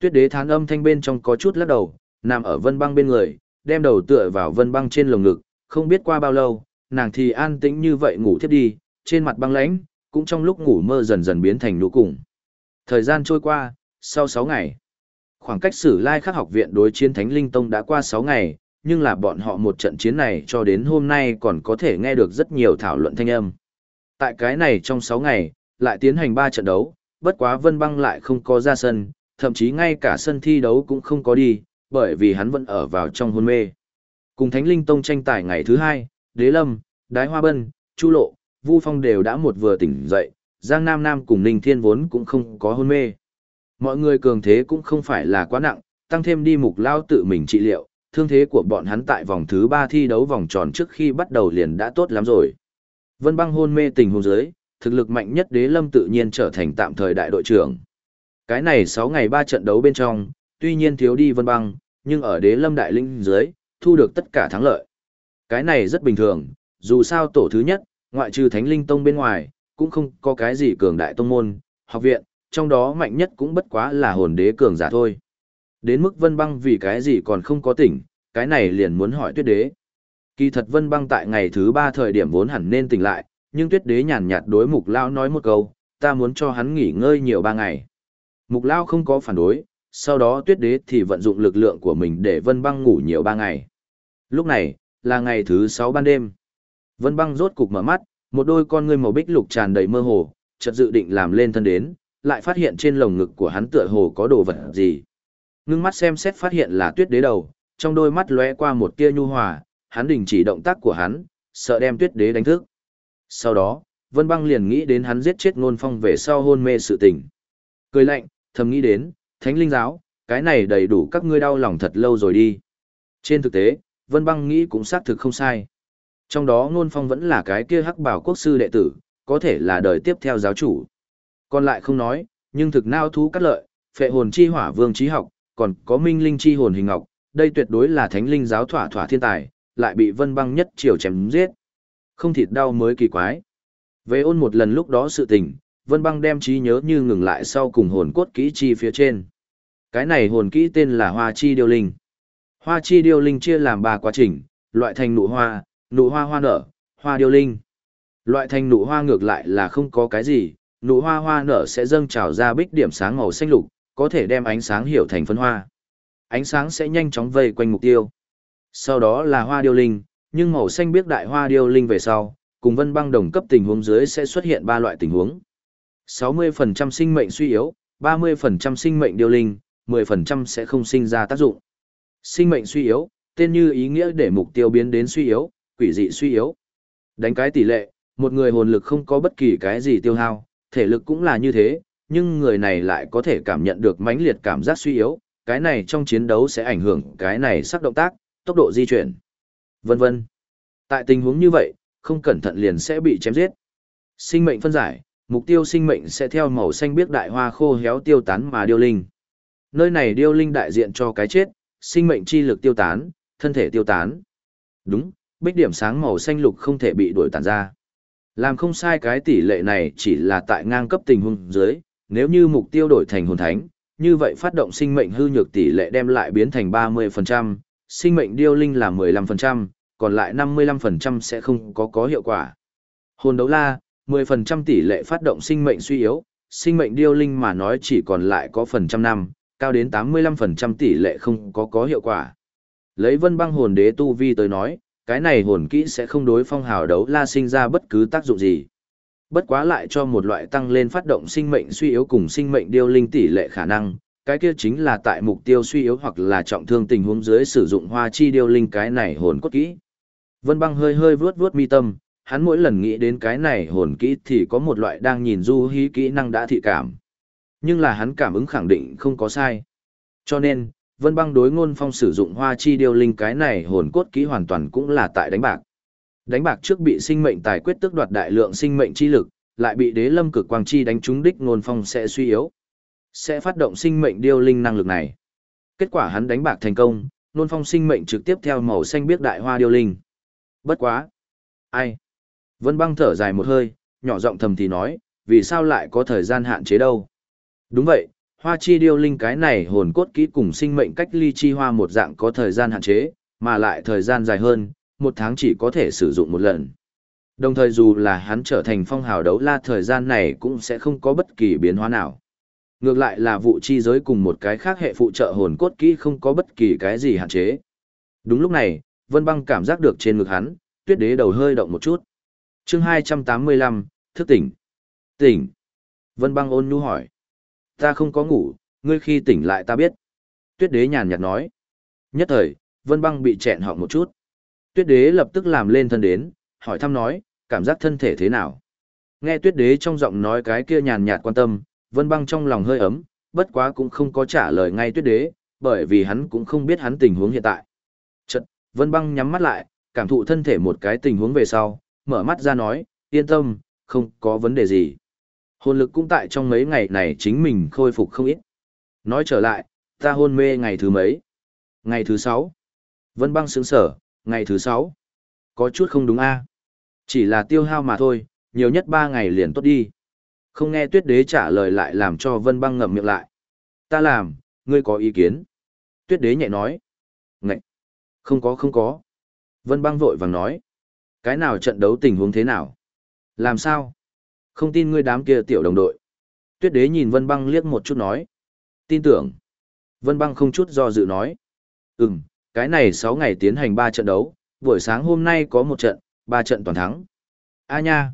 Tuyết đế thán âm thanh bên trong có chút lắc đầu, nằm ở vân băng bên người, đem đầu tựa vào vân băng trên lồng ngực, không biết qua bao lâu, nàng thì an tĩnh như vậy ngủ thiếp đi, trên mặt băng lãnh, cũng trong lúc ngủ mơ dần dần biến thành nụ cùng. Thời gian trôi qua, sau 6 ngày, khoảng cách sử lai khắc học viện đối chiến Thánh Linh Tông đã qua 6 ngày, nhưng là bọn họ một trận chiến này cho đến hôm nay còn có thể nghe được rất nhiều thảo luận thanh âm. Tại cái này trong 6 ngày, lại tiến hành 3 trận đấu, bất quá Vân Băng lại không có ra sân, thậm chí ngay cả sân thi đấu cũng không có đi, bởi vì hắn vẫn ở vào trong hôn mê. Cùng Thánh Linh Tông tranh tài ngày thứ hai, Đế Lâm, Đái Hoa Bân, Chu Lộ, Vu Phong đều đã một vừa tỉnh dậy, Giang Nam Nam cùng Ninh Thiên vốn cũng không có hôn mê. Mọi người cường thế cũng không phải là quá nặng, tăng thêm đi mục lao tự mình trị liệu, thương thế của bọn hắn tại vòng thứ ba thi đấu vòng tròn trước khi bắt đầu liền đã tốt lắm rồi. Vân băng hôn mê tình huống dưới, thực lực mạnh nhất đế lâm tự nhiên trở thành tạm thời đại đội trưởng. Cái này 6 ngày 3 trận đấu bên trong, tuy nhiên thiếu đi vân băng, nhưng ở đế lâm đại linh dưới, thu được tất cả thắng lợi. Cái này rất bình thường, dù sao tổ thứ nhất, ngoại trừ thánh linh tông bên ngoài, cũng không có cái gì cường đại tông môn, học viện, trong đó mạnh nhất cũng bất quá là hồn đế cường giả thôi. Đến mức vân băng vì cái gì còn không có tỉnh, cái này liền muốn hỏi tuyết đế. Kỳ thật vân băng tại ngày thứ ba thời điểm vốn hẳn nên tỉnh lại, nhưng tuyết đế nhàn nhạt đối mục lao nói một câu, ta muốn cho hắn nghỉ ngơi nhiều ba ngày. Mục lao không có phản đối, sau đó tuyết đế thì vận dụng lực lượng của mình để vân băng ngủ nhiều ba ngày. Lúc này, là ngày thứ sáu ban đêm. Vân băng rốt cục mở mắt, một đôi con ngươi màu bích lục tràn đầy mơ hồ, chợt dự định làm lên thân đến, lại phát hiện trên lồng ngực của hắn tựa hồ có đồ vật gì. Ngưng mắt xem xét phát hiện là tuyết đế đầu, trong đôi mắt lóe qua một tia nhu hòa, hắn đình chỉ động tác của hắn, sợ đem tuyết đế đánh thức. Sau đó, Vân Băng liền nghĩ đến hắn giết chết Nôn Phong về sau hôn mê sự tình. Cười lạnh, thầm nghĩ đến, Thánh Linh Giáo, cái này đầy đủ các ngươi đau lòng thật lâu rồi đi. Trên thực tế, Vân Băng nghĩ cũng xác thực không sai. Trong đó Nôn Phong vẫn là cái kia hắc bảo quốc sư đệ tử, có thể là đời tiếp theo giáo chủ. Còn lại không nói, nhưng thực nao thú cắt lợi, phệ hồn chi hỏa vương trí học, còn có minh linh chi hồn hình ngọc, đây tuyệt đối là thánh linh giáo thỏa thỏa thiên tài, lại bị vân băng nhất chiều chém giết. Không thịt đau mới kỳ quái. Về ôn một lần lúc đó sự tình, vân băng đem trí nhớ như ngừng lại sau cùng hồn cốt kỹ chi phía trên. Cái này hồn kỹ tên là hoa chi điêu linh. Hoa chi điêu linh chia làm ba quá trình, loại thành nụ hoa, nụ hoa hoa nở, hoa điêu linh. Loại thành nụ hoa ngược lại là không có cái gì, nụ hoa hoa nở sẽ dâng trào ra bích điểm sáng màu xanh lục, có thể đem ánh sáng hiểu thành phân hoa. Ánh sáng sẽ nhanh chóng vây quanh mục tiêu. Sau đó là hoa điêu linh, nhưng màu xanh biết đại hoa điêu linh về sau, cùng vân băng đồng cấp tình huống dưới sẽ xuất hiện ba loại tình huống. 60% sinh mệnh suy yếu, 30% sinh mệnh điêu linh, 10% sẽ không sinh ra tác dụng. Sinh mệnh suy yếu, tên như ý nghĩa để mục tiêu biến đến suy yếu, quỷ dị suy yếu. Đánh cái tỷ lệ, một người hồn lực không có bất kỳ cái gì tiêu hao, thể lực cũng là như thế, nhưng người này lại có thể cảm nhận được mãnh liệt cảm giác suy yếu, cái này trong chiến đấu sẽ ảnh hưởng cái này sắc động tác, tốc độ di chuyển, vân vân. Tại tình huống như vậy, không cẩn thận liền sẽ bị chém giết. Sinh mệnh phân giải, mục tiêu sinh mệnh sẽ theo màu xanh biếc đại hoa khô héo tiêu tán mà điêu linh. Nơi này điêu linh đại diện cho cái chết, sinh mệnh chi lực tiêu tán, thân thể tiêu tán. Đúng, bích điểm sáng màu xanh lục không thể bị đuổi tàn ra. Làm không sai cái tỷ lệ này chỉ là tại ngang cấp tình huống dưới, nếu như mục tiêu đổi thành hồn thánh, như vậy phát động sinh mệnh hư nhược tỷ lệ đem lại biến thành 30%, sinh mệnh điêu linh là 15%, còn lại 55% sẽ không có có hiệu quả. Hồn đấu la, 10% tỷ lệ phát động sinh mệnh suy yếu, sinh mệnh điêu linh mà nói chỉ còn lại có phần trăm năm, cao đến 85% tỷ lệ không có có hiệu quả. Lấy vân băng hồn đế tu vi tới nói, cái này hồn kỹ sẽ không đối phong hào đấu la sinh ra bất cứ tác dụng gì. Bất quá lại cho một loại tăng lên phát động sinh mệnh suy yếu cùng sinh mệnh điêu linh tỷ lệ khả năng, cái kia chính là tại mục tiêu suy yếu hoặc là trọng thương tình huống dưới sử dụng hoa chi điêu linh cái này hồn cốt kỹ. Vân băng hơi hơi vướt vướt mi tâm, hắn mỗi lần nghĩ đến cái này hồn kỹ thì có một loại đang nhìn du hí kỹ năng đã thị cảm. Nhưng là hắn cảm ứng khẳng định không có sai. Cho nên, Vân băng đối ngôn phong sử dụng hoa chi điêu linh cái này hồn cốt kỹ hoàn toàn cũng là tại đánh bạc. Đánh bạc trước bị sinh mệnh tài quyết tức đoạt đại lượng sinh mệnh chi lực, lại bị đế lâm cực quang chi đánh trúng đích ngôn phong sẽ suy yếu. Sẽ phát động sinh mệnh điêu linh năng lực này. Kết quả hắn đánh bạc thành công, nôn phong sinh mệnh trực tiếp theo màu xanh biết đại hoa điêu linh. Bất quá. Ai? Vân băng thở dài một hơi, nhỏ giọng thầm thì nói, vì sao lại có thời gian hạn chế đâu? Đúng vậy, hoa chi điêu linh cái này hồn cốt kỹ cùng sinh mệnh cách ly chi hoa một dạng có thời gian hạn chế, mà lại thời gian dài hơn, một tháng chỉ có thể sử dụng một lần. Đồng thời dù là hắn trở thành phong hào đấu la thời gian này cũng sẽ không có bất kỳ biến hóa nào. Ngược lại là vụ chi giới cùng một cái khác hệ phụ trợ hồn cốt kỹ không có bất kỳ cái gì hạn chế. Đúng lúc này, Vân Băng cảm giác được trên ngực hắn, tuyết đế đầu hơi động một chút. chương 285, thức tỉnh. Tỉnh. Vân Băng ôn nhu hỏi. Ta không có ngủ, ngươi khi tỉnh lại ta biết. Tuyết đế nhàn nhạt nói. Nhất thời, Vân Băng bị chẹn họng một chút. Tuyết đế lập tức làm lên thân đến, hỏi thăm nói, cảm giác thân thể thế nào? Nghe tuyết đế trong giọng nói cái kia nhàn nhạt quan tâm, vân băng trong lòng hơi ấm, bất quá cũng không có trả lời ngay tuyết đế, bởi vì hắn cũng không biết hắn tình huống hiện tại. Chật, vân băng nhắm mắt lại, cảm thụ thân thể một cái tình huống về sau, mở mắt ra nói, yên tâm, không có vấn đề gì. Hồn lực cũng tại trong mấy ngày này chính mình khôi phục không ít. Nói trở lại, ta hôn mê ngày thứ mấy? Ngày thứ sáu. Vân băng sướng sở, ngày thứ sáu. Có chút không đúng a Chỉ là tiêu hao mà thôi, nhiều nhất ba ngày liền tốt đi. Không nghe tuyết đế trả lời lại làm cho vân băng ngậm miệng lại. Ta làm, ngươi có ý kiến. Tuyết đế nhẹ nói. Ngậy. Không có không có. Vân băng vội vàng nói. Cái nào trận đấu tình huống thế nào? Làm sao? Không tin ngươi đám kia tiểu đồng đội. Tuyết đế nhìn vân băng liếc một chút nói. Tin tưởng. Vân băng không chút do dự nói. Ừm, cái này 6 ngày tiến hành 3 trận đấu, buổi sáng hôm nay có một trận, 3 trận toàn thắng. A nha,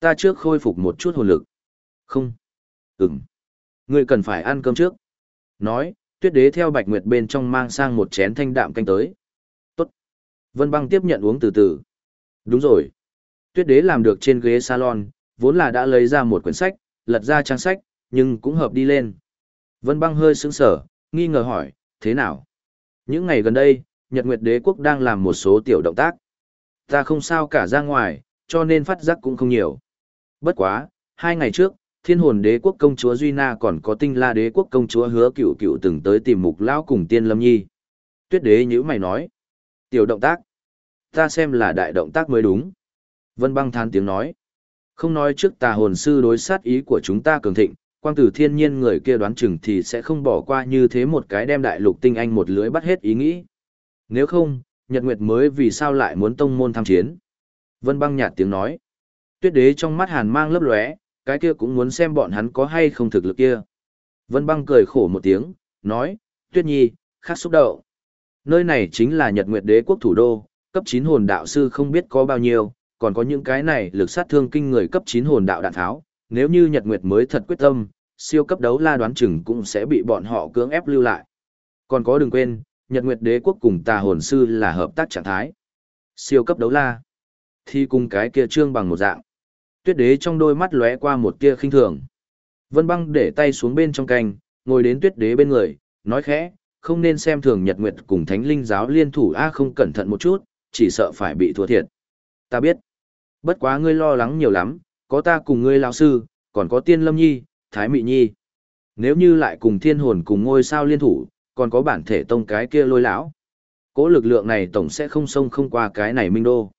ta trước khôi phục một chút hồn lực. Không. Ừm. Ngươi cần phải ăn cơm trước. Nói, tuyết đế theo bạch nguyệt bên trong mang sang một chén thanh đạm canh tới. Tốt. Vân băng tiếp nhận uống từ từ. Đúng rồi. Tuyết đế làm được trên ghế salon, vốn là đã lấy ra một quyển sách, lật ra trang sách, nhưng cũng hợp đi lên. Vân băng hơi sững sở, nghi ngờ hỏi, thế nào? Những ngày gần đây, Nhật Nguyệt Đế quốc đang làm một số tiểu động tác. Ta không sao cả ra ngoài, cho nên phát giác cũng không nhiều. Bất quá, hai ngày trước, Thiên Hồn Đế quốc công chúa Duy Na còn có Tinh La Đế quốc công chúa Hứa Cựu Cựu từng tới tìm Mục lão cùng Tiên Lâm Nhi. Tuyết Đế nhữ mày nói, tiểu động tác, ta xem là đại động tác mới đúng. Vân Băng than tiếng nói, không nói trước tà hồn sư đối sát ý của chúng ta cường thịnh, quang tử thiên nhiên người kia đoán chừng thì sẽ không bỏ qua như thế một cái đem đại lục tinh anh một lưới bắt hết ý nghĩ. Nếu không, Nhật Nguyệt mới vì sao lại muốn tông môn tham chiến? Vân băng nhạt tiếng nói. Tuyết đế trong mắt hàn mang lấp lóe, cái kia cũng muốn xem bọn hắn có hay không thực lực kia. Vân băng cười khổ một tiếng, nói, Tuyết nhi, khát xúc động. Nơi này chính là Nhật Nguyệt đế quốc thủ đô, cấp 9 hồn đạo sư không biết có bao nhiêu, còn có những cái này lực sát thương kinh người cấp 9 hồn đạo đạn tháo, nếu như Nhật Nguyệt mới thật quyết tâm, siêu cấp đấu la đoán chừng cũng sẽ bị bọn họ cưỡng ép lưu lại. Còn có đừng quên, Nhật Nguyệt Đế quốc cùng Tà Hồn sư là hợp tác trạng thái. Siêu cấp đấu la thì cùng cái kia trương bằng một dạng. Tuyết Đế trong đôi mắt lóe qua một tia khinh thường. Vân Băng để tay xuống bên trong canh, ngồi đến Tuyết Đế bên người, nói khẽ, không nên xem thường Nhật Nguyệt cùng Thánh Linh giáo liên thủ a không cẩn thận một chút, chỉ sợ phải bị thua thiệt. Ta biết. Bất quá ngươi lo lắng nhiều lắm, có ta cùng ngươi lão sư, còn có Tiên Lâm Nhi, Thái Mị Nhi. Nếu như lại cùng thiên hồn cùng ngôi sao liên thủ, còn có bản thể tông cái kia lôi lão. Cố lực lượng này tổng sẽ không xông không qua cái này minh đô.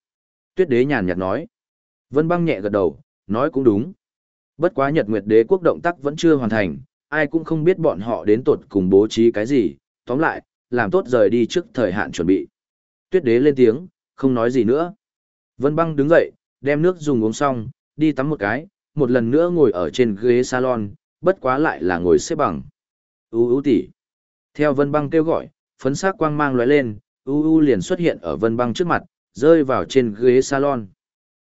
Tuyết đế nhàn nhạt nói. Vân băng nhẹ gật đầu, nói cũng đúng. Bất quá nhật nguyệt đế quốc động tác vẫn chưa hoàn thành, ai cũng không biết bọn họ đến tột cùng bố trí cái gì, tóm lại, làm tốt rời đi trước thời hạn chuẩn bị. Tuyết đế lên tiếng, không nói gì nữa. Vân băng đứng dậy, đem nước dùng uống xong, đi tắm một cái, một lần nữa ngồi ở trên ghế salon, bất quá lại là ngồi xếp bằng. U u tỷ. Theo Vân Băng kêu gọi, phấn sắc quang mang lóe lên, u u liền xuất hiện ở Vân Băng trước mặt, rơi vào trên ghế salon.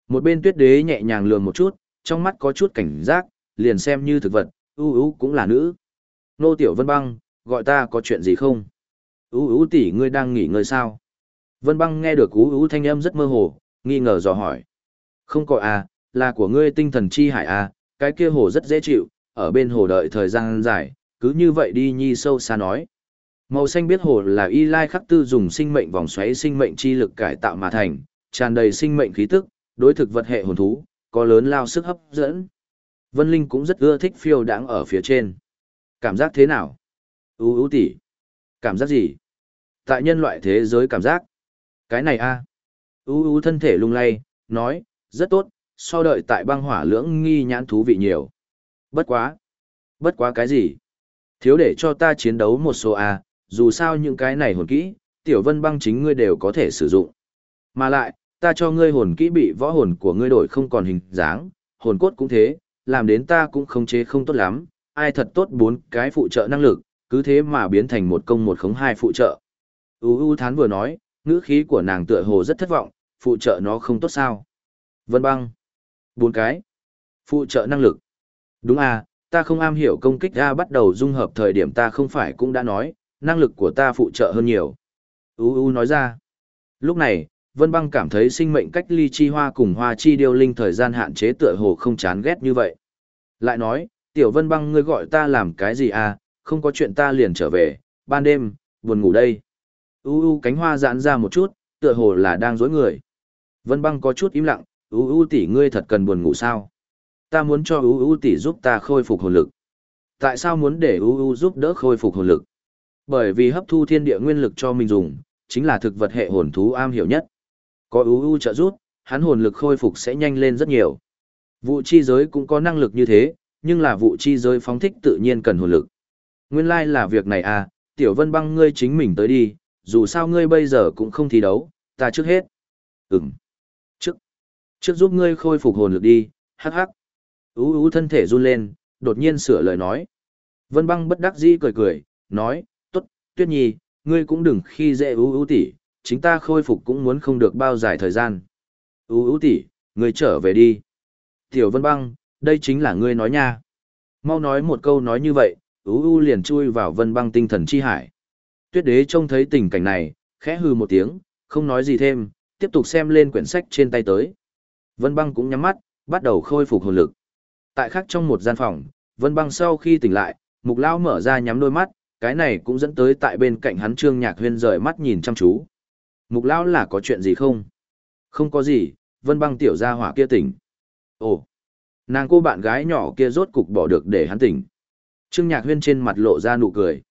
Một bên Tuyết Đế nhẹ nhàng lường một chút, trong mắt có chút cảnh giác, liền xem như thực vật, u u cũng là nữ. Nô Tiểu Vân Băng, gọi ta có chuyện gì không? ưu ưu tỷ ngươi đang nghỉ ngơi sao? Vân Băng nghe được ưu ưu thanh âm rất mơ hồ, nghi ngờ dò hỏi. Không có à, là của ngươi tinh thần chi hải à, cái kia hồ rất dễ chịu, ở bên hồ đợi thời gian dài, cứ như vậy đi nhi sâu xa nói. Màu xanh biết hồ là y lai khắc tư dùng sinh mệnh vòng xoáy sinh mệnh chi lực cải tạo mà thành, tràn đầy sinh mệnh khí tức, đối thực vật hệ hồn thú, có lớn lao sức hấp dẫn. Vân Linh cũng rất ưa thích phiêu đãng ở phía trên. Cảm giác thế nào? ưu ưu tỷ. Cảm giác gì? Tại nhân loại thế giới cảm giác. Cái này a. ưu ưu thân thể lung lay, nói, rất tốt, so đợi tại băng hỏa lưỡng nghi nhãn thú vị nhiều. Bất quá. Bất quá cái gì? Thiếu để cho ta chiến đấu một số a, dù sao những cái này hồn kỹ, tiểu vân băng chính ngươi đều có thể sử dụng. Mà lại, ta cho ngươi hồn kỹ bị võ hồn của ngươi đổi không còn hình dáng, hồn cốt cũng thế, làm đến ta cũng không chế không tốt lắm, ai thật tốt bốn cái phụ trợ năng lực, cứ thế mà biến thành một công một khống hai phụ trợ. U U thán vừa nói, ngữ khí của nàng tựa hồ rất thất vọng, phụ trợ nó không tốt sao. Vân băng. Bốn cái. Phụ trợ năng lực. Đúng à, ta không am hiểu công kích ra bắt đầu dung hợp thời điểm ta không phải cũng đã nói, năng lực của ta phụ trợ hơn nhiều. U U nói ra. Lúc này, Vân băng cảm thấy sinh mệnh cách ly chi hoa cùng hoa chi điêu linh thời gian hạn chế tựa hồ không chán ghét như vậy. Lại nói, tiểu vân băng ngươi gọi ta làm cái gì à, không có chuyện ta liền trở về, ban đêm, buồn ngủ đây. U u cánh hoa giãn ra một chút, tựa hồ là đang dối người. Vân băng có chút im lặng, u u tỷ ngươi thật cần buồn ngủ sao? Ta muốn cho u u tỷ giúp ta khôi phục hồn lực. Tại sao muốn để u u giúp đỡ khôi phục hồn lực? Bởi vì hấp thu thiên địa nguyên lực cho mình dùng, chính là thực vật hệ hồn thú am hiểu nhất. Có ưu ưu trợ giúp, hắn hồn lực khôi phục sẽ nhanh lên rất nhiều. Vụ chi giới cũng có năng lực như thế, nhưng là vụ chi giới phóng thích tự nhiên cần hồn lực. Nguyên lai like là việc này à, tiểu vân băng ngươi chính mình tới đi, dù sao ngươi bây giờ cũng không thi đấu, ta trước hết. Ừm. Trước. Trước giúp ngươi khôi phục hồn lực đi, hắc hắc. Ú ú thân thể run lên, đột nhiên sửa lời nói. Vân băng bất đắc dĩ cười cười, nói, tốt, tuyết nhi, ngươi cũng đừng khi dễ ú ú tỷ, chính ta khôi phục cũng muốn không được bao dài thời gian. Ú ú tỷ, ngươi trở về đi. Tiểu Vân Băng, đây chính là ngươi nói nha. Mau nói một câu nói như vậy, Ú ú liền chui vào Vân Băng tinh thần chi hải. Tuyết đế trông thấy tình cảnh này, khẽ hừ một tiếng, không nói gì thêm, tiếp tục xem lên quyển sách trên tay tới. Vân Băng cũng nhắm mắt, bắt đầu khôi phục hồn lực. Tại khác trong một gian phòng, Vân Băng sau khi tỉnh lại, Mục Lão mở ra nhắm đôi mắt, cái này cũng dẫn tới tại bên cạnh hắn Trương Nhạc Huyên rời mắt nhìn chăm chú. Mục Lão là có chuyện gì không? Không có gì, Vân Băng tiểu gia hỏa kia tỉnh. Ồ, nàng cô bạn gái nhỏ kia rốt cục bỏ được để hắn tỉnh. Trương Nhạc Huyên trên mặt lộ ra nụ cười.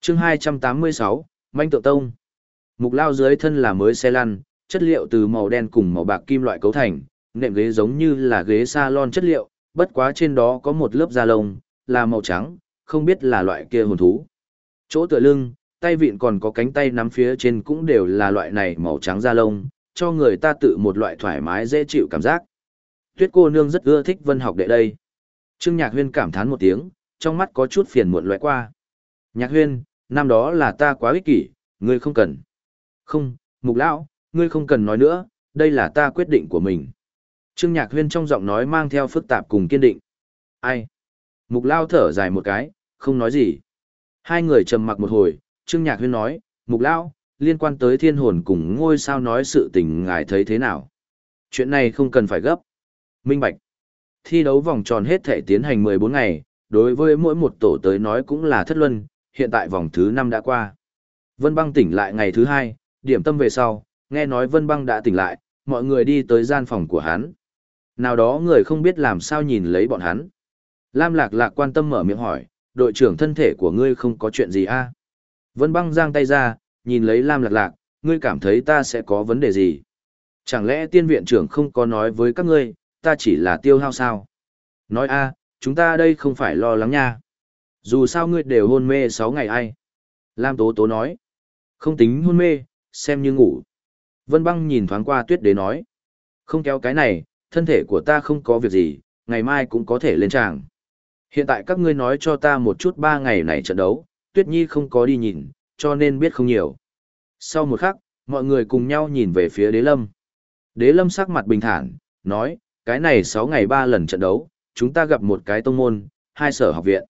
chương 286, Manh Tượng Tông. Mục lao dưới thân là mới xe lăn, chất liệu từ màu đen cùng màu bạc kim loại cấu thành, nệm ghế giống như là ghế salon chất liệu, bất quá trên đó có một lớp da lông, là màu trắng, không biết là loại kia hồn thú. Chỗ tựa lưng, tay vịn còn có cánh tay nắm phía trên cũng đều là loại này màu trắng da lông, cho người ta tự một loại thoải mái dễ chịu cảm giác. Tuyết cô nương rất ưa thích vân học đệ đây. Trương Nhạc Huyên cảm thán một tiếng, trong mắt có chút phiền muộn loại qua. Nhạc Huyên, năm đó là ta quá ích kỷ, ngươi không cần. Không, mục lão, ngươi không cần nói nữa, đây là ta quyết định của mình. Trương Nhạc Huyên trong giọng nói mang theo phức tạp cùng kiên định. Ai? Mục Lao thở dài một cái, không nói gì. Hai người trầm mặc một hồi, Trương Nhạc Huyên nói, Mục Lao, liên quan tới thiên hồn cùng ngôi sao nói sự tình ngài thấy thế nào? Chuyện này không cần phải gấp. Minh Bạch. Thi đấu vòng tròn hết thể tiến hành 14 ngày, đối với mỗi một tổ tới nói cũng là thất luân, hiện tại vòng thứ 5 đã qua. Vân băng tỉnh lại ngày thứ 2, điểm tâm về sau, nghe nói Vân băng đã tỉnh lại, mọi người đi tới gian phòng của hắn. Nào đó người không biết làm sao nhìn lấy bọn hắn. Lam lạc lạc quan tâm mở miệng hỏi, đội trưởng thân thể của ngươi không có chuyện gì a à? Vân băng giang tay ra, nhìn lấy Lam lạc lạc, ngươi cảm thấy ta sẽ có vấn đề gì? Chẳng lẽ tiên viện trưởng không có nói với các ngươi, ta chỉ là tiêu hao sao? Nói a, chúng ta đây không phải lo lắng nha. Dù sao ngươi đều hôn mê 6 ngày ai? Lam Tố Tố nói. Không tính hôn mê, xem như ngủ. Vân băng nhìn thoáng qua tuyết đế nói. Không kéo cái này, thân thể của ta không có việc gì, ngày mai cũng có thể lên tràng. Hiện tại các ngươi nói cho ta một chút ba ngày này trận đấu, tuyết nhi không có đi nhìn, cho nên biết không nhiều. Sau một khắc, mọi người cùng nhau nhìn về phía đế lâm. Đế lâm sắc mặt bình thản, nói, cái này 6 ngày 3 lần trận đấu, chúng ta gặp một cái tông môn, hai sở học viện.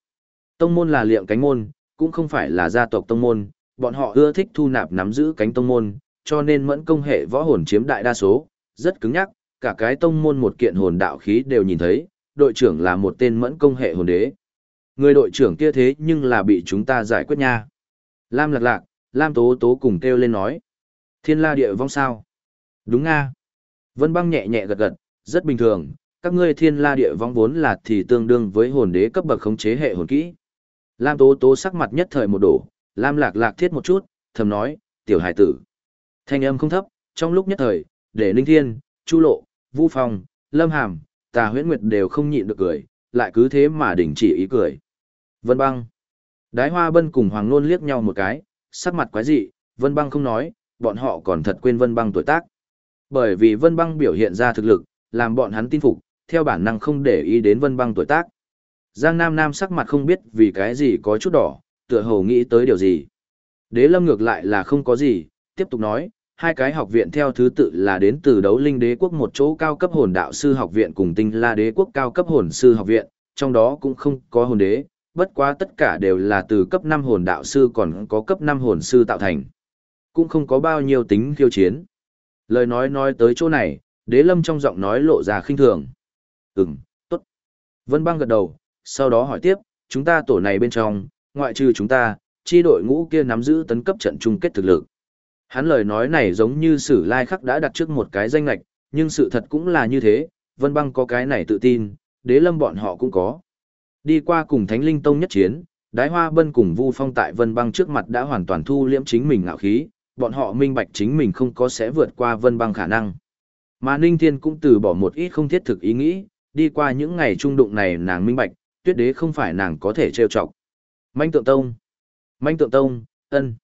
Tông môn là liệm cánh môn, cũng không phải là gia tộc tông môn, bọn họ ưa thích thu nạp nắm giữ cánh tông môn, cho nên mẫn công hệ võ hồn chiếm đại đa số, rất cứng nhắc, cả cái tông môn một kiện hồn đạo khí đều nhìn thấy, đội trưởng là một tên mẫn công hệ hồn đế. Người đội trưởng kia thế nhưng là bị chúng ta giải quyết nha. Lam lạc lạc, Lam tố tố cùng kêu lên nói. Thiên la địa vong sao? Đúng nga. Vân băng nhẹ nhẹ gật gật, rất bình thường, các ngươi thiên la địa vong vốn là thì tương đương với hồn đế cấp bậc khống chế hệ hồn kỹ. Lam tố tố sắc mặt nhất thời một đổ, Lam lạc lạc thiết một chút, thầm nói, tiểu hải tử. Thanh âm không thấp, trong lúc nhất thời, để Linh Thiên, Chu Lộ, Vu Phong, Lâm Hàm, Tà Huyễn Nguyệt đều không nhịn được cười, lại cứ thế mà đình chỉ ý cười. Vân Băng. Đái Hoa Bân cùng Hoàng Nôn liếc nhau một cái, sắc mặt quái dị, Vân Băng không nói, bọn họ còn thật quên Vân Băng tuổi tác. Bởi vì Vân Băng biểu hiện ra thực lực, làm bọn hắn tin phục, theo bản năng không để ý đến Vân Băng tuổi tác. Giang Nam Nam sắc mặt không biết vì cái gì có chút đỏ, tựa hồ nghĩ tới điều gì. Đế Lâm ngược lại là không có gì, tiếp tục nói, hai cái học viện theo thứ tự là đến từ đấu linh đế quốc một chỗ cao cấp hồn đạo sư học viện cùng tinh la đế quốc cao cấp hồn sư học viện, trong đó cũng không có hồn đế, bất quá tất cả đều là từ cấp 5 hồn đạo sư còn có cấp 5 hồn sư tạo thành. Cũng không có bao nhiêu tính khiêu chiến. Lời nói nói tới chỗ này, đế lâm trong giọng nói lộ ra khinh thường. Ừm, tốt. Vân băng gật đầu, sau đó hỏi tiếp, chúng ta tổ này bên trong, ngoại trừ chúng ta, chi đội ngũ kia nắm giữ tấn cấp trận chung kết thực lực. Hắn lời nói này giống như sử lai khắc đã đặt trước một cái danh lạch, nhưng sự thật cũng là như thế, Vân Băng có cái này tự tin, đế lâm bọn họ cũng có. Đi qua cùng Thánh Linh Tông nhất chiến, Đái Hoa Bân cùng Vu Phong tại Vân Băng trước mặt đã hoàn toàn thu liễm chính mình ngạo khí, bọn họ minh bạch chính mình không có sẽ vượt qua Vân Băng khả năng. Mà Ninh Thiên cũng từ bỏ một ít không thiết thực ý nghĩ, đi qua những ngày trung đụng này nàng minh bạch, tuyết đế không phải nàng có thể trêu chọc. Manh tượng tông. Manh tượng tông, ân.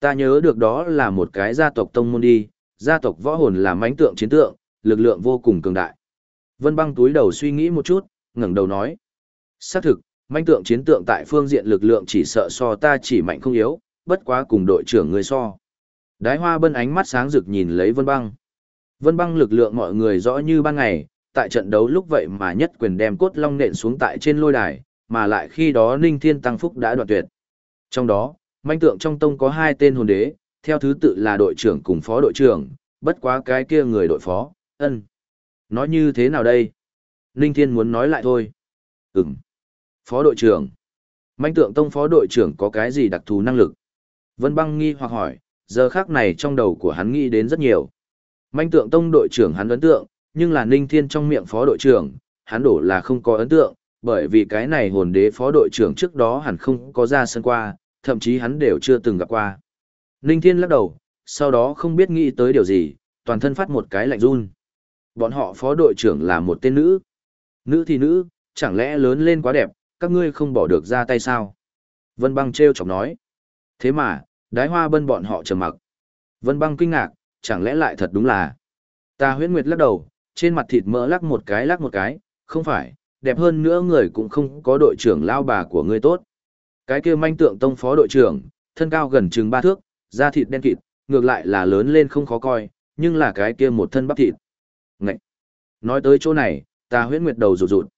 Ta nhớ được đó là một cái gia tộc tông môn đi, gia tộc võ hồn là mãnh tượng chiến tượng, lực lượng vô cùng cường đại. Vân băng túi đầu suy nghĩ một chút, ngẩng đầu nói. Xác thực, manh tượng chiến tượng tại phương diện lực lượng chỉ sợ so ta chỉ mạnh không yếu, bất quá cùng đội trưởng người so. Đái hoa bân ánh mắt sáng rực nhìn lấy vân băng. Vân băng lực lượng mọi người rõ như ban ngày, tại trận đấu lúc vậy mà nhất quyền đem cốt long nện xuống tại trên lôi đài, mà lại khi đó Ninh Thiên Tăng Phúc đã đoạn tuyệt. Trong đó, manh tượng trong tông có hai tên hồn đế, theo thứ tự là đội trưởng cùng phó đội trưởng, bất quá cái kia người đội phó, ân. Nói như thế nào đây? Ninh Thiên muốn nói lại thôi. Ừm. Phó đội trưởng. Manh tượng tông phó đội trưởng có cái gì đặc thù năng lực? Vân băng nghi hoặc hỏi, giờ khác này trong đầu của hắn nghĩ đến rất nhiều. Manh tượng tông đội trưởng hắn ấn tượng, nhưng là Ninh Thiên trong miệng phó đội trưởng, hắn đổ là không có ấn tượng, bởi vì cái này hồn đế phó đội trưởng trước đó hẳn không có ra sân qua, thậm chí hắn đều chưa từng gặp qua. Ninh Thiên lắc đầu, sau đó không biết nghĩ tới điều gì, toàn thân phát một cái lạnh run. Bọn họ phó đội trưởng là một tên nữ. Nữ thì nữ, chẳng lẽ lớn lên quá đẹp, các ngươi không bỏ được ra tay sao? Vân băng treo chọc nói. Thế mà, đái hoa bân bọn họ trầm mặc. Vân băng kinh ngạc, chẳng lẽ lại thật đúng là. Ta huyễn nguyệt lắc đầu, trên mặt thịt mỡ lắc một cái lắc một cái, không phải, đẹp hơn nữa người cũng không có đội trưởng lao bà của ngươi tốt. Cái kia manh tượng tông phó đội trưởng, thân cao gần chừng ba thước, da thịt đen kịt, ngược lại là lớn lên không khó coi, nhưng là cái kia một thân bắp thịt. Ngậy! Nói tới chỗ này, ta huyễn nguyệt đầu rụt rụt.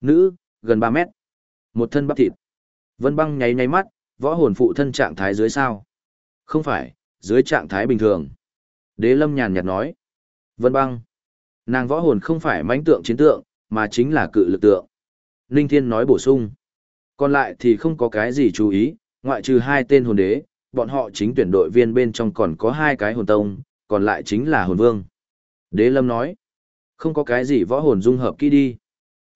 Nữ, gần ba mét. Một thân bắp thịt. Vân băng nháy nháy mắt, võ hồn phụ thân trạng thái dưới sao? Không phải, dưới trạng thái bình thường. Đế lâm nhàn nhạt nói. Vân băng. Nàng võ hồn không phải mãnh tượng chiến tượng, mà chính là cự lực tượng. Ninh Thiên nói bổ sung. Còn lại thì không có cái gì chú ý, ngoại trừ hai tên hồn đế, bọn họ chính tuyển đội viên bên trong còn có hai cái hồn tông, còn lại chính là hồn vương. Đế Lâm nói, không có cái gì võ hồn dung hợp kỹ đi.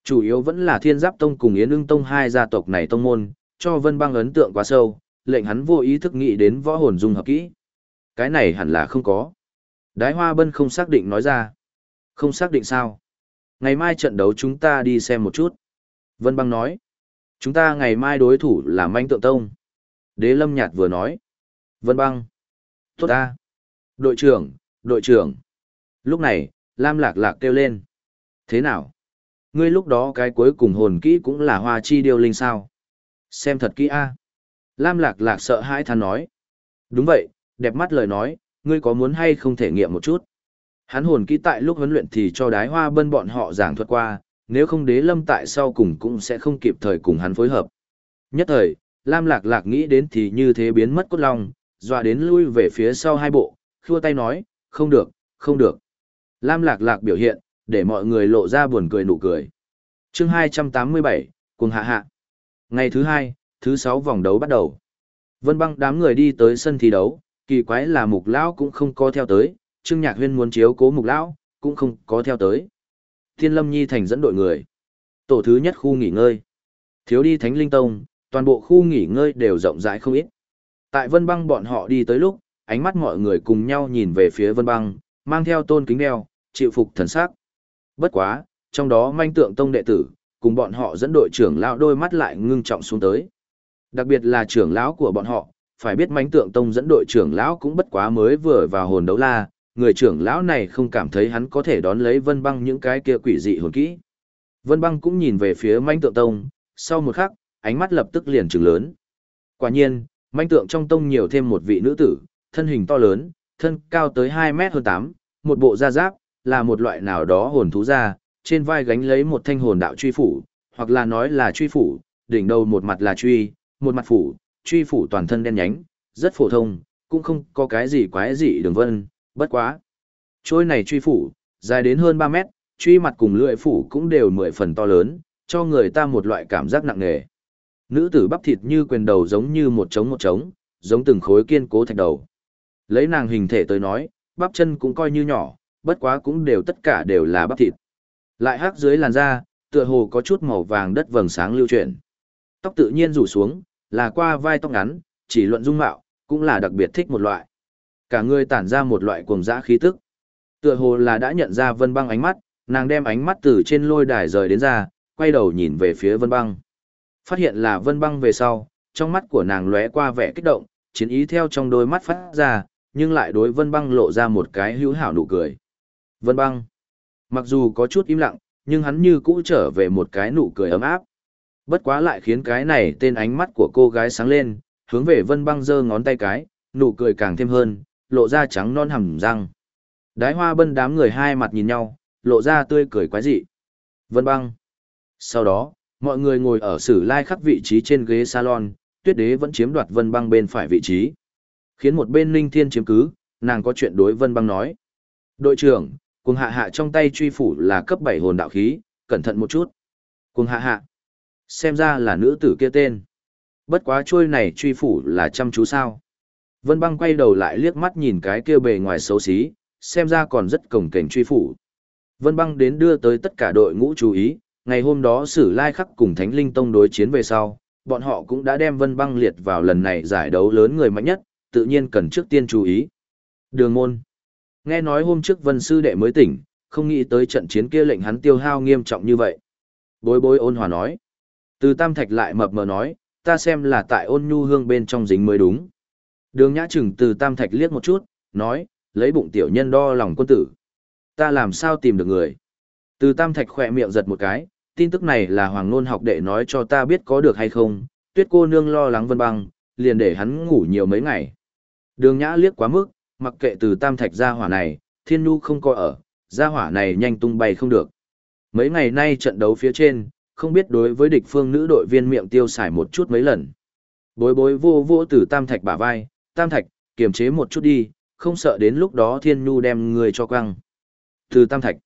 Chủ yếu vẫn là thiên giáp tông cùng yến ưng tông hai gia tộc này tông môn, cho vân băng ấn tượng quá sâu, lệnh hắn vô ý thức nghĩ đến võ hồn dung hợp kỹ. Cái này hẳn là không có. Đái hoa bân không xác định nói ra. Không xác định sao? Ngày mai trận đấu chúng ta đi xem một chút. Vân băng nói. Chúng ta ngày mai đối thủ là manh tượng tông. Đế lâm nhạt vừa nói. Vân băng. Tốt ta. Đội trưởng, đội trưởng. Lúc này, Lam lạc lạc kêu lên. Thế nào? Ngươi lúc đó cái cuối cùng hồn kỹ cũng là hoa chi điêu linh sao? Xem thật kỹ a. Lam lạc lạc sợ hãi than nói. Đúng vậy, đẹp mắt lời nói, ngươi có muốn hay không thể nghiệm một chút? Hắn hồn kỹ tại lúc huấn luyện thì cho đái hoa bân bọn họ giảng thuật qua, nếu không đế lâm tại sau cùng cũng sẽ không kịp thời cùng hắn phối hợp. Nhất thời, Lam Lạc Lạc nghĩ đến thì như thế biến mất cốt long, dọa đến lui về phía sau hai bộ, khua tay nói, không được, không được. Lam Lạc Lạc biểu hiện, để mọi người lộ ra buồn cười nụ cười. chương 287, cùng hạ hạ. Ngày thứ hai, thứ sáu vòng đấu bắt đầu. Vân băng đám người đi tới sân thi đấu, kỳ quái là mục lão cũng không có theo tới, Trương Nhạc Huyên muốn chiếu cố mục lão, cũng không có theo tới. Thiên Lâm Nhi thành dẫn đội người. Tổ thứ nhất khu nghỉ ngơi. Thiếu đi Thánh Linh Tông, toàn bộ khu nghỉ ngơi đều rộng rãi không ít. Tại Vân Băng bọn họ đi tới lúc, ánh mắt mọi người cùng nhau nhìn về phía Vân Băng, mang theo tôn kính đeo, chịu phục thần sắc. Bất quá, trong đó manh tượng tông đệ tử, cùng bọn họ dẫn đội trưởng lão đôi mắt lại ngưng trọng xuống tới. Đặc biệt là trưởng lão của bọn họ, phải biết manh tượng tông dẫn đội trưởng lão cũng bất quá mới vừa vào hồn đấu la, người trưởng lão này không cảm thấy hắn có thể đón lấy vân băng những cái kia quỷ dị hồn kỹ. Vân băng cũng nhìn về phía manh tượng tông, sau một khắc, ánh mắt lập tức liền trừng lớn. Quả nhiên, manh tượng trong tông nhiều thêm một vị nữ tử, thân hình to lớn, thân cao tới 2 mét hơn 8, một bộ da giáp, là một loại nào đó hồn thú ra, trên vai gánh lấy một thanh hồn đạo truy phủ, hoặc là nói là truy phủ, đỉnh đầu một mặt là truy, một mặt phủ, truy phủ toàn thân đen nhánh, rất phổ thông, cũng không có cái gì quái dị đường vân, bất quá. Trôi này truy phủ, dài đến hơn 3 mét, truy mặt cùng lưỡi phủ cũng đều mười phần to lớn, cho người ta một loại cảm giác nặng nề. Nữ tử bắp thịt như quyền đầu giống như một trống một trống, giống từng khối kiên cố thạch đầu. Lấy nàng hình thể tới nói, bắp chân cũng coi như nhỏ, bất quá cũng đều tất cả đều là bắp thịt. Lại hắc dưới làn da, tựa hồ có chút màu vàng đất vầng sáng lưu chuyển. Tóc tự nhiên rủ xuống, là qua vai tóc ngắn, chỉ luận dung mạo, cũng là đặc biệt thích một loại. Cả người tản ra một loại cuồng dã khí tức. Tựa hồ là đã nhận ra Vân Băng ánh mắt, nàng đem ánh mắt từ trên lôi đài rời đến ra, quay đầu nhìn về phía Vân Băng. Phát hiện là Vân Băng về sau, trong mắt của nàng lóe qua vẻ kích động, chiến ý theo trong đôi mắt phát ra, nhưng lại đối Vân Băng lộ ra một cái hữu hảo nụ cười. Vân Băng, mặc dù có chút im lặng, nhưng hắn như cũ trở về một cái nụ cười ấm áp. Bất quá lại khiến cái này tên ánh mắt của cô gái sáng lên, hướng về Vân Băng giơ ngón tay cái, nụ cười càng thêm hơn, lộ ra trắng non hầm răng. Đái hoa bân đám người hai mặt nhìn nhau, lộ ra tươi cười quái dị. Vân băng. Sau đó, mọi người ngồi ở sử lai khắc vị trí trên ghế salon, tuyết đế vẫn chiếm đoạt vân băng bên phải vị trí. Khiến một bên linh thiên chiếm cứ, nàng có chuyện đối vân băng nói. Đội trưởng, Cuồng hạ hạ trong tay truy phủ là cấp 7 hồn đạo khí, cẩn thận một chút. Cuồng hạ hạ. Xem ra là nữ tử kia tên. Bất quá trôi này truy phủ là chăm chú sao. Vân băng quay đầu lại liếc mắt nhìn cái kia bề ngoài xấu xí, xem ra còn rất cổng cảnh truy phủ. Vân băng đến đưa tới tất cả đội ngũ chú ý, ngày hôm đó sử lai khắc cùng Thánh Linh Tông đối chiến về sau, bọn họ cũng đã đem Vân băng liệt vào lần này giải đấu lớn người mạnh nhất, tự nhiên cần trước tiên chú ý. Đường môn. Nghe nói hôm trước Vân Sư Đệ mới tỉnh, không nghĩ tới trận chiến kia lệnh hắn tiêu hao nghiêm trọng như vậy. Bối bối ôn hòa nói. Từ Tam Thạch lại mập mờ nói, ta xem là tại ôn nhu hương bên trong dính mới đúng. Đường Nhã chừng từ Tam Thạch liếc một chút, nói, lấy bụng tiểu nhân đo lòng quân tử. Ta làm sao tìm được người? Từ Tam Thạch khỏe miệng giật một cái, tin tức này là Hoàng Nôn học đệ nói cho ta biết có được hay không, tuyết cô nương lo lắng vân băng, liền để hắn ngủ nhiều mấy ngày. Đường Nhã liếc quá mức, mặc kệ từ Tam Thạch ra hỏa này, Thiên Nu không coi ở, ra hỏa này nhanh tung bay không được. Mấy ngày nay trận đấu phía trên, không biết đối với địch phương nữ đội viên miệng tiêu xài một chút mấy lần. Bối bối vô vô từ Tam Thạch bả vai, Tam Thạch, kiềm chế một chút đi, không sợ đến lúc đó Thiên Nu đem người cho quăng. Từ Tam Thạch,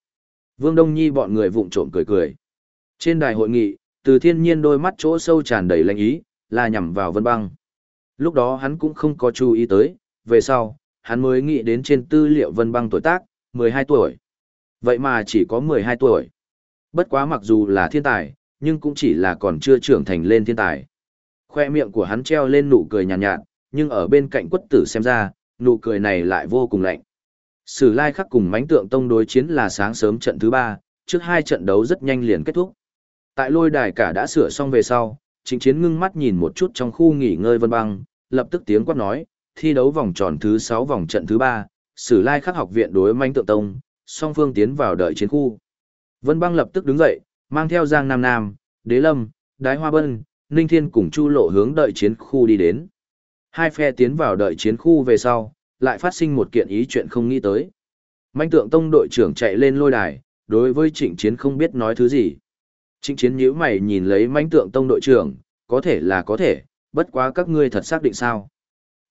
Vương Đông Nhi bọn người vụng trộm cười cười. Trên đài hội nghị, từ thiên nhiên đôi mắt chỗ sâu tràn đầy lãnh ý, là nhằm vào Vân Băng. Lúc đó hắn cũng không có chú ý tới, về sau, hắn mới nghĩ đến trên tư liệu Vân Băng tuổi tác, 12 tuổi. Vậy mà chỉ có 12 tuổi. Bất quá mặc dù là thiên tài, nhưng cũng chỉ là còn chưa trưởng thành lên thiên tài. Khoe miệng của hắn treo lên nụ cười nhàn nhạt, nhạt, nhưng ở bên cạnh quất tử xem ra, nụ cười này lại vô cùng lạnh. Sử lai khắc cùng mánh tượng tông đối chiến là sáng sớm trận thứ ba, trước hai trận đấu rất nhanh liền kết thúc. Tại lôi đài cả đã sửa xong về sau, trịnh chiến ngưng mắt nhìn một chút trong khu nghỉ ngơi vân băng, lập tức tiếng quát nói, thi đấu vòng tròn thứ 6 vòng trận thứ ba, sử lai khắc học viện đối Manh tượng tông, song phương tiến vào đợi chiến khu. Vân băng lập tức đứng dậy, mang theo Giang Nam Nam, Đế Lâm, Đái Hoa Bân, Ninh Thiên cùng Chu Lộ hướng đợi chiến khu đi đến. Hai phe tiến vào đợi chiến khu về sau, lại phát sinh một kiện ý chuyện không nghĩ tới. Manh tượng tông đội trưởng chạy lên lôi đài, đối với trịnh chiến không biết nói thứ gì. Trịnh chiến nhíu mày nhìn lấy manh tượng tông đội trưởng, có thể là có thể, bất quá các ngươi thật xác định sao.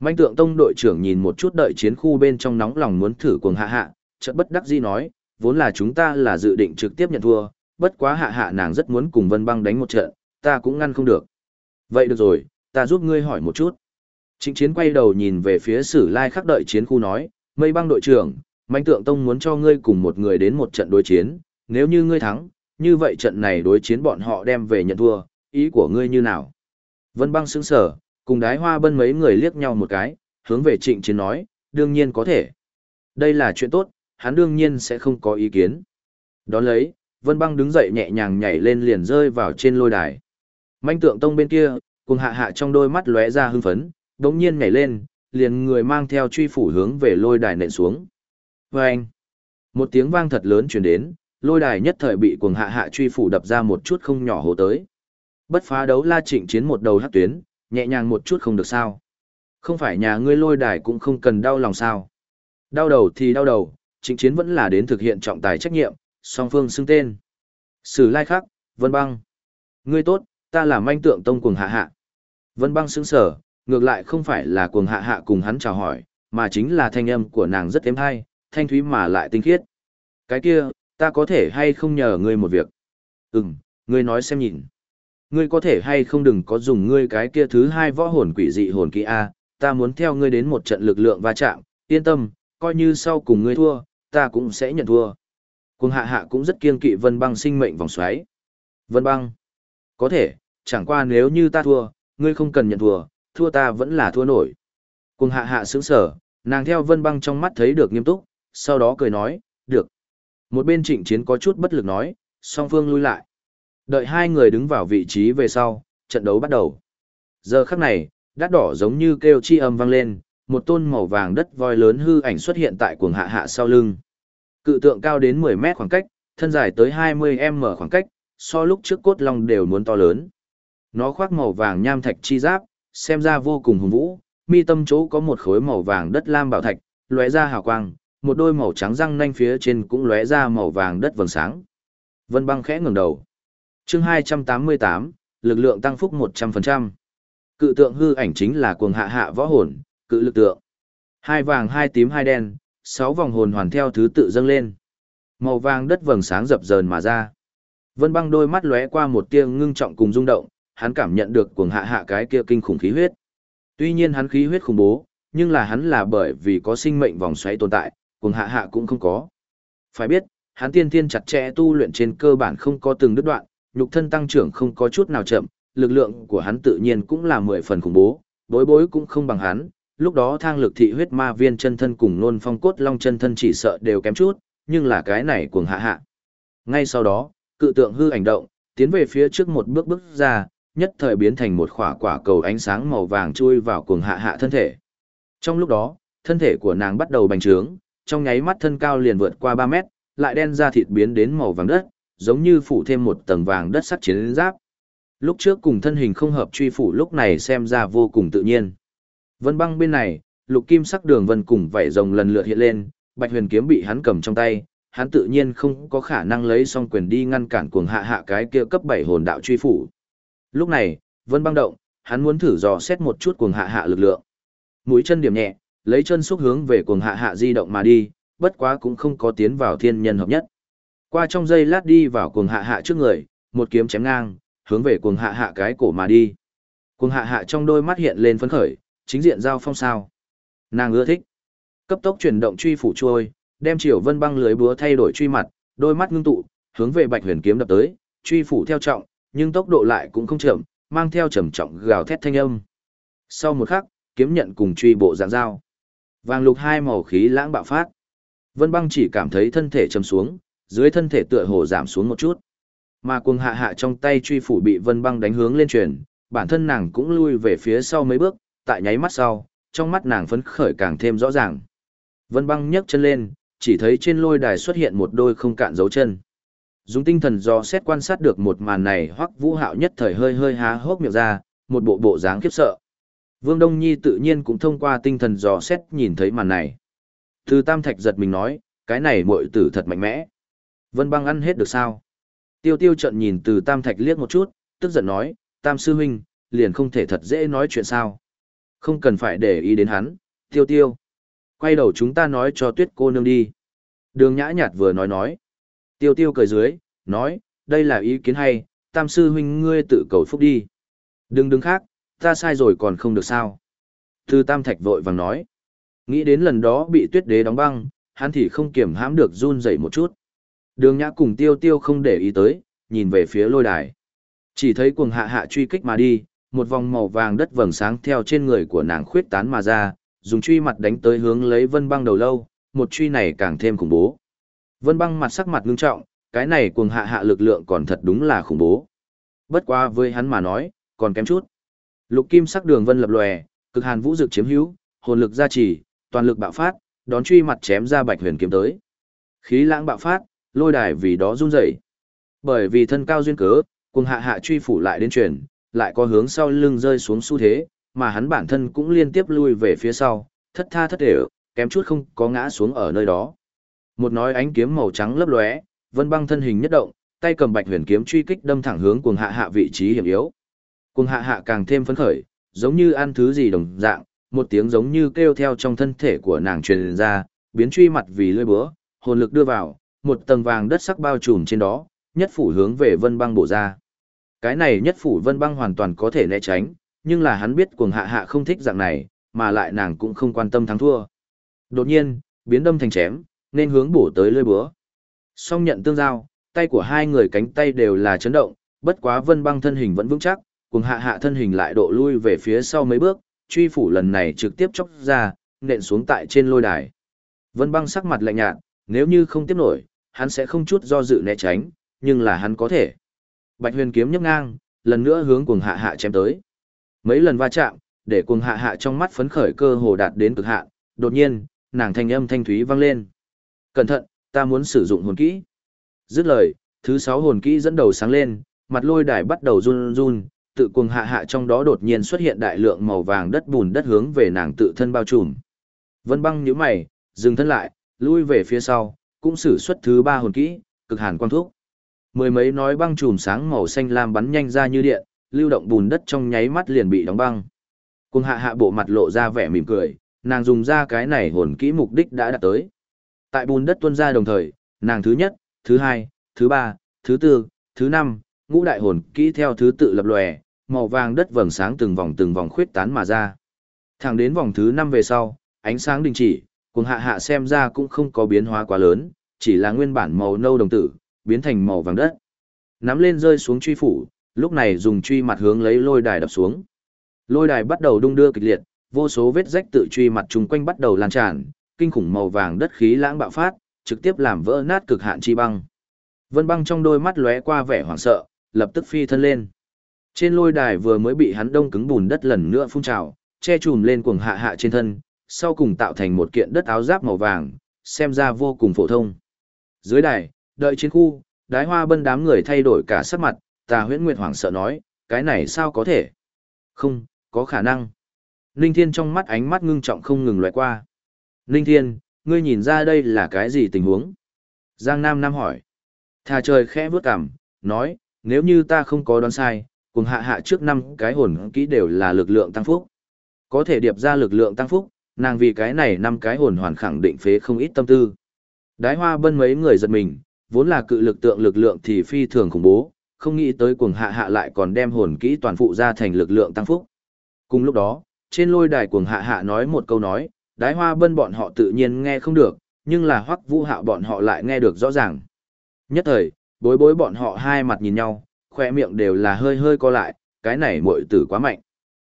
Manh tượng tông đội trưởng nhìn một chút đợi chiến khu bên trong nóng lòng muốn thử cuồng hạ hạ, chợt bất đắc dĩ nói, vốn là chúng ta là dự định trực tiếp nhận thua, bất quá hạ hạ nàng rất muốn cùng vân băng đánh một trận, ta cũng ngăn không được. Vậy được rồi, ta giúp ngươi hỏi một chút. Trịnh chiến quay đầu nhìn về phía sử lai khắc đợi chiến khu nói, mây băng đội trưởng, manh tượng tông muốn cho ngươi cùng một người đến một trận đối chiến, nếu như ngươi thắng, như vậy trận này đối chiến bọn họ đem về nhận thua, ý của ngươi như nào? Vân băng sững sở, cùng đái hoa bân mấy người liếc nhau một cái, hướng về trịnh chiến nói, đương nhiên có thể. Đây là chuyện tốt, hắn đương nhiên sẽ không có ý kiến. Đón lấy, Vân băng đứng dậy nhẹ nhàng nhảy lên liền rơi vào trên lôi đài. Manh tượng tông bên kia, cùng hạ hạ trong đôi mắt lóe ra hưng phấn, đống nhiên nhảy lên, liền người mang theo truy phủ hướng về lôi đài nện xuống. Vâng! Một tiếng vang thật lớn chuyển đến, lôi đài nhất thời bị cuồng hạ hạ truy phủ đập ra một chút không nhỏ hồ tới. Bất phá đấu la trịnh chiến một đầu hát tuyến, nhẹ nhàng một chút không được sao. Không phải nhà ngươi lôi đài cũng không cần đau lòng sao. Đau đầu thì đau đầu, trịnh chiến vẫn là đến thực hiện trọng tài trách nhiệm, song phương xưng tên. Sử lai khắc, vân băng. Ngươi tốt, ta là manh tượng tông cuồng hạ hạ. Vân băng sững sở, ngược lại không phải là cuồng hạ hạ cùng hắn chào hỏi, mà chính là thanh âm của nàng rất êm hay, thanh thúy mà lại tinh khiết. Cái kia, ta có thể hay không nhờ ngươi một việc? Ừm, ngươi nói xem nhìn. Ngươi có thể hay không đừng có dùng ngươi cái kia thứ hai võ hồn quỷ dị hồn kỹ A, ta muốn theo ngươi đến một trận lực lượng va chạm, yên tâm, coi như sau cùng ngươi thua, ta cũng sẽ nhận thua. Cuồng hạ hạ cũng rất kiên kỵ vân băng sinh mệnh vòng xoáy. Vân băng, có thể, chẳng qua nếu như ta thua, ngươi không cần nhận thua, thua ta vẫn là thua nổi. Cuồng hạ hạ sững sở, nàng theo vân băng trong mắt thấy được nghiêm túc, sau đó cười nói, được. Một bên trịnh chiến có chút bất lực nói, song phương lui lại. Đợi hai người đứng vào vị trí về sau, trận đấu bắt đầu. Giờ khắc này, đắt đỏ giống như kêu chi âm vang lên, một tôn màu vàng đất voi lớn hư ảnh xuất hiện tại cuồng hạ hạ sau lưng. Cự tượng cao đến 10 mét khoảng cách, thân dài tới 20 m khoảng cách, so lúc trước cốt long đều muốn to lớn. Nó khoác màu vàng nham thạch chi giáp, xem ra vô cùng hùng vũ, mi tâm chỗ có một khối màu vàng đất lam bảo thạch, lóe ra hào quang, một đôi màu trắng răng nanh phía trên cũng lóe ra màu vàng đất vầng sáng. Vân băng khẽ ngẩng đầu. Chương 288, lực lượng tăng phúc 100%. Cự tượng hư ảnh chính là cuồng hạ hạ võ hồn, cự lực tượng. Hai vàng hai tím hai đen, sáu vòng hồn hoàn theo thứ tự dâng lên. Màu vàng đất vầng sáng dập dờn mà ra. Vân băng đôi mắt lóe qua một tia ngưng trọng cùng rung động, hắn cảm nhận được cuồng hạ hạ cái kia kinh khủng khí huyết. Tuy nhiên hắn khí huyết khủng bố, nhưng là hắn là bởi vì có sinh mệnh vòng xoáy tồn tại, cuồng hạ hạ cũng không có. Phải biết, hắn tiên thiên chặt chẽ tu luyện trên cơ bản không có từng đứt đoạn, nhục thân tăng trưởng không có chút nào chậm, lực lượng của hắn tự nhiên cũng là mười phần khủng bố, bối bối cũng không bằng hắn, lúc đó thang lực thị huyết ma viên chân thân cùng nôn phong cốt long chân thân chỉ sợ đều kém chút, nhưng là cái này cuồng hạ hạ. Ngay sau đó, cự tượng hư ảnh động, tiến về phía trước một bước bước ra, nhất thời biến thành một khỏa quả cầu ánh sáng màu vàng chui vào cuồng hạ hạ thân thể. Trong lúc đó, thân thể của nàng bắt đầu bành trướng, trong nháy mắt thân cao liền vượt qua 3 mét, lại đen ra thịt biến đến màu vàng đất, giống như phủ thêm một tầng vàng đất sắt chiến giáp. Lúc trước cùng thân hình không hợp truy phủ lúc này xem ra vô cùng tự nhiên. Vân băng bên này, lục kim sắc đường vân cùng vảy rồng lần lượt hiện lên, bạch huyền kiếm bị hắn cầm trong tay, hắn tự nhiên không có khả năng lấy song quyền đi ngăn cản cuồng hạ hạ cái kia cấp 7 hồn đạo truy phủ. Lúc này, vân băng động, hắn muốn thử dò xét một chút cuồng hạ hạ lực lượng. Mũi chân điểm nhẹ, lấy chân xúc hướng về cuồng hạ hạ di động mà đi, bất quá cũng không có tiến vào thiên nhân hợp nhất. Qua trong giây lát đi vào cuồng hạ hạ trước người, một kiếm chém ngang, hướng về cuồng hạ hạ cái cổ mà đi. Cuồng hạ hạ trong đôi mắt hiện lên phấn khởi, chính diện giao phong sao. Nàng ưa thích. Cấp tốc chuyển động truy phủ trôi, đem chiều vân băng lưới búa thay đổi truy mặt, đôi mắt ngưng tụ, hướng về bạch huyền kiếm đập tới, truy phủ theo trọng, nhưng tốc độ lại cũng không chậm, mang theo trầm trọng gào thét thanh âm. Sau một khắc, kiếm nhận cùng truy bộ dạng dao. Vàng lục hai màu khí lãng bạo phát. Vân băng chỉ cảm thấy thân thể trầm xuống, dưới thân thể tựa hồ giảm xuống một chút. Mà cuồng hạ hạ trong tay truy phủ bị vân băng đánh hướng lên truyền, bản thân nàng cũng lui về phía sau mấy bước, tại nháy mắt sau, trong mắt nàng phấn khởi càng thêm rõ ràng. Vân băng nhấc chân lên, chỉ thấy trên lôi đài xuất hiện một đôi không cạn dấu chân. Dùng tinh thần do xét quan sát được một màn này hoắc vũ hạo nhất thời hơi hơi há hốc miệng ra, một bộ bộ dáng khiếp sợ. Vương Đông Nhi tự nhiên cũng thông qua tinh thần dò xét nhìn thấy màn này. Từ Tam Thạch giật mình nói, cái này muội tử thật mạnh mẽ. Vân băng ăn hết được sao? Tiêu tiêu trận nhìn từ Tam Thạch liếc một chút, tức giận nói, Tam Sư Huynh, liền không thể thật dễ nói chuyện sao. Không cần phải để ý đến hắn, tiêu tiêu. Quay đầu chúng ta nói cho tuyết cô nương đi. Đường nhã nhạt vừa nói nói. Tiêu tiêu cười dưới, nói, đây là ý kiến hay, tam sư huynh ngươi tự cầu phúc đi. Đừng đứng khác, ta sai rồi còn không được sao. Từ tam thạch vội vàng nói. Nghĩ đến lần đó bị tuyết đế đóng băng, hắn thì không kiểm hãm được run rẩy một chút. Đường nhã cùng tiêu tiêu không để ý tới, nhìn về phía lôi đài. Chỉ thấy cuồng hạ hạ truy kích mà đi, một vòng màu vàng đất vầng sáng theo trên người của nàng khuyết tán mà ra, dùng truy mặt đánh tới hướng lấy vân băng đầu lâu, một truy này càng thêm khủng bố. Vân băng mặt sắc mặt ngưng trọng, cái này cuồng hạ hạ lực lượng còn thật đúng là khủng bố. Bất qua với hắn mà nói, còn kém chút. Lục kim sắc đường vân lập lòe, cực hàn vũ dực chiếm hữu, hồn lực gia trì, toàn lực bạo phát, đón truy mặt chém ra bạch huyền kiếm tới. Khí lãng bạo phát, lôi đài vì đó run rẩy. Bởi vì thân cao duyên cớ, cuồng hạ hạ truy phủ lại đến truyền, lại có hướng sau lưng rơi xuống xu thế, mà hắn bản thân cũng liên tiếp lui về phía sau, thất tha thất đều, kém chút không có ngã xuống ở nơi đó. Một nói ánh kiếm màu trắng lấp lóe, Vân Băng thân hình nhất động, tay cầm Bạch Huyền kiếm truy kích đâm thẳng hướng cuồng hạ hạ vị trí hiểm yếu. Cuồng hạ hạ càng thêm phấn khởi, giống như ăn thứ gì đồng dạng, một tiếng giống như kêu theo trong thân thể của nàng truyền ra, biến truy mặt vì lưỡi búa, hồn lực đưa vào, một tầng vàng đất sắc bao trùm trên đó, nhất phủ hướng về Vân Băng bổ ra. Cái này nhất phủ Vân Băng hoàn toàn có thể né tránh, nhưng là hắn biết cuồng hạ hạ không thích dạng này, mà lại nàng cũng không quan tâm thắng thua. Đột nhiên, biến đâm thành chém, nên hướng bổ tới lưỡi búa. Song nhận tương giao, tay của hai người cánh tay đều là chấn động, bất quá Vân Băng thân hình vẫn vững chắc, cuồng hạ hạ thân hình lại độ lui về phía sau mấy bước, truy phủ lần này trực tiếp chóc ra, nện xuống tại trên lôi đài. Vân băng sắc mặt lạnh nhạt, nếu như không tiếp nổi, hắn sẽ không chút do dự né tránh, nhưng là hắn có thể. Bạch huyền kiếm nhấc ngang, lần nữa hướng cuồng hạ hạ chém tới. Mấy lần va chạm, để cuồng hạ hạ trong mắt phấn khởi cơ hồ đạt đến cực hạn, đột nhiên, nàng thanh âm thanh thúy vang lên. Cẩn thận, ta muốn sử dụng hồn kỹ. Dứt lời, thứ sáu hồn kỹ dẫn đầu sáng lên, mặt lôi đài bắt đầu run run, tự cuồng hạ hạ trong đó đột nhiên xuất hiện đại lượng màu vàng đất bùn đất hướng về nàng tự thân bao trùm. Vân băng nhíu mày, dừng thân lại, lui về phía sau, cũng sử xuất thứ ba hồn kỹ, cực hàn quang thuốc. Mười mấy nói băng chùm sáng màu xanh lam bắn nhanh ra như điện, lưu động bùn đất trong nháy mắt liền bị đóng băng. Cùng hạ hạ bộ mặt lộ ra vẻ mỉm cười, nàng dùng ra cái này hồn kỹ mục đích đã đạt tới. Tại bùn đất tuôn ra đồng thời, nàng thứ nhất, thứ hai, thứ ba, thứ tư, thứ năm, ngũ đại hồn kỹ theo thứ tự lập lòe, màu vàng đất vầng sáng từng vòng từng vòng khuyết tán mà ra. Thẳng đến vòng thứ năm về sau, ánh sáng đình chỉ, cùng hạ hạ xem ra cũng không có biến hóa quá lớn, chỉ là nguyên bản màu nâu đồng tử, biến thành màu vàng đất. Nắm lên rơi xuống truy phủ, lúc này dùng truy mặt hướng lấy lôi đài đập xuống. Lôi đài bắt đầu đung đưa kịch liệt, vô số vết rách tự truy mặt chung quanh bắt đầu lan tràn, kinh khủng màu vàng đất khí lãng bạo phát, trực tiếp làm vỡ nát cực hạn chi băng. Vân băng trong đôi mắt lóe qua vẻ hoảng sợ, lập tức phi thân lên. Trên lôi đài vừa mới bị hắn đông cứng bùn đất lần nữa phun trào, che chùm lên cuồng hạ hạ trên thân, sau cùng tạo thành một kiện đất áo giáp màu vàng, xem ra vô cùng phổ thông. Dưới đài, đợi chiến khu, đái hoa bân đám người thay đổi cả sắc mặt, tà huyễn nguyệt hoảng sợ nói, cái này sao có thể? Không, có khả năng. Ninh Thiên trong mắt ánh mắt ngưng trọng không ngừng loại qua. Ninh Thiên, ngươi nhìn ra đây là cái gì tình huống? Giang Nam Nam hỏi. Thà trời khẽ vướt cằm, nói, nếu như ta không có đoán sai, cùng hạ hạ trước năm cái hồn kỹ đều là lực lượng tăng phúc. Có thể điệp ra lực lượng tăng phúc, nàng vì cái này năm cái hồn hoàn khẳng định phế không ít tâm tư. Đái hoa bân mấy người giật mình, vốn là cự lực tượng lực lượng thì phi thường khủng bố, không nghĩ tới cuồng hạ hạ lại còn đem hồn kỹ toàn phụ ra thành lực lượng tăng phúc. Cùng lúc đó, trên lôi đài cuồng hạ hạ nói một câu nói, đái hoa bân bọn họ tự nhiên nghe không được, nhưng là hoắc vũ hạo bọn họ lại nghe được rõ ràng. Nhất thời, bối bối bọn họ hai mặt nhìn nhau, khoe miệng đều là hơi hơi co lại, cái này muội tử quá mạnh.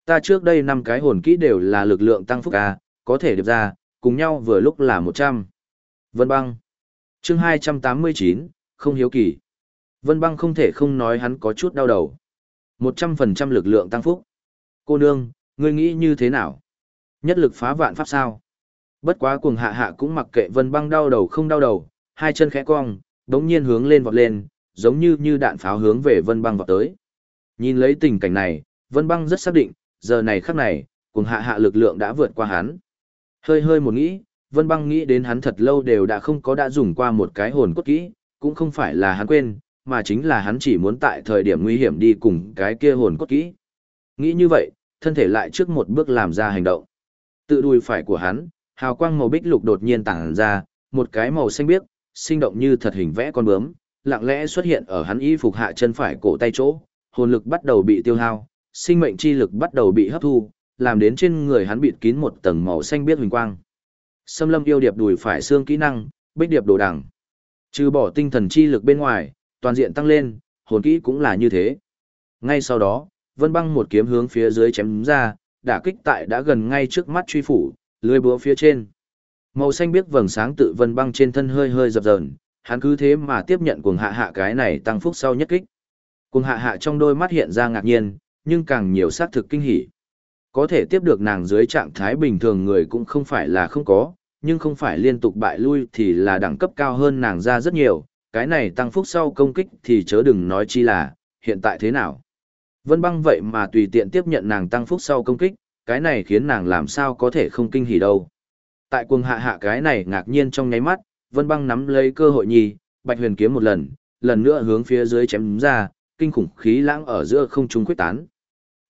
Ta trước đây năm cái hồn kỹ đều là lực lượng tăng phúc A, có thể điệp ra, cùng nhau vừa lúc là 100. Vân băng. chương 289, không hiếu kỳ. Vân băng không thể không nói hắn có chút đau đầu. 100% lực lượng tăng phúc. Cô nương, ngươi nghĩ như thế nào? Nhất lực phá vạn pháp sao? Bất quá cuồng hạ hạ cũng mặc kệ vân băng đau đầu không đau đầu, hai chân khẽ cong, đống nhiên hướng lên vọt lên, giống như như đạn pháo hướng về Vân Băng vọt tới. Nhìn lấy tình cảnh này, Vân Băng rất xác định, giờ này khắc này, cuồng hạ hạ lực lượng đã vượt qua hắn. Hơi hơi một nghĩ, Vân Băng nghĩ đến hắn thật lâu đều đã không có đã dùng qua một cái hồn cốt kỹ, cũng không phải là hắn quên, mà chính là hắn chỉ muốn tại thời điểm nguy hiểm đi cùng cái kia hồn cốt kỹ. Nghĩ như vậy, thân thể lại trước một bước làm ra hành động. Tự đùi phải của hắn, hào quang màu bích lục đột nhiên tản ra, một cái màu xanh biếc, sinh động như thật hình vẽ con bướm, lặng lẽ xuất hiện ở hắn y phục hạ chân phải cổ tay chỗ, hồn lực bắt đầu bị tiêu hao, sinh mệnh chi lực bắt đầu bị hấp thu, làm đến trên người hắn bịt kín một tầng màu xanh biếc huỳnh quang. Xâm lâm yêu điệp đùi phải xương kỹ năng, bích điệp đồ đằng. Trừ bỏ tinh thần chi lực bên ngoài, toàn diện tăng lên, hồn kỹ cũng là như thế. Ngay sau đó, Vân Băng một kiếm hướng phía dưới chém ra, đả kích tại đã gần ngay trước mắt truy phủ, lưới búa phía trên. Màu xanh biếc vầng sáng tự Vân Băng trên thân hơi hơi dập dờn, hắn cứ thế mà tiếp nhận cuồng hạ hạ cái này tăng phúc sau nhất kích. Cuồng hạ hạ trong đôi mắt hiện ra ngạc nhiên, nhưng càng nhiều xác thực kinh hỉ. Có thể tiếp được nàng dưới trạng thái bình thường người cũng không phải là không có, nhưng không phải liên tục bại lui thì là đẳng cấp cao hơn nàng ra rất nhiều, cái này tăng phúc sau công kích thì chớ đừng nói chi là, hiện tại thế nào. Vân băng vậy mà tùy tiện tiếp nhận nàng tăng phúc sau công kích, cái này khiến nàng làm sao có thể không kinh hỉ đâu. Tại cuồng hạ hạ cái này ngạc nhiên trong nháy mắt, Vân băng nắm lấy cơ hội nhì, bạch huyền kiếm một lần, lần nữa hướng phía dưới chém ra, kinh khủng khí lãng ở giữa không trung quyết tán.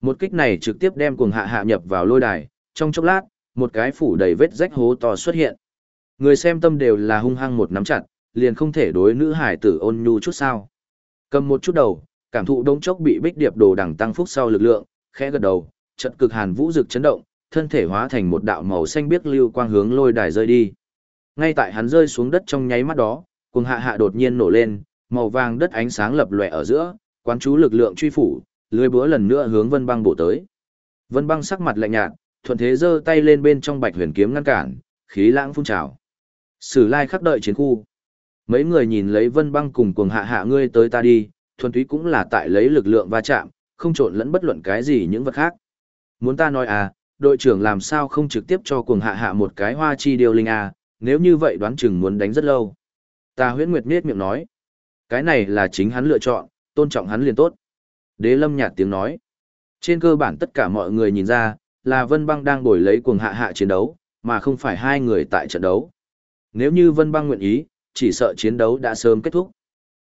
Một kích này trực tiếp đem cuồng hạ hạ nhập vào lôi đài, trong chốc lát, một cái phủ đầy vết rách hố to xuất hiện. Người xem tâm đều là hung hăng một nắm chặt, liền không thể đối nữ hải tử ôn nhu chút sao. Cầm một chút đầu, cảm thụ đống chốc bị bích điệp đồ đằng tăng phúc sau lực lượng, khẽ gật đầu, trận cực hàn vũ rực chấn động, thân thể hóa thành một đạo màu xanh biếc lưu quang hướng lôi đài rơi đi. Ngay tại hắn rơi xuống đất trong nháy mắt đó, cuồng hạ hạ đột nhiên nổ lên, màu vàng đất ánh sáng lập lòe ở giữa, quán chú lực lượng truy phủ, lưới búa lần nữa hướng Vân Băng bổ tới. Vân Băng sắc mặt lạnh nhạt, thuận thế giơ tay lên bên trong Bạch Huyền kiếm ngăn cản, khí lãng phun trào. Sử Lai khắc đợi chiến khu. Mấy người nhìn lấy Vân Băng cùng cuồng hạ hạ ngươi tới ta đi, thuần túy cũng là tại lấy lực lượng va chạm, không trộn lẫn bất luận cái gì những vật khác. Muốn ta nói à, đội trưởng làm sao không trực tiếp cho cuồng hạ hạ một cái hoa chi điều linh à, nếu như vậy đoán chừng muốn đánh rất lâu. Ta huyễn nguyệt miết miệng nói, cái này là chính hắn lựa chọn, tôn trọng hắn liền tốt. Đế lâm nhạt tiếng nói, trên cơ bản tất cả mọi người nhìn ra, là Vân Băng đang bồi lấy cuồng hạ hạ chiến đấu, mà không phải hai người tại trận đấu. Nếu như Vân Băng nguyện ý, chỉ sợ chiến đấu đã sớm kết thúc.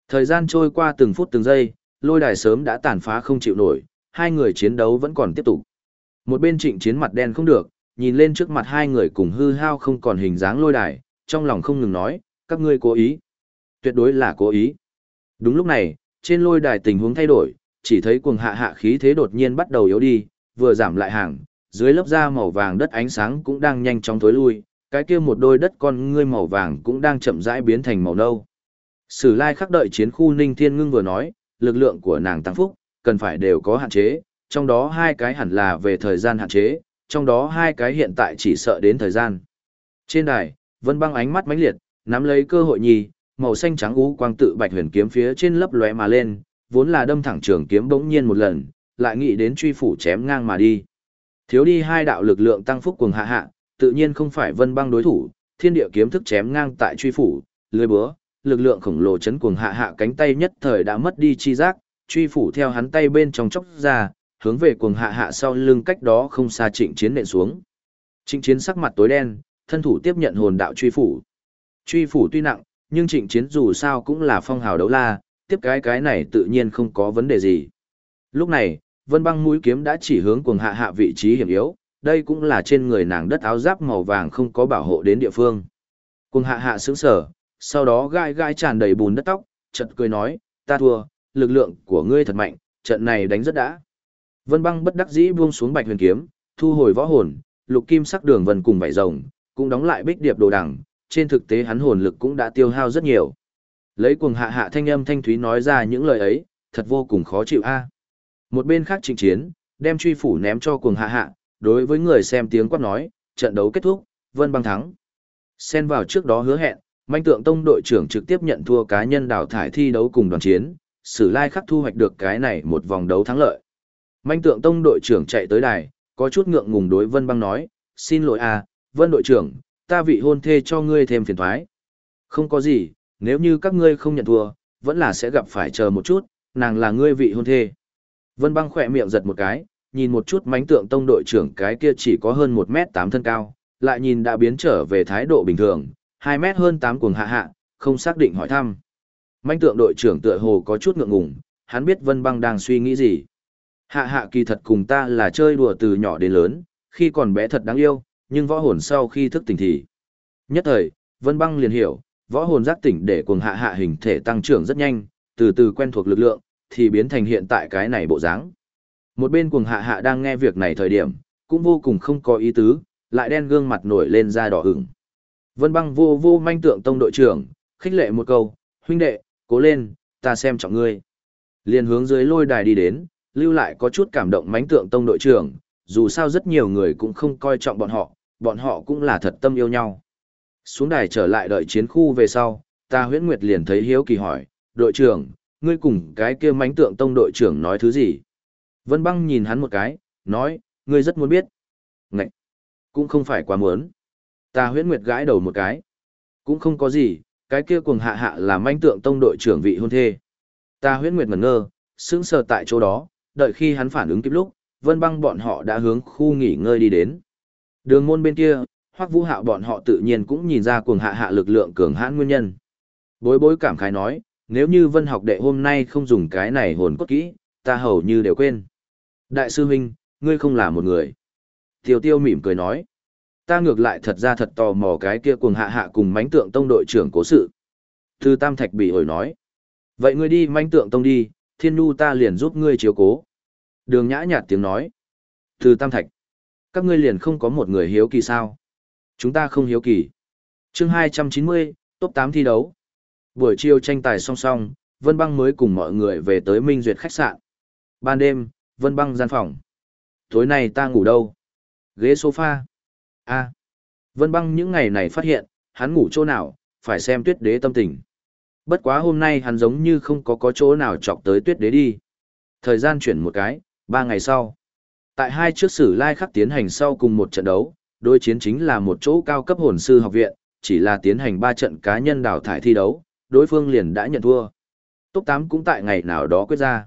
Thời gian trôi qua từng phút từng giây, lôi đài sớm đã tàn phá không chịu nổi, hai người chiến đấu vẫn còn tiếp tục. Một bên trịnh chiến mặt đen không được, nhìn lên trước mặt hai người cùng hư hao không còn hình dáng lôi đài, trong lòng không ngừng nói, các ngươi cố ý. Tuyệt đối là cố ý. Đúng lúc này, trên lôi đài tình huống thay đổi, chỉ thấy cuồng hạ hạ khí thế đột nhiên bắt đầu yếu đi, vừa giảm lại hàng, dưới lớp da màu vàng đất ánh sáng cũng đang nhanh chóng thối lui, cái kia một đôi đất con ngươi màu vàng cũng đang chậm rãi biến thành màu nâu. Sử lai khắc đợi chiến khu Ninh Thiên Ngưng vừa nói, lực lượng của nàng tăng phúc, cần phải đều có hạn chế, trong đó hai cái hẳn là về thời gian hạn chế, trong đó hai cái hiện tại chỉ sợ đến thời gian. Trên đài, Vân Băng ánh mắt mãnh liệt, nắm lấy cơ hội nhì, màu xanh trắng ú quang tự bạch huyền kiếm phía trên lấp lóe mà lên, vốn là đâm thẳng trường kiếm bỗng nhiên một lần, lại nghĩ đến truy phủ chém ngang mà đi. Thiếu đi hai đạo lực lượng tăng phúc cuồng hạ hạ, tự nhiên không phải Vân Băng đối thủ, thiên địa kiếm thức chém ngang tại truy phủ, lưới búa, lực lượng khổng lồ chấn cuồng hạ hạ cánh tay nhất thời đã mất đi chi giác, truy phủ theo hắn tay bên trong chốc ra, hướng về cuồng hạ hạ sau lưng cách đó không xa trịnh chiến nện xuống. Trịnh chiến sắc mặt tối đen, thân thủ tiếp nhận hồn đạo truy phủ. Truy phủ tuy nặng, nhưng trịnh chiến dù sao cũng là phong hào đấu la, tiếp cái cái này tự nhiên không có vấn đề gì. Lúc này, vân băng mũi kiếm đã chỉ hướng cuồng hạ hạ vị trí hiểm yếu, đây cũng là trên người nàng đất áo giáp màu vàng không có bảo hộ đến địa phương. Cuồng hạ hạ sững sở, sau đó gai gai tràn đầy bùn đất tóc, chợt cười nói, ta thua, lực lượng của ngươi thật mạnh, trận này đánh rất đã. Vân băng bất đắc dĩ buông xuống bạch huyền kiếm, thu hồi võ hồn, lục kim sắc đường vân cùng vảy rồng, cũng đóng lại bích điệp đồ đằng, trên thực tế hắn hồn lực cũng đã tiêu hao rất nhiều. Lấy cuồng hạ hạ thanh âm thanh thúy nói ra những lời ấy, thật vô cùng khó chịu a. Một bên khác trịnh chiến, đem truy phủ ném cho cuồng hạ hạ, đối với người xem tiếng quát nói, trận đấu kết thúc, Vân băng thắng. Xen vào trước đó hứa hẹn, Manh tượng tông đội trưởng trực tiếp nhận thua cá nhân đào thải thi đấu cùng đoàn chiến, sử lai khắc thu hoạch được cái này một vòng đấu thắng lợi. Manh tượng tông đội trưởng chạy tới đài, có chút ngượng ngùng đối Vân Băng nói, xin lỗi à, Vân đội trưởng, ta vị hôn thê cho ngươi thêm phiền thoái. Không có gì, nếu như các ngươi không nhận thua, vẫn là sẽ gặp phải chờ một chút, nàng là ngươi vị hôn thê. Vân Băng khỏe miệng giật một cái, nhìn một chút mánh tượng tông đội trưởng cái kia chỉ có hơn 1 mét 8 thân cao, lại nhìn đã biến trở về thái độ bình thường, 2 mét hơn 8 cuồng hạ hạ, không xác định hỏi thăm. Manh tượng đội trưởng tựa hồ có chút ngượng ngùng, hắn biết Vân Băng đang suy nghĩ gì. Hạ hạ kỳ thật cùng ta là chơi đùa từ nhỏ đến lớn, khi còn bé thật đáng yêu, nhưng võ hồn sau khi thức tỉnh thì. Nhất thời, Vân Băng liền hiểu, võ hồn giác tỉnh để cuồng hạ hạ hình thể tăng trưởng rất nhanh, từ từ quen thuộc lực lượng, thì biến thành hiện tại cái này bộ dáng. Một bên cuồng hạ hạ đang nghe việc này thời điểm, cũng vô cùng không có ý tứ, lại đen gương mặt nổi lên da đỏ ửng. Vân băng vô vô manh tượng tông đội trưởng, khích lệ một câu, huynh đệ, cố lên, ta xem trọng ngươi. Liền hướng dưới lôi đài đi đến, lưu lại có chút cảm động mánh tượng tông đội trưởng, dù sao rất nhiều người cũng không coi trọng bọn họ, bọn họ cũng là thật tâm yêu nhau. Xuống đài trở lại đợi chiến khu về sau, ta huyễn nguyệt liền thấy hiếu kỳ hỏi, đội trưởng, ngươi cùng cái kia mánh tượng tông đội trưởng nói thứ gì? Vân băng nhìn hắn một cái, nói, ngươi rất muốn biết. Ngậy! Cũng không phải quá muốn. Ta huyễn nguyệt gãi đầu một cái. Cũng không có gì, cái kia cùng hạ hạ là manh tượng tông đội trưởng vị hôn thê. Ta huyễn nguyệt ngẩn ngơ, sững sờ tại chỗ đó, đợi khi hắn phản ứng kịp lúc, vân băng bọn họ đã hướng khu nghỉ ngơi đi đến. Đường môn bên kia, hoắc vũ hạo bọn họ tự nhiên cũng nhìn ra cuồng hạ hạ lực lượng cường hãn nguyên nhân. Bối bối cảm khái nói, nếu như vân học đệ hôm nay không dùng cái này hồn cốt kỹ, ta hầu như đều quên. Đại sư huynh, ngươi không là một người. Tiêu tiêu mỉm cười nói. Ta ngược lại thật ra thật tò mò cái kia cuồng hạ hạ cùng mánh tượng tông đội trưởng cố sự. Thư Tam Thạch bị hồi nói. Vậy ngươi đi mánh tượng tông đi, thiên nu ta liền giúp ngươi chiếu cố. Đường nhã nhạt tiếng nói. Thư Tam Thạch. Các ngươi liền không có một người hiếu kỳ sao? Chúng ta không hiếu kỳ. chương 290, top 8 thi đấu. Buổi chiều tranh tài song song, Vân Băng mới cùng mọi người về tới Minh Duyệt khách sạn. Ban đêm, Vân Băng gian phòng. Tối nay ta ngủ đâu? Ghế sofa. A. Vân Băng những ngày này phát hiện, hắn ngủ chỗ nào, phải xem tuyết đế tâm tình. Bất quá hôm nay hắn giống như không có có chỗ nào chọc tới tuyết đế đi. Thời gian chuyển một cái, ba ngày sau. Tại hai trước sử lai khắc tiến hành sau cùng một trận đấu, đối chiến chính là một chỗ cao cấp hồn sư học viện, chỉ là tiến hành ba trận cá nhân đào thải thi đấu, đối phương liền đã nhận thua. Top 8 cũng tại ngày nào đó quyết ra.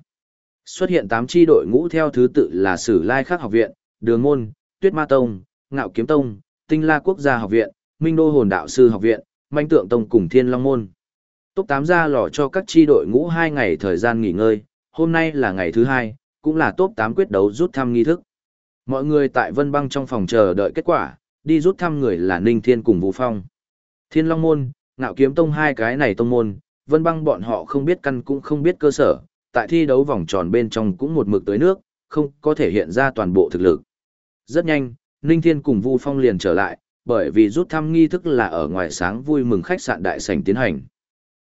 Xuất hiện 8 chi đội ngũ theo thứ tự là Sử Lai Khắc học viện, Đường môn, Tuyết Ma tông, Ngạo Kiếm tông, Tinh La Quốc gia học viện, Minh Đô Hồn đạo sư học viện, Manh Tượng tông cùng Thiên Long môn. Top 8 ra lò cho các chi đội ngũ 2 ngày thời gian nghỉ ngơi, hôm nay là ngày thứ 2, cũng là top 8 quyết đấu rút thăm nghi thức. Mọi người tại Vân Băng trong phòng chờ đợi kết quả, đi rút thăm người là Ninh Thiên cùng Vũ Phong. Thiên Long môn, Ngạo Kiếm tông hai cái này tông môn, Vân Băng bọn họ không biết căn cũng không biết cơ sở, tại thi đấu vòng tròn bên trong cũng một mực tới nước, không có thể hiện ra toàn bộ thực lực. Rất nhanh, Ninh Thiên cùng Vu Phong liền trở lại, bởi vì rút thăm nghi thức là ở ngoài sáng vui mừng khách sạn đại sảnh tiến hành.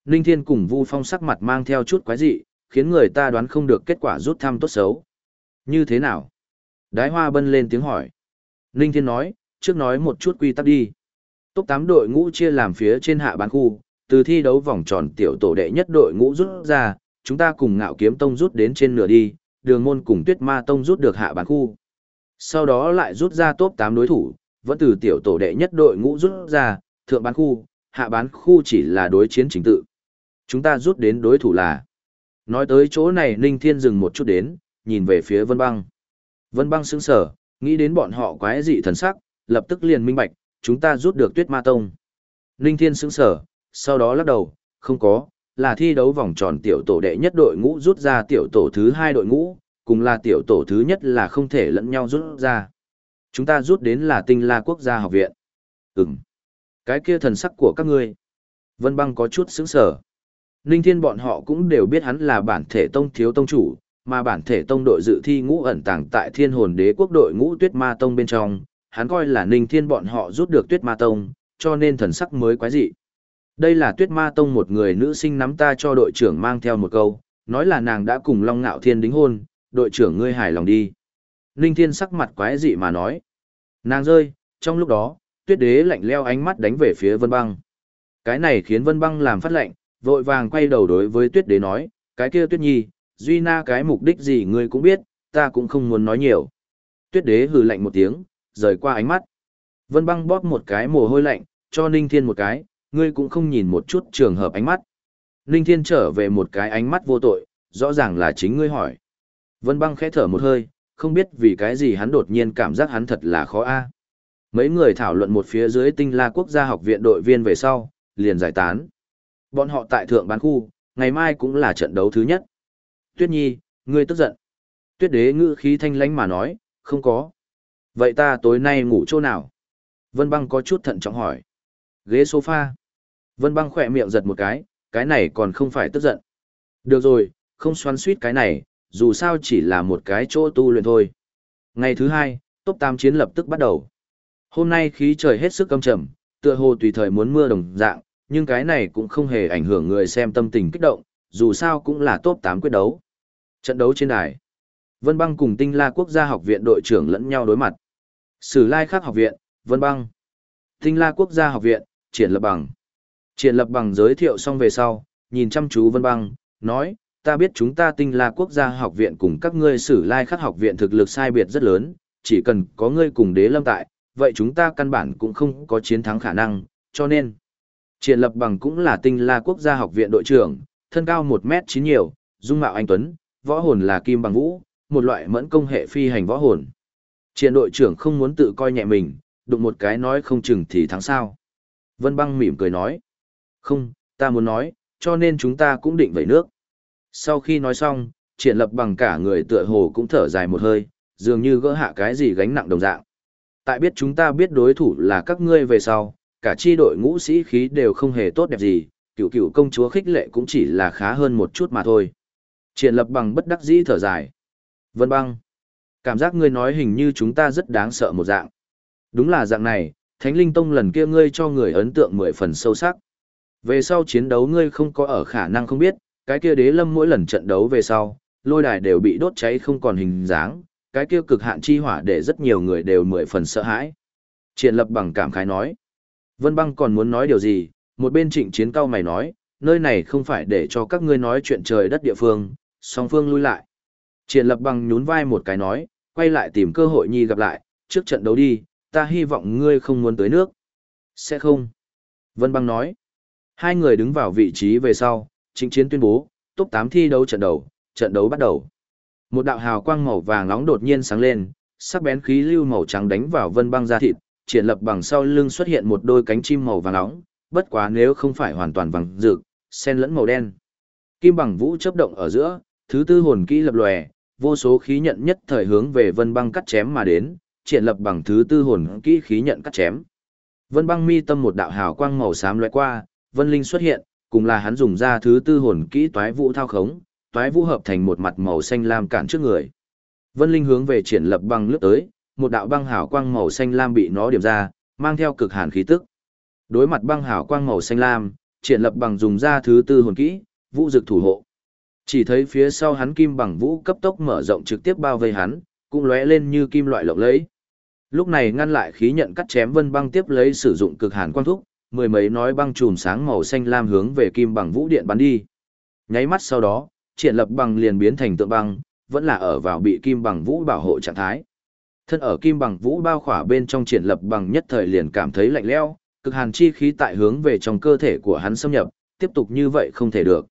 Ninh Thiên cùng Vu Phong sắc mặt mang theo chút quái dị, khiến người ta đoán không được kết quả rút thăm tốt xấu. Như thế nào? Đái Hoa Bân lên tiếng hỏi. Ninh Thiên nói, trước nói một chút quy tắc đi. Top 8 đội ngũ chia làm phía trên hạ bán khu, từ thi đấu vòng tròn tiểu tổ đệ nhất đội ngũ rút ra, chúng ta cùng ngạo kiếm tông rút đến trên nửa đi, đường môn cùng tuyết ma tông rút được hạ bán khu. Sau đó lại rút ra top 8 đối thủ, vẫn từ tiểu tổ đệ nhất đội ngũ rút ra, thượng bán khu, hạ bán khu chỉ là đối chiến chính tự. Chúng ta rút đến đối thủ là. Nói tới chỗ này Ninh Thiên dừng một chút đến, nhìn về phía Vân Băng. Vân Băng sững sờ, nghĩ đến bọn họ quái dị thần sắc, lập tức liền minh bạch, chúng ta rút được tuyết ma tông. Ninh Thiên sững sờ, sau đó lắc đầu, không có, là thi đấu vòng tròn tiểu tổ đệ nhất đội ngũ rút ra tiểu tổ thứ hai đội ngũ, cùng là tiểu tổ thứ nhất là không thể lẫn nhau rút ra. Chúng ta rút đến là tinh la quốc gia học viện. Ừm. Cái kia thần sắc của các ngươi. Vân băng có chút sững sở. Ninh thiên bọn họ cũng đều biết hắn là bản thể tông thiếu tông chủ, mà bản thể tông đội dự thi ngũ ẩn tàng tại thiên hồn đế quốc đội ngũ tuyết ma tông bên trong, hắn coi là ninh thiên bọn họ rút được tuyết ma tông, cho nên thần sắc mới quái dị. Đây là tuyết ma tông một người nữ sinh nắm ta cho đội trưởng mang theo một câu, nói là nàng đã cùng Long Ngạo Thiên đính hôn, đội trưởng ngươi hài lòng đi. Ninh Thiên sắc mặt quái dị mà nói. Nàng rơi, trong lúc đó, tuyết đế lạnh leo ánh mắt đánh về phía Vân Băng. Cái này khiến Vân Băng làm phát lệnh, vội vàng quay đầu đối với tuyết đế nói, cái kia tuyết nhi, duy na cái mục đích gì ngươi cũng biết, ta cũng không muốn nói nhiều. Tuyết đế hừ lạnh một tiếng, rời qua ánh mắt. Vân Băng bóp một cái mồ hôi lạnh, cho Ninh Thiên một cái, ngươi cũng không nhìn một chút trường hợp ánh mắt. Ninh Thiên trở về một cái ánh mắt vô tội, rõ ràng là chính ngươi hỏi. Vân băng khẽ thở một hơi, không biết vì cái gì hắn đột nhiên cảm giác hắn thật là khó a. Mấy người thảo luận một phía dưới tinh la quốc gia học viện đội viên về sau, liền giải tán. Bọn họ tại thượng bán khu, ngày mai cũng là trận đấu thứ nhất. Tuyết Nhi, ngươi tức giận. Tuyết đế ngữ khí thanh lãnh mà nói, không có. Vậy ta tối nay ngủ chỗ nào? Vân băng có chút thận trọng hỏi. Ghế sofa. Vân băng khỏe miệng giật một cái, cái này còn không phải tức giận. Được rồi, không xoắn suýt cái này, dù sao chỉ là một cái chỗ tu luyện thôi. Ngày thứ hai, top 8 chiến lập tức bắt đầu. Hôm nay khí trời hết sức căm trầm, tựa hồ tùy thời muốn mưa đồng dạng, nhưng cái này cũng không hề ảnh hưởng người xem tâm tình kích động, dù sao cũng là top 8 quyết đấu. Trận đấu trên đài. Vân Băng cùng Tinh La Quốc gia học viện đội trưởng lẫn nhau đối mặt. Sử Lai Khắc học viện, Vân Băng. Tinh La Quốc gia học viện, Triển Lập Bằng. Triển Lập Bằng giới thiệu xong về sau, nhìn chăm chú Vân Băng, nói, ta biết chúng ta Tinh La Quốc gia học viện cùng các ngươi Sử Lai Khắc học viện thực lực sai biệt rất lớn, chỉ cần có ngươi cùng đế lâm tại, vậy chúng ta căn bản cũng không có chiến thắng khả năng, cho nên. Triển Lập Bằng cũng là Tinh La Quốc gia học viện đội trưởng, thân cao 1 mét 9 nhiều, dung mạo anh tuấn, võ hồn là kim bằng vũ, một loại mẫn công hệ phi hành võ hồn. Triển đội trưởng không muốn tự coi nhẹ mình, đụng một cái nói không chừng thì thắng sao. Vân băng mỉm cười nói. Không, ta muốn nói, cho nên chúng ta cũng định vẩy nước. Sau khi nói xong, triển lập bằng cả người tựa hồ cũng thở dài một hơi, dường như gỡ hạ cái gì gánh nặng đồng dạng. Tại biết chúng ta biết đối thủ là các ngươi về sau, cả chi đội ngũ sĩ khí đều không hề tốt đẹp gì, cựu cựu công chúa khích lệ cũng chỉ là khá hơn một chút mà thôi. Triển lập bằng bất đắc dĩ thở dài. Vân băng. Cảm giác ngươi nói hình như chúng ta rất đáng sợ một dạng. Đúng là dạng này, Thánh Linh Tông lần kia ngươi cho người ấn tượng mười phần sâu sắc. Về sau chiến đấu ngươi không có ở khả năng không biết, cái kia đế lâm mỗi lần trận đấu về sau, lôi đài đều bị đốt cháy không còn hình dáng, cái kia cực hạn chi hỏa để rất nhiều người đều mười phần sợ hãi. Triển lập bằng cảm khái nói. Vân băng còn muốn nói điều gì, một bên trịnh chiến cao mày nói, nơi này không phải để cho các ngươi nói chuyện trời đất địa phương, song phương lui lại. Triển lập bằng nhún vai một cái nói, quay lại tìm cơ hội nhi gặp lại, trước trận đấu đi, ta hy vọng ngươi không muốn tới nước. Sẽ không. Vân băng nói. Hai người đứng vào vị trí về sau, trịnh chiến tuyên bố, top 8 thi đấu trận đầu, trận đấu bắt đầu. Một đạo hào quang màu vàng nóng đột nhiên sáng lên, sắc bén khí lưu màu trắng đánh vào vân băng da thịt, triển lập bằng sau lưng xuất hiện một đôi cánh chim màu vàng nóng, bất quá nếu không phải hoàn toàn vàng rực, xen lẫn màu đen. Kim bằng vũ chớp động ở giữa, thứ tư hồn kỹ lập lòe, vô số khí nhận nhất thời hướng về vân băng cắt chém mà đến, triển lập bằng thứ tư hồn kỹ khí nhận cắt chém. Vân băng mi tâm một đạo hào quang màu xám lóe qua, vân linh xuất hiện, cùng là hắn dùng ra thứ tư hồn kỹ toái vũ thao khống, toái vũ hợp thành một mặt màu xanh lam cản trước người. Vân linh hướng về triển lập băng lướt tới, một đạo băng hào quang màu xanh lam bị nó điểm ra, mang theo cực hàn khí tức. Đối mặt băng hào quang màu xanh lam, triển lập bằng dùng ra thứ tư hồn kỹ, vũ dực thủ hộ. Chỉ thấy phía sau hắn kim bằng vũ cấp tốc mở rộng trực tiếp bao vây hắn, cũng lóe lên như kim loại lộng lẫy. Lúc này ngăn lại khí nhận cắt chém vân băng tiếp lấy sử dụng cực hàn quang thúc, mười mấy nói băng chùm sáng màu xanh lam hướng về kim bằng vũ điện bắn đi. Nháy mắt sau đó, triển lập bằng liền biến thành tượng băng, vẫn là ở vào bị kim bằng vũ bảo hộ trạng thái. Thân ở kim bằng vũ bao khỏa bên trong triển lập bằng nhất thời liền cảm thấy lạnh lẽo, cực hàn chi khí tại hướng về trong cơ thể của hắn xâm nhập, tiếp tục như vậy không thể được.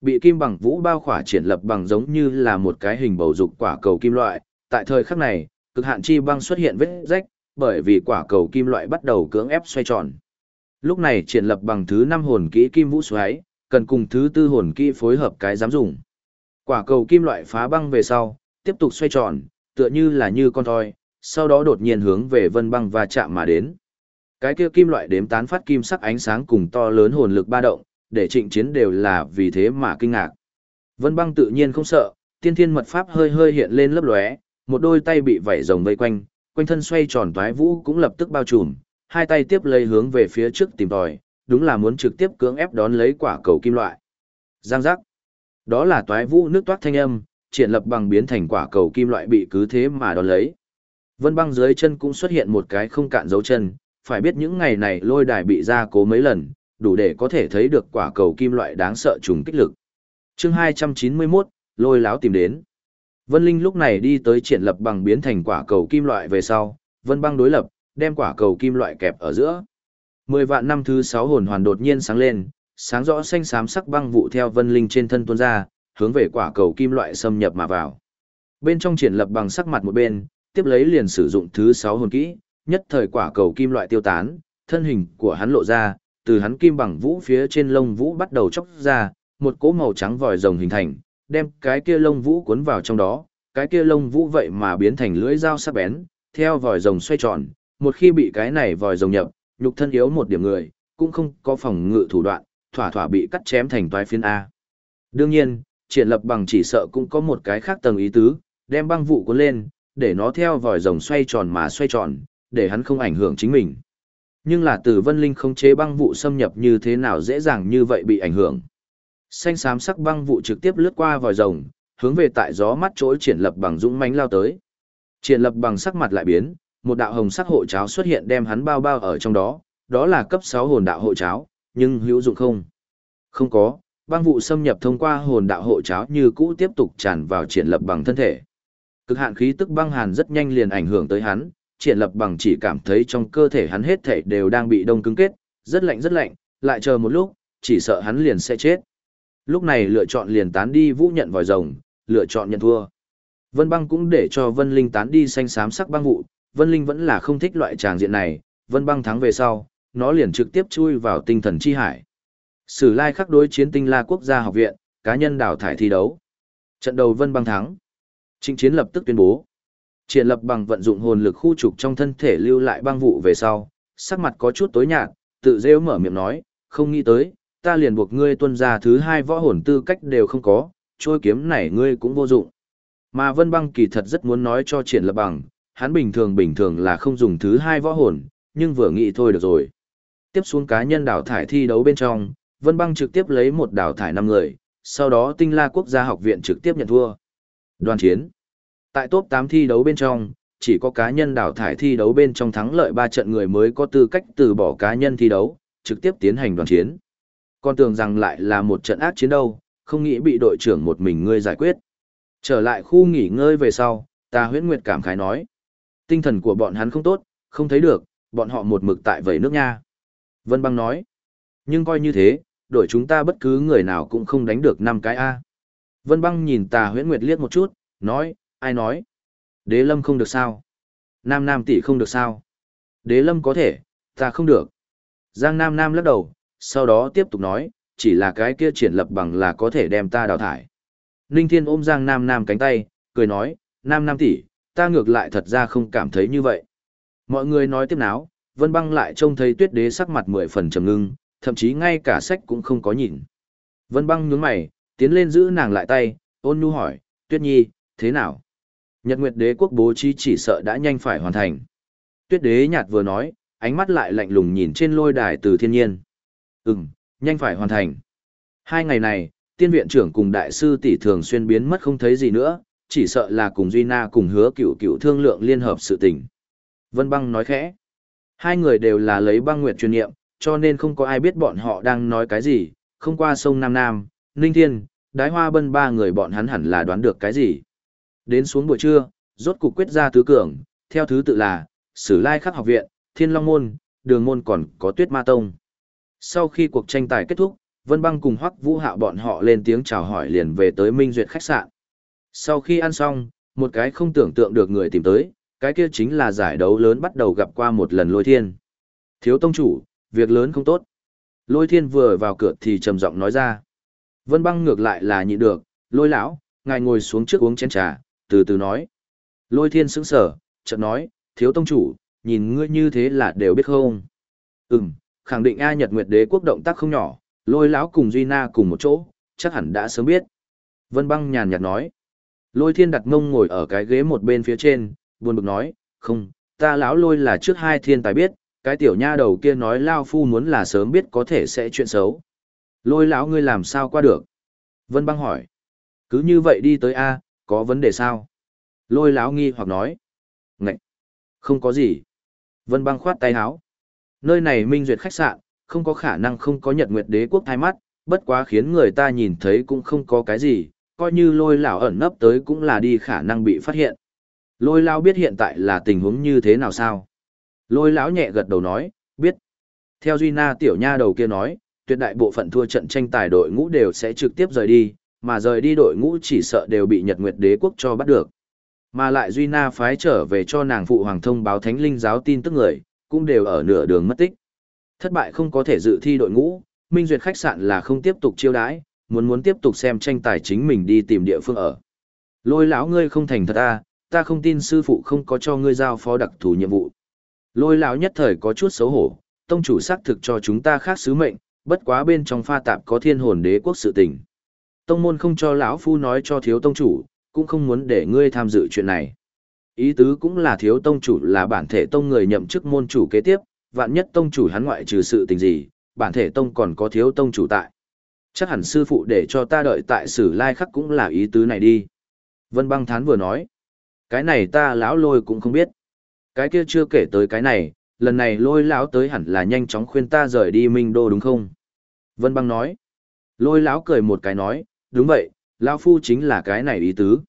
Bị kim bằng vũ bao khỏa triển lập bằng giống như là một cái hình bầu dục quả cầu kim loại, tại thời khắc này, cực hạn chi băng xuất hiện vết rách, bởi vì quả cầu kim loại bắt đầu cưỡng ép xoay tròn. Lúc này triển lập bằng thứ 5 hồn kỹ kim vũ xoáy, cần cùng thứ tư hồn kỹ phối hợp cái giám dùng. Quả cầu kim loại phá băng về sau, tiếp tục xoay tròn, tựa như là như con thoi, sau đó đột nhiên hướng về vân băng và chạm mà đến. Cái kia kim loại đếm tán phát kim sắc ánh sáng cùng to lớn hồn lực ba động, để trịnh chiến đều là vì thế mà kinh ngạc. Vân băng tự nhiên không sợ, tiên thiên mật pháp hơi hơi hiện lên lấp lóe, một đôi tay bị vảy rồng vây quanh, quanh thân xoay tròn toái vũ cũng lập tức bao trùm, hai tay tiếp lấy hướng về phía trước tìm tòi, đúng là muốn trực tiếp cưỡng ép đón lấy quả cầu kim loại. Giang giác. Đó là toái vũ nước toát thanh âm, triển lập bằng biến thành quả cầu kim loại bị cứ thế mà đón lấy. Vân băng dưới chân cũng xuất hiện một cái không cạn dấu chân, phải biết những ngày này lôi đài bị ra cố mấy lần, đủ để có thể thấy được quả cầu kim loại đáng sợ trùng kích lực. chương 291, lôi láo tìm đến. Vân Linh lúc này đi tới triển lập bằng biến thành quả cầu kim loại về sau, Vân băng đối lập, đem quả cầu kim loại kẹp ở giữa. Mười vạn năm thứ sáu hồn hoàn đột nhiên sáng lên, sáng rõ xanh xám sắc băng vụ theo Vân Linh trên thân tuôn ra, hướng về quả cầu kim loại xâm nhập mà vào. Bên trong triển lập bằng sắc mặt một bên, tiếp lấy liền sử dụng thứ sáu hồn kỹ, nhất thời quả cầu kim loại tiêu tán, thân hình của hắn lộ ra, từ hắn kim bằng vũ phía trên lông vũ bắt đầu chóc ra, một cỗ màu trắng vòi rồng hình thành, đem cái kia lông vũ cuốn vào trong đó, cái kia lông vũ vậy mà biến thành lưỡi dao sắc bén, theo vòi rồng xoay tròn, một khi bị cái này vòi rồng nhập, nhục thân yếu một điểm người, cũng không có phòng ngự thủ đoạn, thỏa thỏa bị cắt chém thành toái phiến A. Đương nhiên, triển lập bằng chỉ sợ cũng có một cái khác tầng ý tứ, đem băng vụ cuốn lên, để nó theo vòi rồng xoay tròn mà xoay tròn, để hắn không ảnh hưởng chính mình. Nhưng là từ vân linh không chế băng vụ xâm nhập như thế nào dễ dàng như vậy bị ảnh hưởng. Xanh xám sắc băng vụ trực tiếp lướt qua vòi rồng, hướng về tại gió mắt trỗi triển lập bằng dũng mãnh lao tới. Triển lập bằng sắc mặt lại biến, một đạo hồng sắc hộ cháo xuất hiện đem hắn bao bao ở trong đó, đó là cấp 6 hồn đạo hộ cháo, nhưng hữu dụng không? Không có, băng vụ xâm nhập thông qua hồn đạo hộ cháo như cũ tiếp tục tràn vào triển lập bằng thân thể. Cực hạn khí tức băng hàn rất nhanh liền ảnh hưởng tới hắn, triển lập bằng chỉ cảm thấy trong cơ thể hắn hết thể đều đang bị đông cứng kết, rất lạnh rất lạnh, lại chờ một lúc, chỉ sợ hắn liền sẽ chết. Lúc này lựa chọn liền tán đi vũ nhận vòi rồng, lựa chọn nhận thua. Vân băng cũng để cho Vân Linh tán đi xanh xám sắc băng vụ, Vân Linh vẫn là không thích loại tràng diện này, Vân băng thắng về sau, nó liền trực tiếp chui vào tinh thần chi hải. Sử lai khắc đối chiến tinh la quốc gia học viện, cá nhân đào thải thi đấu. Trận đầu Vân băng thắng. Trịnh chiến lập tức tuyên bố. Triển lập bằng vận dụng hồn lực khu trục trong thân thể lưu lại băng vụ về sau, sắc mặt có chút tối nhạt, tự rêu mở miệng nói, không nghĩ tới, ta liền buộc ngươi tuân ra thứ hai võ hồn tư cách đều không có, trôi kiếm này ngươi cũng vô dụng. Mà Vân Băng kỳ thật rất muốn nói cho triển lập bằng, hắn bình thường bình thường là không dùng thứ hai võ hồn, nhưng vừa nghĩ thôi được rồi. Tiếp xuống cá nhân đào thải thi đấu bên trong, Vân Băng trực tiếp lấy một đào thải năm người, sau đó Tinh La Quốc gia học viện trực tiếp nhận thua. Đoàn chiến. Tại top 8 thi đấu bên trong, chỉ có cá nhân đào thải thi đấu bên trong thắng lợi 3 trận người mới có tư cách từ bỏ cá nhân thi đấu, trực tiếp tiến hành đoàn chiến. Con tưởng rằng lại là một trận ác chiến đâu, không nghĩ bị đội trưởng một mình ngươi giải quyết. Trở lại khu nghỉ ngơi về sau, ta huyễn nguyệt cảm khái nói. Tinh thần của bọn hắn không tốt, không thấy được, bọn họ một mực tại vầy nước nha. Vân băng nói. Nhưng coi như thế, đội chúng ta bất cứ người nào cũng không đánh được năm cái A. Vân băng nhìn tà huyễn nguyệt liếc một chút, nói, ai nói? Đế lâm không được sao? Nam Nam tỷ không được sao? Đế lâm có thể, ta không được. Giang Nam Nam lắc đầu, sau đó tiếp tục nói, chỉ là cái kia triển lập bằng là có thể đem ta đào thải. Ninh Thiên ôm Giang Nam Nam cánh tay, cười nói, Nam Nam tỷ, ta ngược lại thật ra không cảm thấy như vậy. Mọi người nói tiếp náo, Vân Băng lại trông thấy tuyết đế sắc mặt mười phần trầm ngưng, thậm chí ngay cả sách cũng không có nhìn. Vân Băng nhướng mày, tiến lên giữ nàng lại tay, ôn nhu hỏi, Tuyết Nhi, thế nào? Nhật Nguyệt Đế quốc bố trí chỉ sợ đã nhanh phải hoàn thành. Tuyết Đế nhạt vừa nói, ánh mắt lại lạnh lùng nhìn trên lôi đài từ thiên nhiên. Ừm, nhanh phải hoàn thành. Hai ngày này, tiên viện trưởng cùng đại sư tỷ thường xuyên biến mất không thấy gì nữa, chỉ sợ là cùng Duy Na cùng hứa cựu cựu thương lượng liên hợp sự tình. Vân băng nói khẽ. Hai người đều là lấy băng nguyệt chuyên nghiệm, cho nên không có ai biết bọn họ đang nói cái gì, không qua sông Nam Nam, Ninh Thiên, Đái Hoa Bân ba người bọn hắn hẳn là đoán được cái gì. Đến xuống buổi trưa, rốt cục quyết ra tứ cường, theo thứ tự là, Sử Lai Khắc học viện, Thiên Long Môn, Đường Môn còn có Tuyết Ma Tông. Sau khi cuộc tranh tài kết thúc, Vân Băng cùng Hoắc Vũ Hạo bọn họ lên tiếng chào hỏi liền về tới Minh Duyệt khách sạn. Sau khi ăn xong, một cái không tưởng tượng được người tìm tới, cái kia chính là giải đấu lớn bắt đầu gặp qua một lần Lôi Thiên. Thiếu tông chủ, việc lớn không tốt. Lôi Thiên vừa vào cửa thì trầm giọng nói ra. Vân Băng ngược lại là nhịn được, Lôi lão, ngài ngồi xuống trước uống chén trà, từ từ nói. Lôi Thiên sững sờ, chợt nói, thiếu tông chủ, nhìn ngươi như thế là đều biết không? Ừm, khẳng định A Nhật Nguyệt Đế quốc động tác không nhỏ, lôi lão cùng Duy Na cùng một chỗ, chắc hẳn đã sớm biết. Vân băng nhàn nhạt nói. Lôi thiên đặt mông ngồi ở cái ghế một bên phía trên, buồn bực nói, không, ta lão lôi là trước hai thiên tài biết, cái tiểu nha đầu kia nói Lao Phu muốn là sớm biết có thể sẽ chuyện xấu. Lôi lão ngươi làm sao qua được? Vân băng hỏi. Cứ như vậy đi tới A, có vấn đề sao? Lôi lão nghi hoặc nói. Ngậy! Không có gì. Vân băng khoát tay háo. Nơi này minh duyệt khách sạn, không có khả năng không có nhật nguyệt đế quốc thai mắt, bất quá khiến người ta nhìn thấy cũng không có cái gì, coi như lôi lão ẩn nấp tới cũng là đi khả năng bị phát hiện. Lôi lão biết hiện tại là tình huống như thế nào sao? Lôi lão nhẹ gật đầu nói, biết. Theo Duy Na tiểu nha đầu kia nói, tuyệt đại bộ phận thua trận tranh tài đội ngũ đều sẽ trực tiếp rời đi, mà rời đi đội ngũ chỉ sợ đều bị Nhật Nguyệt Đế quốc cho bắt được. Mà lại Duy Na phái trở về cho nàng phụ hoàng thông báo thánh linh giáo tin tức người, cũng đều ở nửa đường mất tích. Thất bại không có thể dự thi đội ngũ, Minh Duyệt khách sạn là không tiếp tục chiêu đãi, muốn muốn tiếp tục xem tranh tài chính mình đi tìm địa phương ở. Lôi lão ngươi không thành thật à, ta không tin sư phụ không có cho ngươi giao phó đặc thù nhiệm vụ. Lôi lão nhất thời có chút xấu hổ, tông chủ xác thực cho chúng ta khác sứ mệnh, bất quá bên trong pha tạp có thiên hồn đế quốc sự tình. Tông môn không cho lão phu nói cho thiếu tông chủ, cũng không muốn để ngươi tham dự chuyện này. Ý tứ cũng là thiếu tông chủ là bản thể tông người nhậm chức môn chủ kế tiếp, vạn nhất tông chủ hắn ngoại trừ sự tình gì, bản thể tông còn có thiếu tông chủ tại. Chắc hẳn sư phụ để cho ta đợi tại sử lai khắc cũng là ý tứ này đi. Vân băng thán vừa nói. Cái này ta lão lôi cũng không biết. Cái kia chưa kể tới cái này, lần này lôi lão tới hẳn là nhanh chóng khuyên ta rời đi minh đô đúng không? Vân băng nói. Lôi lão cười một cái nói, đúng vậy, lão phu chính là cái này ý tứ.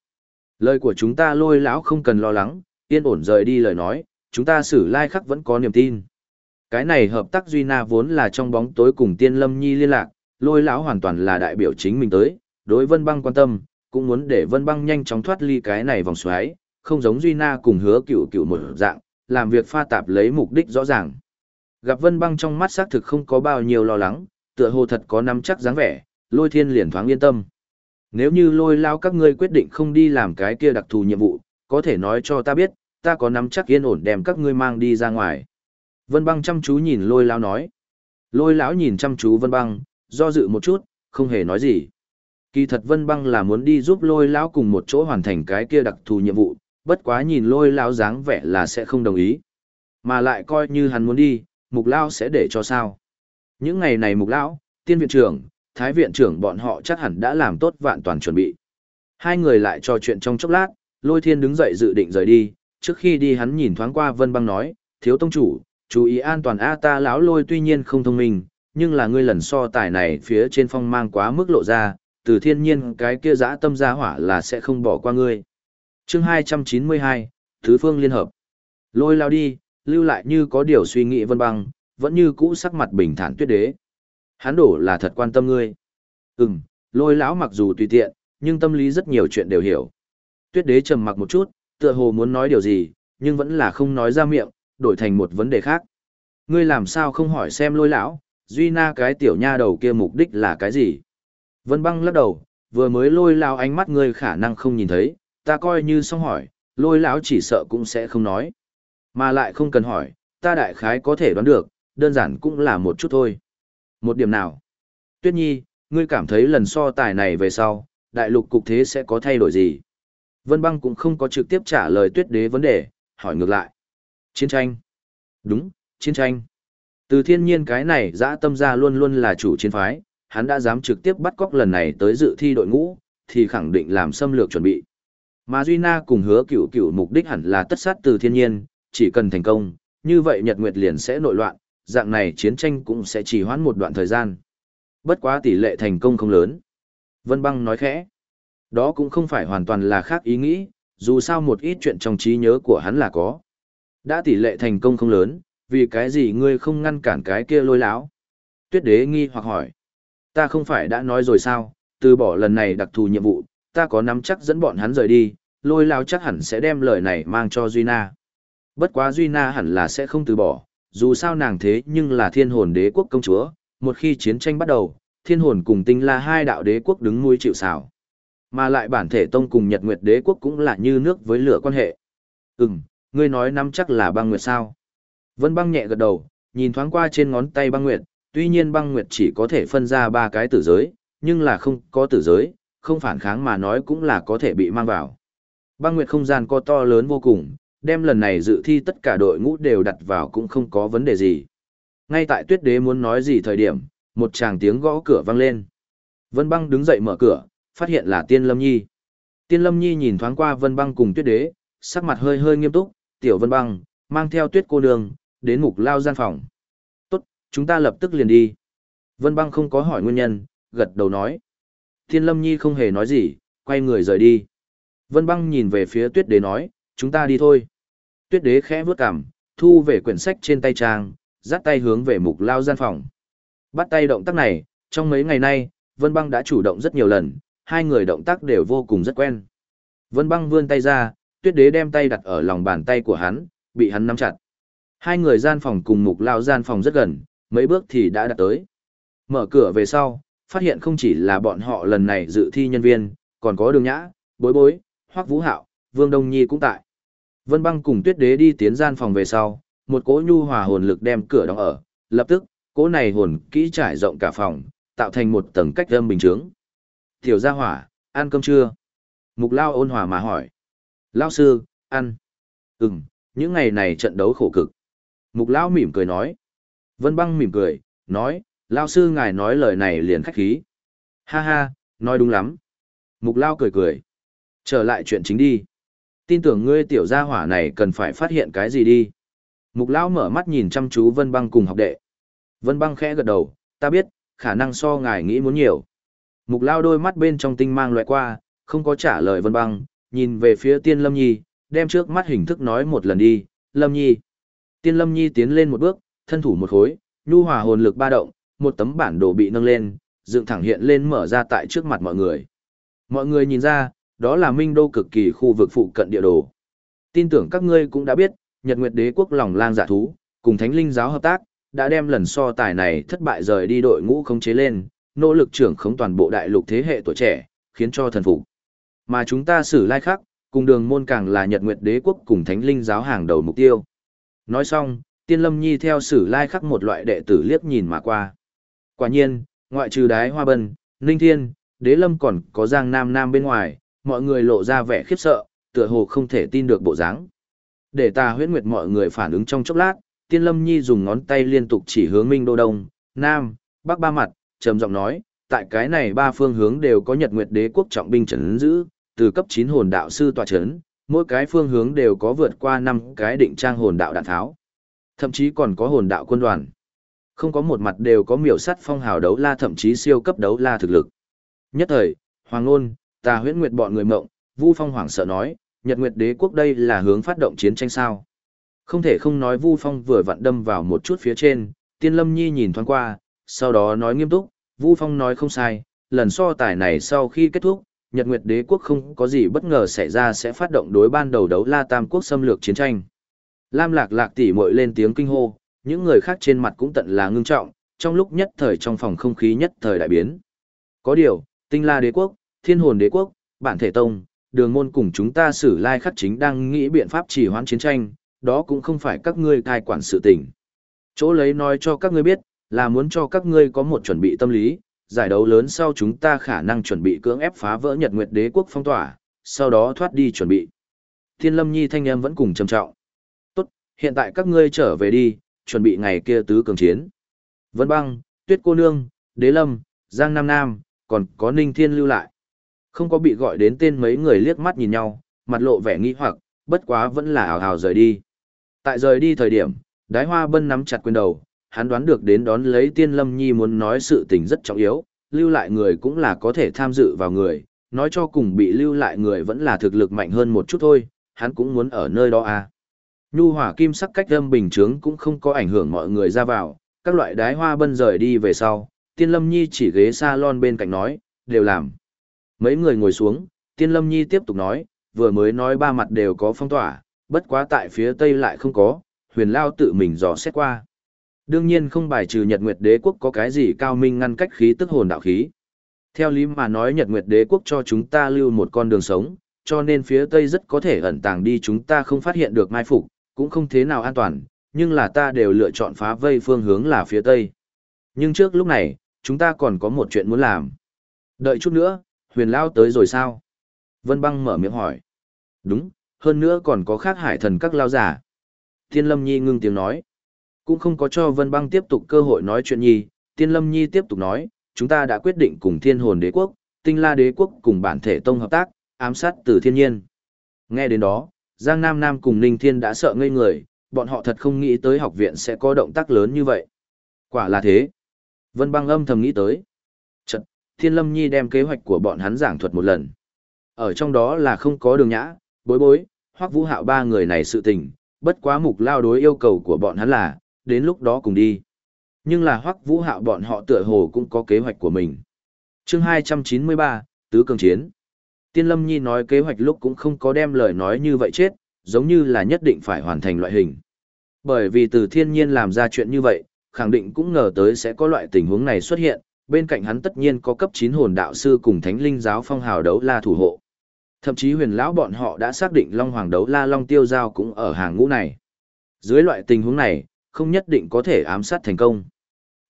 Lời của chúng ta lôi lão không cần lo lắng, yên ổn rời đi lời nói, chúng ta xử lai khắc vẫn có niềm tin. Cái này hợp tác Duy Na vốn là trong bóng tối cùng Tiên Lâm Nhi liên lạc, lôi lão hoàn toàn là đại biểu chính mình tới, đối Vân Băng quan tâm, cũng muốn để Vân Băng nhanh chóng thoát ly cái này vòng xoáy, không giống Duy Na cùng hứa cựu cựu một dạng, làm việc pha tạp lấy mục đích rõ ràng. Gặp Vân Băng trong mắt xác thực không có bao nhiêu lo lắng, tựa hồ thật có nắm chắc dáng vẻ, lôi thiên liền thoáng yên tâm. Nếu như lôi lao các ngươi quyết định không đi làm cái kia đặc thù nhiệm vụ, có thể nói cho ta biết, ta có nắm chắc yên ổn đem các ngươi mang đi ra ngoài. Vân băng chăm chú nhìn lôi lao nói. Lôi lão nhìn chăm chú vân băng, do dự một chút, không hề nói gì. Kỳ thật vân băng là muốn đi giúp lôi lão cùng một chỗ hoàn thành cái kia đặc thù nhiệm vụ, bất quá nhìn lôi lão dáng vẻ là sẽ không đồng ý. Mà lại coi như hắn muốn đi, mục lão sẽ để cho sao. Những ngày này mục lão, tiên viện trưởng, thái viện trưởng bọn họ chắc hẳn đã làm tốt vạn toàn chuẩn bị. Hai người lại trò chuyện trong chốc lát, lôi thiên đứng dậy dự định rời đi, trước khi đi hắn nhìn thoáng qua vân băng nói, thiếu tông chủ, chú ý an toàn a ta lão lôi tuy nhiên không thông minh, nhưng là ngươi lần so tài này phía trên phong mang quá mức lộ ra, từ thiên nhiên cái kia dã tâm gia hỏa là sẽ không bỏ qua ngươi. chương 292, Thứ Phương Liên Hợp. Lôi lao đi, lưu lại như có điều suy nghĩ vân băng, vẫn như cũ sắc mặt bình thản tuyết đế. Hắn đổ là thật quan tâm ngươi. Ừm, lôi lão mặc dù tùy tiện, nhưng tâm lý rất nhiều chuyện đều hiểu. Tuyết đế trầm mặc một chút, tựa hồ muốn nói điều gì, nhưng vẫn là không nói ra miệng, đổi thành một vấn đề khác. Ngươi làm sao không hỏi xem lôi lão, duy na cái tiểu nha đầu kia mục đích là cái gì? Vân băng lắc đầu, vừa mới lôi lão ánh mắt ngươi khả năng không nhìn thấy, ta coi như xong hỏi, lôi lão chỉ sợ cũng sẽ không nói. Mà lại không cần hỏi, ta đại khái có thể đoán được, đơn giản cũng là một chút thôi. Một điểm nào? Tuyết Nhi, ngươi cảm thấy lần so tài này về sau, đại lục cục thế sẽ có thay đổi gì? Vân băng cũng không có trực tiếp trả lời tuyết đế vấn đề, hỏi ngược lại. Chiến tranh. Đúng, chiến tranh. Từ thiên nhiên cái này dã tâm ra luôn luôn là chủ chiến phái, hắn đã dám trực tiếp bắt cóc lần này tới dự thi đội ngũ, thì khẳng định làm xâm lược chuẩn bị. Mà Duy Na cùng hứa cửu cửu mục đích hẳn là tất sát từ thiên nhiên, chỉ cần thành công, như vậy Nhật Nguyệt liền sẽ nội loạn, dạng này chiến tranh cũng sẽ chỉ hoãn một đoạn thời gian. Bất quá tỷ lệ thành công không lớn. Vân Băng nói khẽ. Đó cũng không phải hoàn toàn là khác ý nghĩ, dù sao một ít chuyện trong trí nhớ của hắn là có. Đã tỷ lệ thành công không lớn, vì cái gì ngươi không ngăn cản cái kia lôi lão? Tuyết đế nghi hoặc hỏi. Ta không phải đã nói rồi sao, từ bỏ lần này đặc thù nhiệm vụ, ta có nắm chắc dẫn bọn hắn rời đi, lôi lão chắc hẳn sẽ đem lời này mang cho Duy Na. Bất quá Duy Na hẳn là sẽ không từ bỏ, dù sao nàng thế nhưng là thiên hồn đế quốc công chúa, một khi chiến tranh bắt đầu, thiên hồn cùng tinh la hai đạo đế quốc đứng nuôi chịu xảo. Mà lại bản thể tông cùng nhật nguyệt đế quốc cũng là như nước với lửa quan hệ. Ừm, ngươi nói năm chắc là băng nguyệt sao. Vân băng nhẹ gật đầu, nhìn thoáng qua trên ngón tay băng nguyệt, tuy nhiên băng nguyệt chỉ có thể phân ra ba cái tử giới, nhưng là không có tử giới, không phản kháng mà nói cũng là có thể bị mang vào. Băng nguyệt không gian có to lớn vô cùng, đem lần này dự thi tất cả đội ngũ đều đặt vào cũng không có vấn đề gì. Ngay tại tuyết đế muốn nói gì thời điểm, một chàng tiếng gõ cửa vang lên. Vân băng đứng dậy mở cửa, phát hiện là tiên lâm nhi. Tiên lâm nhi nhìn thoáng qua vân băng cùng tuyết đế, sắc mặt hơi hơi nghiêm túc, tiểu vân băng, mang theo tuyết cô nương, đến mục lao gian phòng. Tốt, chúng ta lập tức liền đi. Vân băng không có hỏi nguyên nhân, gật đầu nói. Tiên lâm nhi không hề nói gì, quay người rời đi. Vân băng nhìn về phía tuyết đế nói, chúng ta đi thôi. Tuyết đế khẽ vớt cằm, thu về quyển sách trên tay trang, dắt tay hướng về mục lao gian phòng. Bắt tay động tác này, trong mấy ngày nay, Vân băng đã chủ động rất nhiều lần, hai người động tác đều vô cùng rất quen. Vân băng vươn tay ra, tuyết đế đem tay đặt ở lòng bàn tay của hắn, bị hắn nắm chặt. Hai người gian phòng cùng mục lao gian phòng rất gần, mấy bước thì đã đặt tới. Mở cửa về sau, phát hiện không chỉ là bọn họ lần này dự thi nhân viên, còn có đường nhã, bối bối, Hoắc Vũ Hạo, Vương Đông Nhi cũng tại. Vân Băng cùng Tuyết Đế đi tiến gian phòng về sau, một cỗ nhu hòa hồn lực đem cửa đóng ở, lập tức, cỗ này hồn kỹ trải rộng cả phòng, tạo thành một tầng cách âm bình trướng. Tiểu gia hỏa, ăn cơm chưa? Mục Lao ôn hòa mà hỏi. Lao sư, ăn. Ừm, những ngày này trận đấu khổ cực. Mục Lao mỉm cười nói. Vân Băng mỉm cười, nói, Lao sư ngài nói lời này liền khách khí. Ha ha, nói đúng lắm. Mục Lao cười cười. Trở lại chuyện chính đi. Tin tưởng ngươi tiểu gia hỏa này cần phải phát hiện cái gì đi. Mục lão mở mắt nhìn chăm chú Vân Băng cùng học đệ. Vân Băng khẽ gật đầu, ta biết, khả năng so ngài nghĩ muốn nhiều. Mục lão đôi mắt bên trong tinh mang loại qua, không có trả lời Vân Băng, nhìn về phía Tiên Lâm Nhi, đem trước mắt hình thức nói một lần đi, Lâm Nhi. Tiên Lâm Nhi tiến lên một bước, thân thủ một khối, nhu hòa hồn lực ba động, một tấm bản đồ bị nâng lên, dựng thẳng hiện lên mở ra tại trước mặt mọi người. Mọi người nhìn ra, đó là Minh Đô cực kỳ khu vực phụ cận địa đồ. Tin tưởng các ngươi cũng đã biết, Nhật Nguyệt Đế quốc lòng lang giả thú, cùng Thánh Linh giáo hợp tác, đã đem lần so tài này thất bại rời đi đội ngũ khống chế lên, nỗ lực trưởng khống toàn bộ đại lục thế hệ tuổi trẻ, khiến cho thần phục. Mà chúng ta xử lai khác, cùng đường môn càng là Nhật Nguyệt Đế quốc cùng Thánh Linh giáo hàng đầu mục tiêu. Nói xong, Tiên Lâm Nhi theo sử lai khắc một loại đệ tử liếc nhìn mà qua. Quả nhiên, ngoại trừ đái hoa bân, Ninh Thiên, Đế Lâm còn có Giang Nam Nam bên ngoài, mọi người lộ ra vẻ khiếp sợ, tựa hồ không thể tin được bộ dáng. Để ta huyễn nguyệt mọi người phản ứng trong chốc lát, Tiên Lâm Nhi dùng ngón tay liên tục chỉ hướng Minh Đô Đông, Nam, Bắc ba mặt, trầm giọng nói, tại cái này ba phương hướng đều có Nhật Nguyệt Đế quốc trọng binh trấn giữ, từ cấp 9 hồn đạo sư tọa trấn, mỗi cái phương hướng đều có vượt qua 5 cái định trang hồn đạo đạn tháo. Thậm chí còn có hồn đạo quân đoàn. Không có một mặt đều có miểu sắt phong hào đấu la thậm chí siêu cấp đấu la thực lực. Nhất thời, Hoàng Nôn, ta huyễn nguyệt bọn người mộng, Vu Phong hoảng sợ nói, Nhật Nguyệt Đế quốc đây là hướng phát động chiến tranh sao? Không thể không nói Vu Phong vừa vặn đâm vào một chút phía trên, Tiên Lâm Nhi nhìn thoáng qua, sau đó nói nghiêm túc, Vu Phong nói không sai, lần so tài này sau khi kết thúc, Nhật Nguyệt Đế quốc không có gì bất ngờ xảy ra sẽ phát động đối ban đầu đấu La Tam quốc xâm lược chiến tranh. Lam Lạc Lạc tỷ muội lên tiếng kinh hô, những người khác trên mặt cũng tận là ngưng trọng, trong lúc nhất thời trong phòng không khí nhất thời đại biến. Có điều, Tinh La Đế quốc, Thiên Hồn Đế quốc, Bản Thể Tông, Đường môn cùng chúng ta xử lai khắc chính đang nghĩ biện pháp trì hoãn chiến tranh, đó cũng không phải các ngươi cai quản sự tình. Chỗ lấy nói cho các ngươi biết, là muốn cho các ngươi có một chuẩn bị tâm lý, giải đấu lớn sau chúng ta khả năng chuẩn bị cưỡng ép phá vỡ Nhật Nguyệt Đế quốc phong tỏa, sau đó thoát đi chuẩn bị. Thiên Lâm Nhi thanh em vẫn cùng trầm trọng. Tốt, hiện tại các ngươi trở về đi, chuẩn bị ngày kia tứ cường chiến. Vân Băng, Tuyết Cô Nương, Đế Lâm, Giang Nam Nam, còn có Ninh Thiên lưu lại. Không có bị gọi đến tên mấy người liếc mắt nhìn nhau, mặt lộ vẻ nghi hoặc, bất quá vẫn là ảo ảo rời đi. Tại rời đi thời điểm, Đái Hoa Bân nắm chặt quyền đầu, hắn đoán được đến đón lấy Tiên Lâm Nhi muốn nói sự tình rất trọng yếu, lưu lại người cũng là có thể tham dự vào người, nói cho cùng bị lưu lại người vẫn là thực lực mạnh hơn một chút thôi, hắn cũng muốn ở nơi đó à. Nhu hỏa kim sắc cách âm bình chướng cũng không có ảnh hưởng mọi người ra vào, các loại đái hoa bân rời đi về sau, Tiên Lâm Nhi chỉ ghế salon bên cạnh nói, đều làm. Mấy người ngồi xuống, Tiên Lâm Nhi tiếp tục nói, vừa mới nói ba mặt đều có phong tỏa, bất quá tại phía tây lại không có, huyền lao tự mình dò xét qua. Đương nhiên không bài trừ Nhật Nguyệt Đế quốc có cái gì cao minh ngăn cách khí tức hồn đạo khí. Theo lý mà nói Nhật Nguyệt Đế quốc cho chúng ta lưu một con đường sống, cho nên phía tây rất có thể ẩn tàng đi chúng ta không phát hiện được mai phục, cũng không thế nào an toàn, nhưng là ta đều lựa chọn phá vây phương hướng là phía tây. Nhưng trước lúc này, chúng ta còn có một chuyện muốn làm. Đợi chút nữa, huyền lao tới rồi sao? Vân băng mở miệng hỏi. Đúng, hơn nữa còn có khác hải thần các lao giả. Thiên lâm nhi ngưng tiếng nói. Cũng không có cho Vân băng tiếp tục cơ hội nói chuyện nhi, Tiên lâm nhi tiếp tục nói, chúng ta đã quyết định cùng thiên hồn đế quốc, tinh la đế quốc cùng bản thể tông hợp tác, ám sát từ thiên nhiên. Nghe đến đó, Giang Nam Nam cùng Ninh Thiên đã sợ ngây người, bọn họ thật không nghĩ tới học viện sẽ có động tác lớn như vậy. Quả là thế. Vân băng âm thầm nghĩ tới. Thiên Lâm Nhi đem kế hoạch của bọn hắn giảng thuật một lần. Ở trong đó là không có đường nhã, bối bối, hoặc vũ hạo ba người này sự tình, bất quá mục lao đối yêu cầu của bọn hắn là, đến lúc đó cùng đi. Nhưng là hoắc vũ hạo bọn họ tựa hồ cũng có kế hoạch của mình. chương 293, Tứ Cường Chiến. Tiên Lâm Nhi nói kế hoạch lúc cũng không có đem lời nói như vậy chết, giống như là nhất định phải hoàn thành loại hình. Bởi vì từ thiên nhiên làm ra chuyện như vậy, khẳng định cũng ngờ tới sẽ có loại tình huống này xuất hiện, bên cạnh hắn tất nhiên có cấp 9 hồn đạo sư cùng thánh linh giáo phong hào đấu la thủ hộ. Thậm chí huyền lão bọn họ đã xác định Long Hoàng đấu la Long Tiêu Giao cũng ở hàng ngũ này. Dưới loại tình huống này, không nhất định có thể ám sát thành công.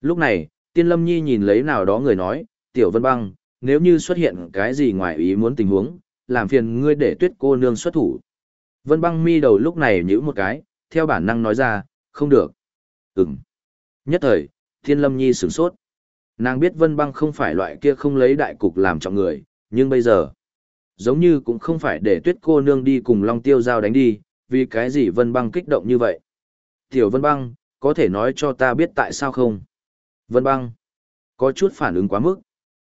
Lúc này, Tiên Lâm Nhi nhìn lấy nào đó người nói, Tiểu Vân Băng, nếu như xuất hiện cái gì ngoài ý muốn tình huống, làm phiền ngươi để tuyết cô nương xuất thủ. Vân Băng mi đầu lúc này nhíu một cái, theo bản năng nói ra, không được. Ừm. Nhất thời, Tiên Lâm Nhi sửng sốt. Nàng biết Vân Băng không phải loại kia không lấy đại cục làm trọng người, nhưng bây giờ, giống như cũng không phải để tuyết cô nương đi cùng Long Tiêu Giao đánh đi, vì cái gì Vân Băng kích động như vậy. Tiểu Vân Băng, có thể nói cho ta biết tại sao không? Vân Băng, có chút phản ứng quá mức.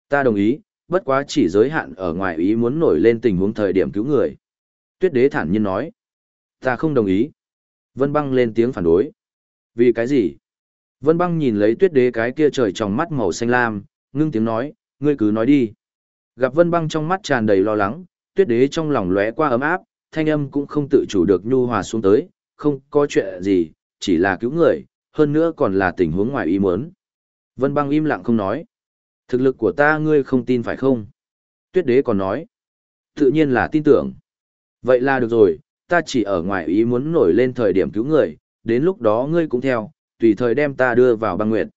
Ta đồng ý, bất quá chỉ giới hạn ở ngoài ý muốn nổi lên tình huống thời điểm cứu người. Tuyết đế thản nhiên nói. Ta không đồng ý. Vân Băng lên tiếng phản đối. Vì cái gì? Vân Băng nhìn lấy tuyết đế cái kia trời trong mắt màu xanh lam, ngưng tiếng nói, ngươi cứ nói đi. Gặp Vân Băng trong mắt tràn đầy lo lắng, tuyết đế trong lòng lóe qua ấm áp, thanh âm cũng không tự chủ được nhu hòa xuống tới, không có chuyện gì, chỉ là cứu người, hơn nữa còn là tình huống ngoài ý muốn. Vân băng im lặng không nói. Thực lực của ta ngươi không tin phải không? Tuyết đế còn nói. Tự nhiên là tin tưởng. Vậy là được rồi, ta chỉ ở ngoài ý muốn nổi lên thời điểm cứu người, đến lúc đó ngươi cũng theo, tùy thời đem ta đưa vào băng nguyệt.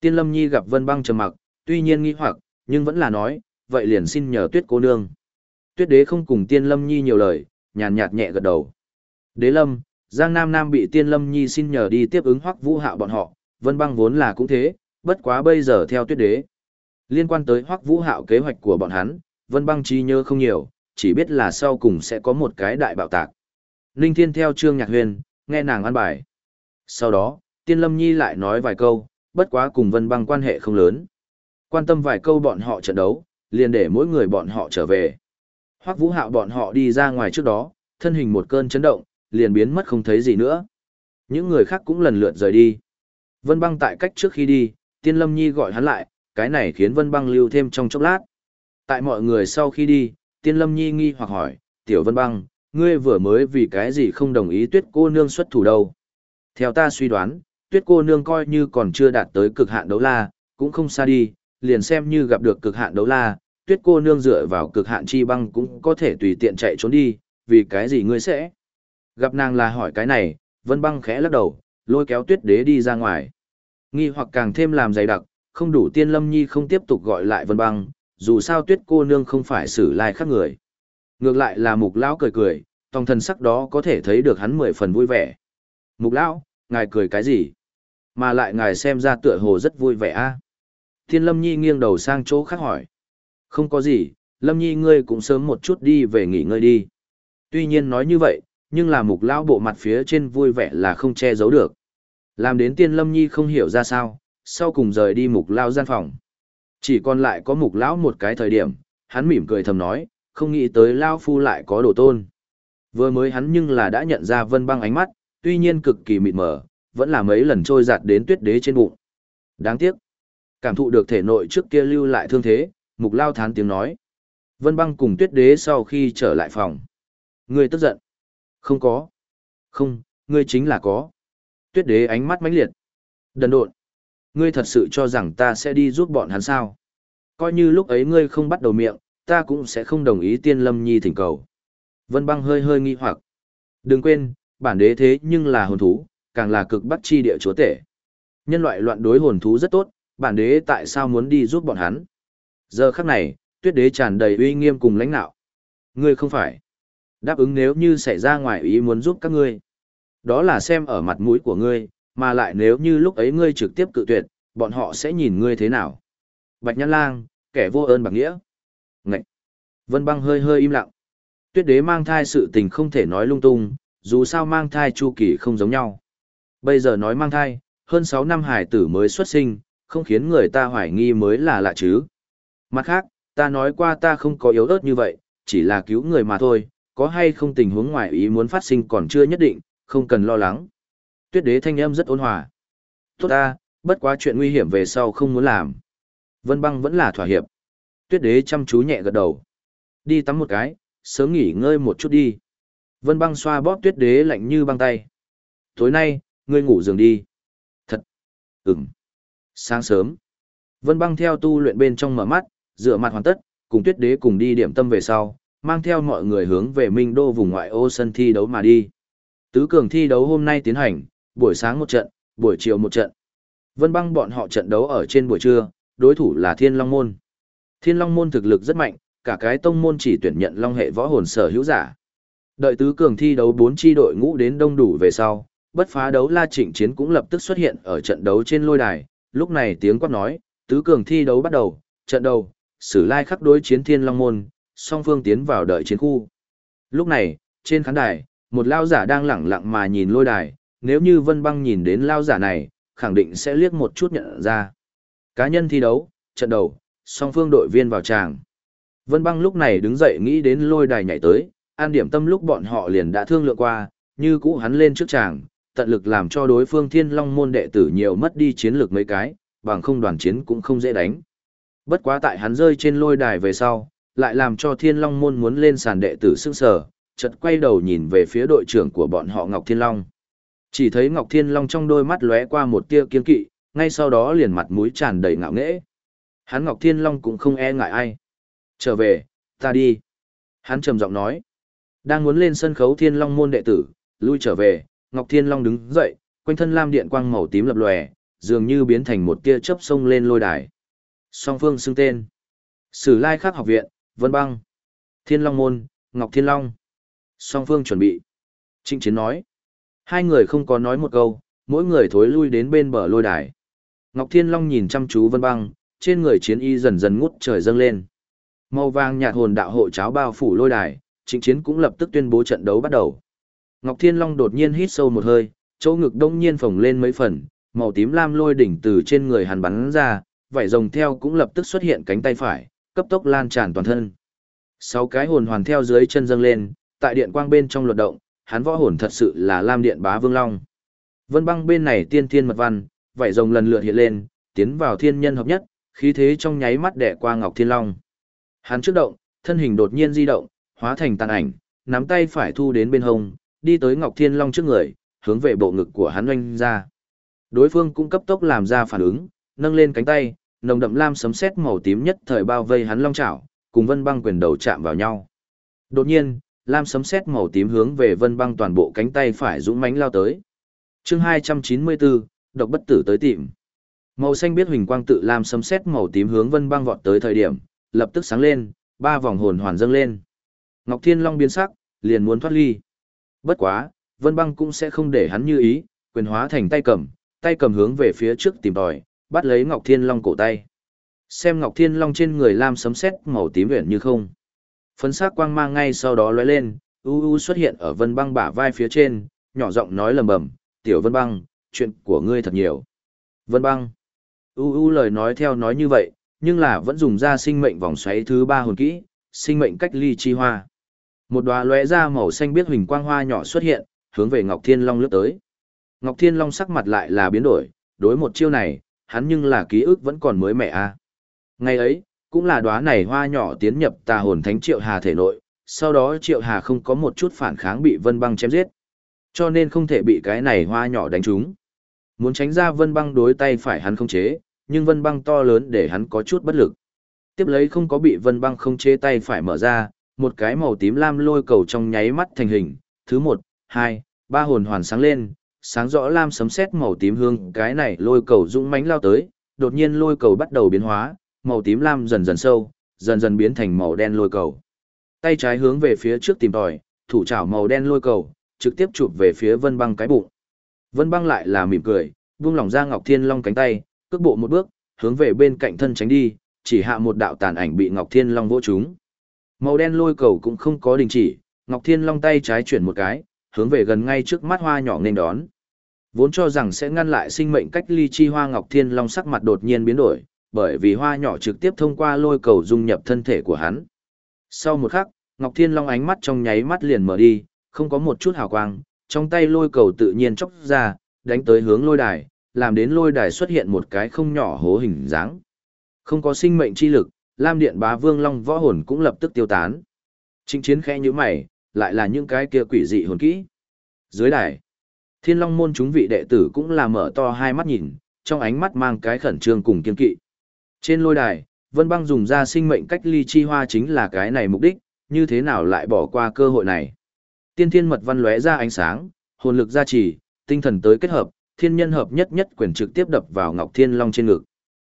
Tiên lâm nhi gặp vân băng trầm mặc, tuy nhiên nghi hoặc, nhưng vẫn là nói, vậy liền xin nhờ tuyết cô nương. Tuyết đế không cùng tiên lâm nhi nhiều lời, nhàn nhạt nhẹ gật đầu. Đế lâm, Giang Nam Nam bị tiên lâm nhi xin nhờ đi tiếp ứng hoắc vũ hạo bọn họ, vân băng vốn là cũng thế, bất quá bây giờ theo tuyết đế. Liên quan tới hoắc vũ hạo kế hoạch của bọn hắn, vân băng chi nhớ không nhiều, chỉ biết là sau cùng sẽ có một cái đại bạo tạc. linh Thiên theo Trương Nhạc Huyền, nghe nàng ăn bài. Sau đó, Tiên Lâm Nhi lại nói vài câu, bất quá cùng Vân Băng quan hệ không lớn. Quan tâm vài câu bọn họ trận đấu, liền để mỗi người bọn họ trở về. Hoắc Vũ Hạo bọn họ đi ra ngoài trước đó, thân hình một cơn chấn động, liền biến mất không thấy gì nữa. Những người khác cũng lần lượt rời đi. Vân Băng tại cách trước khi đi, Tiên Lâm Nhi gọi hắn lại, cái này khiến Vân Băng lưu thêm trong chốc lát. Tại mọi người sau khi đi, Tiên Lâm Nhi nghi hoặc hỏi, Tiểu Vân Băng, ngươi vừa mới vì cái gì không đồng ý tuyết cô nương xuất thủ đâu. Theo ta suy đoán, tuyết cô nương coi như còn chưa đạt tới cực hạn đấu la, cũng không xa đi, liền xem như gặp được cực hạn đấu la, tuyết cô nương dựa vào cực hạn chi băng cũng có thể tùy tiện chạy trốn đi, vì cái gì ngươi sẽ? Gặp nàng là hỏi cái này, vân băng khẽ lắc đầu, lôi kéo tuyết đế đi ra ngoài. Nghi hoặc càng thêm làm dày đặc, không đủ tiên lâm nhi không tiếp tục gọi lại vân băng, dù sao tuyết cô nương không phải xử lai khác người. Ngược lại là mục lão cười cười, tòng thần sắc đó có thể thấy được hắn mười phần vui vẻ. Mục lão, ngài cười cái gì? Mà lại ngài xem ra tựa hồ rất vui vẻ a. À? Thiên lâm nhi nghiêng đầu sang chỗ khác hỏi. Không có gì, lâm nhi ngươi cũng sớm một chút đi về nghỉ ngơi đi. Tuy nhiên nói như vậy, nhưng là mục lão bộ mặt phía trên vui vẻ là không che giấu được. Làm đến tiên lâm nhi không hiểu ra sao, sau cùng rời đi mục lão gian phòng. Chỉ còn lại có mục lão một cái thời điểm, hắn mỉm cười thầm nói, không nghĩ tới lao phu lại có đồ tôn. Vừa mới hắn nhưng là đã nhận ra vân băng ánh mắt, tuy nhiên cực kỳ mịt mờ, vẫn là mấy lần trôi giạt đến tuyết đế trên bụng. Đáng tiếc. Cảm thụ được thể nội trước kia lưu lại thương thế, mục lao thán tiếng nói. Vân băng cùng tuyết đế sau khi trở lại phòng. Người tức giận. Không có. Không, ngươi chính là có. Tuyết đế ánh mắt mãnh liệt. Đần độn. Ngươi thật sự cho rằng ta sẽ đi giúp bọn hắn sao. Coi như lúc ấy ngươi không bắt đầu miệng, ta cũng sẽ không đồng ý tiên lâm nhi thỉnh cầu. Vân băng hơi hơi nghi hoặc. Đừng quên, bản đế thế nhưng là hồn thú, càng là cực bắt chi địa chúa tể. Nhân loại loạn đối hồn thú rất tốt, bản đế tại sao muốn đi giúp bọn hắn? Giờ khắc này, tuyết đế tràn đầy uy nghiêm cùng lãnh nạo. Ngươi không phải. Đáp ứng nếu như xảy ra ngoài ý muốn giúp các ngươi. Đó là xem ở mặt mũi của ngươi, mà lại nếu như lúc ấy ngươi trực tiếp cự tuyệt, bọn họ sẽ nhìn ngươi thế nào. Bạch Nhãn Lang, kẻ vô ơn bạc nghĩa. Ngậy. Vân băng hơi hơi im lặng. Tuyết đế mang thai sự tình không thể nói lung tung, dù sao mang thai chu kỳ không giống nhau. Bây giờ nói mang thai, hơn 6 năm hải tử mới xuất sinh, không khiến người ta hoài nghi mới là lạ chứ. Mặt khác, ta nói qua ta không có yếu ớt như vậy, chỉ là cứu người mà thôi, có hay không tình huống ngoài ý muốn phát sinh còn chưa nhất định, không cần lo lắng. Tuyết đế thanh âm rất ôn hòa. Tốt ta, bất quá chuyện nguy hiểm về sau không muốn làm. Vân băng vẫn là thỏa hiệp. Tuyết đế chăm chú nhẹ gật đầu. Đi tắm một cái, sớm nghỉ ngơi một chút đi. Vân băng xoa bóp tuyết đế lạnh như băng tay. Tối nay, ngươi ngủ giường đi. Thật. Ừm. Sáng sớm. Vân băng theo tu luyện bên trong mở mắt, rửa mặt hoàn tất, cùng tuyết đế cùng đi điểm tâm về sau, mang theo mọi người hướng về Minh Đô vùng ngoại ô sân thi đấu mà đi. Tứ cường thi đấu hôm nay tiến hành, buổi sáng một trận, buổi chiều một trận. Vân băng bọn họ trận đấu ở trên buổi trưa, đối thủ là Thiên Long Môn. Thiên Long Môn thực lực rất mạnh, cả cái tông môn chỉ tuyển nhận long hệ võ hồn sở hữu giả. Đợi tứ cường thi đấu bốn chi đội ngũ đến đông đủ về sau, bất phá đấu la trịnh chiến cũng lập tức xuất hiện ở trận đấu trên lôi đài, lúc này tiếng quát nói, tứ cường thi đấu bắt đầu, trận đầu, sử lai khắc đối chiến thiên long môn, song phương tiến vào đợi chiến khu. Lúc này, trên khán đài, một lao giả đang lẳng lặng mà nhìn lôi đài, nếu như vân băng nhìn đến lao giả này, khẳng định sẽ liếc một chút nhận ra. Cá nhân thi đấu, trận đầu, song phương đội viên vào tràng. Vân băng lúc này đứng dậy nghĩ đến lôi đài nhảy tới, an điểm tâm lúc bọn họ liền đã thương lượng qua, như cũ hắn lên trước tràng, tận lực làm cho đối phương thiên long môn đệ tử nhiều mất đi chiến lược mấy cái, bằng không đoàn chiến cũng không dễ đánh. Bất quá tại hắn rơi trên lôi đài về sau, lại làm cho thiên long môn muốn lên sàn đệ tử sức sở, chợt quay đầu nhìn về phía đội trưởng của bọn họ Ngọc Thiên Long. Chỉ thấy Ngọc Thiên Long trong đôi mắt lóe qua một tia kiên kỵ, ngay sau đó liền mặt mũi tràn đầy ngạo nghễ. Hắn Ngọc Thiên Long cũng không e ngại ai. Trở về, ta đi. Hắn trầm giọng nói. Đang muốn lên sân khấu Thiên Long môn đệ tử, lui trở về, Ngọc Thiên Long đứng dậy, quanh thân lam điện quang màu tím lập lòe, dường như biến thành một tia chớp sông lên lôi đài. Song phương xưng tên. Sử Lai Khắc học viện, Vân Băng. Thiên Long môn, Ngọc Thiên Long. Song phương chuẩn bị. Trịnh Chiến nói. Hai người không có nói một câu, mỗi người thối lui đến bên bờ lôi đài. Ngọc Thiên Long nhìn chăm chú Vân Băng, trên người chiến y dần dần ngút trời dâng lên. Màu vàng nhạt hồn đạo hộ cháo bao phủ lôi đài, Trịnh Chiến cũng lập tức tuyên bố trận đấu bắt đầu. Ngọc Thiên Long đột nhiên hít sâu một hơi, chỗ ngực đông nhiên phồng lên mấy phần, màu tím lam lôi đỉnh từ trên người hắn bắn ra, vảy rồng theo cũng lập tức xuất hiện cánh tay phải, cấp tốc lan tràn toàn thân. Sáu cái hồn hoàn theo dưới chân dâng lên, tại điện quang bên trong luật động, hắn võ hồn thật sự là lam điện bá vương long. Vân băng bên này tiên thiên mật văn, vảy rồng lần lượt hiện lên, tiến vào thiên nhân hợp nhất, khí thế trong nháy mắt đẻ qua Ngọc Thiên Long. Hắn trước động, thân hình đột nhiên di động, hóa thành tàn ảnh, nắm tay phải thu đến bên hông, đi tới Ngọc Thiên Long trước người, hướng về bộ ngực của hắn oanh ra. Đối phương cũng cấp tốc làm ra phản ứng, nâng lên cánh tay, nồng đậm lam sấm sét màu tím nhất thời bao vây hắn long chảo, cùng Vân Băng quyền đầu chạm vào nhau. Đột nhiên, lam sấm sét màu tím hướng về Vân Băng toàn bộ cánh tay phải dũng mãnh lao tới. Chương 294, độc bất tử tới tìm. Màu xanh biết huỳnh quang tự lam sấm sét màu tím hướng Vân Băng vọt tới thời điểm, lập tức sáng lên, ba vòng hồn hoàn dâng lên. Ngọc Thiên Long biến sắc, liền muốn thoát ly. Bất quá, Vân Băng cũng sẽ không để hắn như ý, quyền hóa thành tay cầm, tay cầm hướng về phía trước tìm tòi, bắt lấy Ngọc Thiên Long cổ tay. Xem Ngọc Thiên Long trên người lam sấm sét màu tím uyển như không. Phấn sắc quang mang ngay sau đó lóe lên, u u xuất hiện ở Vân Băng bả vai phía trên, nhỏ giọng nói lầm bầm, "Tiểu Vân Băng, chuyện của ngươi thật nhiều." Vân Băng. U u lời nói theo nói như vậy, nhưng là vẫn dùng ra sinh mệnh vòng xoáy thứ ba hồn kỹ, sinh mệnh cách ly chi hoa. Một đóa lóe ra màu xanh biết huỳnh quang hoa nhỏ xuất hiện, hướng về Ngọc Thiên Long lướt tới. Ngọc Thiên Long sắc mặt lại là biến đổi, đối một chiêu này, hắn nhưng là ký ức vẫn còn mới mẻ a. À. Ngày ấy, cũng là đóa này hoa nhỏ tiến nhập tà hồn thánh Triệu Hà thể nội, sau đó Triệu Hà không có một chút phản kháng bị Vân Băng chém giết. Cho nên không thể bị cái này hoa nhỏ đánh trúng. Muốn tránh ra Vân Băng đối tay phải hắn không chế, nhưng Vân Băng to lớn để hắn có chút bất lực. Tiếp lấy không có bị Vân Băng không chế tay phải mở ra, một cái màu tím lam lôi cầu trong nháy mắt thành hình, thứ một, hai, ba hồn hoàn sáng lên, sáng rõ lam sấm sét màu tím hương, cái này lôi cầu dũng mãnh lao tới, đột nhiên lôi cầu bắt đầu biến hóa, màu tím lam dần dần sâu, dần dần biến thành màu đen lôi cầu. Tay trái hướng về phía trước tìm tòi, thủ chảo màu đen lôi cầu, trực tiếp chụp về phía Vân Băng cái bụng. Vân Băng lại là mỉm cười, buông lỏng ra Ngọc Thiên Long cánh tay, cước bộ một bước, hướng về bên cạnh thân tránh đi, chỉ hạ một đạo tàn ảnh bị Ngọc Thiên Long vỗ trúng. Màu đen lôi cầu cũng không có đình chỉ, Ngọc Thiên Long tay trái chuyển một cái, hướng về gần ngay trước mắt hoa nhỏ nên đón. Vốn cho rằng sẽ ngăn lại sinh mệnh cách ly chi hoa Ngọc Thiên Long sắc mặt đột nhiên biến đổi, bởi vì hoa nhỏ trực tiếp thông qua lôi cầu dung nhập thân thể của hắn. Sau một khắc, Ngọc Thiên Long ánh mắt trong nháy mắt liền mở đi, không có một chút hào quang, trong tay lôi cầu tự nhiên chốc ra, đánh tới hướng lôi đài, làm đến lôi đài xuất hiện một cái không nhỏ hố hình dáng. Không có sinh mệnh chi lực, Lam Điện Bá Vương Long võ hồn cũng lập tức tiêu tán. Trịnh chiến khẽ như mày, lại là những cái kia quỷ dị hồn kỹ. Dưới đài, Thiên Long môn chúng vị đệ tử cũng là mở to hai mắt nhìn, trong ánh mắt mang cái khẩn trương cùng kiên kỵ. Trên lôi đài, Vân Băng dùng ra sinh mệnh cách ly chi hoa chính là cái này mục đích, như thế nào lại bỏ qua cơ hội này. Tiên thiên mật văn lóe ra ánh sáng, hồn lực gia trì, tinh thần tới kết hợp, thiên nhân hợp nhất nhất quyền trực tiếp đập vào Ngọc Thiên Long trên ngực.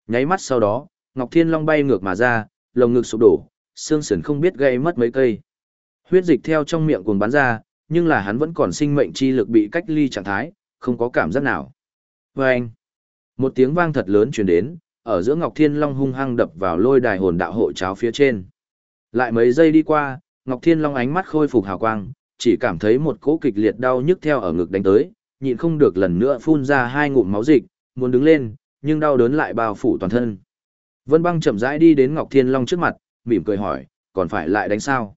Nháy mắt sau đó, Ngọc Thiên Long bay ngược mà ra, lồng ngực sụp đổ, xương sườn không biết gây mất mấy cây. Huyết dịch theo trong miệng cuồng bắn ra, nhưng là hắn vẫn còn sinh mệnh chi lực bị cách ly trạng thái, không có cảm giác nào. Vâng! một tiếng vang thật lớn truyền đến, ở giữa Ngọc Thiên Long hung hăng đập vào lôi đài hồn đạo hộ cháo phía trên. Lại mấy giây đi qua, Ngọc Thiên Long ánh mắt khôi phục hào quang, chỉ cảm thấy một cỗ kịch liệt đau nhức theo ở ngực đánh tới, nhịn không được lần nữa phun ra hai ngụm máu dịch, muốn đứng lên, nhưng đau đớn lại bao phủ toàn thân. Vân Băng chậm rãi đi đến Ngọc Thiên Long trước mặt, mỉm cười hỏi, còn phải lại đánh sao?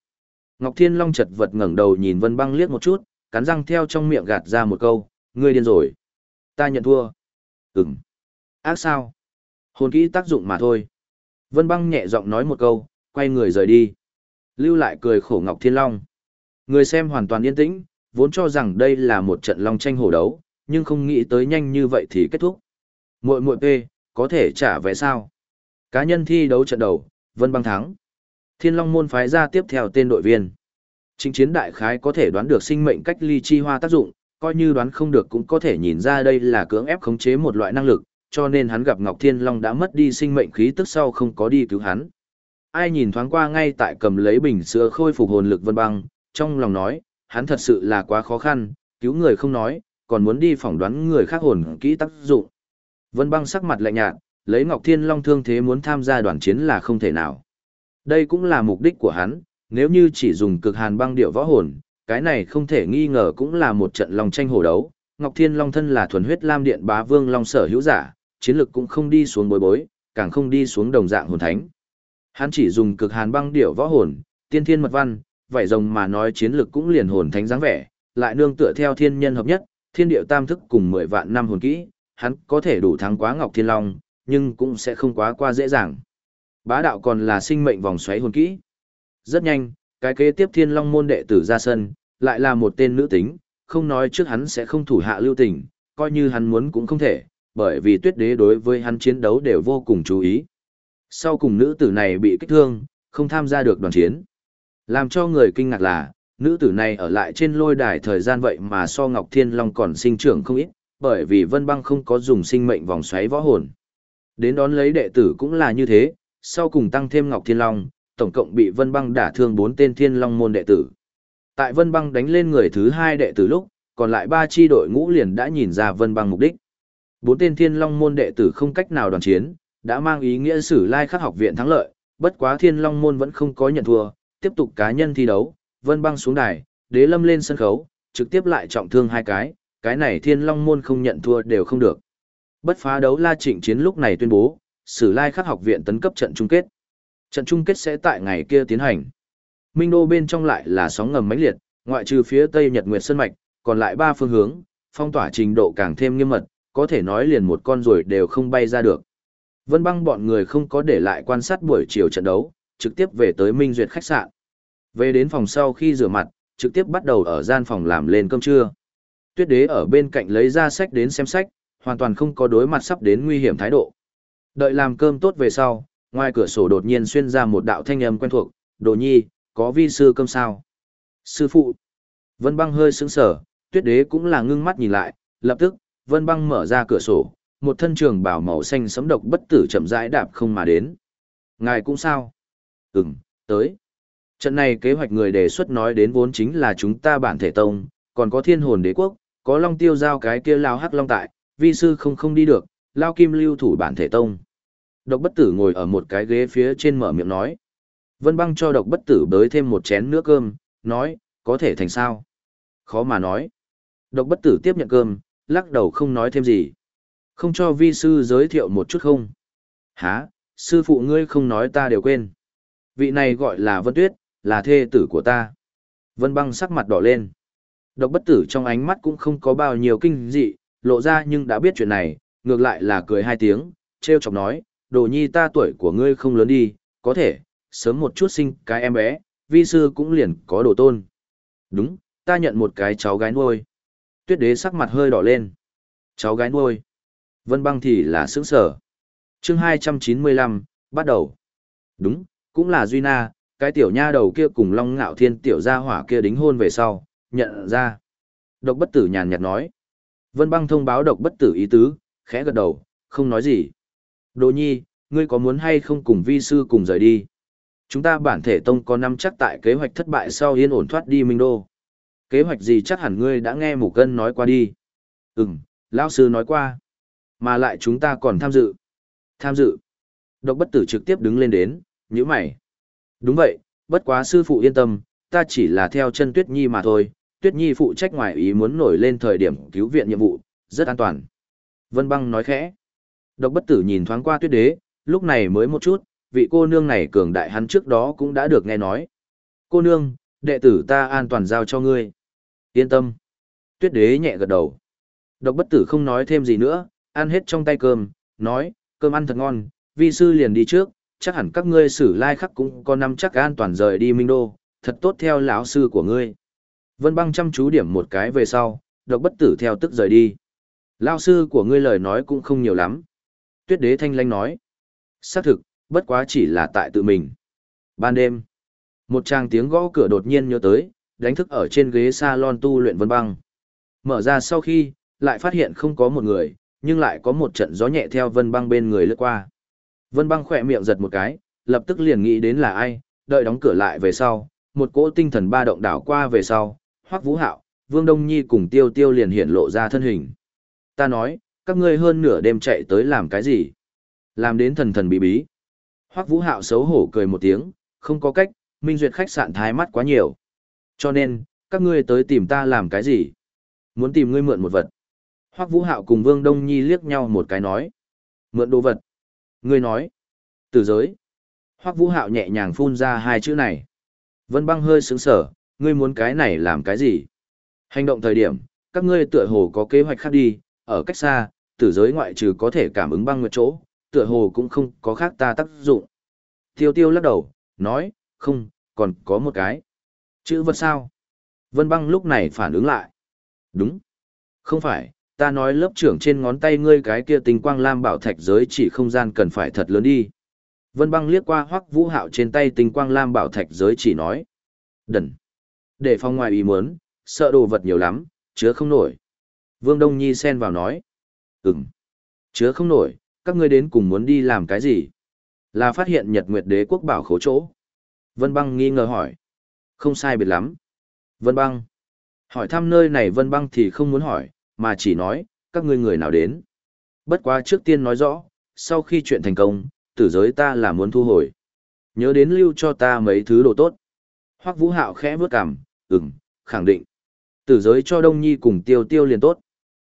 Ngọc Thiên Long chật vật ngẩng đầu nhìn Vân Băng liếc một chút, cắn răng theo trong miệng gạt ra một câu, ngươi điên rồi. Ta nhận thua. Ừm. Ác sao? Hồn kỹ tác dụng mà thôi. Vân Băng nhẹ giọng nói một câu, quay người rời đi. Lưu lại cười khổ Ngọc Thiên Long. Người xem hoàn toàn yên tĩnh, vốn cho rằng đây là một trận long tranh hổ đấu, nhưng không nghĩ tới nhanh như vậy thì kết thúc. Muội muội P, có thể trả vé sao? Cá nhân thi đấu trận đầu, Vân Băng thắng. Thiên Long môn phái ra tiếp theo tên đội viên. Chính chiến đại khái có thể đoán được sinh mệnh cách ly chi hoa tác dụng, coi như đoán không được cũng có thể nhìn ra đây là cưỡng ép khống chế một loại năng lực, cho nên hắn gặp Ngọc Thiên Long đã mất đi sinh mệnh khí tức sau không có đi cứu hắn. Ai nhìn thoáng qua ngay tại cầm lấy bình sữa khôi phục hồn lực Vân Băng, trong lòng nói, hắn thật sự là quá khó khăn, cứu người không nói, còn muốn đi phỏng đoán người khác hồn kỹ tác dụng. Vân Băng sắc mặt lạnh nhạt, lấy Ngọc Thiên Long thương thế muốn tham gia đoàn chiến là không thể nào. Đây cũng là mục đích của hắn, nếu như chỉ dùng cực hàn băng điệu võ hồn, cái này không thể nghi ngờ cũng là một trận long tranh hổ đấu. Ngọc Thiên Long thân là thuần huyết lam điện bá vương long sở hữu giả, chiến lực cũng không đi xuống bối bối, càng không đi xuống đồng dạng hồn thánh. Hắn chỉ dùng cực hàn băng điệu võ hồn, tiên thiên mật văn, vậy rồng mà nói chiến lực cũng liền hồn thánh dáng vẻ, lại nương tựa theo thiên nhân hợp nhất, thiên điệu tam thức cùng 10 vạn năm hồn kỹ, hắn có thể đủ thắng quá Ngọc Thiên Long, nhưng cũng sẽ không quá qua dễ dàng. Bá đạo còn là sinh mệnh vòng xoáy hồn kỹ. Rất nhanh, cái kế tiếp Thiên Long môn đệ tử ra sân, lại là một tên nữ tính, không nói trước hắn sẽ không thủ hạ lưu tình, coi như hắn muốn cũng không thể, bởi vì tuyết đế đối với hắn chiến đấu đều vô cùng chú ý. Sau cùng nữ tử này bị kích thương, không tham gia được đoàn chiến. Làm cho người kinh ngạc là, nữ tử này ở lại trên lôi đài thời gian vậy mà so Ngọc Thiên Long còn sinh trưởng không ít, bởi vì Vân Băng không có dùng sinh mệnh vòng xoáy võ hồn. Đến đón lấy đệ tử cũng là như thế, sau cùng tăng thêm Ngọc Thiên Long, tổng cộng bị Vân Băng đả thương 4 tên Thiên Long môn đệ tử. Tại Vân Băng đánh lên người thứ hai đệ tử lúc, còn lại ba chi đội ngũ liền đã nhìn ra Vân Băng mục đích. Bốn tên Thiên Long môn đệ tử không cách nào đoàn chiến, đã mang ý nghĩa sử lai khắc học viện thắng lợi, bất quá Thiên Long môn vẫn không có nhận thua, tiếp tục cá nhân thi đấu, Vân Băng xuống đài, Đế Lâm lên sân khấu, trực tiếp lại trọng thương hai cái, cái này Thiên Long môn không nhận thua đều không được. Bất phá đấu La Trịnh Chiến lúc này tuyên bố, Sử Lai Khắc học viện tấn cấp trận chung kết. Trận chung kết sẽ tại ngày kia tiến hành. Minh Đô bên trong lại là sóng ngầm mãnh liệt, ngoại trừ phía Tây Nhật Nguyệt Sơn Mạch, còn lại ba phương hướng, phong tỏa trình độ càng thêm nghiêm mật, có thể nói liền một con ruồi đều không bay ra được. Vân băng bọn người không có để lại quan sát buổi chiều trận đấu, trực tiếp về tới Minh Duyệt khách sạn. Về đến phòng sau khi rửa mặt, trực tiếp bắt đầu ở gian phòng làm lên cơm trưa. Tuyết đế ở bên cạnh lấy ra sách đến xem sách, hoàn toàn không có đối mặt sắp đến nguy hiểm thái độ. Đợi làm cơm tốt về sau, ngoài cửa sổ đột nhiên xuyên ra một đạo thanh âm quen thuộc, đồ nhi, có vi sư cơm sao? Sư phụ. Vân băng hơi sững sở, tuyết đế cũng là ngưng mắt nhìn lại, lập tức, vân băng mở ra cửa sổ, một thân trường bảo màu xanh sấm độc bất tử chậm rãi đạp không mà đến. Ngài cũng sao? Ừm, tới. Trận này kế hoạch người đề xuất nói đến vốn chính là chúng ta bản thể tông, còn có thiên hồn đế quốc, có long tiêu giao cái kia lao hắc long tại, vi sư không không đi được, lao kim lưu thủ bản thể tông. Độc bất tử ngồi ở một cái ghế phía trên mở miệng nói. Vân băng cho độc bất tử bới thêm một chén nước cơm, nói, có thể thành sao? Khó mà nói. Độc bất tử tiếp nhận cơm, lắc đầu không nói thêm gì. Không cho vi sư giới thiệu một chút không? Hả, sư phụ ngươi không nói ta đều quên. Vị này gọi là Vân Tuyết, là thê tử của ta. Vân băng sắc mặt đỏ lên. Độc bất tử trong ánh mắt cũng không có bao nhiêu kinh dị, lộ ra nhưng đã biết chuyện này, ngược lại là cười hai tiếng, treo chọc nói, đồ nhi ta tuổi của ngươi không lớn đi, có thể, sớm một chút sinh cái em bé, vi sư cũng liền có đồ tôn. Đúng, ta nhận một cái cháu gái nuôi. Tuyết đế sắc mặt hơi đỏ lên. Cháu gái nuôi. Vân băng thì là sướng sở. chương 295, bắt đầu. Đúng, cũng là Duy Na, cái tiểu nha đầu kia cùng Long Ngạo Thiên tiểu gia hỏa kia đính hôn về sau, nhận ra. Độc bất tử nhàn nhạt nói. Vân băng thông báo độc bất tử ý tứ, khẽ gật đầu, không nói gì. Đồ nhi, ngươi có muốn hay không cùng vi sư cùng rời đi? Chúng ta bản thể tông có năm chắc tại kế hoạch thất bại sau yên ổn thoát đi Minh Đô. Kế hoạch gì chắc hẳn ngươi đã nghe Mục Cân nói qua đi. Ừm, lão sư nói qua. Mà lại chúng ta còn tham dự. Tham dự. Độc bất tử trực tiếp đứng lên đến, nhíu mày. Đúng vậy, bất quá sư phụ yên tâm, ta chỉ là theo chân Tuyết Nhi mà thôi. Tuyết Nhi phụ trách ngoài ý muốn nổi lên thời điểm cứu viện nhiệm vụ, rất an toàn. Vân băng nói khẽ. Độc bất tử nhìn thoáng qua tuyết đế, lúc này mới một chút, vị cô nương này cường đại hắn trước đó cũng đã được nghe nói. Cô nương, đệ tử ta an toàn giao cho ngươi. Yên tâm. Tuyết đế nhẹ gật đầu. Độc bất tử không nói thêm gì nữa, ăn hết trong tay cơm, nói, cơm ăn thật ngon, vi sư liền đi trước, chắc hẳn các ngươi xử lai khắc cũng có năm chắc an toàn rời đi minh đô, thật tốt theo lão sư của ngươi. Vân băng chăm chú điểm một cái về sau, độc bất tử theo tức rời đi. Lão sư của ngươi lời nói cũng không nhiều lắm. Tuyết đế thanh lanh nói. Xác thực, bất quá chỉ là tại tự mình. Ban đêm, một tràng tiếng gõ cửa đột nhiên nhớ tới, đánh thức ở trên ghế salon tu luyện vân băng. Mở ra sau khi, lại phát hiện không có một người, nhưng lại có một trận gió nhẹ theo vân băng bên người lướt qua. Vân băng khỏe miệng giật một cái, lập tức liền nghĩ đến là ai, đợi đóng cửa lại về sau, một cỗ tinh thần ba động đảo qua về sau, hoắc vũ hạo, vương đông nhi cùng tiêu tiêu liền hiện lộ ra thân hình. Ta nói, các ngươi hơn nửa đêm chạy tới làm cái gì? Làm đến thần thần bí bí. Hoắc vũ hạo xấu hổ cười một tiếng, không có cách, minh duyệt khách sạn thái mắt quá nhiều. Cho nên, các ngươi tới tìm ta làm cái gì? Muốn tìm ngươi mượn một vật. Hoắc Vũ Hạo cùng Vương Đông Nhi liếc nhau một cái nói. Mượn đồ vật. Ngươi nói. Từ giới. Hoắc Vũ Hạo nhẹ nhàng phun ra hai chữ này. Vân băng hơi sướng sở, ngươi muốn cái này làm cái gì? Hành động thời điểm, các ngươi tựa hồ có kế hoạch khác đi, ở cách xa, tử giới ngoại trừ có thể cảm ứng băng nguyệt chỗ, tựa hồ cũng không có khác ta tác dụng. Tiêu tiêu lắc đầu, nói, không, còn có một cái. Chữ vật sao? Vân băng lúc này phản ứng lại. Đúng. Không phải, ta nói lớp trưởng trên ngón tay ngươi cái kia tình quang lam bảo thạch giới chỉ không gian cần phải thật lớn đi. Vân băng liếc qua hoắc vũ hạo trên tay tình quang lam bảo thạch giới chỉ nói. Đần. Để phong ngoài ý muốn, sợ đồ vật nhiều lắm, chứa không nổi. Vương Đông Nhi xen vào nói. Ừm. Chứa không nổi, các ngươi đến cùng muốn đi làm cái gì? Là phát hiện Nhật Nguyệt Đế quốc bảo khố chỗ. Vân băng nghi ngờ hỏi. Không sai biệt lắm. Vân băng. Hỏi thăm nơi này Vân băng thì không muốn hỏi, mà chỉ nói, các ngươi người nào đến. Bất quá trước tiên nói rõ, sau khi chuyện thành công, tử giới ta là muốn thu hồi. Nhớ đến lưu cho ta mấy thứ đồ tốt. Hoắc Vũ Hạo khẽ bước cằm, ừm, khẳng định. Tử giới cho Đông Nhi cùng tiêu tiêu liền tốt.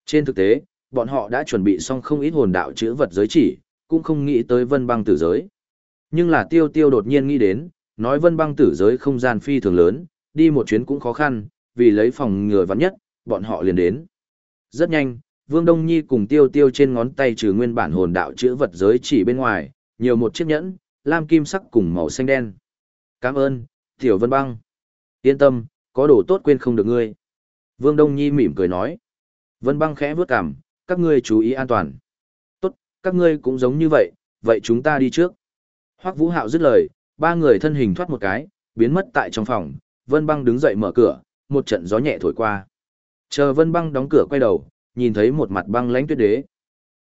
Trên thực tế, bọn họ đã chuẩn bị xong không ít hồn đạo chữ vật giới chỉ, cũng không nghĩ tới vân băng tử giới. Nhưng là tiêu tiêu đột nhiên nghĩ đến, nói vân băng tử giới không gian phi thường lớn, đi một chuyến cũng khó khăn, vì lấy phòng ngừa vắn nhất, bọn họ liền đến. Rất nhanh, Vương Đông Nhi cùng tiêu tiêu trên ngón tay trừ nguyên bản hồn đạo chữ vật giới chỉ bên ngoài, nhiều một chiếc nhẫn, lam kim sắc cùng màu xanh đen. Cảm ơn, Tiểu Vân Băng. Yên tâm, có đồ tốt quên không được ngươi. Vương Đông Nhi mỉm cười nói. Vân Băng khẽ vướt cằm, các ngươi chú ý an toàn. Tốt, các ngươi cũng giống như vậy, vậy chúng ta đi trước. Hoắc Vũ Hạo dứt lời, ba người thân hình thoát một cái, biến mất tại trong phòng, Vân Băng đứng dậy mở cửa, một trận gió nhẹ thổi qua. Chờ Vân Băng đóng cửa quay đầu, nhìn thấy một mặt băng lãnh tuyết đế.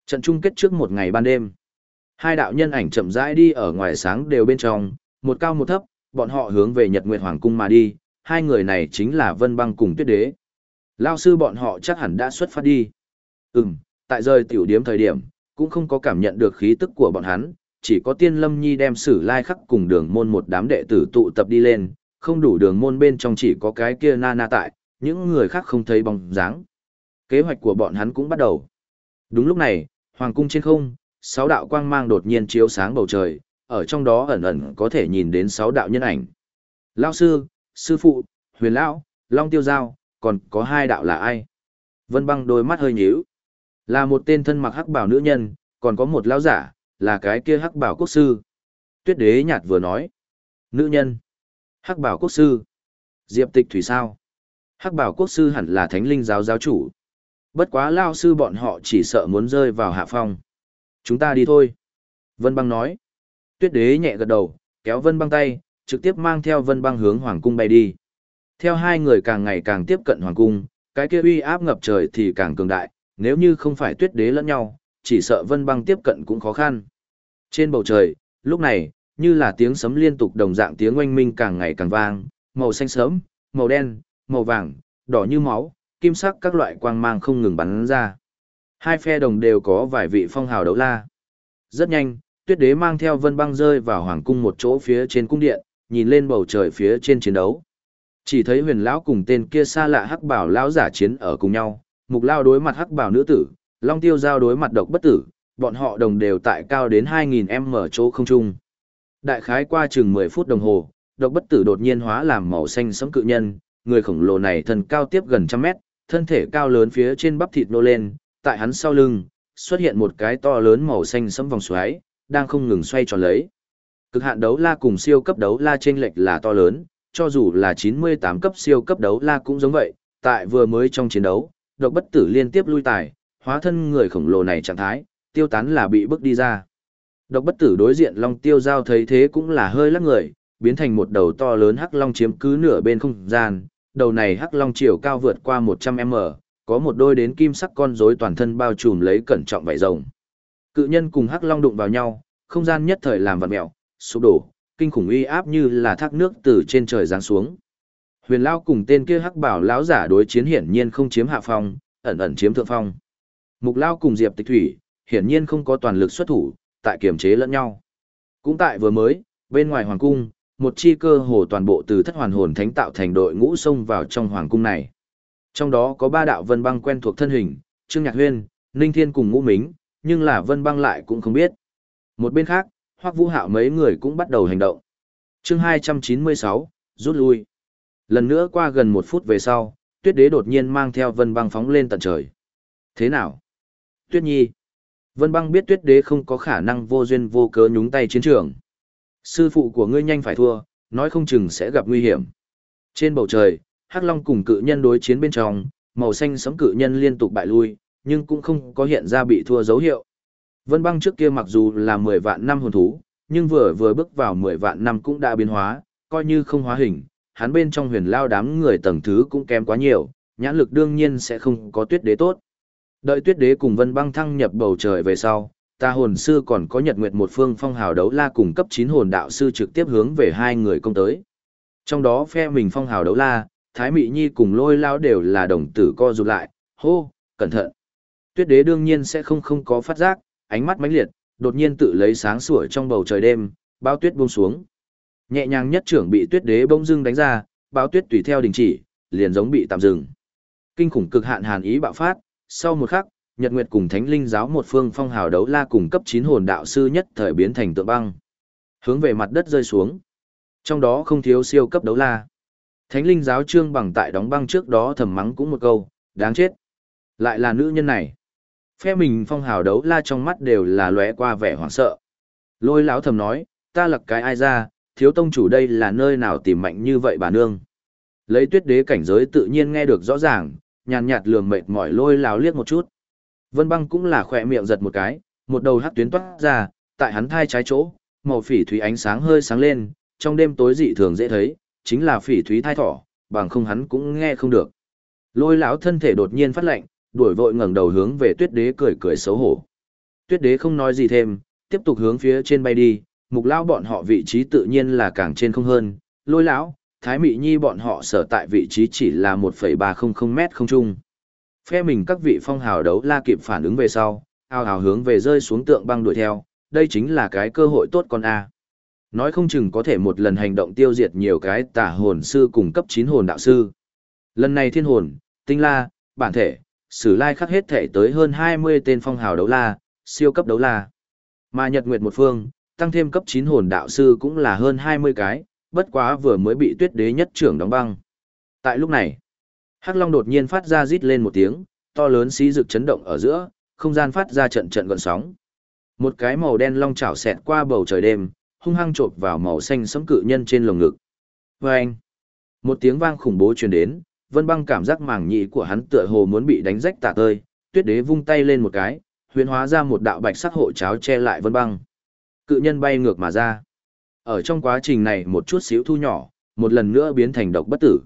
Trận chung kết trước một ngày ban đêm. Hai đạo nhân ảnh chậm rãi đi ở ngoài sáng đều bên trong, một cao một thấp, bọn họ hướng về Nhật Nguyệt Hoàng cung mà đi, hai người này chính là Vân Băng cùng Tuyết Đế. Lao sư bọn họ chắc hẳn đã xuất phát đi. Ừm, tại rời tiểu điếm thời điểm, cũng không có cảm nhận được khí tức của bọn hắn, chỉ có Tiên Lâm Nhi đem Sử Lai Khắc cùng Đường môn một đám đệ tử tụ tập đi lên, không đủ đường môn bên trong chỉ có cái kia na na tại, những người khác không thấy bóng dáng. Kế hoạch của bọn hắn cũng bắt đầu. Đúng lúc này, hoàng cung trên không, sáu đạo quang mang đột nhiên chiếu sáng bầu trời, ở trong đó ẩn ẩn có thể nhìn đến sáu đạo nhân ảnh. Lão sư, sư phụ, huyền lão, long tiêu giao, còn có hai đạo là ai? Vân băng đôi mắt hơi nhíu. Là một tên thân mặc hắc bảo nữ nhân, còn có một lão giả, là cái kia hắc bảo quốc sư. Tuyết đế nhạt vừa nói. Nữ nhân. Hắc bảo quốc sư. Diệp tịch thủy sao? Hắc bảo quốc sư hẳn là thánh linh giáo giáo chủ. Bất quá lao sư bọn họ chỉ sợ muốn rơi vào hạ phong. Chúng ta đi thôi. Vân băng nói. Tuyết đế nhẹ gật đầu, kéo vân băng tay, trực tiếp mang theo vân băng hướng hoàng cung bay đi. Theo hai người càng ngày càng tiếp cận hoàng cung, cái kia uy áp ngập trời thì càng cường đại, nếu như không phải tuyết đế lẫn nhau, chỉ sợ vân băng tiếp cận cũng khó khăn. Trên bầu trời, lúc này, như là tiếng sấm liên tục đồng dạng tiếng oanh minh càng ngày càng vang, màu xanh sớm, màu đen, màu vàng, đỏ như máu, kim sắc các loại quang mang không ngừng bắn ra. Hai phe đồng đều có vài vị phong hào đấu la. Rất nhanh, tuyết đế mang theo vân băng rơi vào hoàng cung một chỗ phía trên cung điện, nhìn lên bầu trời phía trên chiến đấu. Chỉ thấy huyền lão cùng tên kia xa lạ hắc bảo lão giả chiến ở cùng nhau, mục lao đối mặt hắc bảo nữ tử, long tiêu giao đối mặt độc bất tử, bọn họ đồng đều tại cao đến 2.000m chỗ không trung. Đại khái qua chừng 10 phút đồng hồ, độc bất tử đột nhiên hóa làm màu xanh sẫm cự nhân, người khổng lồ này thân cao tiếp gần trăm mét, thân thể cao lớn phía trên bắp thịt nô lên, tại hắn sau lưng, xuất hiện một cái to lớn màu xanh sẫm vòng xoáy, đang không ngừng xoay tròn lấy. Cực hạn đấu la cùng siêu cấp đấu la chênh lệch là to lớn, cho dù là 98 cấp siêu cấp đấu la cũng giống vậy, tại vừa mới trong chiến đấu, độc bất tử liên tiếp lui tài, hóa thân người khổng lồ này trạng thái, tiêu tán là bị bước đi ra. Độc bất tử đối diện long tiêu giao thấy thế cũng là hơi lắc người, biến thành một đầu to lớn hắc long chiếm cứ nửa bên không gian, đầu này hắc long chiều cao vượt qua 100m, có một đôi đến kim sắc con rối toàn thân bao trùm lấy cẩn trọng vảy rồng. Cự nhân cùng hắc long đụng vào nhau, không gian nhất thời làm vặn mèo, sụp đổ, kinh khủng uy áp như là thác nước từ trên trời giáng xuống. Huyền Lao cùng tên kia hắc bảo lão giả đối chiến hiển nhiên không chiếm hạ phong, ẩn ẩn chiếm thượng phong. Mục Lao cùng Diệp Tịch Thủy, hiển nhiên không có toàn lực xuất thủ, tại kiềm chế lẫn nhau. Cũng tại vừa mới, bên ngoài hoàng cung, một chi cơ hồ toàn bộ từ thất hoàn hồn thánh tạo thành đội ngũ xông vào trong hoàng cung này. Trong đó có ba đạo vân băng quen thuộc thân hình, Trương Nhạc Huyên, Ninh Thiên cùng Ngũ Mính, nhưng là vân băng lại cũng không biết. Một bên khác, Hoắc Vũ Hạo mấy người cũng bắt đầu hành động. Chương 296, rút lui. Lần nữa qua gần một phút về sau, Tuyết Đế đột nhiên mang theo Vân Băng phóng lên tận trời. Thế nào? Tuyết Nhi. Vân Băng biết Tuyết Đế không có khả năng vô duyên vô cớ nhúng tay chiến trường. Sư phụ của ngươi nhanh phải thua, nói không chừng sẽ gặp nguy hiểm. Trên bầu trời, Hắc Long cùng cự nhân đối chiến bên trong, màu xanh sấm cự nhân liên tục bại lui, nhưng cũng không có hiện ra bị thua dấu hiệu. Vân băng trước kia mặc dù là 10 vạn năm hồn thú, nhưng vừa vừa bước vào 10 vạn năm cũng đã biến hóa, coi như không hóa hình, hắn bên trong huyền lao đám người tầng thứ cũng kém quá nhiều, nhãn lực đương nhiên sẽ không có tuyết đế tốt. Đợi tuyết đế cùng vân băng thăng nhập bầu trời về sau, ta hồn sư còn có nhật nguyệt một phương phong hào đấu la cùng cấp 9 hồn đạo sư trực tiếp hướng về hai người công tới. Trong đó phe mình phong hào đấu la, Thái Mị Nhi cùng lôi lao đều là đồng tử co rụt lại, hô, cẩn thận. Tuyết đế đương nhiên sẽ không không có phát giác, ánh mắt mãnh liệt, đột nhiên tự lấy sáng sủa trong bầu trời đêm, bao tuyết buông xuống. Nhẹ nhàng nhất trưởng bị tuyết đế bỗng dưng đánh ra, bao tuyết tùy theo đình chỉ, liền giống bị tạm dừng. Kinh khủng cực hạn hàn ý bạo phát, sau một khắc, Nhật Nguyệt cùng Thánh Linh giáo một phương phong hào đấu la cùng cấp 9 hồn đạo sư nhất thời biến thành tượng băng. Hướng về mặt đất rơi xuống. Trong đó không thiếu siêu cấp đấu la. Thánh Linh giáo trương bằng tại đóng băng trước đó thầm mắng cũng một câu, đáng chết. Lại là nữ nhân này. Phe mình phong hào đấu la trong mắt đều là lóe qua vẻ hoảng sợ. Lôi lão thầm nói, ta lặc cái ai ra, thiếu tông chủ đây là nơi nào tìm mạnh như vậy bà nương. Lấy tuyết đế cảnh giới tự nhiên nghe được rõ ràng, nhàn nhạt lườm mệt mỏi lôi lão liếc một chút. Vân băng cũng là khỏe miệng giật một cái, một đầu hắc tuyến toát ra, tại hắn thai trái chỗ, màu phỉ thúy ánh sáng hơi sáng lên, trong đêm tối dị thường dễ thấy, chính là phỉ thúy thai thỏ, bằng không hắn cũng nghe không được. Lôi lão thân thể đột nhiên phát lạnh, đuổi vội ngẩng đầu hướng về tuyết đế cười cười xấu hổ. Tuyết đế không nói gì thêm, tiếp tục hướng phía trên bay đi, mục lão bọn họ vị trí tự nhiên là càng trên không hơn, lôi lão, thái mị nhi bọn họ sở tại vị trí chỉ là 1,300 mét không trung. Phe mình các vị phong hào đấu la kịp phản ứng về sau, ao hào hướng về rơi xuống tượng băng đuổi theo, đây chính là cái cơ hội tốt con A. Nói không chừng có thể một lần hành động tiêu diệt nhiều cái tả hồn sư cùng cấp 9 hồn đạo sư. Lần này thiên hồn, tinh la, bản thể, sử lai khắc hết thể tới hơn 20 tên phong hào đấu la, siêu cấp đấu la. Mà Nhật Nguyệt một phương, tăng thêm cấp 9 hồn đạo sư cũng là hơn 20 cái, bất quá vừa mới bị tuyết đế nhất trưởng đóng băng. Tại lúc này, Hắc Long đột nhiên phát ra rít lên một tiếng, to lớn xí rực chấn động ở giữa, không gian phát ra trận trận gợn sóng. Một cái màu đen long chảo xẹt qua bầu trời đêm, hung hăng chộp vào màu xanh sẫm cự nhân trên lồng ngực. Vâng! Một tiếng vang khủng bố truyền đến, vân băng cảm giác màng nhĩ của hắn tựa hồ muốn bị đánh rách tả tơi, tuyết đế vung tay lên một cái, huyễn hóa ra một đạo bạch sắc hộ cháo che lại vân băng. Cự nhân bay ngược mà ra. Ở trong quá trình này một chút xíu thu nhỏ, một lần nữa biến thành độc bất tử.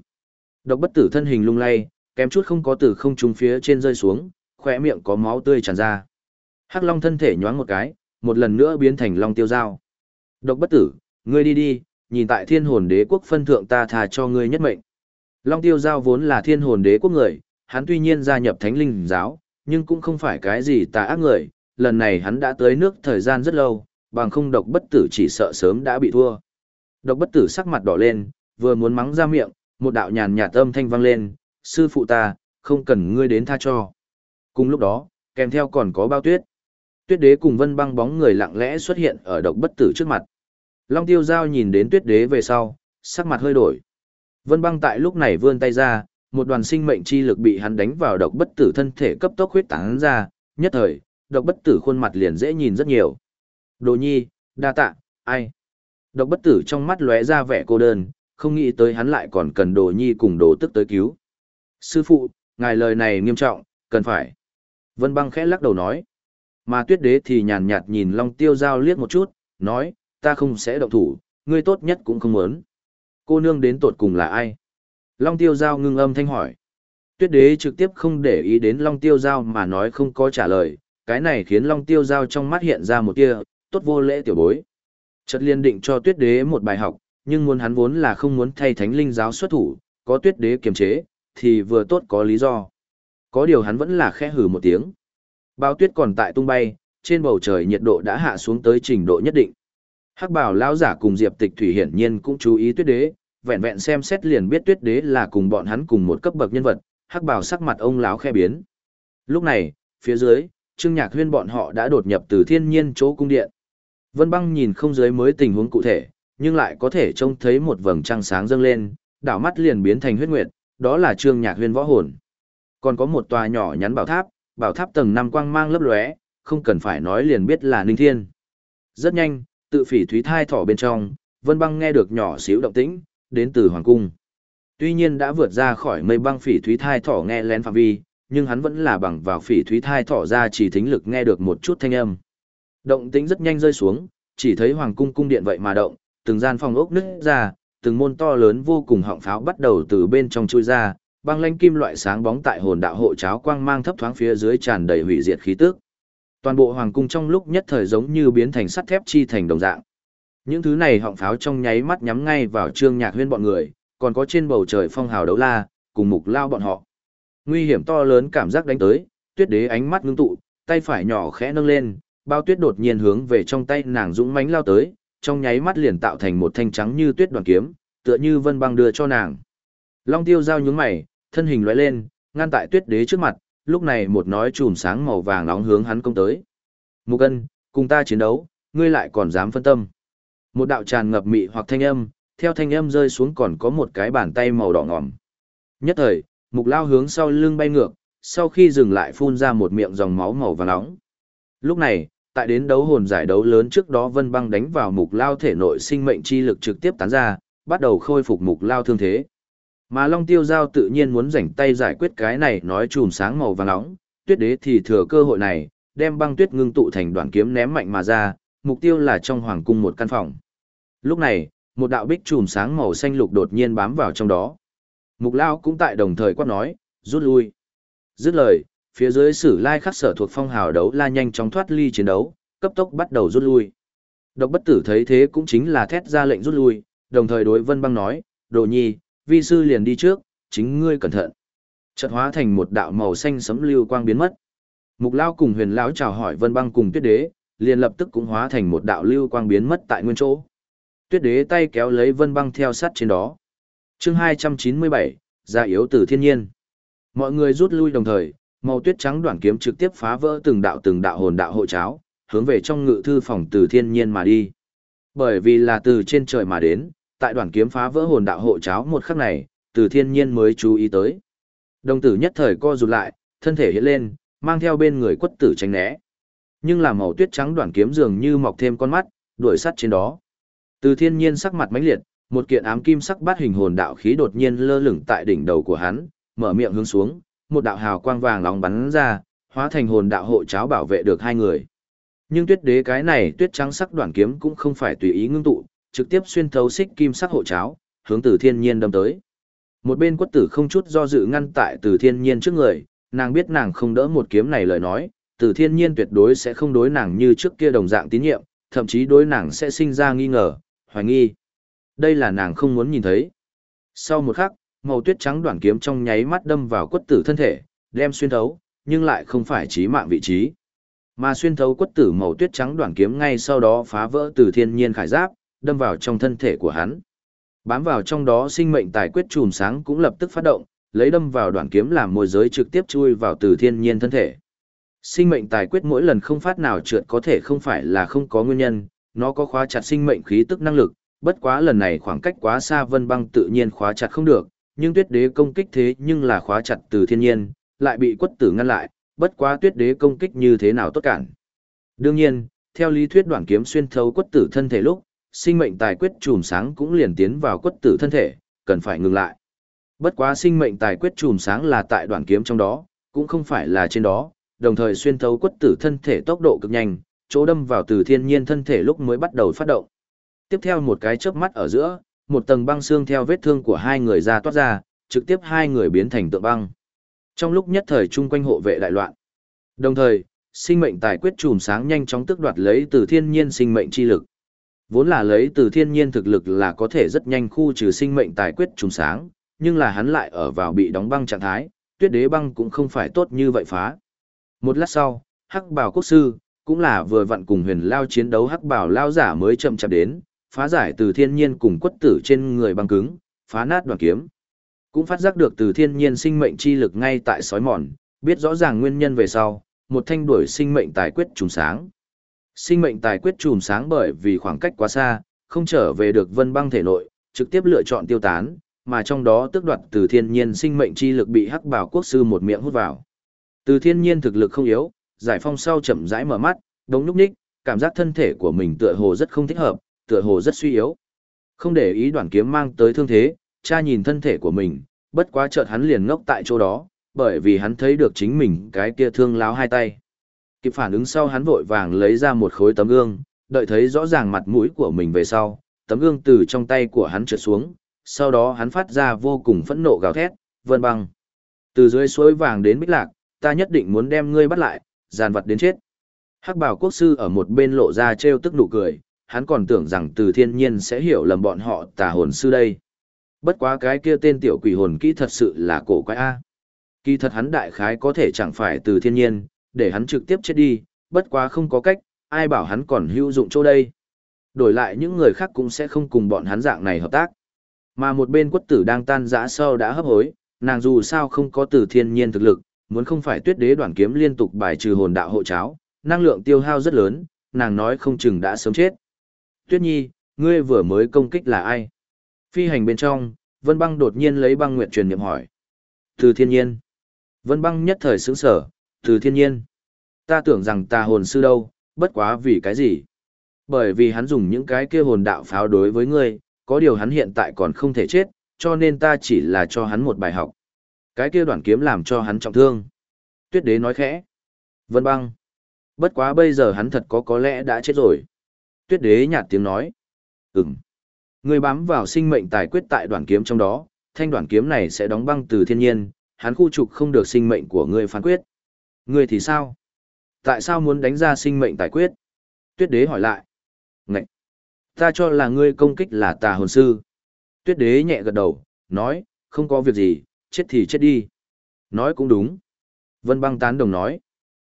Độc bất tử thân hình lung lay, kém chút không có từ không trung phía trên rơi xuống, khoe miệng có máu tươi tràn ra. Hắc Long thân thể nhoáng một cái, một lần nữa biến thành Long tiêu dao. Độc bất tử, ngươi đi đi, nhìn tại thiên hồn đế quốc phân thượng ta thà cho ngươi nhất mệnh. Long tiêu giao vốn là thiên hồn đế quốc người, hắn tuy nhiên gia nhập thánh linh giáo, nhưng cũng không phải cái gì tà ác người, lần này hắn đã tới nước thời gian rất lâu, bằng không độc bất tử chỉ sợ sớm đã bị thua. Độc bất tử sắc mặt đỏ lên, vừa muốn mắng ra miệng, một đạo nhàn nhạt âm thanh vang lên, sư phụ ta, không cần ngươi đến tha cho. Cùng lúc đó, kèm theo còn có bao tuyết. Tuyết đế cùng vân băng bóng người lặng lẽ xuất hiện ở độc bất tử trước mặt. Long tiêu giao nhìn đến tuyết đế về sau, sắc mặt hơi đổi. Vân băng tại lúc này vươn tay ra, một đoàn sinh mệnh chi lực bị hắn đánh vào độc bất tử thân thể cấp tốc huyết tán ra, nhất thời, độc bất tử khuôn mặt liền dễ nhìn rất nhiều. Đồ nhi, đa tạ, ai? Độc bất tử trong mắt lóe ra vẻ cô đơn, không nghĩ tới hắn lại còn cần đồ nhi cùng đồ tức tới cứu. Sư phụ, ngài lời này nghiêm trọng, cần phải. Vân băng khẽ lắc đầu nói. Mà tuyết đế thì nhàn nhạt nhìn Long tiêu giao liếc một chút, nói, ta không sẽ động thủ, ngươi tốt nhất cũng không muốn. Cô nương đến tột cùng là ai? Long tiêu giao ngưng âm thanh hỏi. Tuyết đế trực tiếp không để ý đến Long tiêu giao mà nói không có trả lời, cái này khiến Long tiêu giao trong mắt hiện ra một tia, tốt vô lễ tiểu bối. Chợt liên định cho tuyết đế một bài học, nhưng muốn hắn vốn là không muốn thay thánh linh giáo xuất thủ, có tuyết đế kiềm chế, thì vừa tốt có lý do. Có điều hắn vẫn là khẽ hử một tiếng. Bao tuyết còn tại tung bay, trên bầu trời nhiệt độ đã hạ xuống tới trình độ nhất định. Hắc bảo lão giả cùng Diệp Tịch Thủy hiển nhiên cũng chú ý tuyết đế, vẹn vẹn xem xét liền biết tuyết đế là cùng bọn hắn cùng một cấp bậc nhân vật, hắc bảo sắc mặt ông lão khe biến. Lúc này, phía dưới, Trương Nhạc Huyên bọn họ đã đột nhập từ thiên nhiên chỗ cung điện. Vân băng nhìn không dưới mới tình huống cụ thể, nhưng lại có thể trông thấy một vầng trăng sáng dâng lên, đảo mắt liền biến thành huyết nguyệt, đó là Trương Nhạc Huyên võ hồn. Còn có một tòa nhỏ nhắn bảo tháp, bảo tháp tầng năm quang mang lấp lóe, không cần phải nói liền biết là Ninh Thiên. Rất nhanh, tự phỉ thúy thai thỏ bên trong, Vân Băng nghe được nhỏ xíu động tĩnh, đến từ hoàng cung. Tuy nhiên đã vượt ra khỏi mây băng phỉ thúy thai thỏ nghe lén phạm vi, nhưng hắn vẫn là bằng vào phỉ thúy thai thỏ ra chỉ thính lực nghe được một chút thanh âm. Động tĩnh rất nhanh rơi xuống, chỉ thấy hoàng cung cung điện vậy mà động, từng gian phòng ốc nứt ra, từng môn to lớn vô cùng họng pháo bắt đầu từ bên trong chui ra, băng lanh kim loại sáng bóng tại hồn đạo hộ cháo quang mang thấp thoáng phía dưới tràn đầy hủy diệt khí tức. Toàn bộ hoàng cung trong lúc nhất thời giống như biến thành sắt thép chi thành đồng dạng. Những thứ này họng pháo trong nháy mắt nhắm ngay vào Trương Nhạc Huyên bọn người, còn có trên bầu trời phong hào đấu la, cùng mục lao bọn họ. Nguy hiểm to lớn cảm giác đánh tới, Tuyết Đế ánh mắt ngưng tụ, tay phải nhỏ khẽ nâng lên, bao tuyết đột nhiên hướng về trong tay nàng dũng mãnh lao tới, trong nháy mắt liền tạo thành một thanh trắng như tuyết đoàn kiếm, tựa như vân băng đưa cho nàng. Long Tiêu giao nhướng mày, thân hình lóe lên, ngăn tại Tuyết Đế trước mặt, lúc này một nói chùm sáng màu vàng nóng hướng hắn công tới. Mục Ân, cùng ta chiến đấu, ngươi lại còn dám phân tâm. Một đạo tràn ngập mị hoặc thanh âm, theo thanh âm rơi xuống còn có một cái bàn tay màu đỏ ngòm. Nhất thời, mục lao hướng sau lưng bay ngược, sau khi dừng lại phun ra một miệng dòng máu màu vàng nóng. Lúc này, tại đến đấu hồn giải đấu lớn trước đó Vân Băng đánh vào mục lao thể nội sinh mệnh chi lực trực tiếp tán ra, bắt đầu khôi phục mục lao thương thế. Mà Long Tiêu Giao tự nhiên muốn rảnh tay giải quyết cái này nói chùm sáng màu vàng nóng, tuyết đế thì thừa cơ hội này, đem băng tuyết ngưng tụ thành đoạn kiếm ném mạnh mà ra, mục tiêu là trong hoàng cung một căn phòng. Lúc này, một đạo bích chùm sáng màu xanh lục đột nhiên bám vào trong đó. Mục Lao cũng tại đồng thời quát nói, rút lui. Dứt lời, phía dưới sử lai khắc sở thuộc phong hào đấu la nhanh chóng thoát ly chiến đấu, cấp tốc bắt đầu rút lui. Độc bất tử thấy thế cũng chính là thét ra lệnh rút lui, đồng thời đối vân băng nói, đồ nhi, vi sư liền đi trước, chính ngươi cẩn thận. Chợt hóa thành một đạo màu xanh sấm lưu quang biến mất. Mục Lao cùng huyền lão chào hỏi vân băng cùng tuyết đế, liền lập tức cũng hóa thành một đạo lưu quang biến mất tại nguyên chỗ. Tuyết đế tay kéo lấy vân băng theo sát trên đó. chương 297, gia yếu từ thiên nhiên. Mọi người rút lui đồng thời, màu tuyết trắng đoạn kiếm trực tiếp phá vỡ từng đạo từng đạo hồn đạo hộ cháo, hướng về trong ngự thư phòng từ thiên nhiên mà đi. Bởi vì là từ trên trời mà đến, tại đoạn kiếm phá vỡ hồn đạo hộ cháo một khắc này, từ thiên nhiên mới chú ý tới. Đồng tử nhất thời co rụt lại, thân thể hiện lên, mang theo bên người quất tử tránh né. Nhưng là màu tuyết trắng đoạn kiếm dường như mọc thêm con mắt, đuổi sắt trên đó. Từ thiên nhiên sắc mặt mãnh liệt, một kiện ám kim sắc bát hình hồn đạo khí đột nhiên lơ lửng tại đỉnh đầu của hắn, mở miệng hướng xuống, một đạo hào quang vàng nóng bắn ra, hóa thành hồn đạo hộ cháo bảo vệ được hai người. Nhưng tuyết đế cái này tuyết trắng sắc đoạn kiếm cũng không phải tùy ý ngưng tụ, trực tiếp xuyên thấu xích kim sắc hộ cháo, hướng Từ Thiên Nhiên đâm tới. Một bên quất tử không chút do dự ngăn tại Từ Thiên Nhiên trước người, nàng biết nàng không đỡ một kiếm này lời nói, từ Thiên Nhiên tuyệt đối sẽ không đối nàng như trước kia đồng dạng tín nhiệm, thậm chí đối nàng sẽ sinh ra nghi ngờ, hoài nghi. Đây là nàng không muốn nhìn thấy. Sau một khắc, màu tuyết trắng đoạn kiếm trong nháy mắt đâm vào quất tử thân thể, đem xuyên thấu, nhưng lại không phải chí mạng vị trí. Mà xuyên thấu quất tử màu tuyết trắng đoạn kiếm ngay sau đó phá vỡ từ thiên nhiên khải giáp, đâm vào trong thân thể của hắn. Bám vào trong đó sinh mệnh tài quyết chùm sáng cũng lập tức phát động, lấy đâm vào đoạn kiếm làm môi giới trực tiếp chui vào từ thiên nhiên thân thể. Sinh mệnh tài quyết mỗi lần không phát nào trượt có thể không phải là không có nguyên nhân, nó có khóa chặt sinh mệnh khí tức năng lực, bất quá lần này khoảng cách quá xa vân băng tự nhiên khóa chặt không được, nhưng tuyết đế công kích thế nhưng là khóa chặt từ thiên nhiên, lại bị quất tử ngăn lại, bất quá tuyết đế công kích như thế nào tốt cản. Đương nhiên, theo lý thuyết đoạn kiếm xuyên thấu quất tử thân thể lúc, sinh mệnh tài quyết chùm sáng cũng liền tiến vào quất tử thân thể, cần phải ngừng lại. Bất quá sinh mệnh tài quyết chùm sáng là tại đoạn kiếm trong đó, cũng không phải là trên đó, đồng thời xuyên thấu quất tử thân thể tốc độ cực nhanh, chỗ đâm vào từ thiên nhiên thân thể lúc mới bắt đầu phát động. Tiếp theo một cái chớp mắt ở giữa, một tầng băng xương theo vết thương của hai người ra toát ra, trực tiếp hai người biến thành tượng băng. Trong lúc nhất thời chung quanh hộ vệ đại loạn. Đồng thời, sinh mệnh tài quyết chùm sáng nhanh chóng tức đoạt lấy từ thiên nhiên sinh mệnh chi lực. Vốn là lấy từ thiên nhiên thực lực là có thể rất nhanh khu trừ sinh mệnh tài quyết chùm sáng, nhưng là hắn lại ở vào bị đóng băng trạng thái, tuyết đế băng cũng không phải tốt như vậy phá. Một lát sau, hắc bảo quốc sư, cũng là vừa vặn cùng huyền lao chiến đấu hắc bảo lao giả mới chậm chạp đến, phá giải từ thiên nhiên cùng quất tử trên người băng cứng, phá nát đoàn kiếm. Cũng phát giác được từ thiên nhiên sinh mệnh chi lực ngay tại sói mòn, biết rõ ràng nguyên nhân về sau, một thanh đuổi sinh mệnh tài quyết trùm sáng. Sinh mệnh tài quyết trùm sáng bởi vì khoảng cách quá xa, không trở về được vân băng thể nội, trực tiếp lựa chọn tiêu tán, mà trong đó tước đoạt từ thiên nhiên sinh mệnh chi lực bị hắc bảo quốc sư một miệng hút vào. Từ thiên nhiên thực lực không yếu, giải phong sau chậm rãi mở mắt, đống nhúc nhích, cảm giác thân thể của mình tựa hồ rất không thích hợp, tựa hồ rất suy yếu. Không để ý đoạn kiếm mang tới thương thế, cha nhìn thân thể của mình, bất quá chợt hắn liền ngốc tại chỗ đó, bởi vì hắn thấy được chính mình cái kia thương láo hai tay. Kịp phản ứng sau hắn vội vàng lấy ra một khối tấm gương, đợi thấy rõ ràng mặt mũi của mình về sau, tấm gương từ trong tay của hắn trượt xuống, sau đó hắn phát ra vô cùng phẫn nộ gào thét, vân băng. Từ dưới suối vàng đến bích lạc, ta nhất định muốn đem ngươi bắt lại, giàn vật đến chết. Hắc bảo quốc sư ở một bên lộ ra trêu tức nụ cười, hắn còn tưởng rằng từ thiên nhiên sẽ hiểu lầm bọn họ tà hồn sư đây. Bất quá cái kia tên tiểu quỷ hồn kỹ thật sự là cổ quái A. Kỳ thật hắn đại khái có thể chẳng phải từ thiên nhiên, để hắn trực tiếp chết đi, bất quá không có cách, ai bảo hắn còn hữu dụng chỗ đây. Đổi lại những người khác cũng sẽ không cùng bọn hắn dạng này hợp tác. Mà một bên quất tử đang tan rã sâu đã hấp hối, nàng dù sao không có từ thiên nhiên thực lực, muốn không phải tuyết đế đoàn kiếm liên tục bài trừ hồn đạo hộ cháo, năng lượng tiêu hao rất lớn, nàng nói không chừng đã sớm chết. Tuyết Nhi, ngươi vừa mới công kích là ai? Phi hành bên trong, Vân Băng đột nhiên lấy băng nguyện truyền niệm hỏi. Từ thiên nhiên. Vân Băng nhất thời sững sở, từ thiên nhiên. Ta tưởng rằng ta hồn sư đâu, bất quá vì cái gì? Bởi vì hắn dùng những cái kia hồn đạo pháo đối với ngươi, có điều hắn hiện tại còn không thể chết, cho nên ta chỉ là cho hắn một bài học. Cái kia đoạn kiếm làm cho hắn trọng thương. Tuyết đế nói khẽ. Vân băng. Bất quá bây giờ hắn thật có có lẽ đã chết rồi. Tuyết đế nhạt tiếng nói. Ừm. Người bám vào sinh mệnh tài quyết tại đoạn kiếm trong đó, thanh đoạn kiếm này sẽ đóng băng từ thiên nhiên, hắn khu trục không được sinh mệnh của ngươi phán quyết. Ngươi thì sao? Tại sao muốn đánh ra sinh mệnh tài quyết? Tuyết đế hỏi lại. Ngậy! Ta cho là ngươi công kích là tà hồn sư. Tuyết đế nhẹ gật đầu, nói, không có việc gì, chết thì chết đi. Nói cũng đúng. Vân băng tán đồng nói.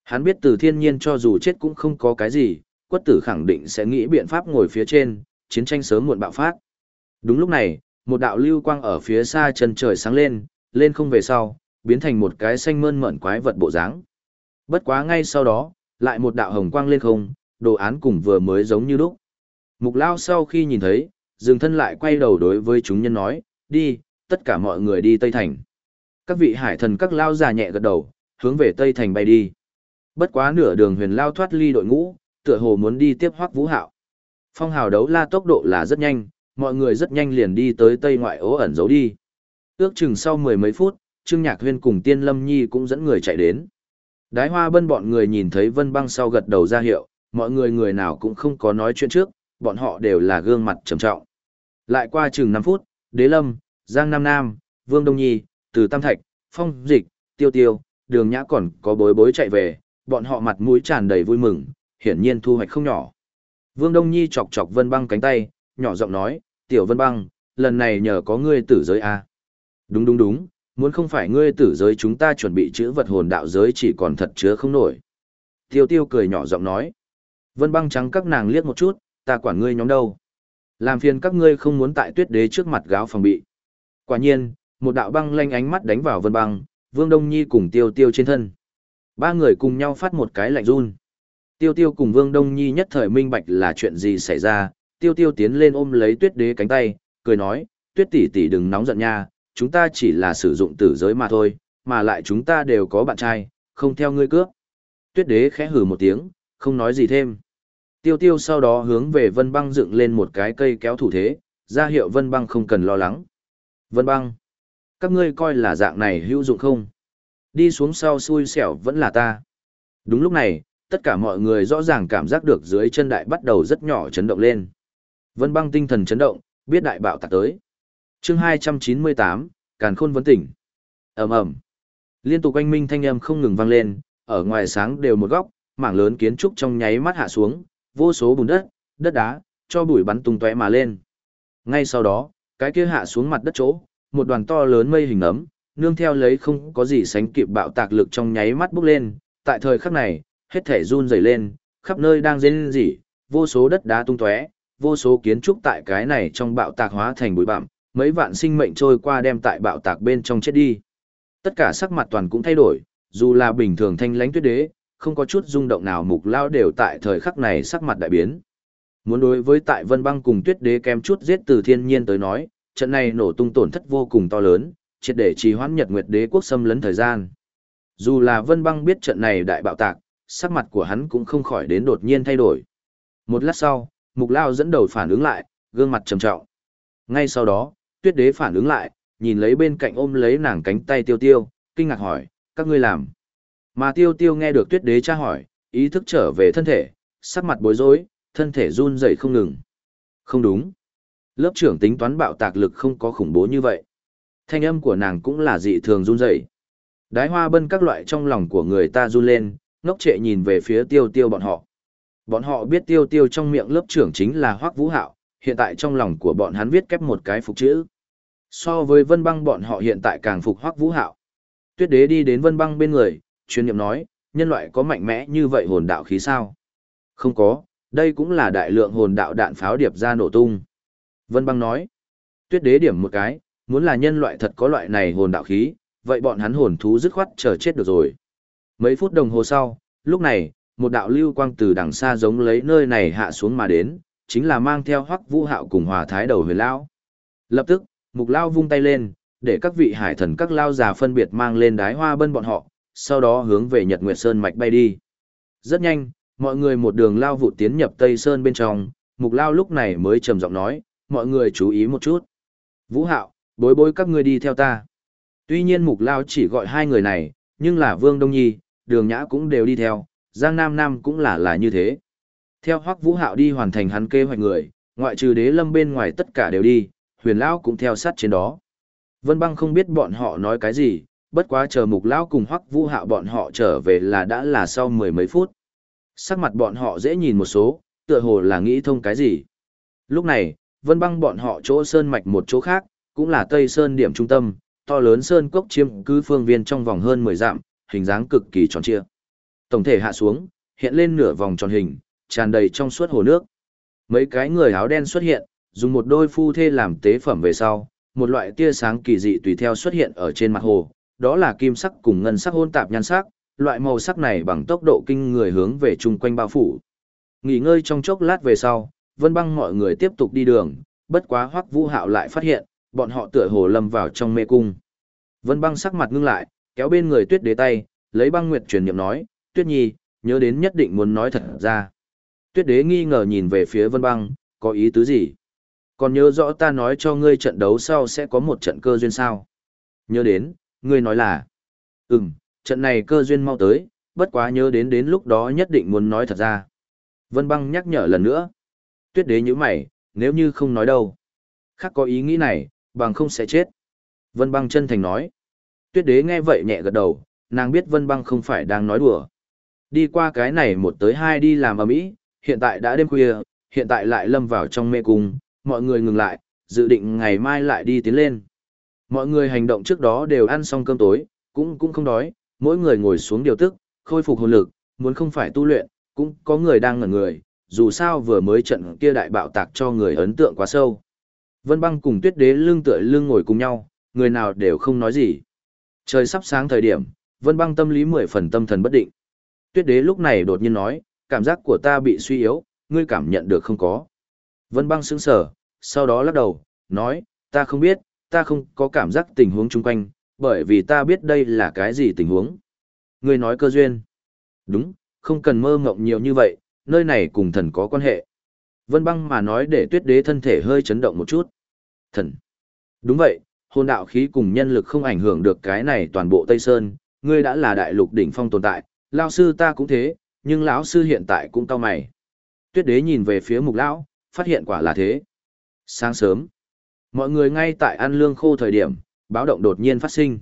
Hắn biết từ thiên nhiên cho dù chết cũng không có cái gì, quất tử khẳng định sẽ nghĩ biện pháp ngồi phía trên, chiến tranh sớm muộn bạo phát. Đúng lúc này, một đạo lưu quang ở phía xa chân trời sáng lên, lên không về sau, biến thành một cái xanh mơn mởn quái vật bộ dáng. Bất quá ngay sau đó, lại một đạo hồng quang lên không, đồ án cùng vừa mới giống như lúc. Mục lao sau khi nhìn thấy, dừng thân lại quay đầu đối với chúng nhân nói, đi, tất cả mọi người đi Tây Thành. Các vị hải thần các lao già nhẹ gật đầu, hướng về Tây Thành bay đi. Bất quá nửa đường huyền lao thoát ly đội ngũ, tựa hồ muốn đi tiếp hoắc vũ hạo. Phong hào đấu la tốc độ là rất nhanh, mọi người rất nhanh liền đi tới Tây ngoại ố ẩn giấu đi. Ước chừng sau mười mấy phút, Trương Nhạc Huyên cùng Tiên Lâm Nhi cũng dẫn người chạy đến. Đái hoa bân bọn người nhìn thấy vân băng sau gật đầu ra hiệu, mọi người người nào cũng không có nói chuyện trước, bọn họ đều là gương mặt trầm trọng. Lại qua chừng 5 phút, Đế Lâm, Giang Nam Nam, Vương Đông Nhi, Từ Tam Thạch, Phong Dịch, Tiêu Tiêu, Đường Nhã còn có bối bối chạy về, bọn họ mặt mũi tràn đầy vui mừng, hiển nhiên thu hoạch không nhỏ. Vương Đông Nhi chọc chọc Vân Băng cánh tay, nhỏ giọng nói, "Tiểu Vân Băng, lần này nhờ có ngươi tử giới a." À? "Đúng đúng đúng, muốn không phải ngươi tử giới chúng ta chuẩn bị chữ vật hồn đạo giới chỉ còn thật chứa không nổi." Tiêu Tiêu cười nhỏ giọng nói. Vân Băng trắng các nàng liếc một chút, "Ta quản ngươi nhóm đâu? Làm phiền các ngươi không muốn tại Tuyết Đế trước mặt gáo phòng bị." Quả nhiên, một đạo băng lanh ánh mắt đánh vào Vân Băng, Vương Đông Nhi cùng Tiêu Tiêu trên thân. Ba người cùng nhau phát một cái lạnh run. Tiêu Tiêu cùng Vương Đông Nhi nhất thời minh bạch là chuyện gì xảy ra, Tiêu Tiêu tiến lên ôm lấy Tuyết Đế cánh tay, cười nói, Tuyết tỷ tỷ đừng nóng giận nha, chúng ta chỉ là sử dụng tử giới mà thôi, mà lại chúng ta đều có bạn trai, không theo ngươi cướp. Tuyết Đế khẽ hừ một tiếng, không nói gì thêm. Tiêu Tiêu sau đó hướng về Vân Băng dựng lên một cái cây kéo thủ thế, ra hiệu Vân Băng không cần lo lắng. Vân Băng, các ngươi coi là dạng này hữu dụng không? Đi xuống sau xui xẻo vẫn là ta. Đúng lúc này, tất cả mọi người rõ ràng cảm giác được dưới chân đại bắt đầu rất nhỏ chấn động lên. Vân băng tinh thần chấn động, biết đại bạo tạc tới. chương 298, Càn Khôn vấn tỉnh. ầm ầm Liên tục anh minh thanh âm không ngừng vang lên, ở ngoài sáng đều một góc, mảng lớn kiến trúc trong nháy mắt hạ xuống, vô số bùn đất, đất đá, cho bụi bắn tung tóe mà lên. Ngay sau đó, cái kia hạ xuống mặt đất chỗ, một đoàn to lớn mây hình ấm, nương theo lấy không có gì sánh kịp bạo tạc lực trong nháy mắt bốc lên, tại thời khắc này, hết thể run rẩy lên, khắp nơi đang rên rỉ, vô số đất đá tung tóe, vô số kiến trúc tại cái này trong bạo tạc hóa thành bụi bặm, mấy vạn sinh mệnh trôi qua đem tại bạo tạc bên trong chết đi. Tất cả sắc mặt toàn cũng thay đổi, dù là bình thường thanh lãnh tuyết đế, không có chút rung động nào mục lao đều tại thời khắc này sắc mặt đại biến. Muốn đối với tại Vân Băng cùng Tuyết Đế kém chút giết từ thiên nhiên tới nói, trận này nổ tung tổn thất vô cùng to lớn, triệt để trì hoãn Nhật Nguyệt Đế quốc xâm lấn thời gian. Dù là Vân Băng biết trận này đại bạo tạc, sắc mặt của hắn cũng không khỏi đến đột nhiên thay đổi. Một lát sau, Mục Lao dẫn đầu phản ứng lại, gương mặt trầm trọng. Ngay sau đó, Tuyết Đế phản ứng lại, nhìn lấy bên cạnh ôm lấy nàng cánh tay Tiêu Tiêu, kinh ngạc hỏi, các ngươi làm. Mà Tiêu Tiêu nghe được Tuyết Đế tra hỏi, ý thức trở về thân thể, sắc mặt bối rối, thân thể run rẩy không ngừng. Không đúng. Lớp trưởng tính toán bạo tạc lực không có khủng bố như vậy. Thanh âm của nàng cũng là dị thường run rẩy. Đái hoa bân các loại trong lòng của người ta run lên, ngốc trệ nhìn về phía tiêu tiêu bọn họ. Bọn họ biết tiêu tiêu trong miệng lớp trưởng chính là Hoắc Vũ Hạo, hiện tại trong lòng của bọn hắn viết kép một cái phục chữ. So với vân băng bọn họ hiện tại càng phục Hoắc Vũ Hạo. Tuyết đế đi đến vân băng bên người, chuyên niệm nói, nhân loại có mạnh mẽ như vậy hồn đạo khí sao? Không có, đây cũng là đại lượng hồn đạo đạn pháo điệp ra nổ tung. Vân băng nói, tuyết đế điểm một cái, muốn là nhân loại thật có loại này hồn đạo khí, vậy bọn hắn hồn thú dứt khoát chờ chết được rồi. Mấy phút đồng hồ sau, lúc này, một đạo lưu quang từ đằng xa giống lấy nơi này hạ xuống mà đến, chính là mang theo hoắc vũ hạo cùng hòa thái đầu huyền lão. Lập tức, mục lao vung tay lên, để các vị hải thần các lao già phân biệt mang lên đái hoa bân bọn họ, sau đó hướng về Nhật Nguyệt Sơn mạch bay đi. Rất nhanh, mọi người một đường lao vụ tiến nhập Tây Sơn bên trong, mục lao lúc này mới trầm giọng nói, mọi người chú ý một chút. Vũ hạo, bối bối các ngươi đi theo ta. Tuy nhiên mục lao chỉ gọi hai người này, nhưng là Vương Đông Nhi, Đường Nhã cũng đều đi theo, Giang Nam Nam cũng là là như thế. Theo Hoắc Vũ Hạo đi hoàn thành hắn kế hoạch người, ngoại trừ Đế Lâm bên ngoài tất cả đều đi, Huyền lão cũng theo sát trên đó. Vân Băng không biết bọn họ nói cái gì, bất quá chờ Mục lão cùng Hoắc Vũ Hạo bọn họ trở về là đã là sau mười mấy phút. Sắc mặt bọn họ dễ nhìn một số, tựa hồ là nghĩ thông cái gì. Lúc này, Vân Băng bọn họ chỗ sơn mạch một chỗ khác, cũng là Tây Sơn điểm trung tâm, to lớn sơn cốc chiếm cứ phương viên trong vòng hơn 10 dặm, hình dáng cực kỳ tròn trịa. Tổng thể hạ xuống, hiện lên nửa vòng tròn hình, tràn đầy trong suốt hồ nước. Mấy cái người áo đen xuất hiện, dùng một đôi phu thê làm tế phẩm về sau, một loại tia sáng kỳ dị tùy theo xuất hiện ở trên mặt hồ, đó là kim sắc cùng ngân sắc hôn tạp nhan sắc, loại màu sắc này bằng tốc độ kinh người hướng về chung quanh bao phủ. Nghỉ ngơi trong chốc lát về sau, Vân Băng mọi người tiếp tục đi đường, bất quá Hoắc Vũ Hạo lại phát hiện, bọn họ tựa hồ lâm vào trong mê cung. Vân băng sắc mặt ngưng lại, kéo bên người tuyết đế tay, lấy băng nguyệt truyền niệm nói, tuyết nhi, nhớ đến nhất định muốn nói thật ra. Tuyết đế nghi ngờ nhìn về phía vân băng, có ý tứ gì? Còn nhớ rõ ta nói cho ngươi trận đấu sau sẽ có một trận cơ duyên sao? Nhớ đến, ngươi nói là, ừm, trận này cơ duyên mau tới, bất quá nhớ đến đến lúc đó nhất định muốn nói thật ra. Vân băng nhắc nhở lần nữa. Tuyết đế như mày, nếu như không nói đâu. Khác có ý nghĩ này, bằng không sẽ chết. Vân băng chân thành nói. Tuyết đế nghe vậy nhẹ gật đầu, nàng biết vân băng không phải đang nói đùa. Đi qua cái này một tới hai đi làm ở mỹ, hiện tại đã đêm khuya, hiện tại lại lâm vào trong mê cung, mọi người ngừng lại, dự định ngày mai lại đi tiến lên. Mọi người hành động trước đó đều ăn xong cơm tối, cũng cũng không đói, mỗi người ngồi xuống điều tức, khôi phục hồn lực, muốn không phải tu luyện, cũng có người đang ngẩn người, dù sao vừa mới trận kia đại bạo tạc cho người ấn tượng quá sâu. Vân băng cùng tuyết đế lưng tựa lưng ngồi cùng nhau, người nào đều không nói gì. Trời sắp sáng thời điểm, vân băng tâm lý mười phần tâm thần bất định. Tuyết đế lúc này đột nhiên nói, cảm giác của ta bị suy yếu, ngươi cảm nhận được không có. Vân băng sững sờ, sau đó lắc đầu, nói, ta không biết, ta không có cảm giác tình huống chung quanh, bởi vì ta biết đây là cái gì tình huống. Ngươi nói cơ duyên. Đúng, không cần mơ ngộng nhiều như vậy, nơi này cùng thần có quan hệ. Vân băng mà nói để tuyết đế thân thể hơi chấn động một chút. Thần. Đúng vậy, hồn đạo khí cùng nhân lực không ảnh hưởng được cái này toàn bộ Tây Sơn, ngươi đã là đại lục đỉnh phong tồn tại, lão sư ta cũng thế, nhưng lão sư hiện tại cũng cao mày. Tuyết đế nhìn về phía mục lão, phát hiện quả là thế. Sáng sớm, mọi người ngay tại ăn lương khô thời điểm, báo động đột nhiên phát sinh.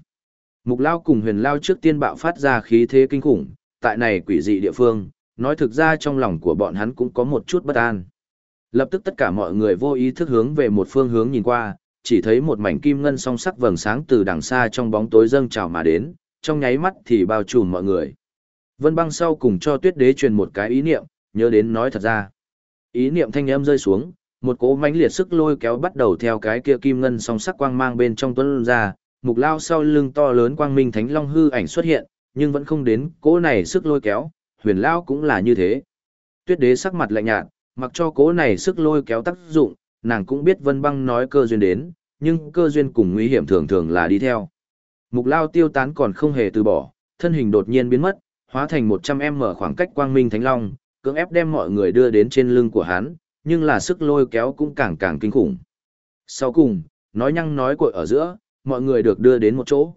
Mục lao cùng huyền lao trước tiên bạo phát ra khí thế kinh khủng, tại này quỷ dị địa phương, nói thực ra trong lòng của bọn hắn cũng có một chút bất an. Lập tức tất cả mọi người vô ý thức hướng về một phương hướng nhìn qua, chỉ thấy một mảnh kim ngân song sắc vầng sáng từ đằng xa trong bóng tối dâng trào mà đến, trong nháy mắt thì bao trùm mọi người. Vân băng sau cùng cho tuyết đế truyền một cái ý niệm, nhớ đến nói thật ra. Ý niệm thanh âm rơi xuống, một cỗ mãnh liệt sức lôi kéo bắt đầu theo cái kia kim ngân song sắc quang mang bên trong tuấn ra, mục lao sau lưng to lớn quang minh thánh long hư ảnh xuất hiện, nhưng vẫn không đến cỗ này sức lôi kéo, huyền lao cũng là như thế. Tuyết đế sắc mặt lạnh nhạt, mặc cho cỗ này sức lôi kéo tác dụng, nàng cũng biết vân băng nói cơ duyên đến, nhưng cơ duyên cùng nguy hiểm thường thường là đi theo. Mục lao tiêu tán còn không hề từ bỏ, thân hình đột nhiên biến mất, hóa thành 100 mở khoảng cách quang minh thánh long, cưỡng ép đem mọi người đưa đến trên lưng của hắn, nhưng là sức lôi kéo cũng càng càng kinh khủng. Sau cùng, nói nhăng nói cội ở giữa, mọi người được đưa đến một chỗ.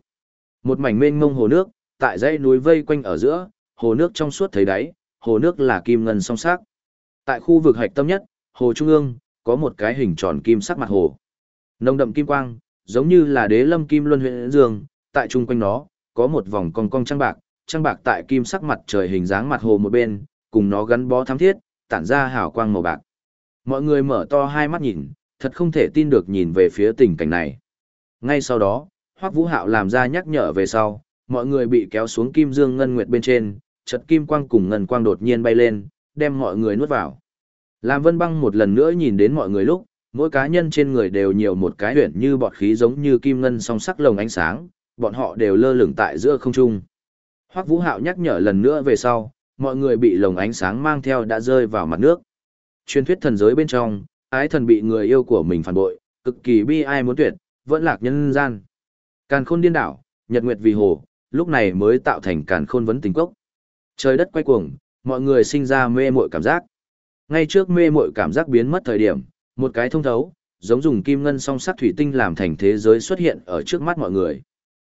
Một mảnh mênh mông hồ nước, tại dãy núi vây quanh ở giữa, hồ nước trong suốt thấy đáy, hồ nước là kim ngân song sắc. Tại khu vực hạch tâm nhất, hồ trung ương, có một cái hình tròn kim sắc mặt hồ. Nồng đậm kim quang, giống như là đế lâm kim luân huyện dương, tại trung quanh nó, có một vòng cong cong trăng bạc, trăng bạc tại kim sắc mặt trời hình dáng mặt hồ một bên, cùng nó gắn bó thắm thiết, tản ra hào quang màu bạc. Mọi người mở to hai mắt nhìn, thật không thể tin được nhìn về phía tình cảnh này. Ngay sau đó, Hoắc Vũ Hạo làm ra nhắc nhở về sau, mọi người bị kéo xuống kim dương ngân nguyệt bên trên, chợt kim quang cùng ngân quang đột nhiên bay lên, đem mọi người nuốt vào. Lam Vân Băng một lần nữa nhìn đến mọi người lúc, mỗi cá nhân trên người đều nhiều một cái huyền như bọt khí giống như kim ngân song sắc lồng ánh sáng, bọn họ đều lơ lửng tại giữa không trung. Hoắc Vũ Hạo nhắc nhở lần nữa về sau, mọi người bị lồng ánh sáng mang theo đã rơi vào mặt nước. Truyền thuyết thần giới bên trong, ái thần bị người yêu của mình phản bội, cực kỳ bi ai muốn tuyệt, vẫn lạc nhân gian. Càn khôn điên đảo, nhật nguyệt vì hồ, lúc này mới tạo thành càn khôn vấn tình cốc. Trời đất quay cuồng, mọi người sinh ra mê muội cảm giác. Ngay trước mê muội cảm giác biến mất thời điểm, một cái thông thấu, giống dùng kim ngân song sắt thủy tinh làm thành thế giới xuất hiện ở trước mắt mọi người.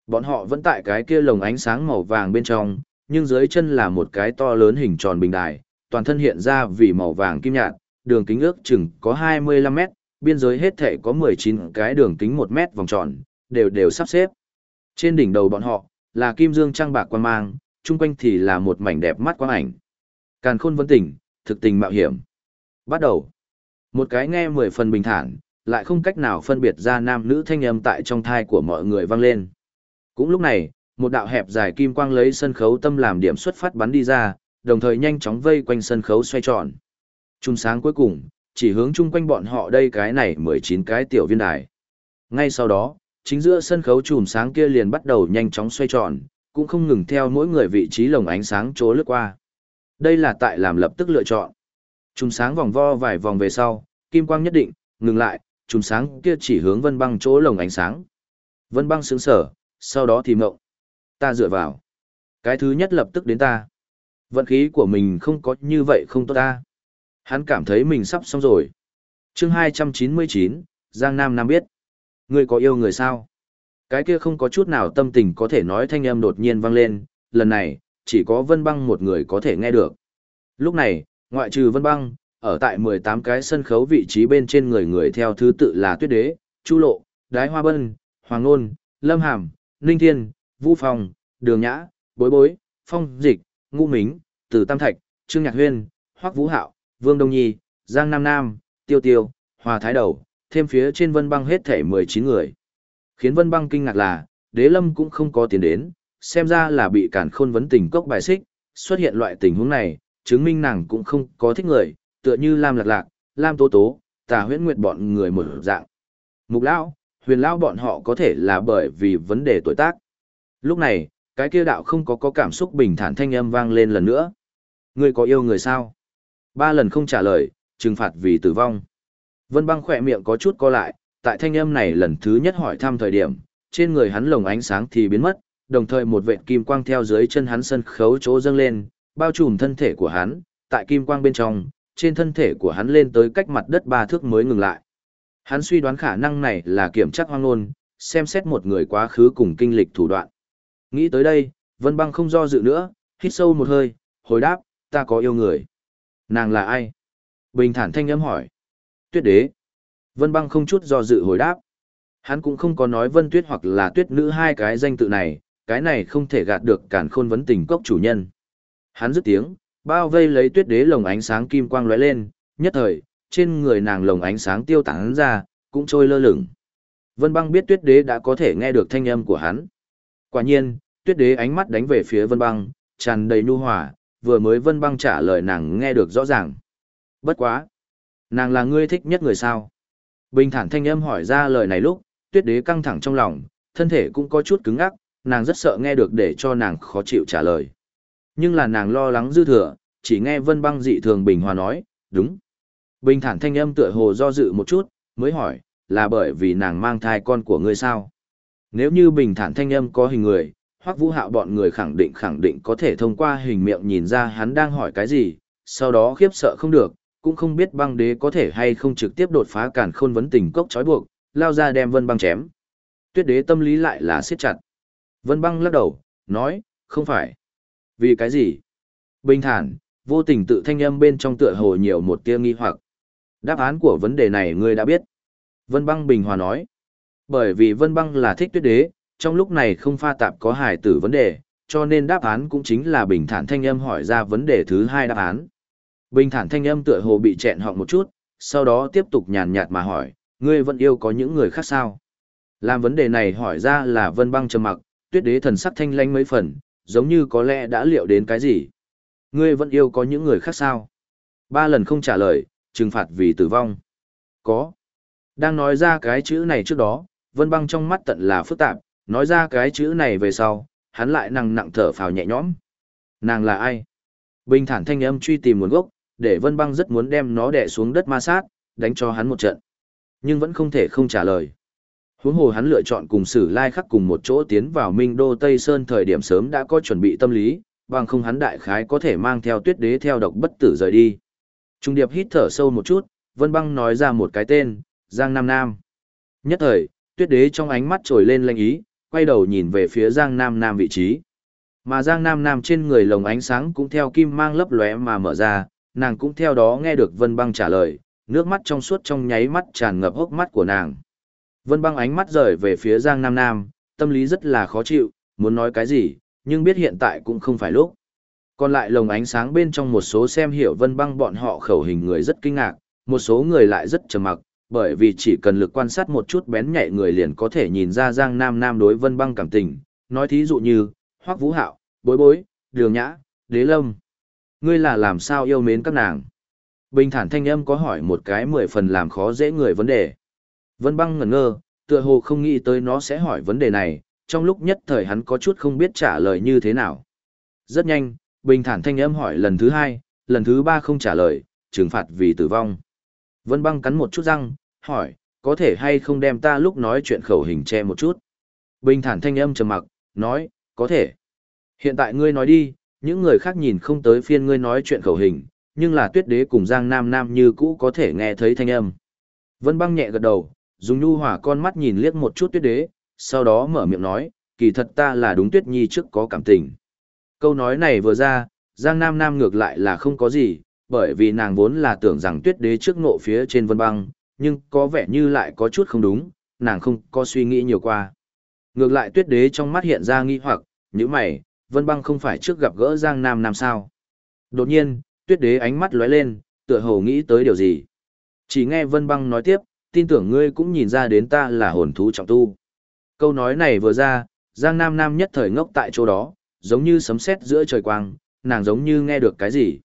Bọn họ vẫn tại cái kia lồng ánh sáng màu vàng bên trong, nhưng dưới chân là một cái to lớn hình tròn bình đài, toàn thân hiện ra vì màu vàng kim nhạt, đường kính ước chừng có 25 mét, biên giới hết thể có 19 cái đường kính 1 mét vòng tròn, đều đều sắp xếp. Trên đỉnh đầu bọn họ, là kim dương trang bạc quan mang, chung quanh thì là một mảnh đẹp mắt quang ảnh. Càn khôn vấn tỉnh, thực tình mạo hiểm. Bắt đầu. Một cái nghe mười phần bình thản, lại không cách nào phân biệt ra nam nữ thanh âm tại trong thai của mọi người vang lên. Cũng lúc này, một đạo hẹp dài kim quang lấy sân khấu tâm làm điểm xuất phát bắn đi ra, đồng thời nhanh chóng vây quanh sân khấu xoay tròn. Trung sáng cuối cùng, chỉ hướng chung quanh bọn họ đây cái này 19 cái tiểu viên đài. Ngay sau đó, chính giữa sân khấu chùm sáng kia liền bắt đầu nhanh chóng xoay tròn, cũng không ngừng theo mỗi người vị trí lồng ánh sáng chỗ lướt qua. Đây là tại làm lập tức lựa chọn. Chùm sáng vòng vo vài vòng về sau, kim quang nhất định, ngừng lại, chùm sáng kia chỉ hướng vân băng chỗ lồng ánh sáng. Vân băng sướng sở, sau đó thì mộng. Ta dựa vào. Cái thứ nhất lập tức đến ta. Vận khí của mình không có như vậy không tốt ta. Hắn cảm thấy mình sắp xong rồi. chương 299, Giang Nam Nam biết. Ngươi có yêu người sao? Cái kia không có chút nào tâm tình có thể nói thanh âm đột nhiên vang lên, lần này, chỉ có Vân Băng một người có thể nghe được. Lúc này, ngoại trừ Vân Băng, ở tại 18 cái sân khấu vị trí bên trên người người theo thứ tự là Tuyết Đế, Chu Lộ, Đái Hoa Bân, Hoàng Nôn, Lâm Hàm, Ninh Thiên, Vũ Phong, Đường Nhã, Bối Bối, Phong Dịch, Ngũ Mính, Từ Tam Thạch, Trương Nhạc Huyên, Hoắc Vũ Hạo, Vương Đông Nhi, Giang Nam Nam, Tiêu Tiêu, Hòa Thái Đầu, thêm phía trên Vân Băng hết thể 19 người. Khiến Vân Băng kinh ngạc là, Đế Lâm cũng không có tiền đến, xem ra là bị cản khôn vấn tình cốc bài xích, xuất hiện loại tình huống này, chứng minh nàng cũng không có thích người, tựa như Lam Lạc Lạc, Lam Tố Tố, Tà Huyễn Nguyệt bọn người một dạng. Mục Lão, Huyền Lão bọn họ có thể là bởi vì vấn đề tuổi tác. Lúc này, cái kia đạo không có có cảm xúc bình thản thanh âm vang lên lần nữa. Ngươi có yêu người sao? Ba lần không trả lời, trừng phạt vì tử vong. Vân băng khỏe miệng có chút co lại, tại thanh âm này lần thứ nhất hỏi thăm thời điểm, trên người hắn lồng ánh sáng thì biến mất, đồng thời một vệt kim quang theo dưới chân hắn sân khấu chỗ dâng lên, bao trùm thân thể của hắn, tại kim quang bên trong, trên thân thể của hắn lên tới cách mặt đất ba thước mới ngừng lại. Hắn suy đoán khả năng này là kiểm tra hoang ngôn, xem xét một người quá khứ cùng kinh lịch thủ đoạn. Nghĩ tới đây, Vân Băng không do dự nữa, hít sâu một hơi, hồi đáp, ta có yêu người. Nàng là ai? Bình thản thanh âm hỏi. Tuyết đế. Vân Băng không chút do dự hồi đáp. Hắn cũng không có nói Vân Tuyết hoặc là Tuyết nữ hai cái danh tự này, cái này không thể gạt được cản khôn vấn tình cốc chủ nhân. Hắn dứt tiếng, bao vây lấy Tuyết đế lồng ánh sáng kim quang lóe lên, nhất thời, trên người nàng lồng ánh sáng tiêu tán ra, cũng trôi lơ lửng. Vân Băng biết Tuyết đế đã có thể nghe được thanh âm của hắn. Quả nhiên, Tuyết đế ánh mắt đánh về phía Vân Băng, tràn đầy nhu hòa, vừa mới Vân Băng trả lời nàng nghe được rõ ràng. Bất quá. Nàng là ngươi thích nhất người sao? Bình thản thanh âm hỏi ra lời này lúc, tuyết đế căng thẳng trong lòng, thân thể cũng có chút cứng ngắc, nàng rất sợ nghe được để cho nàng khó chịu trả lời. Nhưng là nàng lo lắng dư thừa, chỉ nghe vân băng dị thường bình hòa nói, đúng. Bình thản thanh âm tựa hồ do dự một chút, mới hỏi, là bởi vì nàng mang thai con của ngươi sao? Nếu như bình thản thanh âm có hình người, hoặc vũ hạo bọn người khẳng định khẳng định có thể thông qua hình miệng nhìn ra hắn đang hỏi cái gì, sau đó khiếp sợ không được, cũng không biết băng đế có thể hay không trực tiếp đột phá cản khôn vấn tình cốc trói buộc, lao ra đem vân băng chém. Tuyết đế tâm lý lại là siết chặt. Vân băng lắc đầu, nói, không phải. Vì cái gì? Bình thản, vô tình tự thanh âm bên trong tựa hồ nhiều một tia nghi hoặc. Đáp án của vấn đề này ngươi đã biết. Vân băng bình hòa nói. Bởi vì vân băng là thích tuyết đế, trong lúc này không pha tạp có hài tử vấn đề, cho nên đáp án cũng chính là bình thản thanh âm hỏi ra vấn đề thứ hai đáp án. Bình thản thanh âm tựa hồ bị chẹn họng một chút, sau đó tiếp tục nhàn nhạt mà hỏi, ngươi vẫn yêu có những người khác sao? Làm vấn đề này hỏi ra là vân băng trầm mặc, tuyết đế thần sắc thanh lanh mấy phần, giống như có lẽ đã liệu đến cái gì. Ngươi vẫn yêu có những người khác sao? Ba lần không trả lời, trừng phạt vì tử vong. Có. Đang nói ra cái chữ này trước đó, vân băng trong mắt tận là phức tạp, nói ra cái chữ này về sau, hắn lại nặng nặng thở phào nhẹ nhõm. Nàng là ai? Bình thản thanh âm truy tìm nguồn gốc, để Vân Băng rất muốn đem nó đè xuống đất ma sát, đánh cho hắn một trận. Nhưng vẫn không thể không trả lời. Huống hồ hắn lựa chọn cùng Sử Lai Khắc cùng một chỗ tiến vào Minh Đô Tây Sơn thời điểm sớm đã có chuẩn bị tâm lý, bằng không hắn đại khái có thể mang theo Tuyết Đế theo độc bất tử rời đi. Trung Điệp hít thở sâu một chút, Vân Băng nói ra một cái tên, Giang Nam Nam. Nhất thời, Tuyết Đế trong ánh mắt trồi lên lanh ý, quay đầu nhìn về phía Giang Nam Nam vị trí. Mà Giang Nam Nam trên người lồng ánh sáng cũng theo kim mang lấp lóe mà mở ra, nàng cũng theo đó nghe được Vân Băng trả lời, nước mắt trong suốt trong nháy mắt tràn ngập hốc mắt của nàng. Vân Băng ánh mắt rời về phía Giang Nam Nam, tâm lý rất là khó chịu, muốn nói cái gì, nhưng biết hiện tại cũng không phải lúc. Còn lại lồng ánh sáng bên trong một số xem hiểu Vân Băng bọn họ khẩu hình người rất kinh ngạc, một số người lại rất trầm mặc, bởi vì chỉ cần lực quan sát một chút bén nhạy người liền có thể nhìn ra Giang Nam Nam đối Vân Băng cảm tình, nói thí dụ như, Hoắc Vũ Hạo, Bối Bối, Đường Nhã, Đế Lâm. Ngươi là làm sao yêu mến các nàng? Bình thản thanh âm có hỏi một cái mười phần làm khó dễ người vấn đề. Vân băng ngẩn ngơ, tựa hồ không nghĩ tới nó sẽ hỏi vấn đề này, trong lúc nhất thời hắn có chút không biết trả lời như thế nào. Rất nhanh, bình thản thanh âm hỏi lần thứ hai, lần thứ ba không trả lời, trừng phạt vì tử vong. Vân băng cắn một chút răng, hỏi, có thể hay không đem ta lúc nói chuyện khẩu hình che một chút. Bình thản thanh âm trầm mặc, nói, có thể. Hiện tại ngươi nói đi, những người khác nhìn không tới phiên ngươi nói chuyện khẩu hình, nhưng là tuyết đế cùng Giang Nam Nam như cũ có thể nghe thấy thanh âm. Vân băng nhẹ gật đầu, dùng nhu hỏa con mắt nhìn liếc một chút tuyết đế, sau đó mở miệng nói, kỳ thật ta là đúng tuyết nhi trước có cảm tình. Câu nói này vừa ra, Giang Nam Nam ngược lại là không có gì, bởi vì nàng vốn là tưởng rằng tuyết đế trước ngộ phía trên vân băng, nhưng có vẻ như lại có chút không đúng, nàng không có suy nghĩ nhiều qua. Ngược lại tuyết đế trong mắt hiện ra nghi hoặc, như mày, vân băng không phải trước gặp gỡ Giang Nam Nam sao. Đột nhiên, tuyết đế ánh mắt lóe lên, tựa hồ nghĩ tới điều gì. Chỉ nghe vân băng nói tiếp, tin tưởng ngươi cũng nhìn ra đến ta là hồn thú trọng tu. Câu nói này vừa ra, Giang Nam Nam nhất thời ngốc tại chỗ đó, giống như sấm sét giữa trời quang, nàng giống như nghe được cái gì.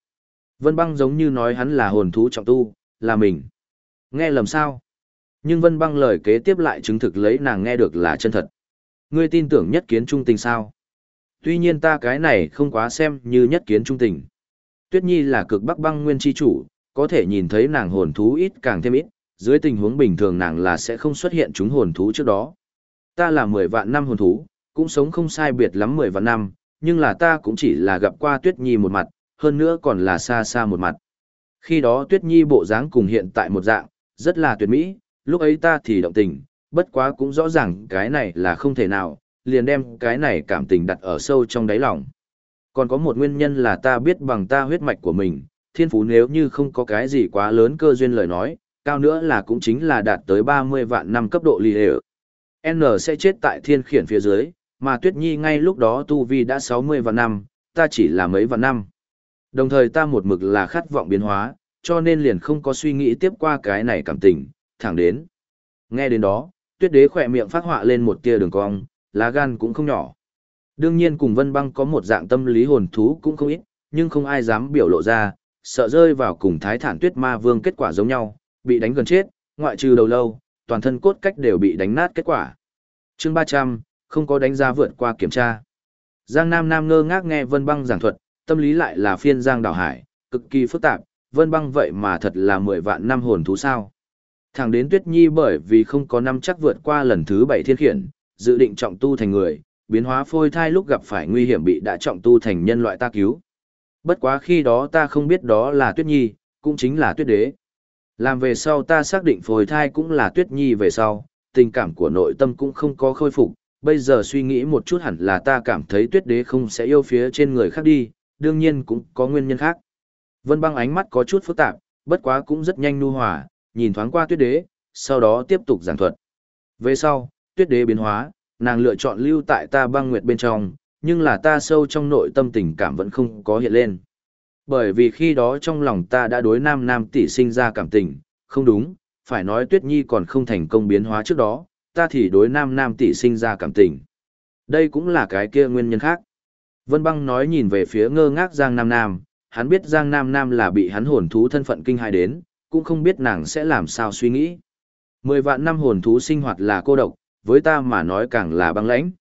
Vân băng giống như nói hắn là hồn thú trọng tu, là mình. Nghe lầm sao? Nhưng Vân băng lời kế tiếp lại chứng thực lấy nàng nghe được là chân thật. Ngươi tin tưởng nhất kiến trung tình sao? Tuy nhiên ta cái này không quá xem như nhất kiến trung tình. Tuyết Nhi là cực bắc băng nguyên chi chủ, có thể nhìn thấy nàng hồn thú ít càng thêm ít, dưới tình huống bình thường nàng là sẽ không xuất hiện chúng hồn thú trước đó. Ta là 10 vạn năm hồn thú, cũng sống không sai biệt lắm 10 vạn năm, nhưng là ta cũng chỉ là gặp qua Tuyết Nhi một mặt, hơn nữa còn là xa xa một mặt. Khi đó Tuyết Nhi bộ dáng cùng hiện tại một dạng, rất là tuyệt mỹ, lúc ấy ta thì động tình, bất quá cũng rõ ràng cái này là không thể nào, liền đem cái này cảm tình đặt ở sâu trong đáy lòng. Còn có một nguyên nhân là ta biết bằng ta huyết mạch của mình, thiên phú nếu như không có cái gì quá lớn cơ duyên lời nói, cao nữa là cũng chính là đạt tới 30 vạn năm cấp độ lì hệ. N sẽ chết tại thiên khiển phía dưới, mà Tuyết Nhi ngay lúc đó tu vi đã 60 vạn năm, ta chỉ là mấy vạn năm. Đồng thời ta một mực là khát vọng biến hóa, cho nên liền không có suy nghĩ tiếp qua cái này cảm tình, thẳng đến. Nghe đến đó, Tuyết Đế khỏe miệng phát họa lên một tia đường cong, lá gan cũng không nhỏ. Đương nhiên cùng Vân Băng có một dạng tâm lý hồn thú cũng không ít, nhưng không ai dám biểu lộ ra, sợ rơi vào cùng Thái Thản Tuyết Ma Vương kết quả giống nhau, bị đánh gần chết, ngoại trừ đầu lâu, toàn thân cốt cách đều bị đánh nát kết quả. Chương 300, không có đánh giá vượt qua kiểm tra. Giang Nam Nam ngơ ngác nghe Vân Băng giảng thuật, tâm lý lại là phiên Giang Đảo Hải, cực kỳ phức tạp, Vân Băng vậy mà thật là 10 vạn năm hồn thú sao. Thẳng đến Tuyết Nhi bởi vì không có năm chắc vượt qua lần thứ 7 thiên khiển, dự định trọng tu thành người, biến hóa phôi thai lúc gặp phải nguy hiểm bị đã trọng tu thành nhân loại ta cứu. Bất quá khi đó ta không biết đó là Tuyết Nhi, cũng chính là Tuyết Đế. Làm về sau ta xác định phôi thai cũng là Tuyết Nhi về sau, tình cảm của nội tâm cũng không có khôi phục, bây giờ suy nghĩ một chút hẳn là ta cảm thấy Tuyết Đế không sẽ yêu phía trên người khác đi, đương nhiên cũng có nguyên nhân khác. Vân băng ánh mắt có chút phức tạp, bất quá cũng rất nhanh nu hòa, nhìn thoáng qua Tuyết Đế, sau đó tiếp tục giảng thuật. Về sau, Tuyết Đế biến hóa, nàng lựa chọn lưu tại ta băng nguyệt bên trong, nhưng là ta sâu trong nội tâm tình cảm vẫn không có hiện lên. Bởi vì khi đó trong lòng ta đã đối nam nam tỷ sinh ra cảm tình, không đúng, phải nói Tuyết Nhi còn không thành công biến hóa trước đó, ta thì đối nam nam tỷ sinh ra cảm tình. Đây cũng là cái kia nguyên nhân khác. Vân băng nói nhìn về phía ngơ ngác Giang Nam Nam, hắn biết Giang Nam Nam là bị hắn hồn thú thân phận kinh hài đến, cũng không biết nàng sẽ làm sao suy nghĩ. Mười vạn năm hồn thú sinh hoạt là cô độc, với ta mà nói càng là băng lãnh.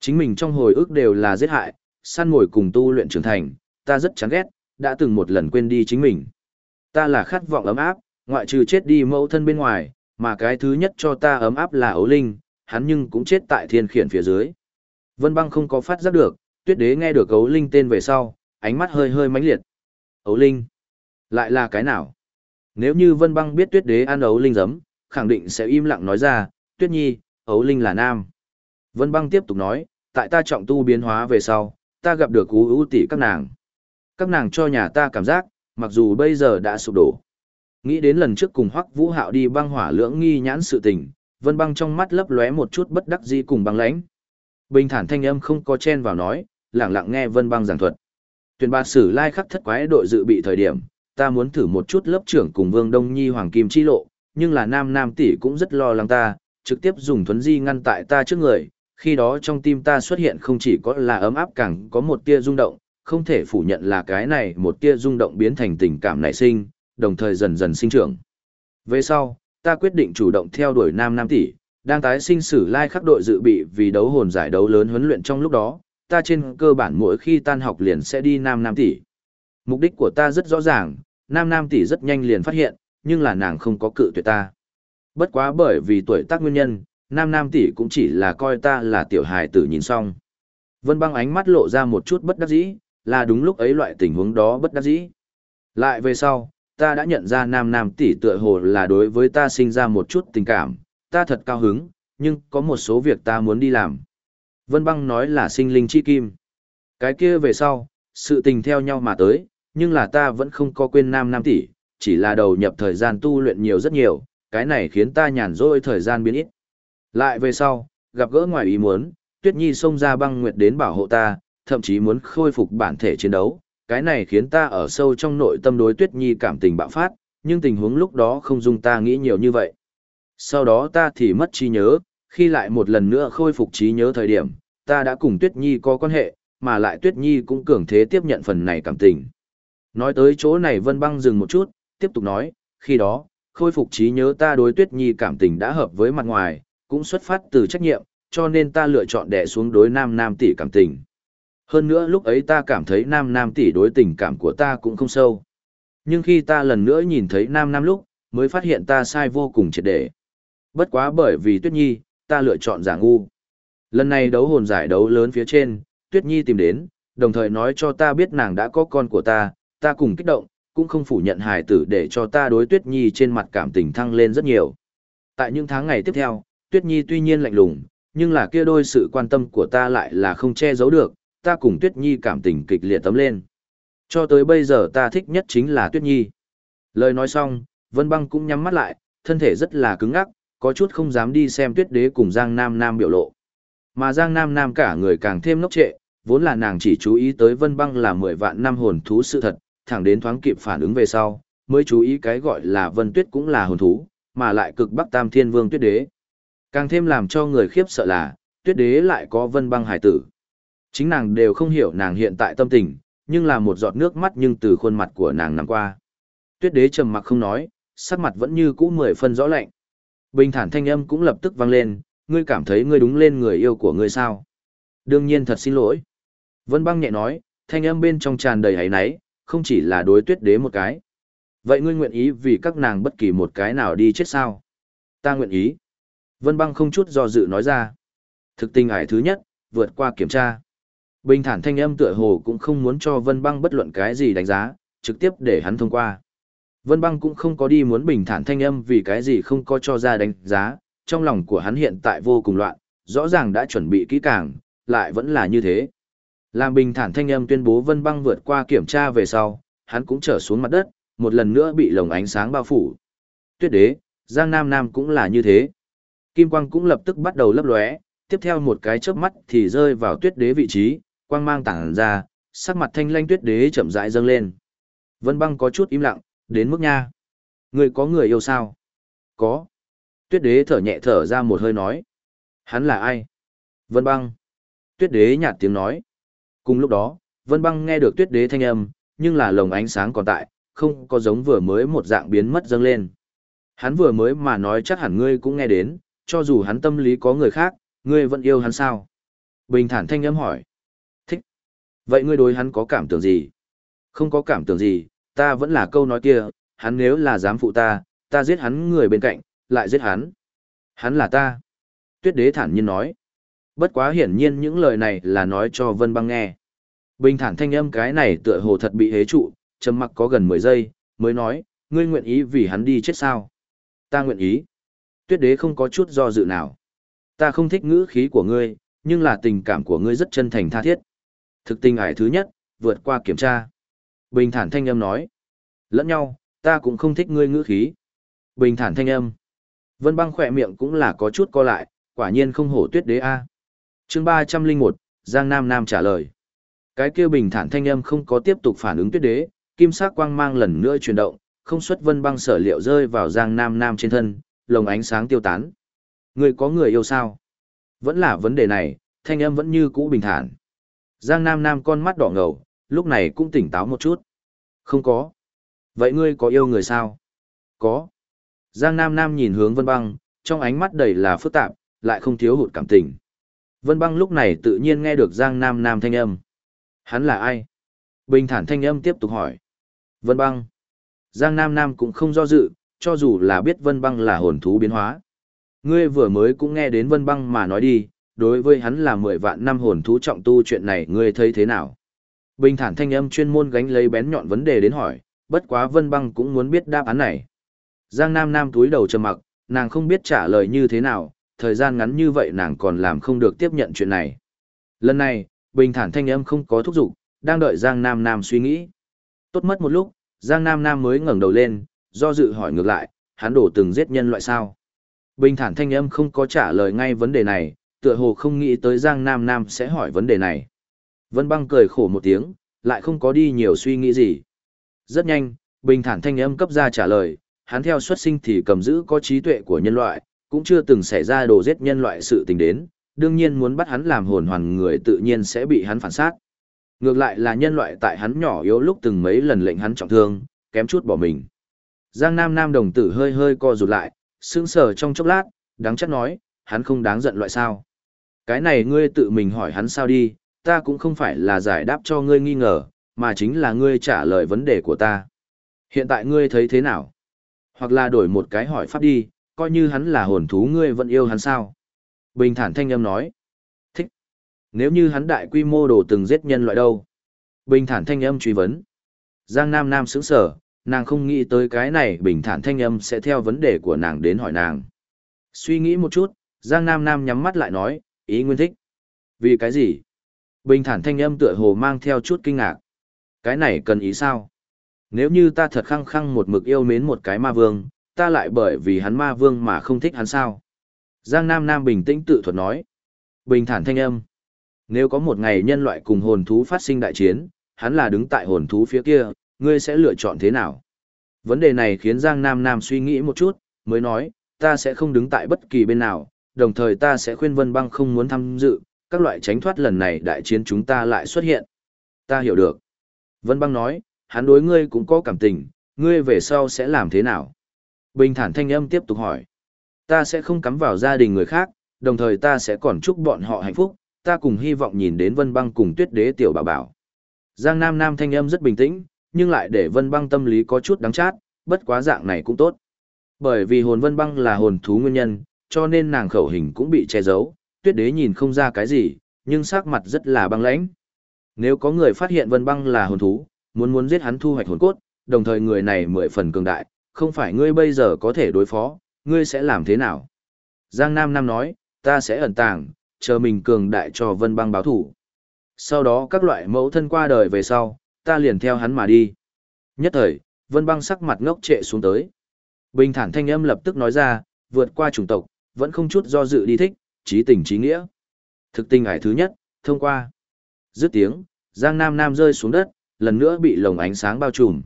Chính mình trong hồi ức đều là giết hại, săn mồi cùng tu luyện trưởng thành, ta rất chán ghét, đã từng một lần quên đi chính mình. Ta là khát vọng ấm áp, ngoại trừ chết đi mẫu thân bên ngoài, mà cái thứ nhất cho ta ấm áp là ấu linh, hắn nhưng cũng chết tại thiên khiển phía dưới. Vân băng không có phát giác được, tuyết đế nghe được ấu linh tên về sau, ánh mắt hơi hơi mãnh liệt. Ấu linh? Lại là cái nào? Nếu như vân băng biết tuyết đế ăn ấu linh giấm, khẳng định sẽ im lặng nói ra, tuyết nhi, ấu linh là nam. Vân băng tiếp tục nói, tại ta trọng tu biến hóa về sau, ta gặp được ú ú tỷ các nàng. Các nàng cho nhà ta cảm giác, mặc dù bây giờ đã sụp đổ. Nghĩ đến lần trước cùng Hoắc Vũ Hạo đi băng hỏa lưỡng nghi nhãn sự tình, Vân Băng trong mắt lấp lóe một chút bất đắc dĩ cùng băng lãnh. Bình thản thanh âm không có chen vào nói, lặng lặng nghe Vân Băng giảng thuật. Tuyển bạt sử lai khắc thất quái đội dự bị thời điểm, ta muốn thử một chút lớp trưởng cùng Vương Đông Nhi Hoàng Kim chi lộ, nhưng là nam nam tỷ cũng rất lo lắng ta, trực tiếp dùng thuấn di ngăn tại ta trước người, khi đó trong tim ta xuất hiện không chỉ có là ấm áp càng có một tia rung động, không thể phủ nhận là cái này một tia rung động biến thành tình cảm nảy sinh, đồng thời dần dần sinh trưởng. Về sau, ta quyết định chủ động theo đuổi nam nam tỷ, đang tái sinh sử lai khắc đội dự bị vì đấu hồn giải đấu lớn huấn luyện trong lúc đó, ta trên cơ bản mỗi khi tan học liền sẽ đi nam nam tỷ. Mục đích của ta rất rõ ràng, nam nam tỷ rất nhanh liền phát hiện, nhưng là nàng không có cự tuyệt ta. Bất quá bởi vì tuổi tác nguyên nhân, nam nam tỷ cũng chỉ là coi ta là tiểu hài tử nhìn xong. Vân băng ánh mắt lộ ra một chút bất đắc dĩ, là đúng lúc ấy loại tình huống đó bất đắc dĩ. Lại về sau, ta đã nhận ra nam nam tỷ tựa hồ là đối với ta sinh ra một chút tình cảm, ta thật cao hứng, nhưng có một số việc ta muốn đi làm. Vân băng nói là sinh linh chi kim. Cái kia về sau, sự tình theo nhau mà tới, nhưng là ta vẫn không có quên nam nam tỷ, chỉ là đầu nhập thời gian tu luyện nhiều rất nhiều, cái này khiến ta nhàn rỗi thời gian biến ít. Lại về sau, gặp gỡ ngoài ý muốn, Tuyết Nhi xông ra băng nguyệt đến bảo hộ ta, thậm chí muốn khôi phục bản thể chiến đấu, cái này khiến ta ở sâu trong nội tâm đối Tuyết Nhi cảm tình bạo phát, nhưng tình huống lúc đó không dung ta nghĩ nhiều như vậy. Sau đó ta thì mất trí nhớ, khi lại một lần nữa khôi phục trí nhớ thời điểm, ta đã cùng Tuyết Nhi có quan hệ, mà lại Tuyết Nhi cũng cường thế tiếp nhận phần này cảm tình. Nói tới chỗ này Vân Băng dừng một chút, tiếp tục nói, khi đó, khôi phục trí nhớ ta đối Tuyết Nhi cảm tình đã hợp với mặt ngoài, cũng xuất phát từ trách nhiệm, cho nên ta lựa chọn đè xuống đối nam nam tỷ cảm tình. Hơn nữa lúc ấy ta cảm thấy nam nam tỷ đối tình cảm của ta cũng không sâu. Nhưng khi ta lần nữa nhìn thấy nam nam lúc, mới phát hiện ta sai vô cùng triệt để. Bất quá bởi vì Tuyết Nhi, ta lựa chọn giả ngu. Lần này đấu hồn giải đấu lớn phía trên, Tuyết Nhi tìm đến, đồng thời nói cho ta biết nàng đã có con của ta, ta cùng kích động, cũng không phủ nhận hài tử để cho ta đối Tuyết Nhi trên mặt cảm tình thăng lên rất nhiều. Tại những tháng ngày tiếp theo, Tuyết Nhi tuy nhiên lạnh lùng, nhưng là kia đôi sự quan tâm của ta lại là không che giấu được, ta cùng Tuyết Nhi cảm tình kịch liệt tấm lên. Cho tới bây giờ ta thích nhất chính là Tuyết Nhi. Lời nói xong, Vân Băng cũng nhắm mắt lại, thân thể rất là cứng ngắc, có chút không dám đi xem Tuyết Đế cùng Giang Nam Nam biểu lộ. Mà Giang Nam Nam cả người càng thêm ngốc trệ, vốn là nàng chỉ chú ý tới Vân Băng là 10 vạn năm hồn thú sự thật, thẳng đến thoáng kịp phản ứng về sau, mới chú ý cái gọi là Vân Tuyết cũng là hồn thú, mà lại cực Bắc Tam Thiên Vương Tuyết Đế. Càng thêm làm cho người khiếp sợ là, Tuyết Đế lại có Vân Băng hải tử. Chính nàng đều không hiểu nàng hiện tại tâm tình, nhưng là một giọt nước mắt nhưng từ khuôn mặt của nàng nằm qua. Tuyết Đế trầm mặc không nói, sắc mặt vẫn như cũ mười phân rõ lạnh. Bình thản thanh âm cũng lập tức vang lên, ngươi cảm thấy ngươi đúng lên người yêu của ngươi sao? Đương nhiên thật xin lỗi. Vân băng nhẹ nói, thanh âm bên trong tràn đầy hấy náy, không chỉ là đối tuyết đế một cái. Vậy ngươi nguyện ý vì các nàng bất kỳ một cái nào đi chết sao? Ta nguyện ý. Vân băng không chút do dự nói ra. Thực tình ải thứ nhất, vượt qua kiểm tra. Bình thản thanh âm tựa hồ cũng không muốn cho Vân băng bất luận cái gì đánh giá, trực tiếp để hắn thông qua. Vân băng cũng không có đi muốn bình thản thanh âm vì cái gì không có cho ra đánh giá, trong lòng của hắn hiện tại vô cùng loạn, rõ ràng đã chuẩn bị kỹ càng, lại vẫn là như thế. Làm bình thản thanh âm tuyên bố Vân băng vượt qua kiểm tra về sau, hắn cũng trở xuống mặt đất, một lần nữa bị lồng ánh sáng bao phủ. Tuyết đế, Giang Nam Nam cũng là như thế. Kim quang cũng lập tức bắt đầu lấp lóe, tiếp theo một cái chớp mắt thì rơi vào tuyết đế vị trí, quang mang tản ra, sắc mặt thanh lanh tuyết đế chậm rãi dâng lên. Vân băng có chút im lặng, đến mức nha. Người có người yêu sao? Có. Tuyết đế thở nhẹ thở ra một hơi nói. Hắn là ai? Vân băng. Tuyết đế nhạt tiếng nói. Cùng lúc đó, Vân băng nghe được tuyết đế thanh âm, nhưng là lồng ánh sáng còn tại, không có giống vừa mới một dạng biến mất dâng lên. Hắn vừa mới mà nói chắc hẳn ngươi cũng nghe đến, cho dù hắn tâm lý có người khác, ngươi vẫn yêu hắn sao? Bình thản thanh âm hỏi. Thích. Vậy ngươi đối hắn có cảm tưởng gì? Không có cảm tưởng gì, ta vẫn là câu nói kia, hắn nếu là dám phụ ta, ta giết hắn người bên cạnh, lại giết hắn. Hắn là ta. Tuyết đế thản nhiên nói. Bất quá hiển nhiên những lời này là nói cho Vân Băng nghe. Bình thản thanh âm cái này tựa hồ thật bị hế trụ, trầm mặc có gần 10 giây, mới nói, ngươi nguyện ý vì hắn đi chết sao? Ta nguyện ý. Tuyết đế không có chút do dự nào. Ta không thích ngữ khí của ngươi, nhưng là tình cảm của ngươi rất chân thành tha thiết. Thực tình ải thứ nhất, vượt qua kiểm tra. Bình thản thanh âm nói. Lẫn nhau, ta cũng không thích ngươi ngữ khí. Bình thản thanh âm. Vân băng khỏe miệng cũng là có chút co lại, quả nhiên không hổ tuyết đế A. chương ba trăm linh một Giang Nam Nam trả lời. Cái kia bình thản thanh âm không có tiếp tục phản ứng tuyết đế, kim sắc quang mang lần nữa chuyển động, không xuất vân băng sở liệu rơi vào Giang Nam Nam trên thân, lồng ánh sáng tiêu tán. Người có người yêu sao? Vẫn là vấn đề này, thanh âm vẫn như cũ bình thản. Giang Nam Nam con mắt đỏ ngầu, lúc này cũng tỉnh táo một chút. Không có. Vậy ngươi có yêu người sao? Có. Giang Nam Nam nhìn hướng Vân Băng, trong ánh mắt đầy là phức tạp, lại không thiếu hụt cảm tình. Vân Băng lúc này tự nhiên nghe được Giang Nam Nam thanh âm. Hắn là ai? Bình thản thanh âm tiếp tục hỏi. Vân Băng. Giang Nam Nam cũng không do dự, cho dù là biết Vân Băng là hồn thú biến hóa. Ngươi vừa mới cũng nghe đến Vân Băng mà nói đi, đối với hắn là mười vạn năm hồn thú trọng tu chuyện này ngươi thấy thế nào? Bình thản thanh âm chuyên môn gánh lấy bén nhọn vấn đề đến hỏi, bất quá Vân Băng cũng muốn biết đáp án này. Giang Nam Nam túi đầu trầm mặc, nàng không biết trả lời như thế nào, thời gian ngắn như vậy nàng còn làm không được tiếp nhận chuyện này. Lần này, bình thản thanh âm không có thúc giục, đang đợi Giang Nam Nam suy nghĩ. Tốt mất một lúc, Giang Nam Nam mới ngẩng đầu lên, do dự hỏi ngược lại, hắn đổ từng giết nhân loại sao? Bình thản thanh âm không có trả lời ngay vấn đề này, tựa hồ không nghĩ tới Giang Nam Nam sẽ hỏi vấn đề này. Vân băng cười khổ một tiếng, lại không có đi nhiều suy nghĩ gì. Rất nhanh, bình thản thanh âm cấp ra trả lời, hắn theo xuất sinh thì cầm giữ có trí tuệ của nhân loại, cũng chưa từng xảy ra đồ giết nhân loại sự tình đến, đương nhiên muốn bắt hắn làm hồn hoàn người tự nhiên sẽ bị hắn phản sát. Ngược lại là nhân loại tại hắn nhỏ yếu lúc từng mấy lần lệnh hắn trọng thương, kém chút bỏ mình. Giang Nam Nam đồng tử hơi hơi co rụt lại, sững sờ trong chốc lát, đáng chắc nói, hắn không đáng giận loại sao. Cái này ngươi tự mình hỏi hắn sao đi, ta cũng không phải là giải đáp cho ngươi nghi ngờ, mà chính là ngươi trả lời vấn đề của ta. Hiện tại ngươi thấy thế nào? Hoặc là đổi một cái hỏi pháp đi, coi như hắn là hồn thú ngươi vẫn yêu hắn sao? Bình thản thanh âm nói. Thích. Nếu như hắn đại quy mô đồ từng giết nhân loại đâu? Bình thản thanh âm truy vấn. Giang Nam Nam sững sở, nàng không nghĩ tới cái này bình thản thanh âm sẽ theo vấn đề của nàng đến hỏi nàng. Suy nghĩ một chút, Giang Nam Nam nhắm mắt lại nói, ý nguyên thích. Vì cái gì? Bình thản thanh âm tựa hồ mang theo chút kinh ngạc. Cái này cần ý sao? Nếu như ta thật khăng khăng một mực yêu mến một cái ma vương, ta lại bởi vì hắn ma vương mà không thích hắn sao? Giang Nam Nam bình tĩnh tự thuật nói. Bình thản thanh âm. Nếu có một ngày nhân loại cùng hồn thú phát sinh đại chiến, hắn là đứng tại hồn thú phía kia, ngươi sẽ lựa chọn thế nào? Vấn đề này khiến Giang Nam Nam suy nghĩ một chút, mới nói, ta sẽ không đứng tại bất kỳ bên nào, đồng thời ta sẽ khuyên Vân Băng không muốn tham dự, các loại tránh thoát lần này đại chiến chúng ta lại xuất hiện. Ta hiểu được. Vân Băng nói, hắn đối ngươi cũng có cảm tình, ngươi về sau sẽ làm thế nào? Bình thản thanh âm tiếp tục hỏi. Ta sẽ không cắm vào gia đình người khác, đồng thời ta sẽ còn chúc bọn họ hạnh phúc, ta cùng hy vọng nhìn đến Vân Băng cùng tuyết đế tiểu bảo bảo. Giang Nam Nam thanh âm rất bình tĩnh, nhưng lại để Vân Băng tâm lý có chút đắng chát, bất quá dạng này cũng tốt. Bởi vì hồn Vân Băng là hồn thú nguyên nhân, cho nên nàng khẩu hình cũng bị che giấu, tuyết đế nhìn không ra cái gì, nhưng sắc mặt rất là băng lãnh. Nếu có người phát hiện Vân Băng là hồn thú, muốn muốn giết hắn thu hoạch hồn cốt, đồng thời người này mười phần cường đại, không phải ngươi bây giờ có thể đối phó, ngươi sẽ làm thế nào? Giang Nam Nam nói, ta sẽ ẩn tàng, chờ mình cường đại cho Vân Băng báo thủ. Sau đó các loại mẫu thân qua đời về sau, ta liền theo hắn mà đi. Nhất thời, Vân Băng sắc mặt ngốc trệ xuống tới. Bình thản thanh âm lập tức nói ra, vượt qua chủng tộc, vẫn không chút do dự đi thích, trí tình trí nghĩa. Thực tình ải thứ nhất, thông qua. Dứt tiếng, Giang Nam Nam rơi xuống đất, lần nữa bị lồng ánh sáng bao trùm.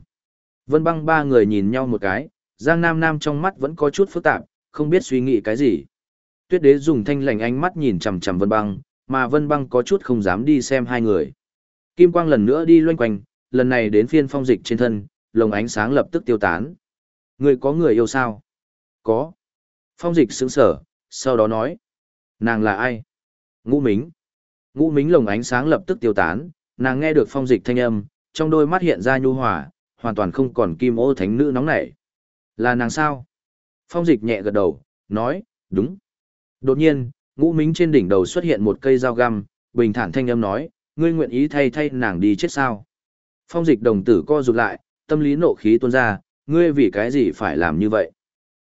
Vân băng ba người nhìn nhau một cái, Giang Nam Nam trong mắt vẫn có chút phức tạp, không biết suy nghĩ cái gì. Tuyết đế dùng thanh lành ánh mắt nhìn chằm chằm Vân băng, mà Vân băng có chút không dám đi xem hai người. Kim quang lần nữa đi loanh quanh, lần này đến phiên phong dịch trên thân, lồng ánh sáng lập tức tiêu tán. Người có người yêu sao? Có. Phong dịch sững sở, sau đó nói. Nàng là ai? Ngũ Mính. Ngũ Mính lồng ánh sáng lập tức tiêu tán, nàng nghe được phong dịch thanh âm, trong đôi mắt hiện ra nhu hòa, hoàn toàn không còn kim ô thánh nữ nóng nảy. Là nàng sao? Phong dịch nhẹ gật đầu, nói, đúng. Đột nhiên, ngũ mính trên đỉnh đầu xuất hiện một cây dao găm, bình thản thanh âm nói, ngươi nguyện ý thay thay nàng đi chết sao? Phong dịch đồng tử co rụt lại, tâm lý nộ khí tuôn ra, ngươi vì cái gì phải làm như vậy?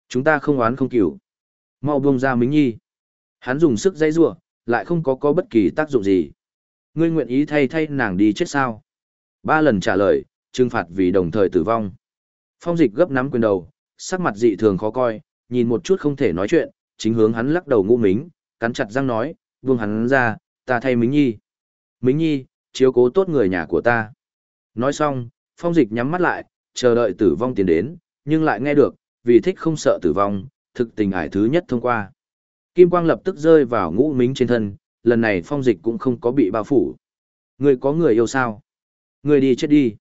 Chúng ta không oán không cửu. Mau buông ra mính nhi. Hắn dùng sức dây rủa lại không có có bất kỳ tác dụng gì. Ngươi nguyện ý thay thay nàng đi chết sao? Ba lần trả lời, trừng phạt vì đồng thời tử vong. Phong dịch gấp nắm quyền đầu, sắc mặt dị thường khó coi, nhìn một chút không thể nói chuyện, chính hướng hắn lắc đầu ngũ mính, cắn chặt răng nói, buông hắn ra, ta thay Mính Nhi. Mính Nhi, chiếu cố tốt người nhà của ta. Nói xong, phong dịch nhắm mắt lại, chờ đợi tử vong tiến đến, nhưng lại nghe được, vì thích không sợ tử vong, thực tình ải thứ nhất thông qua. Kim quang lập tức rơi vào ngũ mính trên thân, lần này phong dịch cũng không có bị bao phủ. Người có người yêu sao? Người đi chết đi.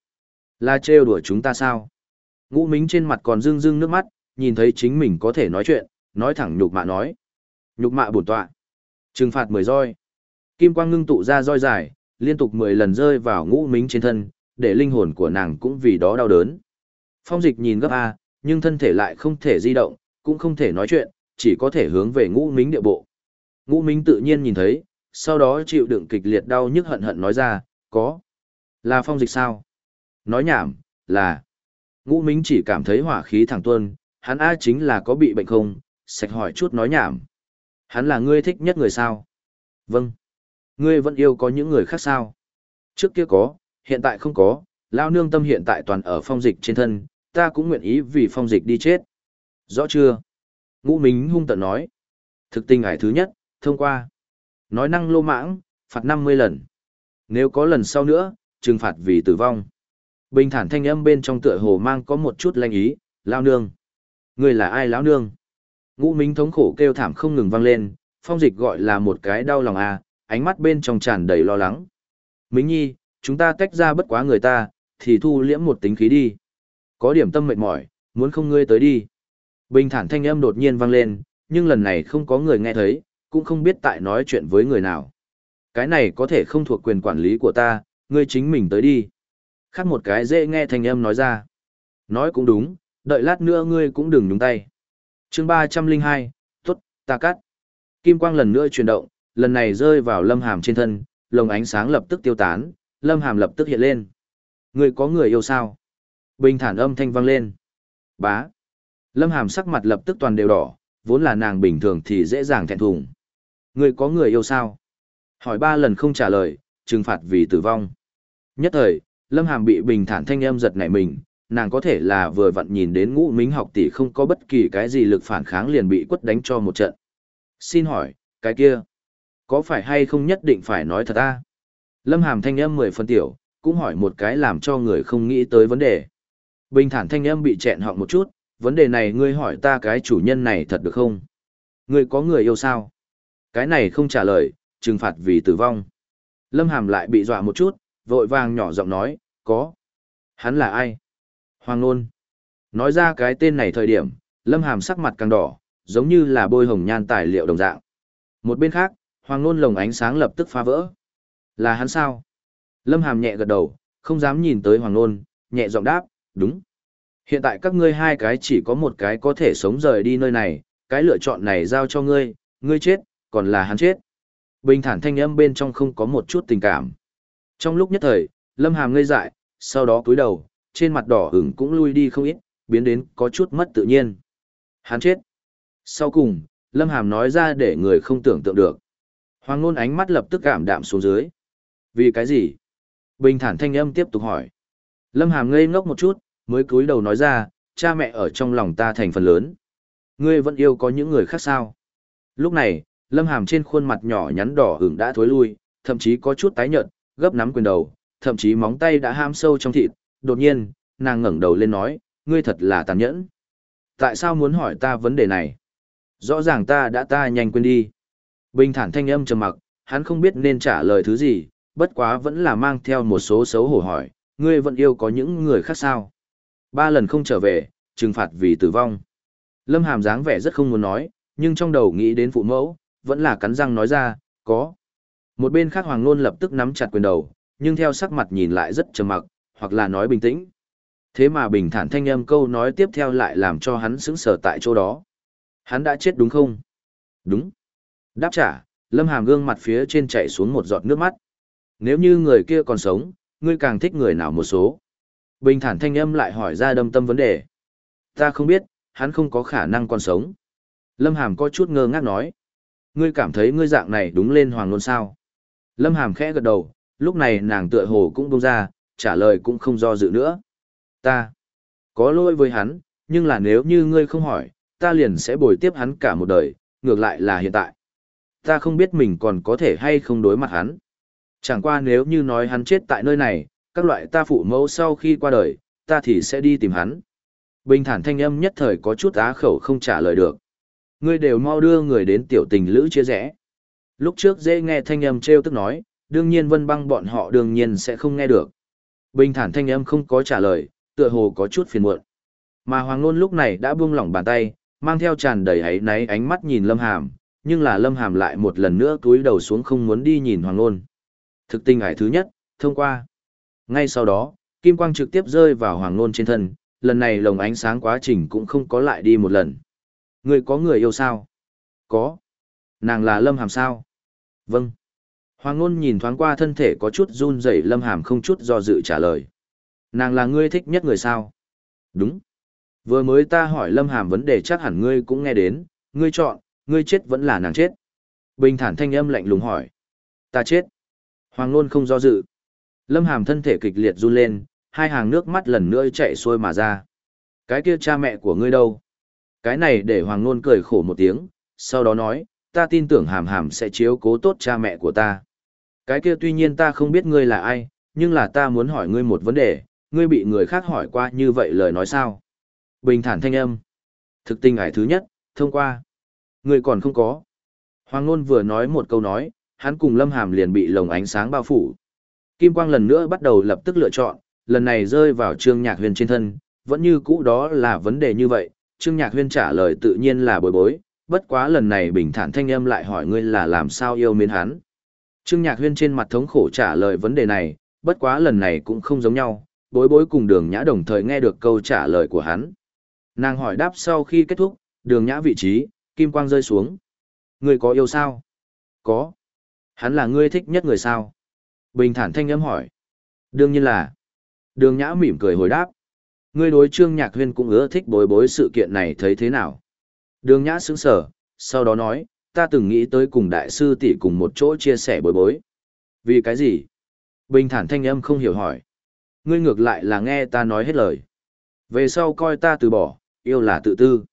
Là trêu đùa chúng ta sao? Ngũ mính trên mặt còn rưng rưng nước mắt, nhìn thấy chính mình có thể nói chuyện, nói thẳng nhục mạ nói. Nhục mạ bổn tọa. Trừng phạt mười roi. Kim quang ngưng tụ ra roi dài, liên tục mười lần rơi vào ngũ mính trên thân, để linh hồn của nàng cũng vì đó đau đớn. Phong dịch nhìn gấp A, nhưng thân thể lại không thể di động, cũng không thể nói chuyện, chỉ có thể hướng về ngũ mính địa bộ. Ngũ mính tự nhiên nhìn thấy, sau đó chịu đựng kịch liệt đau nhức hận hận nói ra, có. Là phong dịch sao? Nói nhảm, là. Ngũ mính chỉ cảm thấy hỏa khí thẳng tuân, hắn A chính là có bị bệnh không, sạch hỏi chút nói nhảm. Hắn là ngươi thích nhất người sao? Vâng. Ngươi vẫn yêu có những người khác sao? Trước kia có, hiện tại không có, Lao nương tâm hiện tại toàn ở phong dịch trên thân, ta cũng nguyện ý vì phong dịch đi chết. Rõ chưa? Ngũ Mính hung tận nói. Thực tình ải thứ nhất, thông qua. Nói năng lô mãng, phạt 50 lần. Nếu có lần sau nữa, trừng phạt vì tử vong. Bình thản thanh âm bên trong tựa hồ mang có một chút lanh ý, lao nương. Người là ai lão nương? Ngũ Mính thống khổ kêu thảm không ngừng vang lên, phong dịch gọi là một cái đau lòng à, ánh mắt bên trong tràn đầy lo lắng. Mính nhi, chúng ta tách ra bất quá người ta, thì thu liễm một tính khí đi. Có điểm tâm mệt mỏi, muốn không ngươi tới đi. Bình thản thanh âm đột nhiên vang lên, nhưng lần này không có người nghe thấy, cũng không biết tại nói chuyện với người nào. Cái này có thể không thuộc quyền quản lý của ta, ngươi chính mình tới đi. Khác một cái dễ nghe thanh âm nói ra. Nói cũng đúng, đợi lát nữa ngươi cũng đừng nhúng tay. chương 302, tốt, ta cắt. Kim quang lần nữa chuyển động, lần này rơi vào lâm hàm trên thân, lồng ánh sáng lập tức tiêu tán, lâm hàm lập tức hiện lên. Ngươi có người yêu sao? Bình thản âm thanh vang lên. Bá. Lâm hàm sắc mặt lập tức toàn đều đỏ, vốn là nàng bình thường thì dễ dàng thẹn thùng. Người có người yêu sao? Hỏi ba lần không trả lời, trừng phạt vì tử vong. Nhất thời, Lâm Hàm bị bình thản thanh âm giật nảy mình, nàng có thể là vừa vặn nhìn đến ngũ mính học tỷ không có bất kỳ cái gì lực phản kháng liền bị quất đánh cho một trận. Xin hỏi, cái kia, có phải hay không nhất định phải nói thật ta? Lâm Hàm thanh âm mười phân tiểu, cũng hỏi một cái làm cho người không nghĩ tới vấn đề. Bình thản thanh âm bị chẹn họng một chút, vấn đề này ngươi hỏi ta cái chủ nhân này thật được không? Ngươi có người yêu sao? Cái này không trả lời, trừng phạt vì tử vong. Lâm Hàm lại bị dọa một chút, vội vàng nhỏ giọng nói, có. Hắn là ai? Hoàng Nôn. Nói ra cái tên này thời điểm, Lâm Hàm sắc mặt càng đỏ, giống như là bôi hồng nhan tài liệu đồng dạng. Một bên khác, Hoàng Nôn lồng ánh sáng lập tức phá vỡ. Là hắn sao? Lâm Hàm nhẹ gật đầu, không dám nhìn tới Hoàng Nôn, nhẹ giọng đáp, đúng. Hiện tại các ngươi hai cái chỉ có một cái có thể sống rời đi nơi này, cái lựa chọn này giao cho ngươi, ngươi chết, còn là hắn chết. Bình thản thanh âm bên trong không có một chút tình cảm. Trong lúc nhất thời, Lâm Hàm ngây dại, sau đó cúi đầu, trên mặt đỏ ửng cũng lui đi không ít, biến đến có chút mất tự nhiên. Hắn chết. Sau cùng, Lâm Hàm nói ra để người không tưởng tượng được. Hoàng Nôn ánh mắt lập tức cảm đạm xuống dưới. Vì cái gì? Bình thản thanh âm tiếp tục hỏi. Lâm Hàm ngây ngốc một chút, mới cúi đầu nói ra, cha mẹ ở trong lòng ta thành phần lớn. Ngươi vẫn yêu có những người khác sao? Lúc này, Lâm Hàm trên khuôn mặt nhỏ nhắn đỏ ửng đã thối lui, thậm chí có chút tái nhợt, gấp nắm quyền đầu, thậm chí móng tay đã ham sâu trong thịt. Đột nhiên, nàng ngẩng đầu lên nói, ngươi thật là tàn nhẫn. Tại sao muốn hỏi ta vấn đề này? Rõ ràng ta đã ta nhanh quên đi. Bình thản thanh âm trầm mặc, hắn không biết nên trả lời thứ gì, bất quá vẫn là mang theo một số xấu hổ hỏi, ngươi vẫn yêu có những người khác sao? Ba lần không trở về, trừng phạt vì tử vong. Lâm Hàm dáng vẻ rất không muốn nói, nhưng trong đầu nghĩ đến phụ mẫu, vẫn là cắn răng nói ra, có. Một bên khác Hoàng Nôn lập tức nắm chặt quyền đầu, nhưng theo sắc mặt nhìn lại rất trầm mặc, hoặc là nói bình tĩnh. Thế mà bình thản thanh âm câu nói tiếp theo lại làm cho hắn sững sờ tại chỗ đó. Hắn đã chết đúng không? Đúng. Đáp trả, Lâm Hàm gương mặt phía trên chảy xuống một giọt nước mắt. Nếu như người kia còn sống, ngươi càng thích người nào một số? Bình thản thanh âm lại hỏi ra đâm tâm vấn đề. Ta không biết, hắn không có khả năng còn sống. Lâm Hàm có chút ngơ ngác nói. Ngươi cảm thấy ngươi dạng này đúng lên hoàng luôn sao? Lâm Hàm khẽ gật đầu, lúc này nàng tựa hồ cũng buông ra, trả lời cũng không do dự nữa. Ta có lỗi với hắn, nhưng là nếu như ngươi không hỏi, ta liền sẽ bồi tiếp hắn cả một đời, ngược lại là hiện tại. Ta không biết mình còn có thể hay không đối mặt hắn. Chẳng qua nếu như nói hắn chết tại nơi này, các loại ta phụ mẫu sau khi qua đời, ta thì sẽ đi tìm hắn. Bình thản thanh âm nhất thời có chút á khẩu không trả lời được. Ngươi đều mau đưa người đến tiểu tình lữ chia rẽ. Lúc trước dễ nghe thanh âm treo tức nói, đương nhiên vân băng bọn họ đương nhiên sẽ không nghe được. Bình thản thanh âm không có trả lời, tựa hồ có chút phiền muộn. Mà Hoàng Nôn lúc này đã buông lỏng bàn tay, mang theo tràn đầy hấy náy ánh mắt nhìn Lâm Hàm, nhưng là Lâm Hàm lại một lần nữa cúi đầu xuống không muốn đi nhìn Hoàng Nôn. Thực tình ải thứ nhất, thông qua. Ngay sau đó, kim quang trực tiếp rơi vào Hoàng Nôn trên thân, lần này lồng ánh sáng quá trình cũng không có lại đi một lần. Người có người yêu sao? Có. Nàng là Lâm Hàm sao? Vâng. Hoàng Nôn nhìn thoáng qua thân thể có chút run rẩy Lâm Hàm không chút do dự trả lời. Nàng là ngươi thích nhất người sao? Đúng. Vừa mới ta hỏi Lâm Hàm vấn đề chắc hẳn ngươi cũng nghe đến, ngươi chọn, ngươi chết vẫn là nàng chết. Bình thản thanh âm lạnh lùng hỏi. Ta chết. Hoàng Nôn không do dự. Lâm Hàm thân thể kịch liệt run lên, hai hàng nước mắt lần nữa chạy xuôi mà ra. Cái kia cha mẹ của ngươi đâu? Cái này để Hoàng Nôn cười khổ một tiếng, sau đó nói, ta tin tưởng hàm hàm sẽ chiếu cố tốt cha mẹ của ta. Cái kia tuy nhiên ta không biết ngươi là ai, nhưng là ta muốn hỏi ngươi một vấn đề, ngươi bị người khác hỏi qua như vậy lời nói sao? Bình thản thanh âm. Thực tình ải thứ nhất, thông qua. Ngươi còn không có. Hoàng Nôn vừa nói một câu nói, hắn cùng Lâm Hàm liền bị lồng ánh sáng bao phủ. Kim Quang lần nữa bắt đầu lập tức lựa chọn, lần này rơi vào Trương Nhạc Huyền trên thân, vẫn như cũ đó là vấn đề như vậy, Trương Nhạc huyền trả lời tự nhiên là bối bối, bất quá lần này bình thản thanh âm lại hỏi ngươi là làm sao yêu mến hắn. Trương Nhạc Huyên trên mặt thống khổ trả lời vấn đề này, bất quá lần này cũng không giống nhau, bối bối cùng đường nhã đồng thời nghe được câu trả lời của hắn. Nàng hỏi đáp sau khi kết thúc, đường nhã vị trí, kim quang rơi xuống. Ngươi có yêu sao? Có. Hắn là ngươi thích nhất người sao? Bình thản thanh âm hỏi. Đương nhiên là. Đường nhã mỉm cười hồi đáp. Ngươi đối Trương Nhạc Huyên cũng ưa thích bối bối sự kiện này thấy thế nào? Đường Nhã sững sở, sau đó nói, ta từng nghĩ tới cùng đại sư tỷ cùng một chỗ chia sẻ bối bối. Vì cái gì? Bình thản thanh âm không hiểu hỏi. Ngươi ngược lại là nghe ta nói hết lời. Về sau coi ta từ bỏ, yêu là tự tư.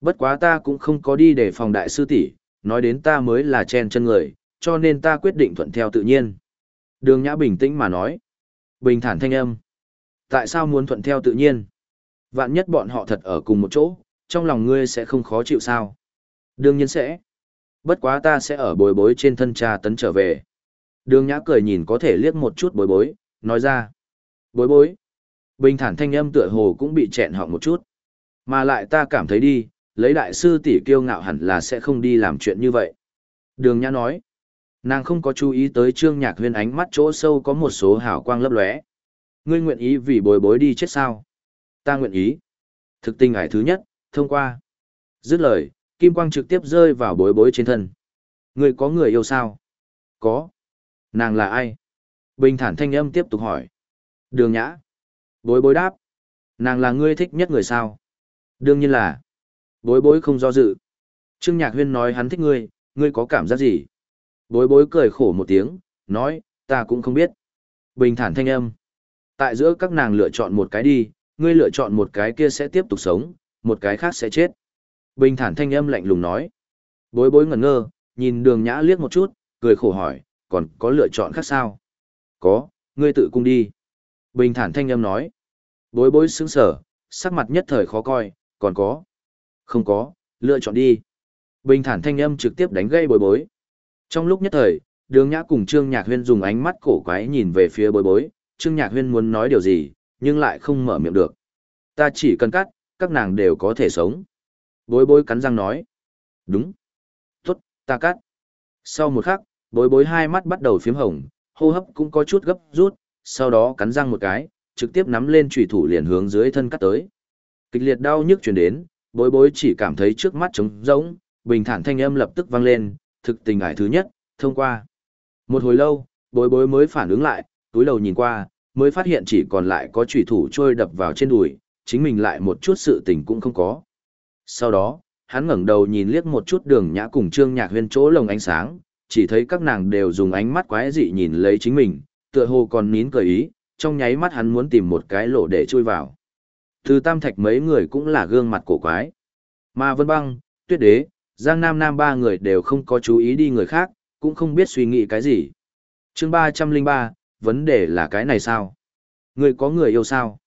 Bất quá ta cũng không có đi để phòng đại sư tỷ, nói đến ta mới là chen chân người, cho nên ta quyết định thuận theo tự nhiên. Đường Nhã bình tĩnh mà nói. Bình thản thanh âm. Tại sao muốn thuận theo tự nhiên? Vạn nhất bọn họ thật ở cùng một chỗ, trong lòng ngươi sẽ không khó chịu sao? Đương nhiên sẽ. Bất quá ta sẽ ở bối bối trên thân trà tấn trở về. Đường nhã cười nhìn có thể liếc một chút bối bối, nói ra. Bối bối. Bình thản thanh âm tựa hồ cũng bị chẹn họng một chút. Mà lại ta cảm thấy đi, lấy đại sư tỷ kiêu ngạo hẳn là sẽ không đi làm chuyện như vậy. Đường nhã nói. Nàng không có chú ý tới trương nhạc huyên ánh mắt chỗ sâu có một số hào quang lấp lóe ngươi nguyện ý vì bồi bối đi chết sao? Ta nguyện ý. Thực tình ải thứ nhất, thông qua. Dứt lời, kim quang trực tiếp rơi vào bối bối trên thân. Ngươi có người yêu sao? Có. Nàng là ai? Bình thản thanh âm tiếp tục hỏi. Đường nhã. Bối bối đáp. Nàng là ngươi thích nhất người sao? Đương nhiên là. Bối bối không do dự. Trương Nhạc Huyên nói hắn thích ngươi, ngươi có cảm giác gì? Bối bối cười khổ một tiếng, nói, ta cũng không biết. Bình thản thanh âm tại giữa các nàng lựa chọn một cái đi, ngươi lựa chọn một cái kia sẽ tiếp tục sống, một cái khác sẽ chết. Bình thản thanh âm lạnh lùng nói. Bối bối ngẩn ngơ, nhìn đường nhã liếc một chút, cười khổ hỏi, còn có lựa chọn khác sao? Có, ngươi tự cung đi. Bình thản thanh âm nói. Bối bối sững sở, sắc mặt nhất thời khó coi, còn có. Không có, lựa chọn đi. Bình thản thanh âm trực tiếp đánh gây bối bối. Trong lúc nhất thời, đường nhã cùng trương nhạc huyên dùng ánh mắt cổ quái nhìn về phía bối bối, Trương Nhạc Huyên muốn nói điều gì, nhưng lại không mở miệng được. Ta chỉ cần cắt, các nàng đều có thể sống. Bối bối cắn răng nói. Đúng. Tốt, ta cắt. Sau một khắc, bối bối hai mắt bắt đầu phím hồng, hô hấp cũng có chút gấp rút, sau đó cắn răng một cái, trực tiếp nắm lên trùy thủ liền hướng dưới thân cắt tới. Kịch liệt đau nhức truyền đến, bối bối chỉ cảm thấy trước mắt trống rỗng, bình thản thanh âm lập tức vang lên, thực tình ải thứ nhất, thông qua. Một hồi lâu, bối bối mới phản ứng lại, túi đầu nhìn qua, mới phát hiện chỉ còn lại có trùy thủ trôi đập vào trên đùi, chính mình lại một chút sự tình cũng không có. Sau đó, hắn ngẩng đầu nhìn liếc một chút đường nhã cùng trương nhạc huyên chỗ lồng ánh sáng, chỉ thấy các nàng đều dùng ánh mắt quái dị nhìn lấy chính mình, tựa hồ còn nín cười ý, trong nháy mắt hắn muốn tìm một cái lỗ để chui vào. Từ tam thạch mấy người cũng là gương mặt cổ quái. Mà vân băng, tuyết đế, giang nam nam ba người đều không có chú ý đi người khác, cũng không biết suy nghĩ cái gì. chương 303, vấn đề là cái này sao? Người có người yêu sao?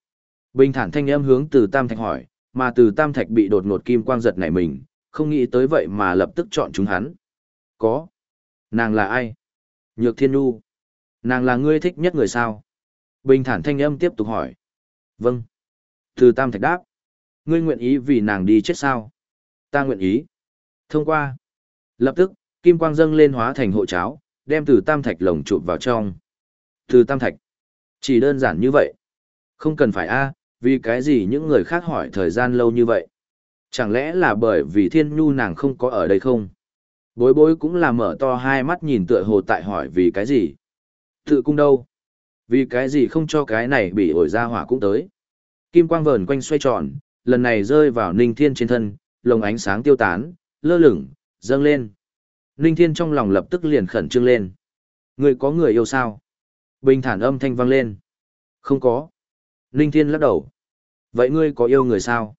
Bình thản thanh âm hướng từ Tam Thạch hỏi, mà từ Tam Thạch bị đột ngột kim quang giật nảy mình, không nghĩ tới vậy mà lập tức chọn chúng hắn. Có. Nàng là ai? Nhược Thiên Nhu. Nàng là ngươi thích nhất người sao? Bình thản thanh âm tiếp tục hỏi. Vâng. Từ Tam Thạch đáp. Ngươi nguyện ý vì nàng đi chết sao? Ta nguyện ý. Thông qua. Lập tức, kim quang dâng lên hóa thành hộ cháo, đem từ Tam Thạch lồng chụp vào trong. Từ tam thạch. Chỉ đơn giản như vậy. Không cần phải a, vì cái gì những người khác hỏi thời gian lâu như vậy. Chẳng lẽ là bởi vì thiên nhu nàng không có ở đây không? Bối bối cũng là mở to hai mắt nhìn tựa hồ tại hỏi vì cái gì? Tự cung đâu? Vì cái gì không cho cái này bị ổi ra hỏa cũng tới? Kim quang vờn quanh xoay tròn, lần này rơi vào ninh thiên trên thân, lồng ánh sáng tiêu tán, lơ lửng, dâng lên. Ninh thiên trong lòng lập tức liền khẩn trương lên. Người có người yêu sao? Bình thản âm thanh vang lên. Không có. Ninh Thiên lắc đầu. Vậy ngươi có yêu người sao?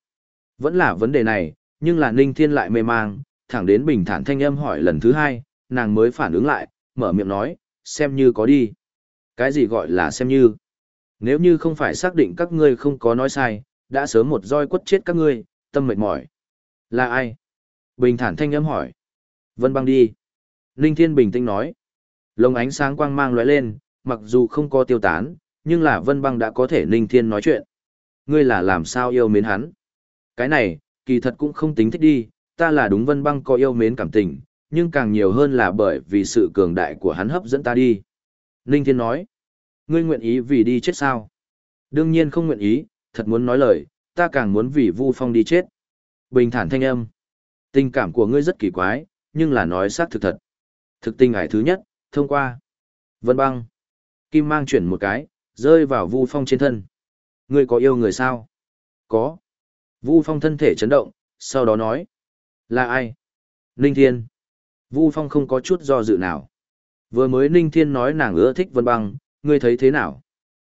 Vẫn là vấn đề này, nhưng là Ninh Thiên lại mê mang, thẳng đến bình thản thanh âm hỏi lần thứ hai, nàng mới phản ứng lại, mở miệng nói, xem như có đi. Cái gì gọi là xem như? Nếu như không phải xác định các ngươi không có nói sai, đã sớm một roi quất chết các ngươi, tâm mệt mỏi. Là ai? Bình thản thanh âm hỏi. Vân băng đi. Ninh Thiên bình tĩnh nói. Lông ánh sáng quang mang lóe lên, mặc dù không có tiêu tán, nhưng là Vân băng đã có thể Ninh Thiên nói chuyện. Ngươi là làm sao yêu mến hắn? Cái này, kỳ thật cũng không tính thích đi, ta là đúng Vân băng có yêu mến cảm tình, nhưng càng nhiều hơn là bởi vì sự cường đại của hắn hấp dẫn ta đi. Ninh Thiên nói. Ngươi nguyện ý vì đi chết sao? Đương nhiên không nguyện ý, thật muốn nói lời, ta càng muốn vì Vu Phong đi chết. Bình thản thanh âm. Tình cảm của ngươi rất kỳ quái, nhưng là nói xác thực thật. Thực tình ải thứ nhất, thông qua. Vân băng. Kim mang chuyển một cái, rơi vào Vu Phong trên thân. Ngươi có yêu người sao? Có. Vu Phong thân thể chấn động, sau đó nói. Là ai? Ninh Thiên. Vu Phong không có chút do dự nào. Vừa mới Ninh Thiên nói nàng ưa thích Vân băng, ngươi thấy thế nào?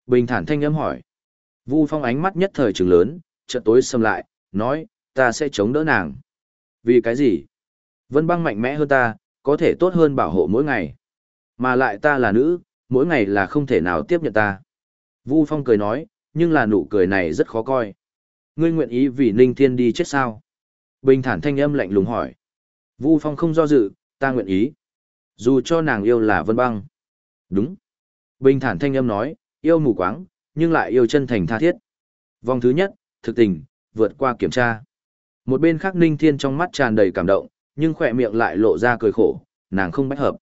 Bình thản thanh âm hỏi. Vu Phong ánh mắt nhất thời trừng lớn, chợt tối xâm lại, nói, ta sẽ chống đỡ nàng. Vì cái gì? Vân băng mạnh mẽ hơn ta, có thể tốt hơn bảo hộ mỗi ngày. Mà lại ta là nữ, mỗi ngày là không thể nào tiếp nhận ta. Vu Phong cười nói, nhưng là nụ cười này rất khó coi. Ngươi nguyện ý vì Ninh Thiên đi chết sao? Bình thản thanh âm lạnh lùng hỏi. Vu Phong không do dự, ta nguyện ý. Dù cho nàng yêu là Vân băng. Đúng. Bình thản thanh âm nói, yêu mù quáng, nhưng lại yêu chân thành tha thiết. Vòng thứ nhất, thực tình, vượt qua kiểm tra. Một bên khác Ninh Thiên trong mắt tràn đầy cảm động, nhưng khỏe miệng lại lộ ra cười khổ, nàng không bách hợp.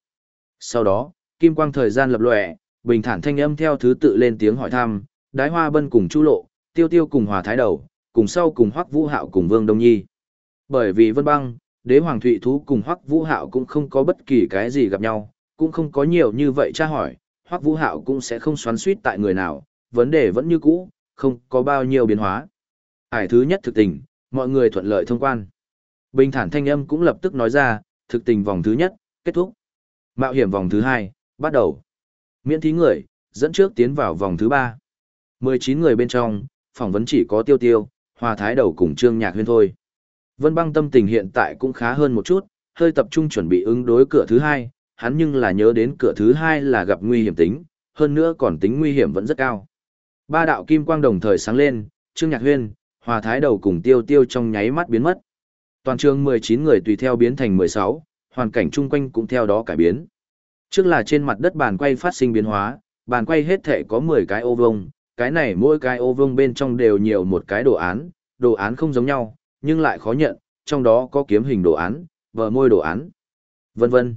Sau đó, kim quang thời gian lập lòe, bình thản thanh âm theo thứ tự lên tiếng hỏi thăm, đái hoa bân cùng chu lộ, tiêu tiêu cùng hòa thái đầu, cùng sau cùng hoắc vũ hạo cùng vương đông nhi. Bởi vì vân băng, đế hoàng thụy thú cùng hoắc vũ hạo cũng không có bất kỳ cái gì gặp nhau, cũng không có nhiều như vậy tra hỏi, hoắc vũ hạo cũng sẽ không xoắn suýt tại người nào, vấn đề vẫn như cũ, không có bao nhiêu biến hóa. Hải thứ nhất thực tình, mọi người thuận lợi thông quan. Bình thản thanh âm cũng lập tức nói ra, thực tình vòng thứ nhất, kết thúc. Mạo hiểm vòng thứ hai, bắt đầu. Miễn thí người, dẫn trước tiến vào vòng thứ ba. 19 người bên trong, phỏng vấn chỉ có tiêu tiêu, hòa thái đầu cùng trương nhạc huyên thôi. Vân băng tâm tình hiện tại cũng khá hơn một chút, hơi tập trung chuẩn bị ứng đối cửa thứ hai, hắn nhưng là nhớ đến cửa thứ hai là gặp nguy hiểm tính, hơn nữa còn tính nguy hiểm vẫn rất cao. Ba đạo kim quang đồng thời sáng lên, Trương Nhạc Huyên, Hòa Thái Đầu cùng Tiêu Tiêu trong nháy mắt biến mất. Toàn trường 19 người tùy theo biến thành 16, hoàn cảnh chung quanh cũng theo đó cải biến. Trước là trên mặt đất bàn quay phát sinh biến hóa, bàn quay hết thể có 10 cái ô vuông, cái này mỗi cái ô vuông bên trong đều nhiều một cái đồ án, đồ án không giống nhau, nhưng lại khó nhận, trong đó có kiếm hình đồ án, vờ môi đồ án, vân vân.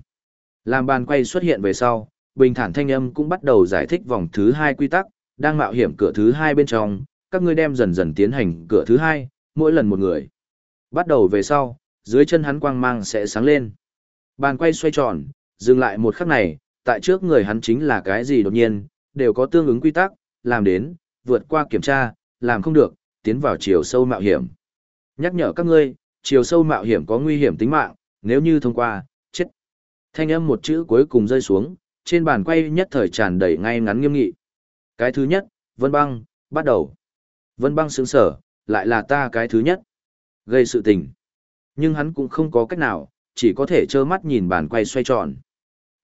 Làm bàn quay xuất hiện về sau, bình thản thanh âm cũng bắt đầu giải thích vòng thứ hai quy tắc, đang mạo hiểm cửa thứ hai bên trong, các ngươi đem dần dần tiến hành cửa thứ hai, mỗi lần một người. Bắt đầu về sau, dưới chân hắn quang mang sẽ sáng lên. Bàn quay xoay tròn, dừng lại một khắc này, tại trước người hắn chính là cái gì đột nhiên, đều có tương ứng quy tắc, làm đến, vượt qua kiểm tra, làm không được, tiến vào chiều sâu mạo hiểm. Nhắc nhở các ngươi, chiều sâu mạo hiểm có nguy hiểm tính mạng, nếu như thông qua, chết. Thanh âm một chữ cuối cùng rơi xuống, trên bàn quay nhất thời tràn đầy ngay ngắn nghiêm nghị. Cái thứ nhất, Vân Băng, bắt đầu. Vân Băng sướng sở, lại là ta cái thứ nhất. Gây sự tình. Nhưng hắn cũng không có cách nào, chỉ có thể trơ mắt nhìn bàn quay xoay tròn.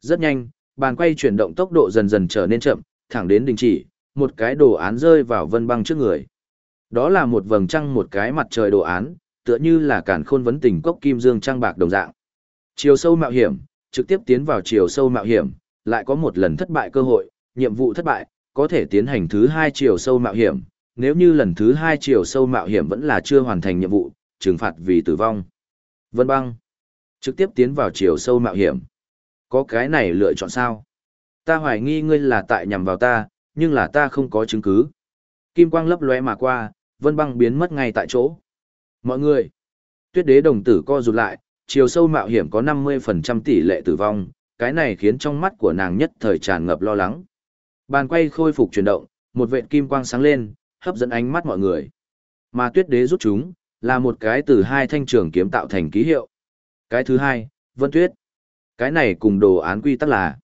Rất nhanh, bàn quay chuyển động tốc độ dần dần trở nên chậm, thẳng đến đình chỉ, một cái đồ án rơi vào Vân Băng trước người. Đó là một vầng trăng một cái mặt trời đồ án, tựa như là cản khôn vấn tình cốc kim dương trăng bạc đồng dạng. Chiều sâu mạo hiểm, trực tiếp tiến vào chiều sâu mạo hiểm, lại có một lần thất bại cơ hội, nhiệm vụ thất bại, có thể tiến hành thứ hai chiều sâu mạo hiểm, nếu như lần thứ hai chiều sâu mạo hiểm vẫn là chưa hoàn thành nhiệm vụ, trừng phạt vì tử vong. Vân băng, trực tiếp tiến vào chiều sâu mạo hiểm. Có cái này lựa chọn sao? Ta hoài nghi ngươi là tại nhằm vào ta, nhưng là ta không có chứng cứ. Kim quang lấp lóe mà qua, vân băng biến mất ngay tại chỗ. Mọi người, tuyết đế đồng tử co rụt lại, chiều sâu mạo hiểm có 50% tỷ lệ tử vong, cái này khiến trong mắt của nàng nhất thời tràn ngập lo lắng. Bàn quay khôi phục chuyển động, một vệt kim quang sáng lên, hấp dẫn ánh mắt mọi người. Mà tuyết đế rút chúng, là một cái từ hai thanh trường kiếm tạo thành ký hiệu. Cái thứ hai, vân tuyết. Cái này cùng đồ án quy tắc là.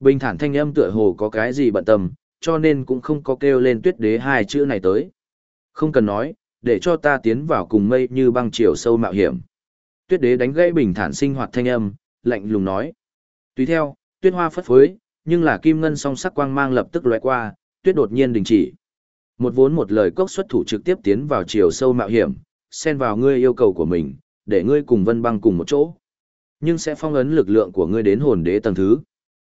Bình thản thanh âm tựa hồ có cái gì bận tâm, cho nên cũng không có kêu lên tuyết đế hai chữ này tới. Không cần nói, để cho ta tiến vào cùng mây như băng chiều sâu mạo hiểm. Tuyết đế đánh gãy bình thản sinh hoạt thanh âm, lạnh lùng nói. Tùy theo, tuyết hoa phất phới, nhưng là kim ngân song sắc quang mang lập tức lóe qua, tuyết đột nhiên đình chỉ. Một vốn một lời cốc xuất thủ trực tiếp tiến vào chiều sâu mạo hiểm, xen vào ngươi yêu cầu của mình, để ngươi cùng vân băng cùng một chỗ. Nhưng sẽ phong ấn lực lượng của ngươi đến hồn đế tầng thứ.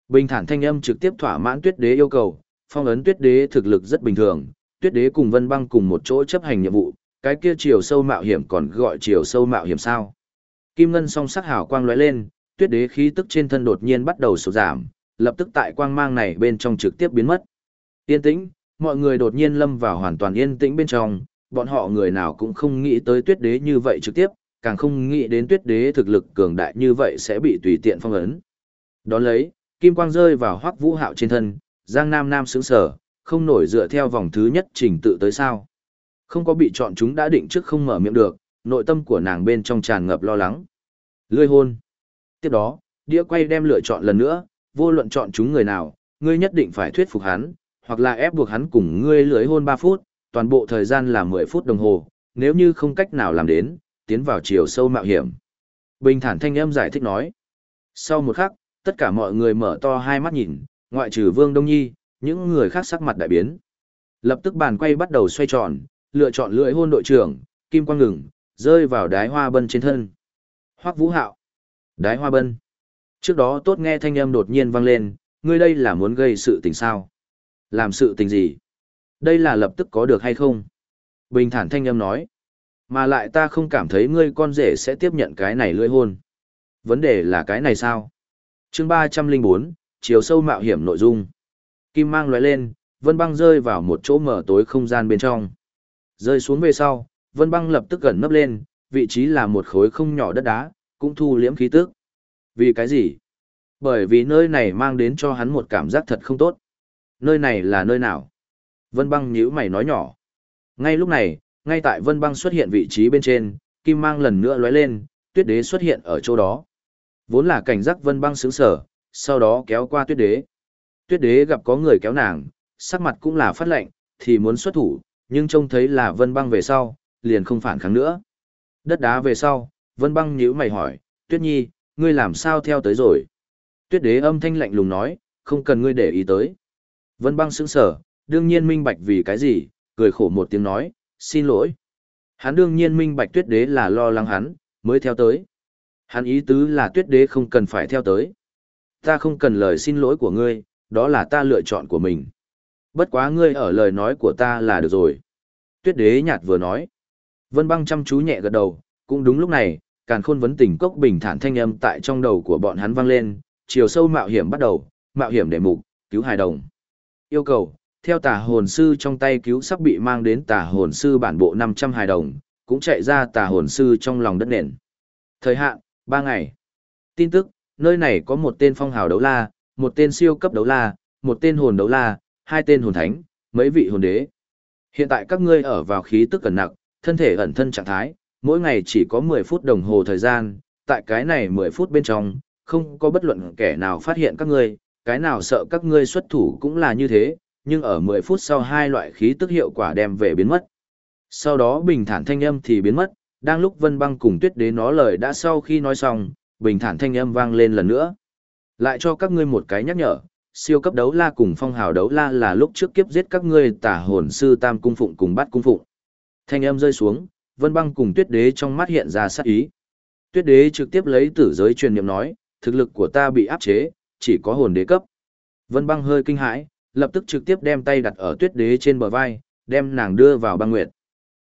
Bình thản thanh âm trực tiếp thỏa mãn tuyết đế yêu cầu, phong ấn tuyết đế thực lực rất bình thường, tuyết đế cùng vân băng cùng một chỗ chấp hành nhiệm vụ, cái kia chiều sâu mạo hiểm còn gọi chiều sâu mạo hiểm sao. Kim ngân song sắc hào quang lóe lên, tuyết đế khí tức trên thân đột nhiên bắt đầu sụt giảm, lập tức tại quang mang này bên trong trực tiếp biến mất. Yên tĩnh, mọi người đột nhiên lâm vào hoàn toàn yên tĩnh bên trong, bọn họ người nào cũng không nghĩ tới tuyết đế như vậy trực tiếp, càng không nghĩ đến tuyết đế thực lực cường đại như vậy sẽ bị tùy tiện phong ấn. Đón lấy, kim quang rơi vào hoắc vũ hạo trên thân, giang nam nam sướng sở, không nổi dựa theo vòng thứ nhất trình tự tới sao. Không có bị chọn chúng đã định trước không mở miệng được, nội tâm của nàng bên trong tràn ngập lo lắng. Lươi hôn. Tiếp đó, đĩa quay đem lựa chọn lần nữa, vô luận chọn chúng người nào, ngươi nhất định phải thuyết phục hắn, hoặc là ép buộc hắn cùng ngươi lưới hôn 3 phút, toàn bộ thời gian là 10 phút đồng hồ, nếu như không cách nào làm đến, tiến vào chiều sâu mạo hiểm. Bình thản thanh âm giải thích nói. Sau một khắc, tất cả mọi người mở to hai mắt nhìn, ngoại trừ Vương Đông Nhi, những người khác sắc mặt đại biến. Lập tức bàn quay bắt đầu xoay tròn, lựa chọn lưỡi hôn đội trưởng, Kim Quang ngừng, rơi vào đái hoa bân trên thân. Hoắc Vũ Hạo. Đái hoa bân. Trước đó tốt nghe thanh âm đột nhiên vang lên, ngươi đây là muốn gây sự tình sao? Làm sự tình gì? Đây là lập tức có được hay không? Bình thản thanh âm nói. Mà lại ta không cảm thấy ngươi con rể sẽ tiếp nhận cái này lưỡi hôn. Vấn đề là cái này sao? chương ba trăm linh bốn chiều sâu mạo hiểm nội dung. Kim mang lóe lên, vân băng rơi vào một chỗ mở tối không gian bên trong. Rơi xuống về sau, vân băng lập tức gần nấp lên, vị trí là một khối không nhỏ đất đá, cũng thu liễm khí tức. Vì cái gì? Bởi vì nơi này mang đến cho hắn một cảm giác thật không tốt. Nơi này là nơi nào? Vân băng nhíu mày nói nhỏ. Ngay lúc này, ngay tại vân băng xuất hiện vị trí bên trên, kim mang lần nữa lóe lên, tuyết đế xuất hiện ở chỗ đó. Vốn là cảnh giác vân băng sướng sở, sau đó kéo qua tuyết đế. Tuyết đế gặp có người kéo nàng, sắc mặt cũng là phát lệnh, thì muốn xuất thủ, nhưng trông thấy là vân băng về sau, liền không phản kháng nữa. Đất đá về sau, vân băng nhíu mày hỏi, tuyết nhi, ngươi làm sao theo tới rồi? Tuyết đế âm thanh lạnh lùng nói, không cần ngươi để ý tới. Vân băng sững sở, đương nhiên minh bạch vì cái gì, cười khổ một tiếng nói, xin lỗi. Hắn đương nhiên minh bạch tuyết đế là lo lắng hắn, mới theo tới. Hắn ý tứ là tuyết đế không cần phải theo tới. Ta không cần lời xin lỗi của ngươi, đó là ta lựa chọn của mình. Bất quá ngươi ở lời nói của ta là được rồi. Tuyết đế nhạt vừa nói. Vân băng chăm chú nhẹ gật đầu, cũng đúng lúc này, càn khôn vấn tình cốc bình thản thanh âm tại trong đầu của bọn hắn vang lên, chiều sâu mạo hiểm bắt đầu, mạo hiểm để mục, cứu hài đồng. Yêu cầu, theo tà hồn sư trong tay cứu sắp bị mang đến tà hồn sư bản bộ 500 hài đồng, cũng chạy ra tà hồn sư trong lòng đất nền. Thời hạn, 3 ngày. Tin tức, nơi này có một tên phong hào đấu la, một tên siêu cấp đấu la, một tên hồn đấu la, hai tên hồn thánh, mấy vị hồn đế. Hiện tại các ngươi ở vào khí tức cẩn nặng, thân thể ẩn thân trạng thái, mỗi ngày chỉ có 10 phút đồng hồ thời gian, tại cái này 10 phút bên trong, không có bất luận kẻ nào phát hiện các ngươi, cái nào sợ các ngươi xuất thủ cũng là như thế, nhưng ở 10 phút sau hai loại khí tức hiệu quả đem về biến mất. Sau đó bình thản thanh âm thì biến mất, đang lúc Vân Băng cùng Tuyết Đế nói lời đã sau khi nói xong, bình thản thanh âm vang lên lần nữa. Lại cho các ngươi một cái nhắc nhở, siêu cấp đấu la cùng phong hào đấu la là lúc trước kiếp giết các ngươi tả hồn sư Tam cung phụng cùng bắt cung phụng. Thanh âm rơi xuống, Vân Băng cùng Tuyết Đế trong mắt hiện ra sát ý. Tuyết Đế trực tiếp lấy tử giới truyền niệm nói, thực lực của ta bị áp chế, chỉ có hồn đế cấp. Vân Băng hơi kinh hãi, lập tức trực tiếp đem tay đặt ở Tuyết Đế trên bờ vai, đem nàng đưa vào băng nguyệt.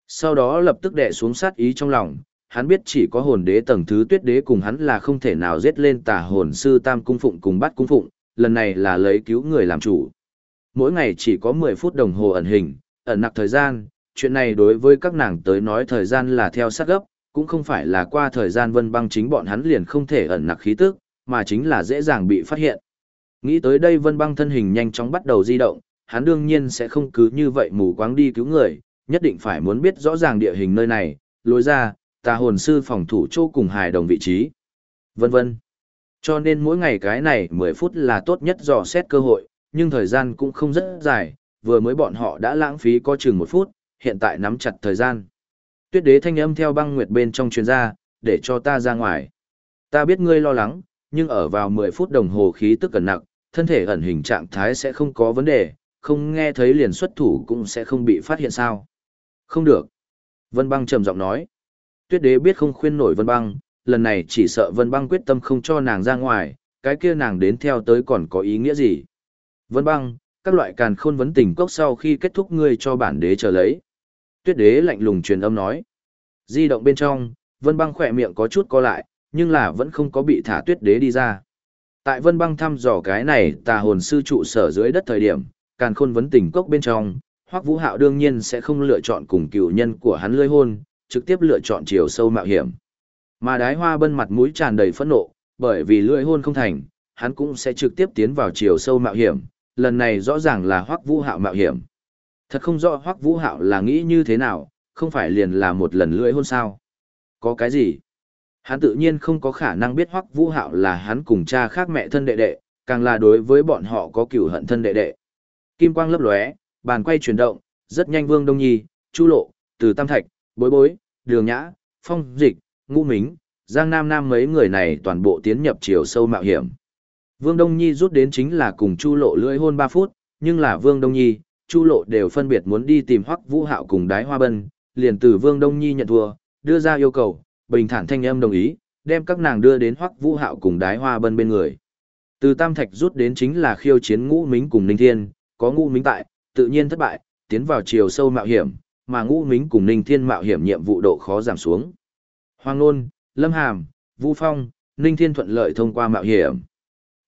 Sau đó lập tức đè xuống sát ý trong lòng, hắn biết chỉ có hồn đế tầng thứ Tuyết Đế cùng hắn là không thể nào giết lên tà hồn sư Tam cung phụng cùng bắt cung phụng, lần này là lấy cứu người làm chủ. Mỗi ngày chỉ có 10 phút đồng hồ ẩn hình, ẩn nặc thời gian, chuyện này đối với các nàng tới nói thời gian là theo sát gấp, cũng không phải là qua thời gian vân băng chính bọn hắn liền không thể ẩn nặc khí tức, mà chính là dễ dàng bị phát hiện. Nghĩ tới đây vân băng thân hình nhanh chóng bắt đầu di động, hắn đương nhiên sẽ không cứ như vậy mù quáng đi cứu người, nhất định phải muốn biết rõ ràng địa hình nơi này, lối ra, tà hồn sư phòng thủ chỗ cùng hài đồng vị trí, vân vân. Cho nên mỗi ngày cái này 10 phút là tốt nhất dò xét cơ hội, nhưng thời gian cũng không rất dài, vừa mới bọn họ đã lãng phí có chừng một phút, hiện tại nắm chặt thời gian. Tuyết đế thanh âm theo băng nguyệt bên trong chuyên gia, để cho ta ra ngoài. Ta biết ngươi lo lắng, nhưng ở vào 10 phút đồng hồ khí tức cẩn nặng, thân thể ẩn hình trạng thái sẽ không có vấn đề, không nghe thấy liền xuất thủ cũng sẽ không bị phát hiện sao. Không được. Vân băng trầm giọng nói. Tuyết đế biết không khuyên nổi vân băng, lần này chỉ sợ vân băng quyết tâm không cho nàng ra ngoài, cái kia nàng đến theo tới còn có ý nghĩa gì. Vân băng, các loại càn khôn vấn tình cốc sau khi kết thúc ngươi cho bản đế chờ lấy. Tuyết đế lạnh lùng truyền âm nói. Di động bên trong, vân băng khỏe miệng có chút co lại, nhưng là vẫn không có bị thả tuyết đế đi ra. Tại vân băng thăm dò cái này tà hồn sư trụ sở dưới đất thời điểm, càn khôn vấn tình cốc bên trong, hoắc vũ hạo đương nhiên sẽ không lựa chọn cùng cựu nhân của hắn lưỡi hôn, trực tiếp lựa chọn chiều sâu mạo hiểm. Mà đái hoa bân mặt mũi tràn đầy phẫn nộ, bởi vì lưỡi hôn không thành, hắn cũng sẽ trực tiếp tiến vào chiều sâu mạo hiểm, lần này rõ ràng là hoắc vũ hạo mạo hiểm. Thật không rõ hoắc vũ hạo là nghĩ như thế nào, không phải liền là một lần lưỡi hôn sao. Có cái gì? Hắn tự nhiên không có khả năng biết hoắc vũ hạo là hắn cùng cha khác mẹ thân đệ đệ, càng là đối với bọn họ có cửu hận thân đệ đệ. Kim quang lấp lóe, bàn quay chuyển động, rất nhanh Vương Đông Nhi, Chu Lộ, Từ Tam Thạch, Bối Bối, Đường Nhã, Phong Dịch, Ngũ Mính, Giang Nam Nam mấy người này toàn bộ tiến nhập chiều sâu mạo hiểm. Vương Đông Nhi rút đến chính là cùng Chu Lộ lưỡi hôn 3 phút, nhưng là Vương Đông Nhi, Chu Lộ đều phân biệt muốn đi tìm Hoắc Vũ Hạo cùng Đái Hoa Bân, liền từ Vương Đông Nhi nhận thua, đưa ra yêu cầu, bình thản thanh âm đồng ý, đem các nàng đưa đến Hoắc Vũ Hạo cùng Đái Hoa Bân bên người. Từ Tam Thạch rút đến chính là khiêu chiến Ngũ Mính cùng Ninh Thiên, có Ngũ Mính tại, tự nhiên thất bại, tiến vào chiều sâu mạo hiểm, mà Ngũ Mính cùng Ninh Thiên mạo hiểm nhiệm vụ độ khó giảm xuống. Hoàng Nôn, Lâm Hàm, Vũ Phong, Ninh Thiên thuận lợi thông qua mạo hiểm.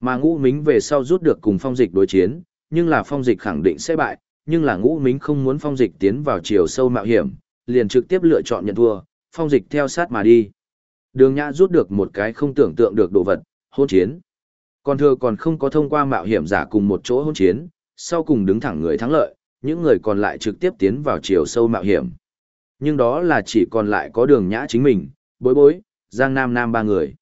Mà Ngũ Mính về sau rút được cùng Phong Dịch đối chiến, nhưng là Phong Dịch khẳng định sẽ bại, nhưng là Ngũ Mính không muốn Phong Dịch tiến vào chiều sâu mạo hiểm, liền trực tiếp lựa chọn nhận thua, Phong Dịch theo sát mà đi. Đường Nhã rút được một cái không tưởng tượng được đồ vật, hôn chiến. Còn thừa còn không có thông qua mạo hiểm giả cùng một chỗ hôn chiến, sau cùng đứng thẳng người thắng lợi, những người còn lại trực tiếp tiến vào chiều sâu mạo hiểm. Nhưng đó là chỉ còn lại có đường nhã chính mình, bối bối, Giang Nam Nam ba người.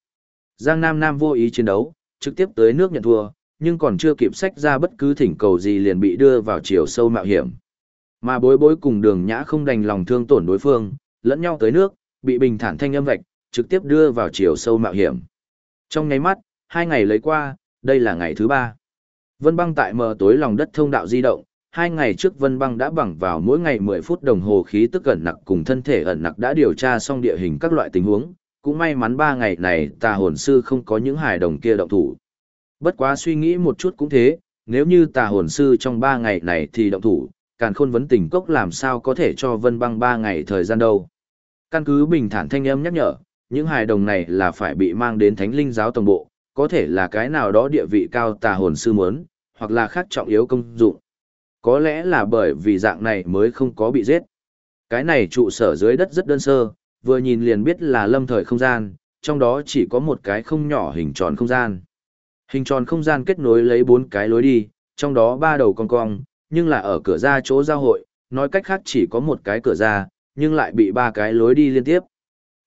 Giang Nam Nam vô ý chiến đấu, trực tiếp tới nước nhận thua, nhưng còn chưa kịp sách ra bất cứ thỉnh cầu gì liền bị đưa vào chiều sâu mạo hiểm. Mà bối bối cùng đường nhã không đành lòng thương tổn đối phương, lẫn nhau tới nước, bị bình thản thanh âm vạch, trực tiếp đưa vào chiều sâu mạo hiểm. Trong nháy mắt, hai ngày lấy qua, đây là ngày thứ ba. Vân băng tại mờ tối lòng đất thông đạo di động, hai ngày trước Vân băng đã bằng vào mỗi ngày 10 phút đồng hồ khí tức ẩn nặc cùng thân thể ẩn nặc đã điều tra xong địa hình các loại tình huống, cũng may mắn ba ngày này tà hồn sư không có những hài đồng kia động thủ. Bất quá suy nghĩ một chút cũng thế, nếu như tà hồn sư trong ba ngày này thì động thủ, càn khôn vấn tình cốc làm sao có thể cho Vân băng ba ngày thời gian đâu. Căn cứ bình thản thanh âm nhắc nhở, những hài đồng này là phải bị mang đến thánh linh giáo tổng bộ, có thể là cái nào đó địa vị cao tà hồn sư muốn, hoặc là khác trọng yếu công dụng. Có lẽ là bởi vì dạng này mới không có bị giết. Cái này trụ sở dưới đất rất đơn sơ, vừa nhìn liền biết là lâm thời không gian, trong đó chỉ có một cái không nhỏ hình tròn không gian. Hình tròn không gian kết nối lấy bốn cái lối đi, trong đó ba đầu cong cong, nhưng là ở cửa ra chỗ giao hội, nói cách khác chỉ có một cái cửa ra, nhưng lại bị ba cái lối đi liên tiếp.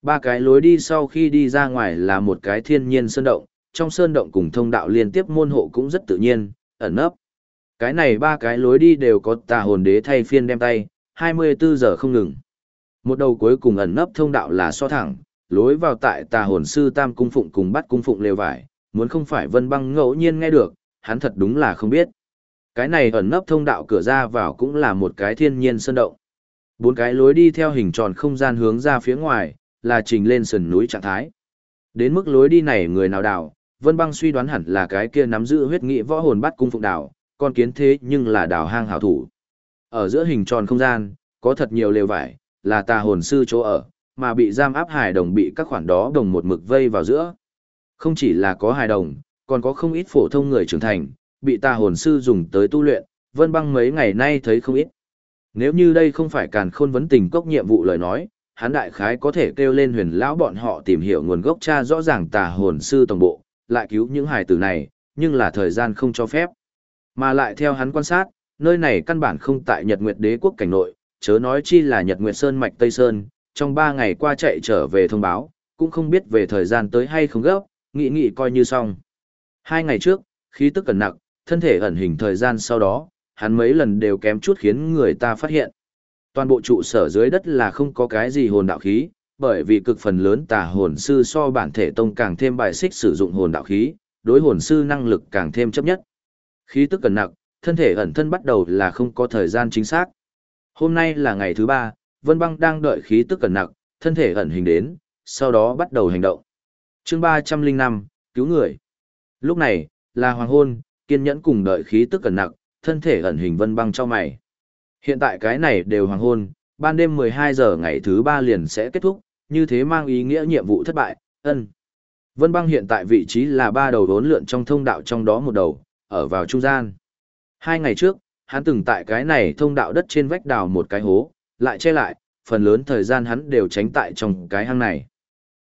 Ba cái lối đi sau khi đi ra ngoài là một cái thiên nhiên sơn động, trong sơn động cùng thông đạo liên tiếp môn hộ cũng rất tự nhiên, ẩn nấp. Cái này ba cái lối đi đều có tà hồn đế thay phiên đem tay, 24 giờ không ngừng. Một đầu cuối cùng ẩn nấp thông đạo là so thẳng, lối vào tại tà hồn sư tam cung phụng cùng bắt cung phụng lều vải, muốn không phải vân băng ngẫu nhiên nghe được, hắn thật đúng là không biết. Cái này ẩn nấp thông đạo cửa ra vào cũng là một cái thiên nhiên sơn động. Bốn cái lối đi theo hình tròn không gian hướng ra phía ngoài, là trình lên sườn núi trạng thái. Đến mức lối đi này người nào đảo Vân Băng suy đoán hẳn là cái kia nắm giữ huyết nghị võ hồn bắt cung phụng đảo, con kiến thế nhưng là đảo hang hảo thủ. Ở giữa hình tròn không gian, có thật nhiều lều vải, là tà hồn sư chỗ ở, mà bị giam áp hài đồng bị các khoản đó đồng một mực vây vào giữa. Không chỉ là có hài đồng, còn có không ít phổ thông người trưởng thành, bị tà hồn sư dùng tới tu luyện, Vân Băng mấy ngày nay thấy không ít. Nếu như đây không phải càn khôn vấn tình cốc nhiệm vụ lời nói, hắn đại khái có thể kêu lên huyền lão bọn họ tìm hiểu nguồn gốc cha rõ ràng tà hồn sư tổng bộ, lại cứu những hài tử này, nhưng là thời gian không cho phép. Mà lại theo hắn quan sát, nơi này căn bản không tại Nhật Nguyệt Đế quốc cảnh nội, chớ nói chi là Nhật Nguyệt Sơn mạch Tây Sơn, trong 3 ngày qua chạy trở về thông báo, cũng không biết về thời gian tới hay không gấp, nghĩ nghĩ coi như xong. Hai ngày trước, khí tức cẩn nặng, thân thể ẩn hình thời gian sau đó, hắn mấy lần đều kém chút khiến người ta phát hiện. Toàn bộ trụ sở dưới đất là không có cái gì hồn đạo khí, bởi vì cực phần lớn tà hồn sư so bản thể tông càng thêm bài xích sử dụng hồn đạo khí, đối hồn sư năng lực càng thêm chấp nhất. Khí tức cần nặng, thân thể ẩn thân bắt đầu là không có thời gian chính xác. Hôm nay là ngày thứ ba, Vân Băng đang đợi khí tức cần nặng, thân thể ẩn hình đến, sau đó bắt đầu hành động. chương 305, cứu người. Lúc này, là hoàng hôn, kiên nhẫn cùng đợi khí tức cần nặng, thân thể ẩn hình Vân Băng cho mày. Hiện tại cái này đều hoàng hôn, ban đêm 12 giờ ngày thứ ba liền sẽ kết thúc, như thế mang ý nghĩa nhiệm vụ thất bại, ân. Vân băng hiện tại vị trí là ba đầu đốn lượn trong thông đạo trong đó một đầu, ở vào trung gian. Hai ngày trước, hắn từng tại cái này thông đạo đất trên vách đào một cái hố, lại che lại, phần lớn thời gian hắn đều tránh tại trong cái hang này.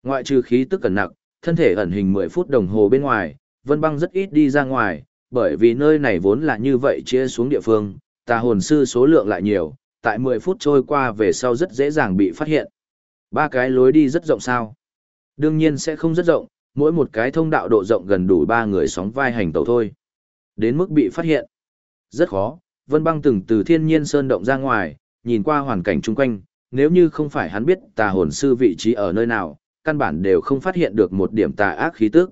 Ngoại trừ khí tức cẩn nặng, thân thể ẩn hình 10 phút đồng hồ bên ngoài, Vân băng rất ít đi ra ngoài, bởi vì nơi này vốn là như vậy chia xuống địa phương, tà hồn sư số lượng lại nhiều, tại 10 phút trôi qua về sau rất dễ dàng bị phát hiện. Ba cái lối đi rất rộng sao? Đương nhiên sẽ không rất rộng, mỗi một cái thông đạo độ rộng gần đủ ba người sóng vai hành tàu thôi. Đến mức bị phát hiện. Rất khó, Vân Băng từng từ thiên nhiên sơn động ra ngoài, nhìn qua hoàn cảnh chung quanh, nếu như không phải hắn biết tà hồn sư vị trí ở nơi nào, căn bản đều không phát hiện được một điểm tà ác khí tức.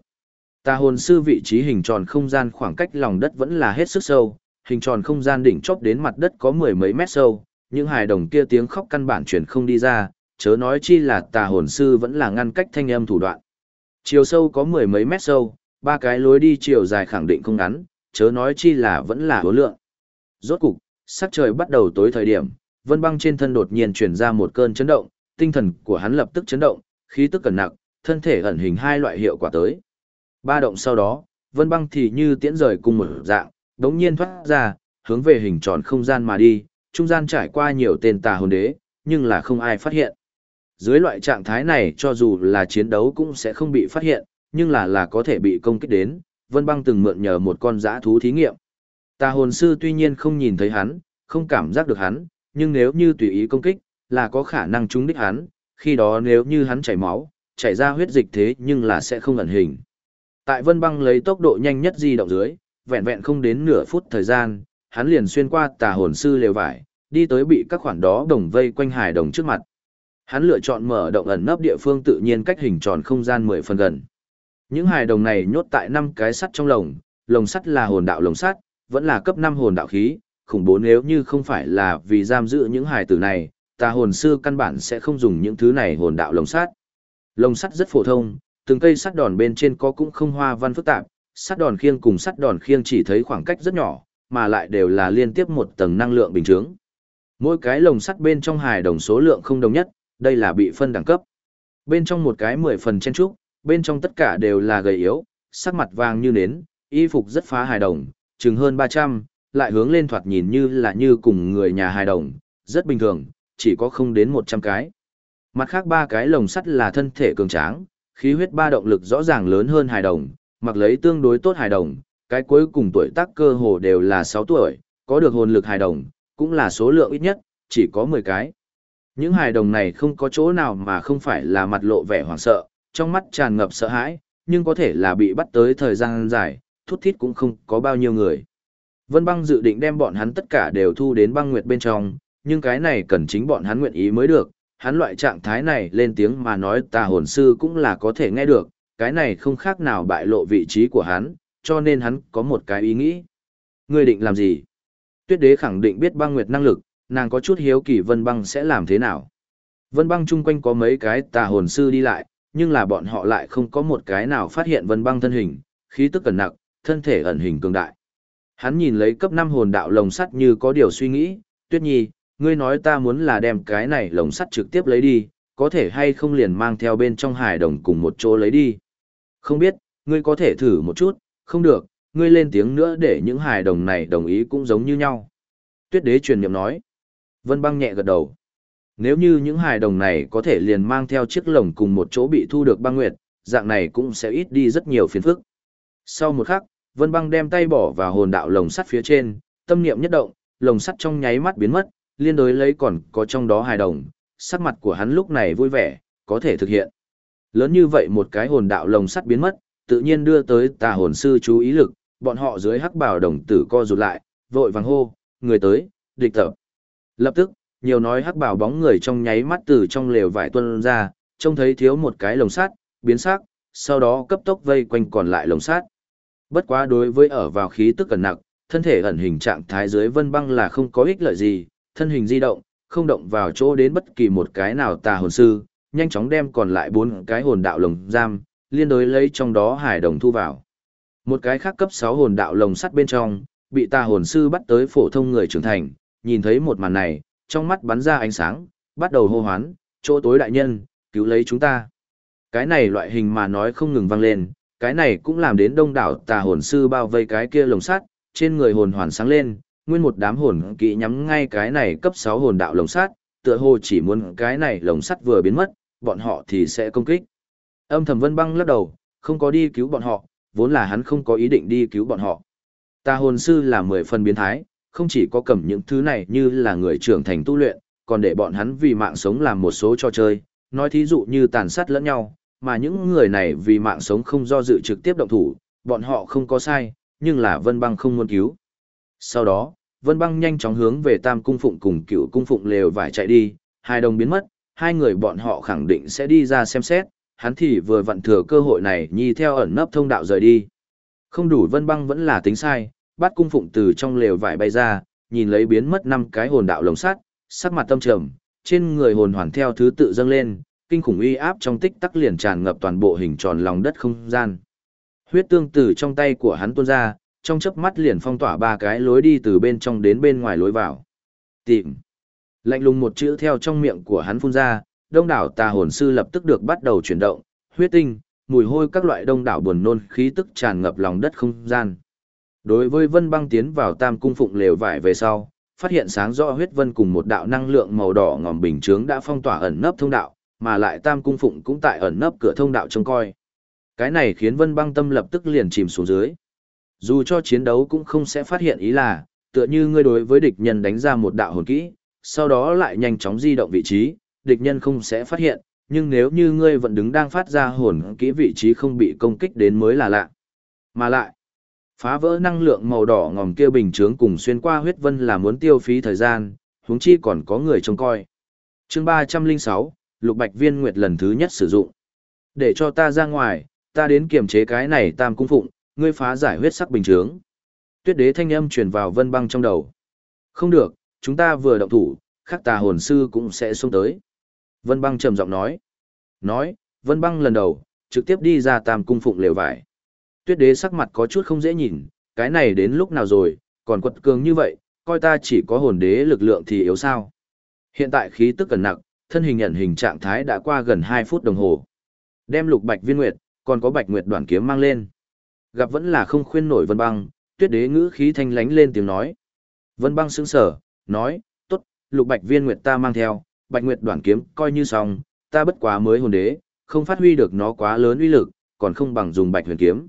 Tà hồn sư vị trí hình tròn không gian khoảng cách lòng đất vẫn là hết sức sâu, hình tròn không gian đỉnh chóp đến mặt đất có mười mấy mét sâu, những hài đồng kia tiếng khóc căn bản truyền không đi ra, chớ nói chi là tà hồn sư vẫn là ngăn cách thanh âm thủ đoạn. Chiều sâu có mười mấy mét sâu, ba cái lối đi chiều dài khẳng định không ngắn, chớ nói chi là vẫn là hứa lượng. Rốt cục, sắc trời bắt đầu tối thời điểm, vân băng trên thân đột nhiên truyền ra một cơn chấn động, tinh thần của hắn lập tức chấn động, khí tức cẩn nặng, thân thể ẩn hình hai loại hiệu quả tới. Ba động sau đó, vân băng thì như tiễn rời cùng một dạng, đống nhiên thoát ra, hướng về hình tròn không gian mà đi, trung gian trải qua nhiều tên tà hồn đế, nhưng là không ai phát hiện. Dưới loại trạng thái này cho dù là chiến đấu cũng sẽ không bị phát hiện, nhưng là là có thể bị công kích đến, Vân Băng từng mượn nhờ một con dã thú thí nghiệm. Tà hồn sư tuy nhiên không nhìn thấy hắn, không cảm giác được hắn, nhưng nếu như tùy ý công kích, là có khả năng trúng đích hắn, khi đó nếu như hắn chảy máu, chảy ra huyết dịch thế nhưng là sẽ không ẩn hình. Tại Vân Băng lấy tốc độ nhanh nhất di động dưới, vẹn vẹn không đến nửa phút thời gian, hắn liền xuyên qua tà hồn sư lều vải, đi tới bị các khoản đó đồng vây quanh hải đồng trước mặt. Hắn lựa chọn mở động ẩn nấp địa phương tự nhiên cách hình tròn không gian 10 phần gần. Những hài đồng này nhốt tại năm cái sắt trong lồng, lồng sắt là hồn đạo lồng sắt, vẫn là cấp 5 hồn đạo khí, khủng bố nếu như không phải là vì giam giữ những hài tử này, tà hồn sư căn bản sẽ không dùng những thứ này hồn đạo lồng sắt. Lồng sắt rất phổ thông, từng cây sắt đòn bên trên có cũng không hoa văn phức tạp, sắt đòn khiêng cùng sắt đòn khiêng chỉ thấy khoảng cách rất nhỏ, mà lại đều là liên tiếp một tầng năng lượng bình thường. Mỗi cái lồng sắt bên trong hài đồng số lượng không đồng nhất, đây là bị phân đẳng cấp. Bên trong một cái mười phần chen trúc, bên trong tất cả đều là gầy yếu, sắc mặt vàng như nến, y phục rất phá hài đồng, chừng hơn 300, lại hướng lên thoạt nhìn như là như cùng người nhà hài đồng, rất bình thường, chỉ có không đến 100 cái. Mặt khác ba cái lồng sắt là thân thể cường tráng, khí huyết ba động lực rõ ràng lớn hơn hài đồng, mặc lấy tương đối tốt hài đồng, cái cuối cùng tuổi tác cơ hồ đều là 6 tuổi, có được hồn lực hài đồng, cũng là số lượng ít nhất, chỉ có 10 cái. Những hài đồng này không có chỗ nào mà không phải là mặt lộ vẻ hoảng sợ, trong mắt tràn ngập sợ hãi, nhưng có thể là bị bắt tới thời gian dài, thút thít cũng không có bao nhiêu người. Vân băng dự định đem bọn hắn tất cả đều thu đến băng nguyệt bên trong, nhưng cái này cần chính bọn hắn nguyện ý mới được, hắn loại trạng thái này lên tiếng mà nói tà hồn sư cũng là có thể nghe được, cái này không khác nào bại lộ vị trí của hắn, cho nên hắn có một cái ý nghĩ. Ngươi định làm gì? Tuyết đế khẳng định biết băng nguyệt năng lực, nàng có chút hiếu kỳ vân băng sẽ làm thế nào. Vân băng chung quanh có mấy cái tà hồn sư đi lại, nhưng là bọn họ lại không có một cái nào phát hiện vân băng thân hình, khí tức cẩn nặng, thân thể ẩn hình cường đại. Hắn nhìn lấy cấp 5 hồn đạo lồng sắt như có điều suy nghĩ, tuyết nhi, ngươi nói ta muốn là đem cái này lồng sắt trực tiếp lấy đi, có thể hay không liền mang theo bên trong hải đồng cùng một chỗ lấy đi. Không biết, ngươi có thể thử một chút, không được, ngươi lên tiếng nữa để những hải đồng này đồng ý cũng giống như nhau. Tuyết đế truyền niệm nói. Vân băng nhẹ gật đầu. Nếu như những hải đồng này có thể liền mang theo chiếc lồng cùng một chỗ bị thu được băng nguyệt, dạng này cũng sẽ ít đi rất nhiều phiền phức. Sau một khắc, Vân băng đem tay bỏ vào hồn đạo lồng sắt phía trên, tâm niệm nhất động, lồng sắt trong nháy mắt biến mất, liên đối lấy còn có trong đó hài đồng, sắc mặt của hắn lúc này vui vẻ, có thể thực hiện. Lớn như vậy một cái hồn đạo lồng sắt biến mất, tự nhiên đưa tới tà hồn sư chú ý lực, bọn họ dưới hắc bào đồng tử co rụt lại, vội vàng hô, người tới, địch tập. Lập tức, nhiều nói hắc bào bóng người trong nháy mắt từ trong lều vải tuân ra, trông thấy thiếu một cái lồng sắt, biến sắc, sau đó cấp tốc vây quanh còn lại lồng sắt. Bất quá đối với ở vào khí tức cẩn nặng, thân thể ẩn hình trạng thái dưới vân băng là không có ích lợi gì, thân hình di động, không động vào chỗ đến bất kỳ một cái nào tà hồn sư, nhanh chóng đem còn lại bốn cái hồn đạo lồng giam, liên đối lấy trong đó hải đồng thu vào. Một cái khác cấp 6 hồn đạo lồng sắt bên trong, bị tà hồn sư bắt tới phổ thông người trưởng thành, nhìn thấy một màn này, trong mắt bắn ra ánh sáng, bắt đầu hô hoán, chỗ tối đại nhân, cứu lấy chúng ta. Cái này loại hình mà nói không ngừng vang lên, cái này cũng làm đến đông đảo tà hồn sư bao vây cái kia lồng sắt, trên người hồn hoàn sáng lên, nguyên một đám hồn kỵ nhắm ngay cái này cấp 6 hồn đạo lồng sắt, tựa hồ chỉ muốn cái này lồng sắt vừa biến mất, bọn họ thì sẽ công kích. Âm thầm vân băng lắc đầu, không có đi cứu bọn họ, vốn là hắn không có ý định đi cứu bọn họ. Ta hồn sư là mười phần biến thái, không chỉ có cầm những thứ này như là người trưởng thành tu luyện, còn để bọn hắn vì mạng sống làm một số trò chơi, nói thí dụ như tàn sát lẫn nhau, mà những người này vì mạng sống không do dự trực tiếp động thủ, bọn họ không có sai, nhưng là Vân Băng không muốn cứu. Sau đó, Vân Băng nhanh chóng hướng về Tam Cung Phụng cùng cựu Cung Phụng lều vải chạy đi, hai đồng biến mất, hai người bọn họ khẳng định sẽ đi ra xem xét, hắn thì vừa vặn thừa cơ hội này nhi theo ẩn nấp thông đạo rời đi. Không đủ Vân Băng vẫn là tính sai, bắt Cung Phụng từ trong lều vải bay ra, nhìn lấy biến mất năm cái hồn đạo lồng sắt, sắc mặt tâm trầm, trên người hồn hoàn theo thứ tự dâng lên, kinh khủng uy áp trong tích tắc liền tràn ngập toàn bộ hình tròn lòng đất không gian. Huyết tương từ trong tay của hắn tuôn ra, trong chớp mắt liền phong tỏa ba cái lối đi từ bên trong đến bên ngoài lối vào. Tìm. Lạnh lùng một chữ theo trong miệng của hắn phun ra, đông đảo tà hồn sư lập tức được bắt đầu chuyển động, huyết tinh, mùi hôi các loại đông đảo buồn nôn khí tức tràn ngập lòng đất không gian. Đối với Vân Băng tiến vào Tam cung phụng lều vải về sau, phát hiện sáng rõ huyết vân cùng một đạo năng lượng màu đỏ ngòm bình chướng đã phong tỏa ẩn nấp thông đạo, mà lại Tam cung phụng cũng tại ẩn nấp cửa thông đạo trông coi. Cái này khiến Vân Băng tâm lập tức liền chìm xuống dưới. Dù cho chiến đấu cũng không sẽ phát hiện ý là, tựa như ngươi đối với địch nhân đánh ra một đạo hồn kỹ, sau đó lại nhanh chóng di động vị trí, địch nhân không sẽ phát hiện, nhưng nếu như ngươi vẫn đứng đang phát ra hồn kỹ vị trí không bị công kích đến mới là lạ. Mà lại, phá vỡ năng lượng màu đỏ ngòm kia bình chướng cùng xuyên qua huyết vân là muốn tiêu phí thời gian, huống chi còn có người trông coi. Chương 306, Lục Bạch Viên Nguyệt lần thứ nhất sử dụng. Để cho ta ra ngoài, ta đến kiềm chế cái này tam cung phụng, ngươi phá giải huyết sắc bình chướng. Tuyết đế thanh âm truyền vào vân băng trong đầu. Không được, chúng ta vừa động thủ, khắc tà hồn sư cũng sẽ xuống tới. Vân băng trầm giọng nói. Nói, vân băng lần đầu, trực tiếp đi ra tam cung phụng lều vải. Tuyết đế sắc mặt có chút không dễ nhìn, cái này đến lúc nào rồi, còn quật cường như vậy, coi ta chỉ có hồn đế lực lượng thì yếu sao. Hiện tại khí tức cần nặng, thân hình nhận hình trạng thái đã qua gần 2 phút đồng hồ. Đem lục bạch viên nguyệt, còn có bạch nguyệt đoạn kiếm mang lên. Gặp vẫn là không khuyên nổi vân băng, tuyết đế ngữ khí thanh lánh lên tiếng nói. Vân băng sững sở, nói, tốt, lục bạch viên nguyệt ta mang theo, bạch nguyệt Đoàn kiếm coi như xong, ta bất quá mới hồn đế, không phát huy được nó quá lớn uy lực, còn không bằng dùng bạch huyền kiếm.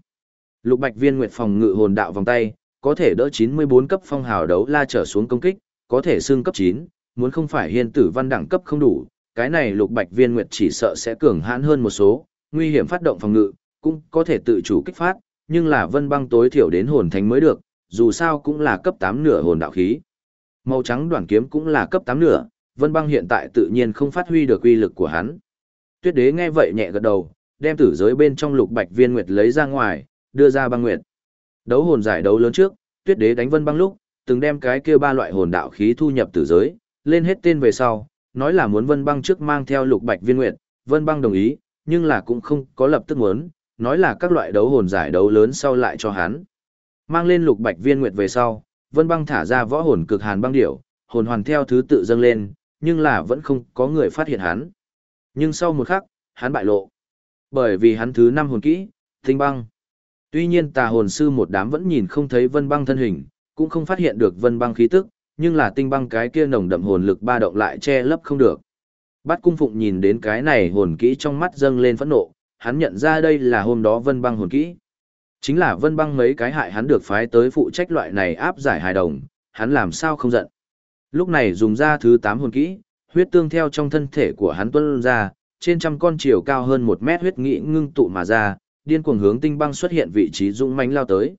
Lục bạch viên nguyệt phòng ngự hồn đạo vòng tay, có thể đỡ 94 cấp phong hào đấu la trở xuống công kích, có thể xương cấp 9, muốn không phải hiên tử văn đẳng cấp không đủ, cái này lục bạch viên nguyệt chỉ sợ sẽ cường hãn hơn một số, nguy hiểm phát động phòng ngự, cũng có thể tự chủ kích phát, nhưng là vân băng tối thiểu đến hồn thánh mới được, dù sao cũng là cấp 8 nửa hồn đạo khí. Màu trắng đoạn kiếm cũng là cấp 8 nửa, vân băng hiện tại tự nhiên không phát huy được uy lực của hắn. Tuyết đế nghe vậy nhẹ gật đầu, đem tử giới bên trong lục bạch viên nguyệt lấy ra ngoài, đưa ra băng nguyệt. Đấu hồn giải đấu lớn trước, tuyết đế đánh vân băng lúc, từng đem cái kia ba loại hồn đạo khí thu nhập tử giới, lên hết tên về sau, nói là muốn vân băng trước mang theo lục bạch viên nguyệt, vân băng đồng ý, nhưng là cũng không có lập tức muốn, nói là các loại đấu hồn giải đấu lớn sau lại cho hắn. Mang lên lục bạch viên nguyệt về sau, vân băng thả ra võ hồn cực hàn băng điểu, hồn hoàn theo thứ tự dâng lên, nhưng là vẫn không có người phát hiện hắn. Nhưng sau một khắc, hắn bại lộ. Bởi vì hắn thứ năm hồn kỹ, tinh băng. Tuy nhiên tà hồn sư một đám vẫn nhìn không thấy vân băng thân hình, cũng không phát hiện được vân băng khí tức, nhưng là tinh băng cái kia nồng đậm hồn lực ba động lại che lấp không được. Bát cung phụng nhìn đến cái này hồn kỹ trong mắt dâng lên phẫn nộ, hắn nhận ra đây là hôm đó vân băng hồn kỹ. Chính là vân băng mấy cái hại hắn được phái tới phụ trách loại này áp giải hài đồng, hắn làm sao không giận. Lúc này dùng ra thứ tám hồn kỹ, huyết tương theo trong thân thể của hắn tuân ra, trên trăm con chiều cao hơn một mét huyết nghị ngưng tụ mà ra, điên cuồng hướng tinh băng xuất hiện vị trí dũng mãnh lao tới.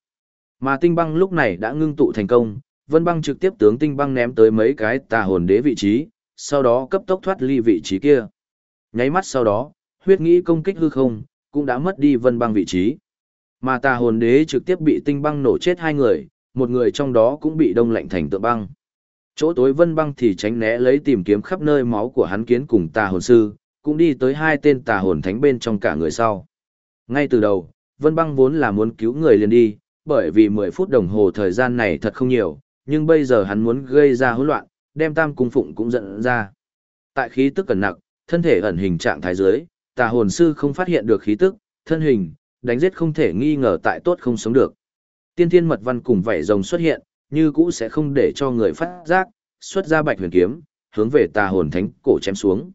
Mà tinh băng lúc này đã ngưng tụ thành công, vân băng trực tiếp tướng tinh băng ném tới mấy cái tà hồn đế vị trí, sau đó cấp tốc thoát ly vị trí kia. Nháy mắt sau đó, huyết nghĩ công kích hư không, cũng đã mất đi vân băng vị trí. Mà tà hồn đế trực tiếp bị tinh băng nổ chết hai người, một người trong đó cũng bị đông lạnh thành tượng băng. Chỗ tối vân băng thì tránh né lấy tìm kiếm khắp nơi máu của hắn kiến cùng tà hồn sư, cũng đi tới hai tên tà hồn thánh bên trong cả người sau. Ngay từ đầu, vân băng vốn là muốn cứu người liền đi, bởi vì 10 phút đồng hồ thời gian này thật không nhiều, nhưng bây giờ hắn muốn gây ra hỗn loạn, đem tam cung phụng cũng dẫn ra. Tại khí tức cẩn nặng, thân thể ẩn hình trạng thái dưới, tà hồn sư không phát hiện được khí tức, thân hình, đánh giết không thể nghi ngờ tại tốt không sống được. Tiên thiên mật văn cùng vảy rồng xuất hiện, như cũ sẽ không để cho người phát giác, xuất ra bạch huyền kiếm, hướng về tà hồn thánh cổ chém xuống.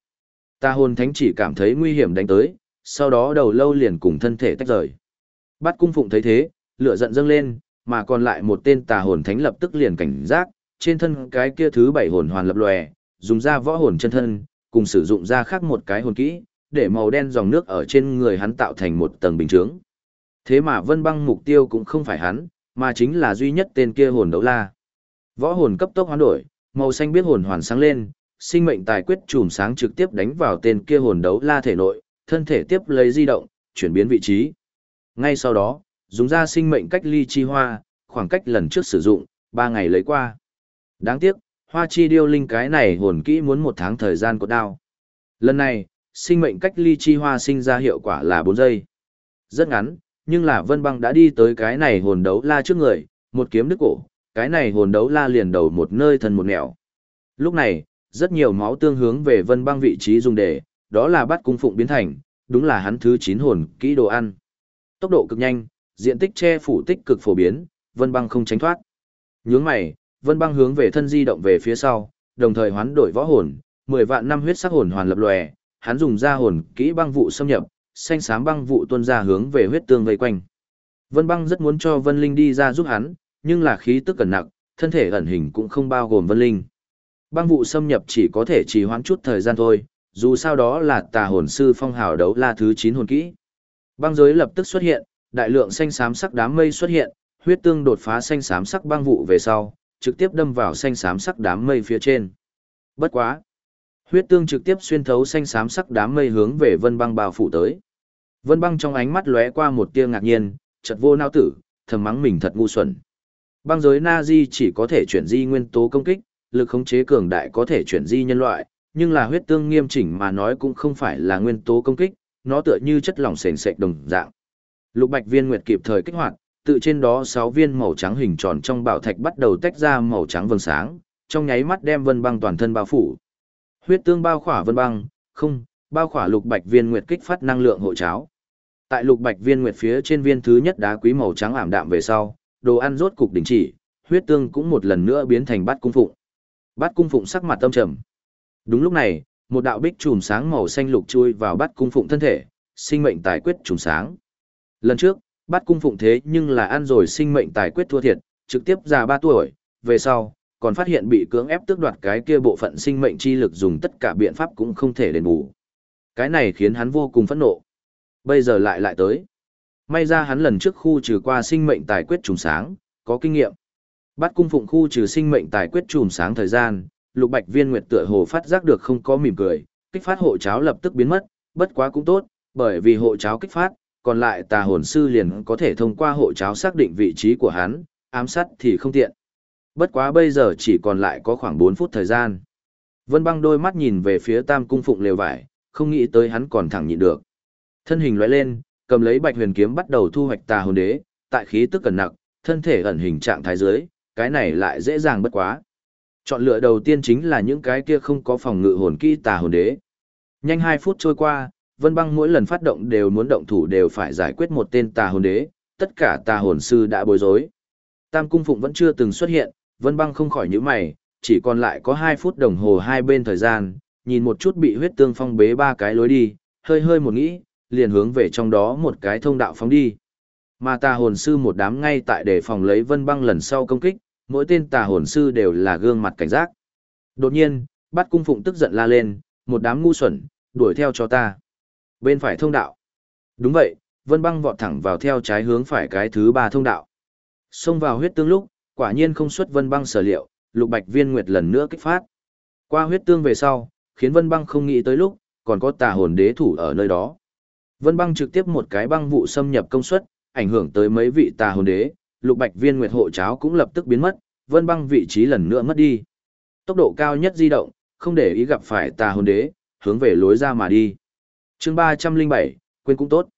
Tà hồn thánh chỉ cảm thấy nguy hiểm đánh tới, sau đó đầu lâu liền cùng thân thể tách rời. Bát cung phụng thấy thế, lửa giận dâng lên, mà còn lại một tên tà hồn thánh lập tức liền cảnh giác, trên thân cái kia thứ bảy hồn hoàn lập lòe, dùng ra võ hồn chân thân, cùng sử dụng ra khác một cái hồn kỹ, để màu đen dòng nước ở trên người hắn tạo thành một tầng bình chướng. Thế mà Vân Băng mục tiêu cũng không phải hắn, mà chính là duy nhất tên kia hồn đấu la. Võ hồn cấp tốc hoán đổi, màu xanh biết hồn hoàn sáng lên, sinh mệnh tài quyết chùm sáng trực tiếp đánh vào tên kia hồn đấu la thể nội, thân thể tiếp lấy di động, chuyển biến vị trí. Ngay sau đó, dùng ra sinh mệnh cách ly chi hoa, khoảng cách lần trước sử dụng, 3 ngày lấy qua. Đáng tiếc, hoa chi điêu linh cái này hồn kỹ muốn một tháng thời gian cột đao. Lần này, sinh mệnh cách ly chi hoa sinh ra hiệu quả là 4 giây. Rất ngắn, nhưng là vân băng đã đi tới cái này hồn đấu la trước người, một kiếm đứt cổ, cái này hồn đấu la liền đầu một nơi thần một nẻo. Lúc này, rất nhiều máu tương hướng về vân băng vị trí dùng để, đó là bắt cung phụng biến thành, đúng là hắn thứ 9 hồn kỹ đồ ăn. Tốc độ cực nhanh, diện tích che phủ tích cực phổ biến, vân băng không tránh thoát. Nhướng mày, vân băng hướng về thân di động về phía sau, đồng thời hoán đổi võ hồn, 10 vạn năm huyết sắc hồn hoàn lập lòe, hắn dùng ra hồn kỹ băng vụ xâm nhập, xanh xám băng vụ tuôn ra hướng về huyết tương vây quanh. Vân băng rất muốn cho Vân Linh đi ra giúp hắn, nhưng là khí tức cẩn nặng, thân thể ẩn hình cũng không bao gồm Vân Linh. Băng vụ xâm nhập chỉ có thể trì hoãn chút thời gian thôi, dù sao đó là tà hồn sư phong hào đấu la thứ 9 hồn kỹ. Băng giới lập tức xuất hiện, đại lượng xanh xám sắc đám mây xuất hiện, huyết tương đột phá xanh xám sắc băng vụ về sau, trực tiếp đâm vào xanh xám sắc đám mây phía trên. Bất quá, huyết tương trực tiếp xuyên thấu xanh xám sắc đám mây hướng về Vân Băng bao phủ tới. Vân Băng trong ánh mắt lóe qua một tia ngạc nhiên, chợt vô nao tử, thầm mắng mình thật ngu xuẩn. Băng giới Nazi chỉ có thể chuyển di nguyên tố công kích, lực khống chế cường đại có thể chuyển di nhân loại, nhưng là huyết tương nghiêm chỉnh mà nói cũng không phải là nguyên tố công kích, nó tựa như chất lỏng sền sệt đồng dạng. Lục Bạch Viên Nguyệt kịp thời kích hoạt, tự trên đó 6 viên màu trắng hình tròn trong bảo thạch bắt đầu tách ra màu trắng vầng sáng, trong nháy mắt đem Vân Băng toàn thân bao phủ. Huyết tương bao khỏa Vân Băng, không, bao khỏa Lục Bạch Viên Nguyệt kích phát năng lượng hộ cháo. Tại Lục Bạch Viên Nguyệt phía trên viên thứ nhất đá quý màu trắng ảm đạm về sau, đồ ăn rốt cục đình chỉ, huyết tương cũng một lần nữa biến thành bát cung phụng. Bát cung phụng sắc mặt tâm trầm. Đúng lúc này, một đạo bích chùm sáng màu xanh lục chui vào bát cung phụng thân thể, sinh mệnh tài quyết chùm sáng. Lần trước, bát cung phụng thế nhưng là ăn rồi sinh mệnh tài quyết thua thiệt, trực tiếp già ba tuổi, về sau, còn phát hiện bị cưỡng ép tước đoạt cái kia bộ phận sinh mệnh chi lực dùng tất cả biện pháp cũng không thể đền bù. Cái này khiến hắn vô cùng phẫn nộ. Bây giờ lại lại tới. May ra hắn lần trước khu trừ qua sinh mệnh tài quyết trùng sáng, có kinh nghiệm. Bắt cung phụng khu trừ sinh mệnh tài quyết trùng sáng thời gian, lục bạch viên nguyệt tựa hồ phát giác được không có mỉm cười, kích phát hộ cháo lập tức biến mất, bất quá cũng tốt, bởi vì hộ cháo kích phát, còn lại tà hồn sư liền có thể thông qua hộ cháo xác định vị trí của hắn, ám sát thì không tiện. Bất quá bây giờ chỉ còn lại có khoảng 4 phút thời gian. Vân băng đôi mắt nhìn về phía tam cung phụng lều vải, không nghĩ tới hắn còn thẳng nhịn được. Thân hình lóe lên, cầm lấy bạch huyền kiếm bắt đầu thu hoạch tà hồn đế, tại khí tức cẩn nặng, thân thể ẩn hình trạng thái dưới, cái này lại dễ dàng bất quá. Chọn lựa đầu tiên chính là những cái kia không có phòng ngự hồn kỹ tà hồn đế. Nhanh 2 phút trôi qua, Vân Băng mỗi lần phát động đều muốn động thủ đều phải giải quyết một tên tà hồn đế, tất cả tà hồn sư đã bối rối. Tam cung phụng vẫn chưa từng xuất hiện, Vân Băng không khỏi nhíu mày, chỉ còn lại có 2 phút đồng hồ hai bên thời gian, nhìn một chút bị huyết tương phong bế ba cái lối đi, hơi hơi một nghĩ, liền hướng về trong đó một cái thông đạo phóng đi. Mà tà hồn sư một đám ngay tại để phòng lấy Vân Băng lần sau công kích, mỗi tên tà hồn sư đều là gương mặt cảnh giác. Đột nhiên, bắt cung phụng tức giận la lên, một đám ngu xuẩn, đuổi theo cho ta. Bên phải thông đạo. Đúng vậy, Vân Băng vọt thẳng vào theo trái hướng phải cái thứ ba thông đạo. Xông vào huyết tương lúc, quả nhiên không xuất vân băng sở liệu, lục bạch viên nguyệt lần nữa kích phát. Qua huyết tương về sau, khiến vân băng không nghĩ tới lúc, còn có tà hồn đế thủ ở nơi đó. Vân băng trực tiếp một cái băng vụ xâm nhập công suất, ảnh hưởng tới mấy vị tà hồn đế, lục bạch viên nguyệt hộ cháo cũng lập tức biến mất, vân băng vị trí lần nữa mất đi. Tốc độ cao nhất di động, không để ý gặp phải tà hồn đế, hướng về lối ra mà đi. chương ba trăm linh bảy quên cũng tốt.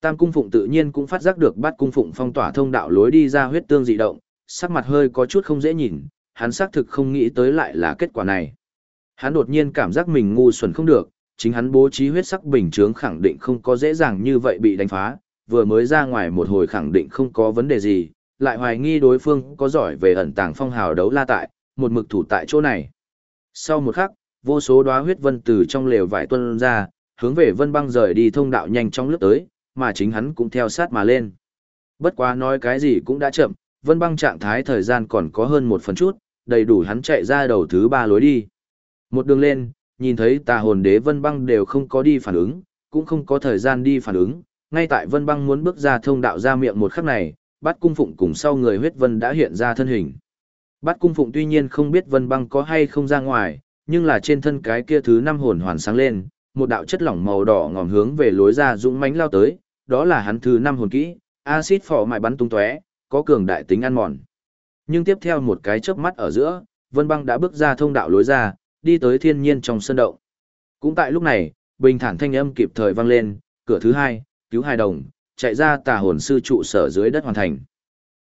Tam cung phụng tự nhiên cũng phát giác được bắt cung phụng phong tỏa thông đạo lối đi ra huyết tương dị động, sắc mặt hơi có chút không dễ nhìn, hắn xác thực không nghĩ tới lại là kết quả này. Hắn đột nhiên cảm giác mình ngu xuẩn không được, chính hắn bố trí huyết sắc bình chướng khẳng định không có dễ dàng như vậy bị đánh phá, vừa mới ra ngoài một hồi khẳng định không có vấn đề gì, lại hoài nghi đối phương có giỏi về ẩn tàng phong hào đấu la tại, một mực thủ tại chỗ này. Sau một khắc, vô số đóa huyết vân từ trong lều vải tuân ra, hướng về vân băng rời đi thông đạo nhanh trong lướt tới, mà chính hắn cũng theo sát mà lên. Bất quá nói cái gì cũng đã chậm, vân băng trạng thái thời gian còn có hơn một phần chút, đầy đủ hắn chạy ra đầu thứ ba lối đi. Một đường lên, nhìn thấy tà hồn đế vân băng đều không có đi phản ứng, cũng không có thời gian đi phản ứng, ngay tại vân băng muốn bước ra thông đạo ra miệng một khắc này, Bát cung phụng cùng sau người huyết vân đã hiện ra thân hình. Bát cung phụng tuy nhiên không biết vân băng có hay không ra ngoài, nhưng là trên thân cái kia thứ năm hồn hoàn sáng lên, một đạo chất lỏng màu đỏ ngòm hướng về lối ra dũng mãnh lao tới, đó là hắn thứ năm hồn kỹ, axit phỏ mại bắn tung tóe, có cường đại tính ăn mòn. Nhưng tiếp theo một cái chớp mắt ở giữa, Vân Băng đã bước ra thông đạo lối ra, đi tới thiên nhiên trong sân động. Cũng tại lúc này, bình thản thanh âm kịp thời vang lên, cửa thứ hai, cứu hai đồng, chạy ra tà hồn sư trụ sở dưới đất hoàn thành.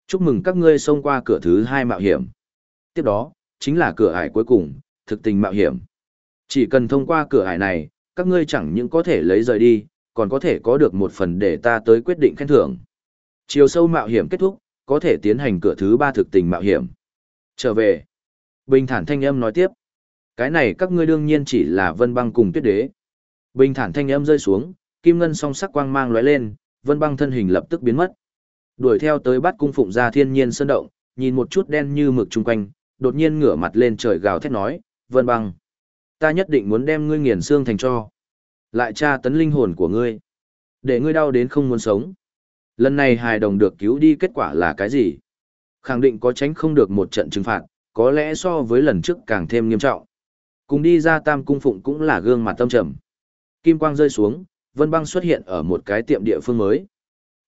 Chúc mừng các ngươi xông qua cửa thứ hai mạo hiểm. Tiếp đó, chính là cửa ải cuối cùng, thực tình mạo hiểm. Chỉ cần thông qua cửa ải này, các ngươi chẳng những có thể lấy rời đi, còn có thể có được một phần để ta tới quyết định khen thưởng. Chiều sâu mạo hiểm kết thúc, có thể tiến hành cửa thứ ba thực tình mạo hiểm. Trở về. Bình thản thanh âm nói tiếp. Cái này các ngươi đương nhiên chỉ là vân băng cùng tuyết đế. Bình thản thanh âm rơi xuống, kim ngân song sắc quang mang lóe lên, vân băng thân hình lập tức biến mất. Đuổi theo tới bắt cung phụng ra thiên nhiên sơn động, nhìn một chút đen như mực chung quanh, đột nhiên ngửa mặt lên trời gào thét nói, vân băng. Ta nhất định muốn đem ngươi nghiền xương thành cho. Lại tra tấn linh hồn của ngươi. Để ngươi đau đến không muốn sống. Lần này hài đồng được cứu đi kết quả là cái gì? Khẳng định có tránh không được một trận trừng phạt, có lẽ so với lần trước càng thêm nghiêm trọng. Cùng đi ra tam cung phụng cũng là gương mặt tâm trầm. Kim quang rơi xuống, vân băng xuất hiện ở một cái tiệm địa phương mới.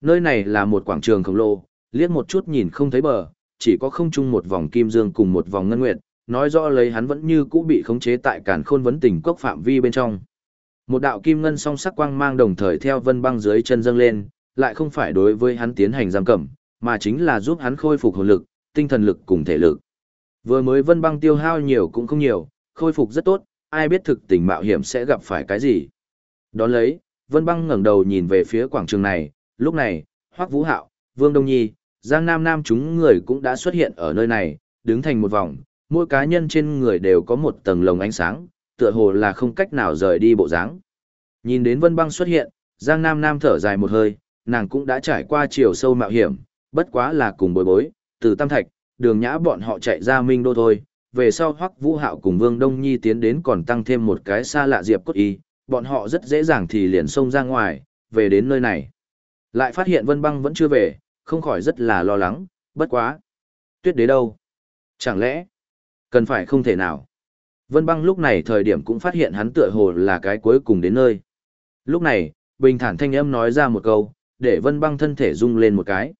Nơi này là một quảng trường khổng lồ, liếc một chút nhìn không thấy bờ, chỉ có không chung một vòng kim dương cùng một vòng ngân nguyệt, nói rõ lấy hắn vẫn như cũ bị khống chế tại càn khôn vấn tình cốc phạm vi bên trong. Một đạo kim ngân song sắc quang mang đồng thời theo vân băng dưới chân dâng lên, lại không phải đối với hắn tiến hành giam cầm, mà chính là giúp hắn khôi phục hồn lực, tinh thần lực cùng thể lực. Vừa mới vân băng tiêu hao nhiều cũng không nhiều, khôi phục rất tốt, ai biết thực tình mạo hiểm sẽ gặp phải cái gì. Đón lấy, vân băng ngẩng đầu nhìn về phía quảng trường này, lúc này, Hoắc Vũ Hạo, Vương Đông Nhi, Giang Nam Nam chúng người cũng đã xuất hiện ở nơi này, đứng thành một vòng, mỗi cá nhân trên người đều có một tầng lồng ánh sáng, tựa hồ là không cách nào rời đi bộ dáng. Nhìn đến Vân Băng xuất hiện, Giang Nam Nam thở dài một hơi, nàng cũng đã trải qua chiều sâu mạo hiểm, bất quá là cùng bối bối, từ Tam Thạch, đường nhã bọn họ chạy ra Minh Đô thôi. Về sau Hoắc Vũ Hạo cùng Vương Đông Nhi tiến đến còn tăng thêm một cái xa lạ diệp cốt y, bọn họ rất dễ dàng thì liền xông ra ngoài, về đến nơi này. Lại phát hiện Vân Băng vẫn chưa về, không khỏi rất là lo lắng, bất quá. Tuyết đế đâu? Chẳng lẽ, cần phải không thể nào. Vân băng lúc này thời điểm cũng phát hiện hắn tựa hồ là cái cuối cùng đến nơi. Lúc này, bình thản thanh âm nói ra một câu, để vân băng thân thể rung lên một cái.